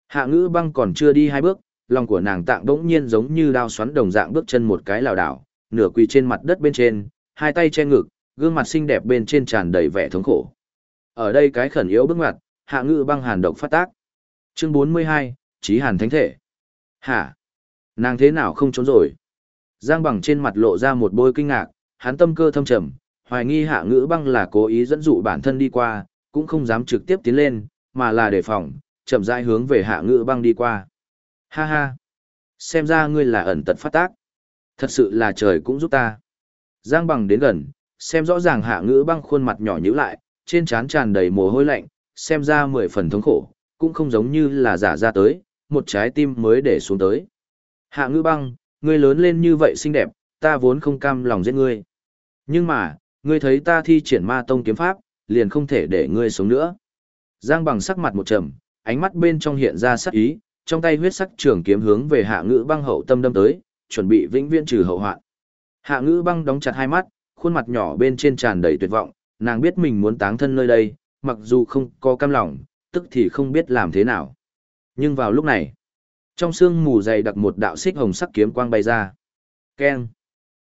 hạ ngữ băng còn chưa đi hai bước, lòng của nàng tạng đỗng nhiên giống như đao xoắn đồng dạng bước chân một cái lảo đảo, nửa quỳ trên mặt đất bên trên, hai tay che ngực, gương mặt xinh đẹp bên trên tràn đầy vẻ thống khổ. Ở đây cái khẩn yếu bước ngoặt, hạ ngự băng hàn độc phát tác. Chương 42, Chí Hàn Thánh Thể. Hả? Nàng thế nào không trốn rồi? Giang bằng trên mặt lộ ra một bôi kinh ngạc, hắn tâm cơ thâm trầm, hoài nghi hạ ngữ băng là cố ý dẫn dụ bản thân đi qua, cũng không dám trực tiếp tiến lên, mà là đề phòng, chậm rãi hướng về hạ ngữ băng đi qua. Ha ha! Xem ra ngươi là ẩn tật phát tác. Thật sự là trời cũng giúp ta. Giang bằng đến gần, xem rõ ràng hạ ngữ băng khuôn mặt nhỏ nhíu lại, trên trán tràn đầy mồ hôi lạnh, xem ra mười phần thống khổ, cũng không giống như là giả ra tới, một trái tim mới để xuống tới. Hạ ngữ băng, ngươi lớn lên như vậy xinh đẹp, ta vốn không cam lòng giết ngươi. Nhưng mà, ngươi thấy ta thi triển ma tông kiếm pháp, liền không thể để ngươi sống nữa. Giang bằng sắc mặt một trầm, ánh mắt bên trong hiện ra sắc ý, trong tay huyết sắc trường kiếm hướng về hạ ngữ băng hậu tâm đâm tới, chuẩn bị vĩnh viễn trừ hậu hoạn. Hạ ngữ băng đóng chặt hai mắt, khuôn mặt nhỏ bên trên tràn đầy tuyệt vọng, nàng biết mình muốn táng thân nơi đây, mặc dù không có cam lòng, tức thì không biết làm thế nào. Nhưng vào lúc này, trong sương mù dày đặc một đạo xích hồng sắc kiếm quang bay ra. Keng.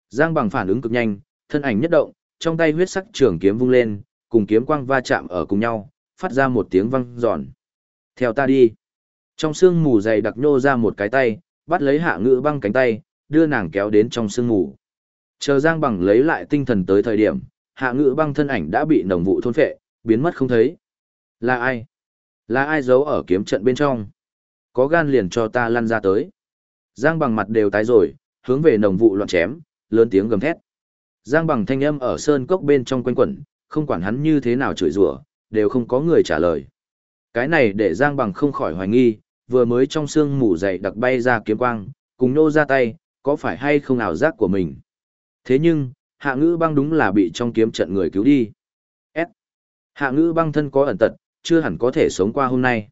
Giang bằng phản ứng cực nhanh, thân ảnh nhất động, trong tay huyết sắc trường kiếm vung lên, cùng kiếm quang va chạm ở cùng nhau, phát ra một tiếng vang giòn. Theo ta đi. Trong sương mù dày đặc nhô ra một cái tay, bắt lấy hạ ngữ băng cánh tay, đưa nàng kéo đến trong sương mù. Chờ Giang Bằng lấy lại tinh thần tới thời điểm, hạ ngữ băng thân ảnh đã bị nồng vụ thôn phệ, biến mất không thấy. Là ai? Là ai giấu ở kiếm trận bên trong? Có gan liền cho ta lăn ra tới. Giang Bằng mặt đều tái rồi, hướng về nồng vụ loạn chém, lớn tiếng gầm thét. Giang Bằng thanh âm ở sơn cốc bên trong quanh quẩn, không quản hắn như thế nào chửi rủa, đều không có người trả lời. Cái này để Giang Bằng không khỏi hoài nghi, vừa mới trong xương mù dày đặc bay ra kiếm quang, cùng nô ra tay, có phải hay không ảo giác của mình. Thế nhưng, hạ ngữ băng đúng là bị trong kiếm trận người cứu đi. S. Hạ ngữ băng thân có ẩn tật, chưa hẳn có thể sống qua hôm nay.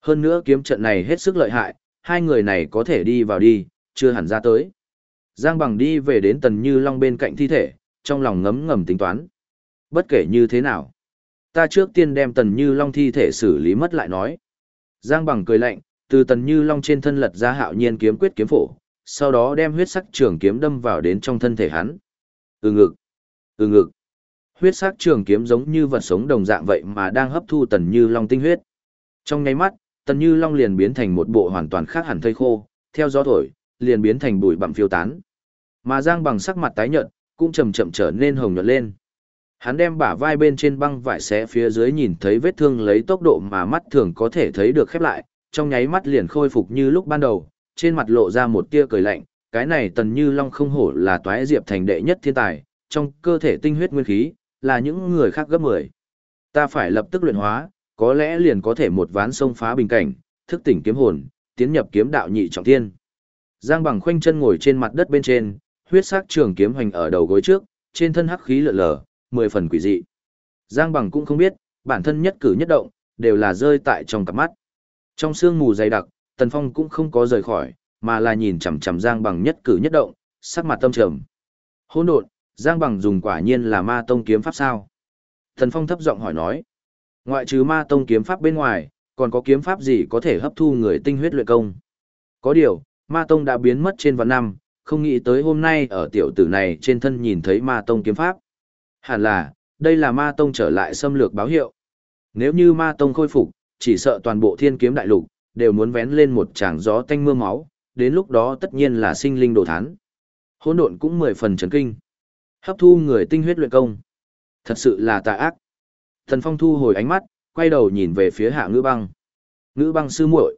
Hơn nữa kiếm trận này hết sức lợi hại, hai người này có thể đi vào đi, chưa hẳn ra tới. Giang bằng đi về đến tần như long bên cạnh thi thể, trong lòng ngấm ngầm tính toán. Bất kể như thế nào, ta trước tiên đem tần như long thi thể xử lý mất lại nói. Giang bằng cười lạnh, từ tần như long trên thân lật ra hạo nhiên kiếm quyết kiếm phổ, sau đó đem huyết sắc trường kiếm đâm vào đến trong thân thể hắn. Ừ ngực, ừ ngực. Huyết sắc trường kiếm giống như vật sống đồng dạng vậy mà đang hấp thu tần như long tinh huyết. Trong nháy mắt, tần như long liền biến thành một bộ hoàn toàn khác hẳn thây khô, theo gió thổi, liền biến thành bụi bặm phiêu tán. Mà Giang bằng sắc mặt tái nhợt, cũng chậm chậm trở nên hồng nhuận lên. Hắn đem bả vai bên trên băng vải xé phía dưới nhìn thấy vết thương lấy tốc độ mà mắt thường có thể thấy được khép lại, trong nháy mắt liền khôi phục như lúc ban đầu, trên mặt lộ ra một tia cười lạnh, cái này tần như long không hổ là toái diệp thành đệ nhất thiên tài, trong cơ thể tinh huyết nguyên khí, là những người khác gấp 10. Ta phải lập tức luyện hóa, có lẽ liền có thể một ván sông phá bình cảnh, thức tỉnh kiếm hồn, tiến nhập kiếm đạo nhị trọng thiên. Giang bằng khoanh chân ngồi trên mặt đất bên trên, huyết sắc trường kiếm hoành ở đầu gối trước, trên thân hắc khí lượn lờ, mười phần quỷ dị. Giang bằng cũng không biết, bản thân nhất cử nhất động, đều là rơi tại trong cặp mắt. Trong sương mù dày đặc, Tần Phong cũng không có rời khỏi, mà là nhìn chằm chằm Giang bằng nhất cử nhất động, sắc mặt tâm trầm. Hỗn độn, Giang bằng dùng quả nhiên là ma tông kiếm pháp sao? Tần Phong thấp giọng hỏi nói. Ngoại trừ ma tông kiếm pháp bên ngoài, còn có kiếm pháp gì có thể hấp thu người tinh huyết luyện công? Có điều, ma tông đã biến mất trên vạn năm, không nghĩ tới hôm nay ở tiểu tử này trên thân nhìn thấy ma tông kiếm pháp. Hẳn là, đây là ma tông trở lại xâm lược báo hiệu. Nếu như ma tông khôi phục, chỉ sợ toàn bộ thiên kiếm đại lục, đều muốn vén lên một tràng gió tanh mưa máu, đến lúc đó tất nhiên là sinh linh đồ thán. Hỗn độn cũng mười phần chấn kinh. Hấp thu người tinh huyết luyện công. Thật sự là tà ác. Thần Phong thu hồi ánh mắt, quay đầu nhìn về phía hạ ngữ băng. Ngữ băng sư muội,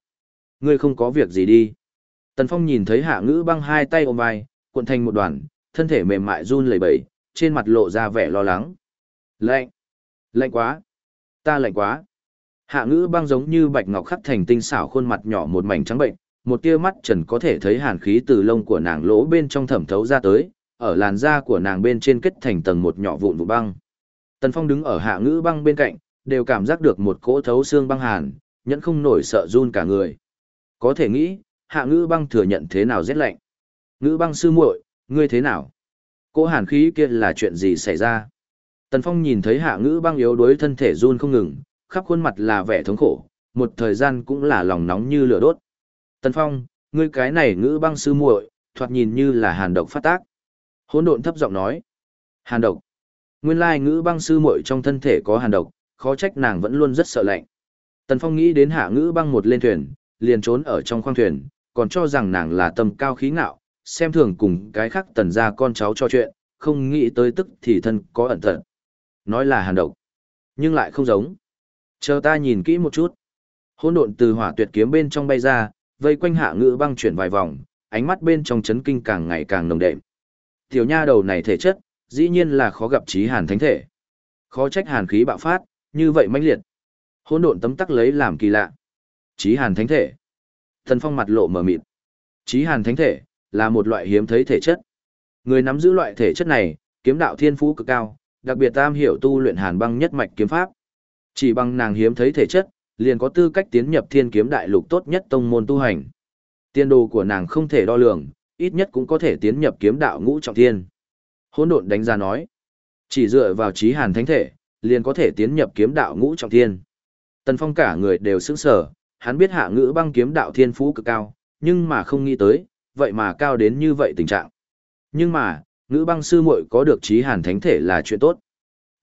Ngươi không có việc gì đi. Tần Phong nhìn thấy hạ ngữ băng hai tay ôm vai, cuộn thành một đoàn, thân thể mềm mại run lẩy bẩy, trên mặt lộ ra vẻ lo lắng. Lạnh! Lạnh quá! Ta lạnh quá! Hạ ngữ băng giống như bạch ngọc khắc thành tinh xảo khuôn mặt nhỏ một mảnh trắng bệnh, một tia mắt trần có thể thấy hàn khí từ lông của nàng lỗ bên trong thẩm thấu ra tới, ở làn da của nàng bên trên kết thành tầng một nhỏ vụn vụ băng. Tần Phong đứng ở hạ ngữ băng bên cạnh, đều cảm giác được một cỗ thấu xương băng hàn, nhẫn không nổi sợ run cả người. Có thể nghĩ, hạ ngữ băng thừa nhận thế nào rét lạnh. Ngữ băng sư muội, ngươi thế nào? Cỗ hàn khí kia là chuyện gì xảy ra? Tần Phong nhìn thấy hạ ngữ băng yếu đuối thân thể run không ngừng, khắp khuôn mặt là vẻ thống khổ, một thời gian cũng là lòng nóng như lửa đốt. Tần Phong, ngươi cái này ngữ băng sư muội, thoạt nhìn như là hàn độc phát tác. Hỗn độn thấp giọng nói. Hàn độc. Nguyên lai ngữ băng sư muội trong thân thể có hàn độc, khó trách nàng vẫn luôn rất sợ lạnh. Tần Phong nghĩ đến hạ ngữ băng một lên thuyền, liền trốn ở trong khoang thuyền, còn cho rằng nàng là tâm cao khí ngạo, xem thường cùng cái khác tần ra con cháu cho chuyện, không nghĩ tới tức thì thân có ẩn thận. Nói là hàn độc, nhưng lại không giống. Chờ ta nhìn kỹ một chút. Hỗn độn từ hỏa tuyệt kiếm bên trong bay ra, vây quanh hạ ngữ băng chuyển vài vòng, ánh mắt bên trong chấn kinh càng ngày càng nồng đệm. Tiểu nha đầu này thể chất, dĩ nhiên là khó gặp trí hàn thánh thể. Khó trách hàn khí bạo phát, như vậy mãnh liệt. Hỗn độn tấm tắc lấy làm kỳ lạ. Trí hàn thánh thể. Thần phong mặt lộ mờ mịt. Trí hàn thánh thể, là một loại hiếm thấy thể chất. Người nắm giữ loại thể chất này, kiếm đạo thiên phú cực cao, đặc biệt tam hiểu tu luyện hàn băng nhất mạch kiếm pháp. Chỉ bằng nàng hiếm thấy thể chất, liền có tư cách tiến nhập thiên kiếm đại lục tốt nhất tông môn tu hành. Tiên đồ của nàng không thể đo lường, ít nhất cũng có thể tiến nhập kiếm đạo ngũ trọng thiên. Hỗn độn đánh giá nói, chỉ dựa vào trí hàn thánh thể, liền có thể tiến nhập kiếm đạo ngũ trọng thiên. Tần Phong cả người đều sững sờ, hắn biết hạ ngữ băng kiếm đạo thiên phú cực cao, nhưng mà không nghĩ tới, vậy mà cao đến như vậy tình trạng. Nhưng mà, ngữ băng sư muội có được trí hàn thánh thể là chuyện tốt.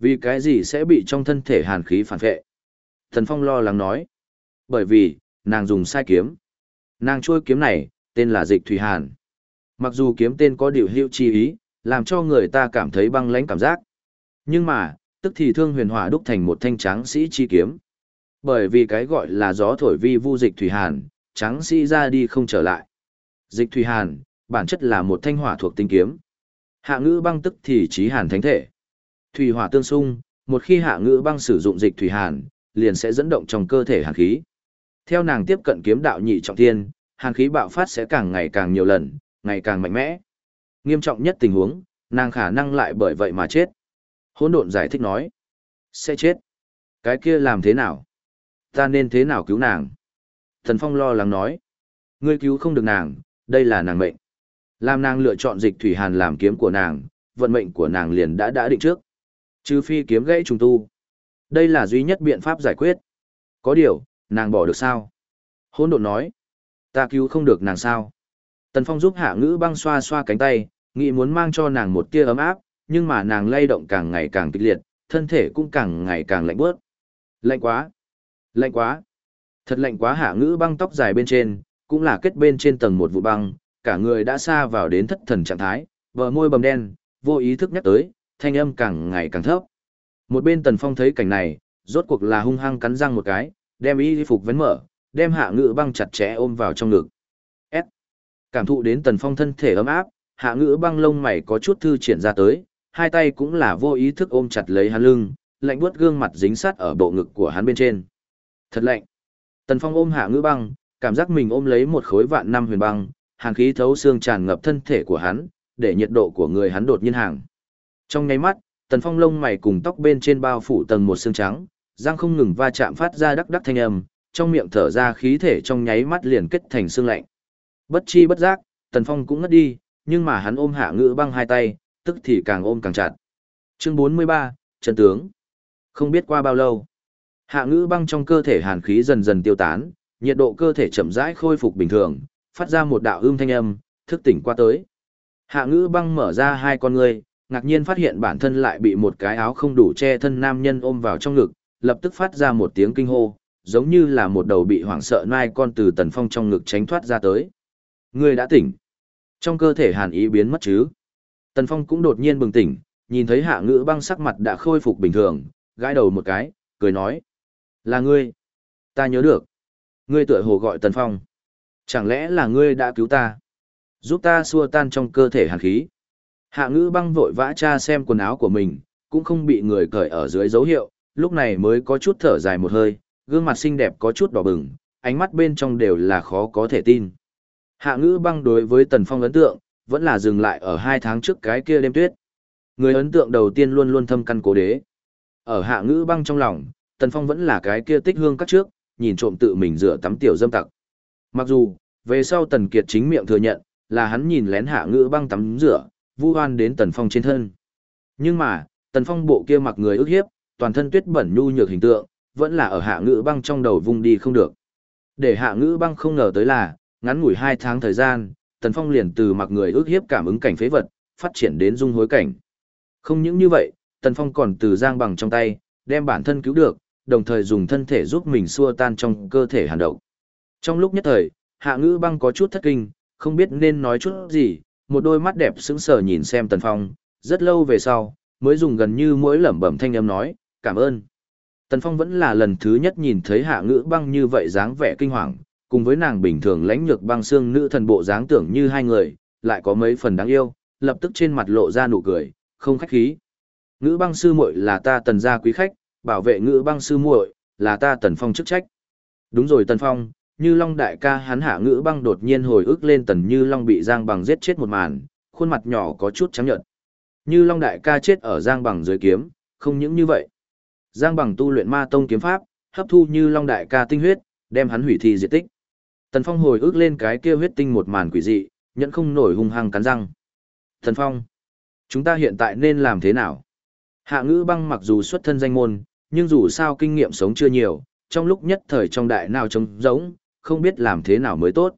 Vì cái gì sẽ bị trong thân thể hàn khí phản vệ? Thần Phong lo lắng nói. Bởi vì, nàng dùng sai kiếm. Nàng trôi kiếm này, tên là Dịch Thủy Hàn. Mặc dù kiếm tên có điều hữu chi ý, làm cho người ta cảm thấy băng lãnh cảm giác. Nhưng mà, tức thì thương huyền hỏa đúc thành một thanh tráng sĩ chi kiếm. Bởi vì cái gọi là gió thổi vi vu dịch thủy hàn, tráng sĩ ra đi không trở lại. Dịch thủy hàn, bản chất là một thanh hỏa thuộc tinh kiếm. Hạ ngữ băng tức thì trí hàn thánh thể. Thủy hỏa tương xung, một khi hạ ngữ băng sử dụng dịch thủy hàn, liền sẽ dẫn động trong cơ thể hàn khí. Theo nàng tiếp cận kiếm đạo nhị trọng thiên, hàn khí bạo phát sẽ càng ngày càng nhiều lần, ngày càng mạnh mẽ. Nghiêm trọng nhất tình huống, nàng khả năng lại bởi vậy mà chết. Hỗn độn giải thích nói, sẽ chết. Cái kia làm thế nào? Ta nên thế nào cứu nàng? Thần Phong lo lắng nói, ngươi cứu không được nàng, đây là nàng mệnh. Làm nàng lựa chọn dịch thủy hàn làm kiếm của nàng, vận mệnh của nàng liền đã đã định trước. Trừ phi kiếm gãy trùng tu. Đây là duy nhất biện pháp giải quyết. Có điều, nàng bỏ được sao? Hôn độn nói, ta cứu không được nàng sao? Tần Phong giúp hạ ngữ băng xoa xoa cánh tay, nghĩ muốn mang cho nàng một tia ấm áp, nhưng mà nàng lay động càng ngày càng kịch liệt, thân thể cũng càng ngày càng lạnh bớt. Lạnh quá! Lạnh quá! Thật lạnh quá hạ ngữ băng tóc dài bên trên, cũng là kết bên trên tầng một vụ băng, cả người đã xa vào đến thất thần trạng thái, vợ môi bầm đen, vô ý thức nhắc tới, thanh âm càng ngày càng thấp. Một bên tần phong thấy cảnh này, rốt cuộc là hung hăng cắn răng một cái, đem y phục vén mở, đem hạ ngữ băng chặt chẽ ôm vào trong ngực. S. Cảm thụ đến tần phong thân thể ấm áp, hạ ngữ băng lông mày có chút thư triển ra tới, hai tay cũng là vô ý thức ôm chặt lấy hắn lưng, lạnh buốt gương mặt dính sát ở bộ ngực của hắn bên trên. Thật lạnh. Tần Phong ôm hạ ngữ băng, cảm giác mình ôm lấy một khối vạn năm huyền băng, hàn khí thấu xương tràn ngập thân thể của hắn, để nhiệt độ của người hắn đột nhiên hàng. Trong nháy mắt, Tần Phong lông mày cùng tóc bên trên bao phủ tầng một xương trắng, răng không ngừng va chạm phát ra đắc đắc thanh âm, trong miệng thở ra khí thể trong nháy mắt liền kết thành xương lạnh. Bất chi bất giác, Tần Phong cũng ngất đi, nhưng mà hắn ôm hạ ngữ băng hai tay, tức thì càng ôm càng chặt. Chương 43, Trần tướng. Không biết qua bao lâu, hạ ngữ băng trong cơ thể hàn khí dần dần tiêu tán, nhiệt độ cơ thể chậm rãi khôi phục bình thường, phát ra một đạo ưm thanh âm, thức tỉnh qua tới. Hạ ngữ băng mở ra hai con ngươi, ngạc nhiên phát hiện bản thân lại bị một cái áo không đủ che thân nam nhân ôm vào trong ngực, lập tức phát ra một tiếng kinh hô, giống như là một đầu bị hoảng sợ nai con từ tần phong trong ngực tránh thoát ra tới. Người đã tỉnh. Trong cơ thể hàn ý biến mất chứ. Tần Phong cũng đột nhiên bừng tỉnh, nhìn thấy hạ ngữ băng sắc mặt đã khôi phục bình thường, gãi đầu một cái, cười nói. Là ngươi. Ta nhớ được. Ngươi tựa hồ gọi Tần Phong. Chẳng lẽ là ngươi đã cứu ta? Giúp ta xua tan trong cơ thể hàn khí. Hạ ngữ băng vội vã cha xem quần áo của mình, cũng không bị người cởi ở dưới dấu hiệu, lúc này mới có chút thở dài một hơi, gương mặt xinh đẹp có chút đỏ bừng, ánh mắt bên trong đều là khó có thể tin. Hạ ngữ băng đối với Tần Phong ấn tượng, vẫn là dừng lại ở hai tháng trước cái kia đêm tuyết. Người ấn tượng đầu tiên luôn luôn thâm căn cố đế. Ở hạ ngữ băng trong lòng, Tần Phong vẫn là cái kia tích hương các trước, nhìn trộm tự mình rửa tắm tiểu dâm tặc. Mặc dù, về sau Tần Kiệt chính miệng thừa nhận, là hắn nhìn lén hạ ngữ băng tắm rửa, vu oan đến Tần Phong trên thân. Nhưng mà, Tần Phong bộ kia mặc người ức hiếp, toàn thân tuyết bẩn nhu nhược hình tượng, vẫn là ở hạ ngữ băng trong đầu vung đi không được. Để hạ ngữ băng không ngờ tới là, ngắn ngủi hai tháng thời gian, Tần Phong liền từ mặc người ước hiếp cảm ứng cảnh phế vật, phát triển đến dung hối cảnh. Không những như vậy, Tần Phong còn từ giang bằng trong tay, đem bản thân cứu được, đồng thời dùng thân thể giúp mình xua tan trong cơ thể hàn độc. Trong lúc nhất thời, hạ ngữ băng có chút thất kinh, không biết nên nói chút gì, một đôi mắt đẹp sững sờ nhìn xem Tần Phong, rất lâu về sau, mới dùng gần như mỗi lẩm bẩm thanh âm nói, cảm ơn. Tần Phong vẫn là lần thứ nhất nhìn thấy hạ ngữ băng như vậy dáng vẻ kinh hoàng, cùng với nàng bình thường lãnh nhược băng xương nữ thần bộ dáng tưởng như hai người, lại có mấy phần đáng yêu, lập tức trên mặt lộ ra nụ cười, không khách khí. Ngữ băng sư muội là ta tần gia quý khách, bảo vệ ngữ băng sư muội là ta tần phong chức trách. Đúng rồi tần phong, như long đại ca hắn hạ ngữ băng đột nhiên hồi ức lên tần như long bị giang bằng giết chết một màn, khuôn mặt nhỏ có chút trắng nhợt. Như long đại ca chết ở giang bằng dưới kiếm, không những như vậy. Giang bằng tu luyện ma tông kiếm pháp, hấp thu như long đại ca tinh huyết, đem hắn hủy thi diệt tích. Tần Phong hồi ức lên cái kia huyết tinh một màn quỷ dị, nhẫn không nổi hung hăng cắn răng. Tần Phong, chúng ta hiện tại nên làm thế nào? Hạ ngữ băng mặc dù xuất thân danh môn, nhưng dù sao kinh nghiệm sống chưa nhiều, trong lúc nhất thời trong đại nào trống rỗng, không biết làm thế nào mới tốt.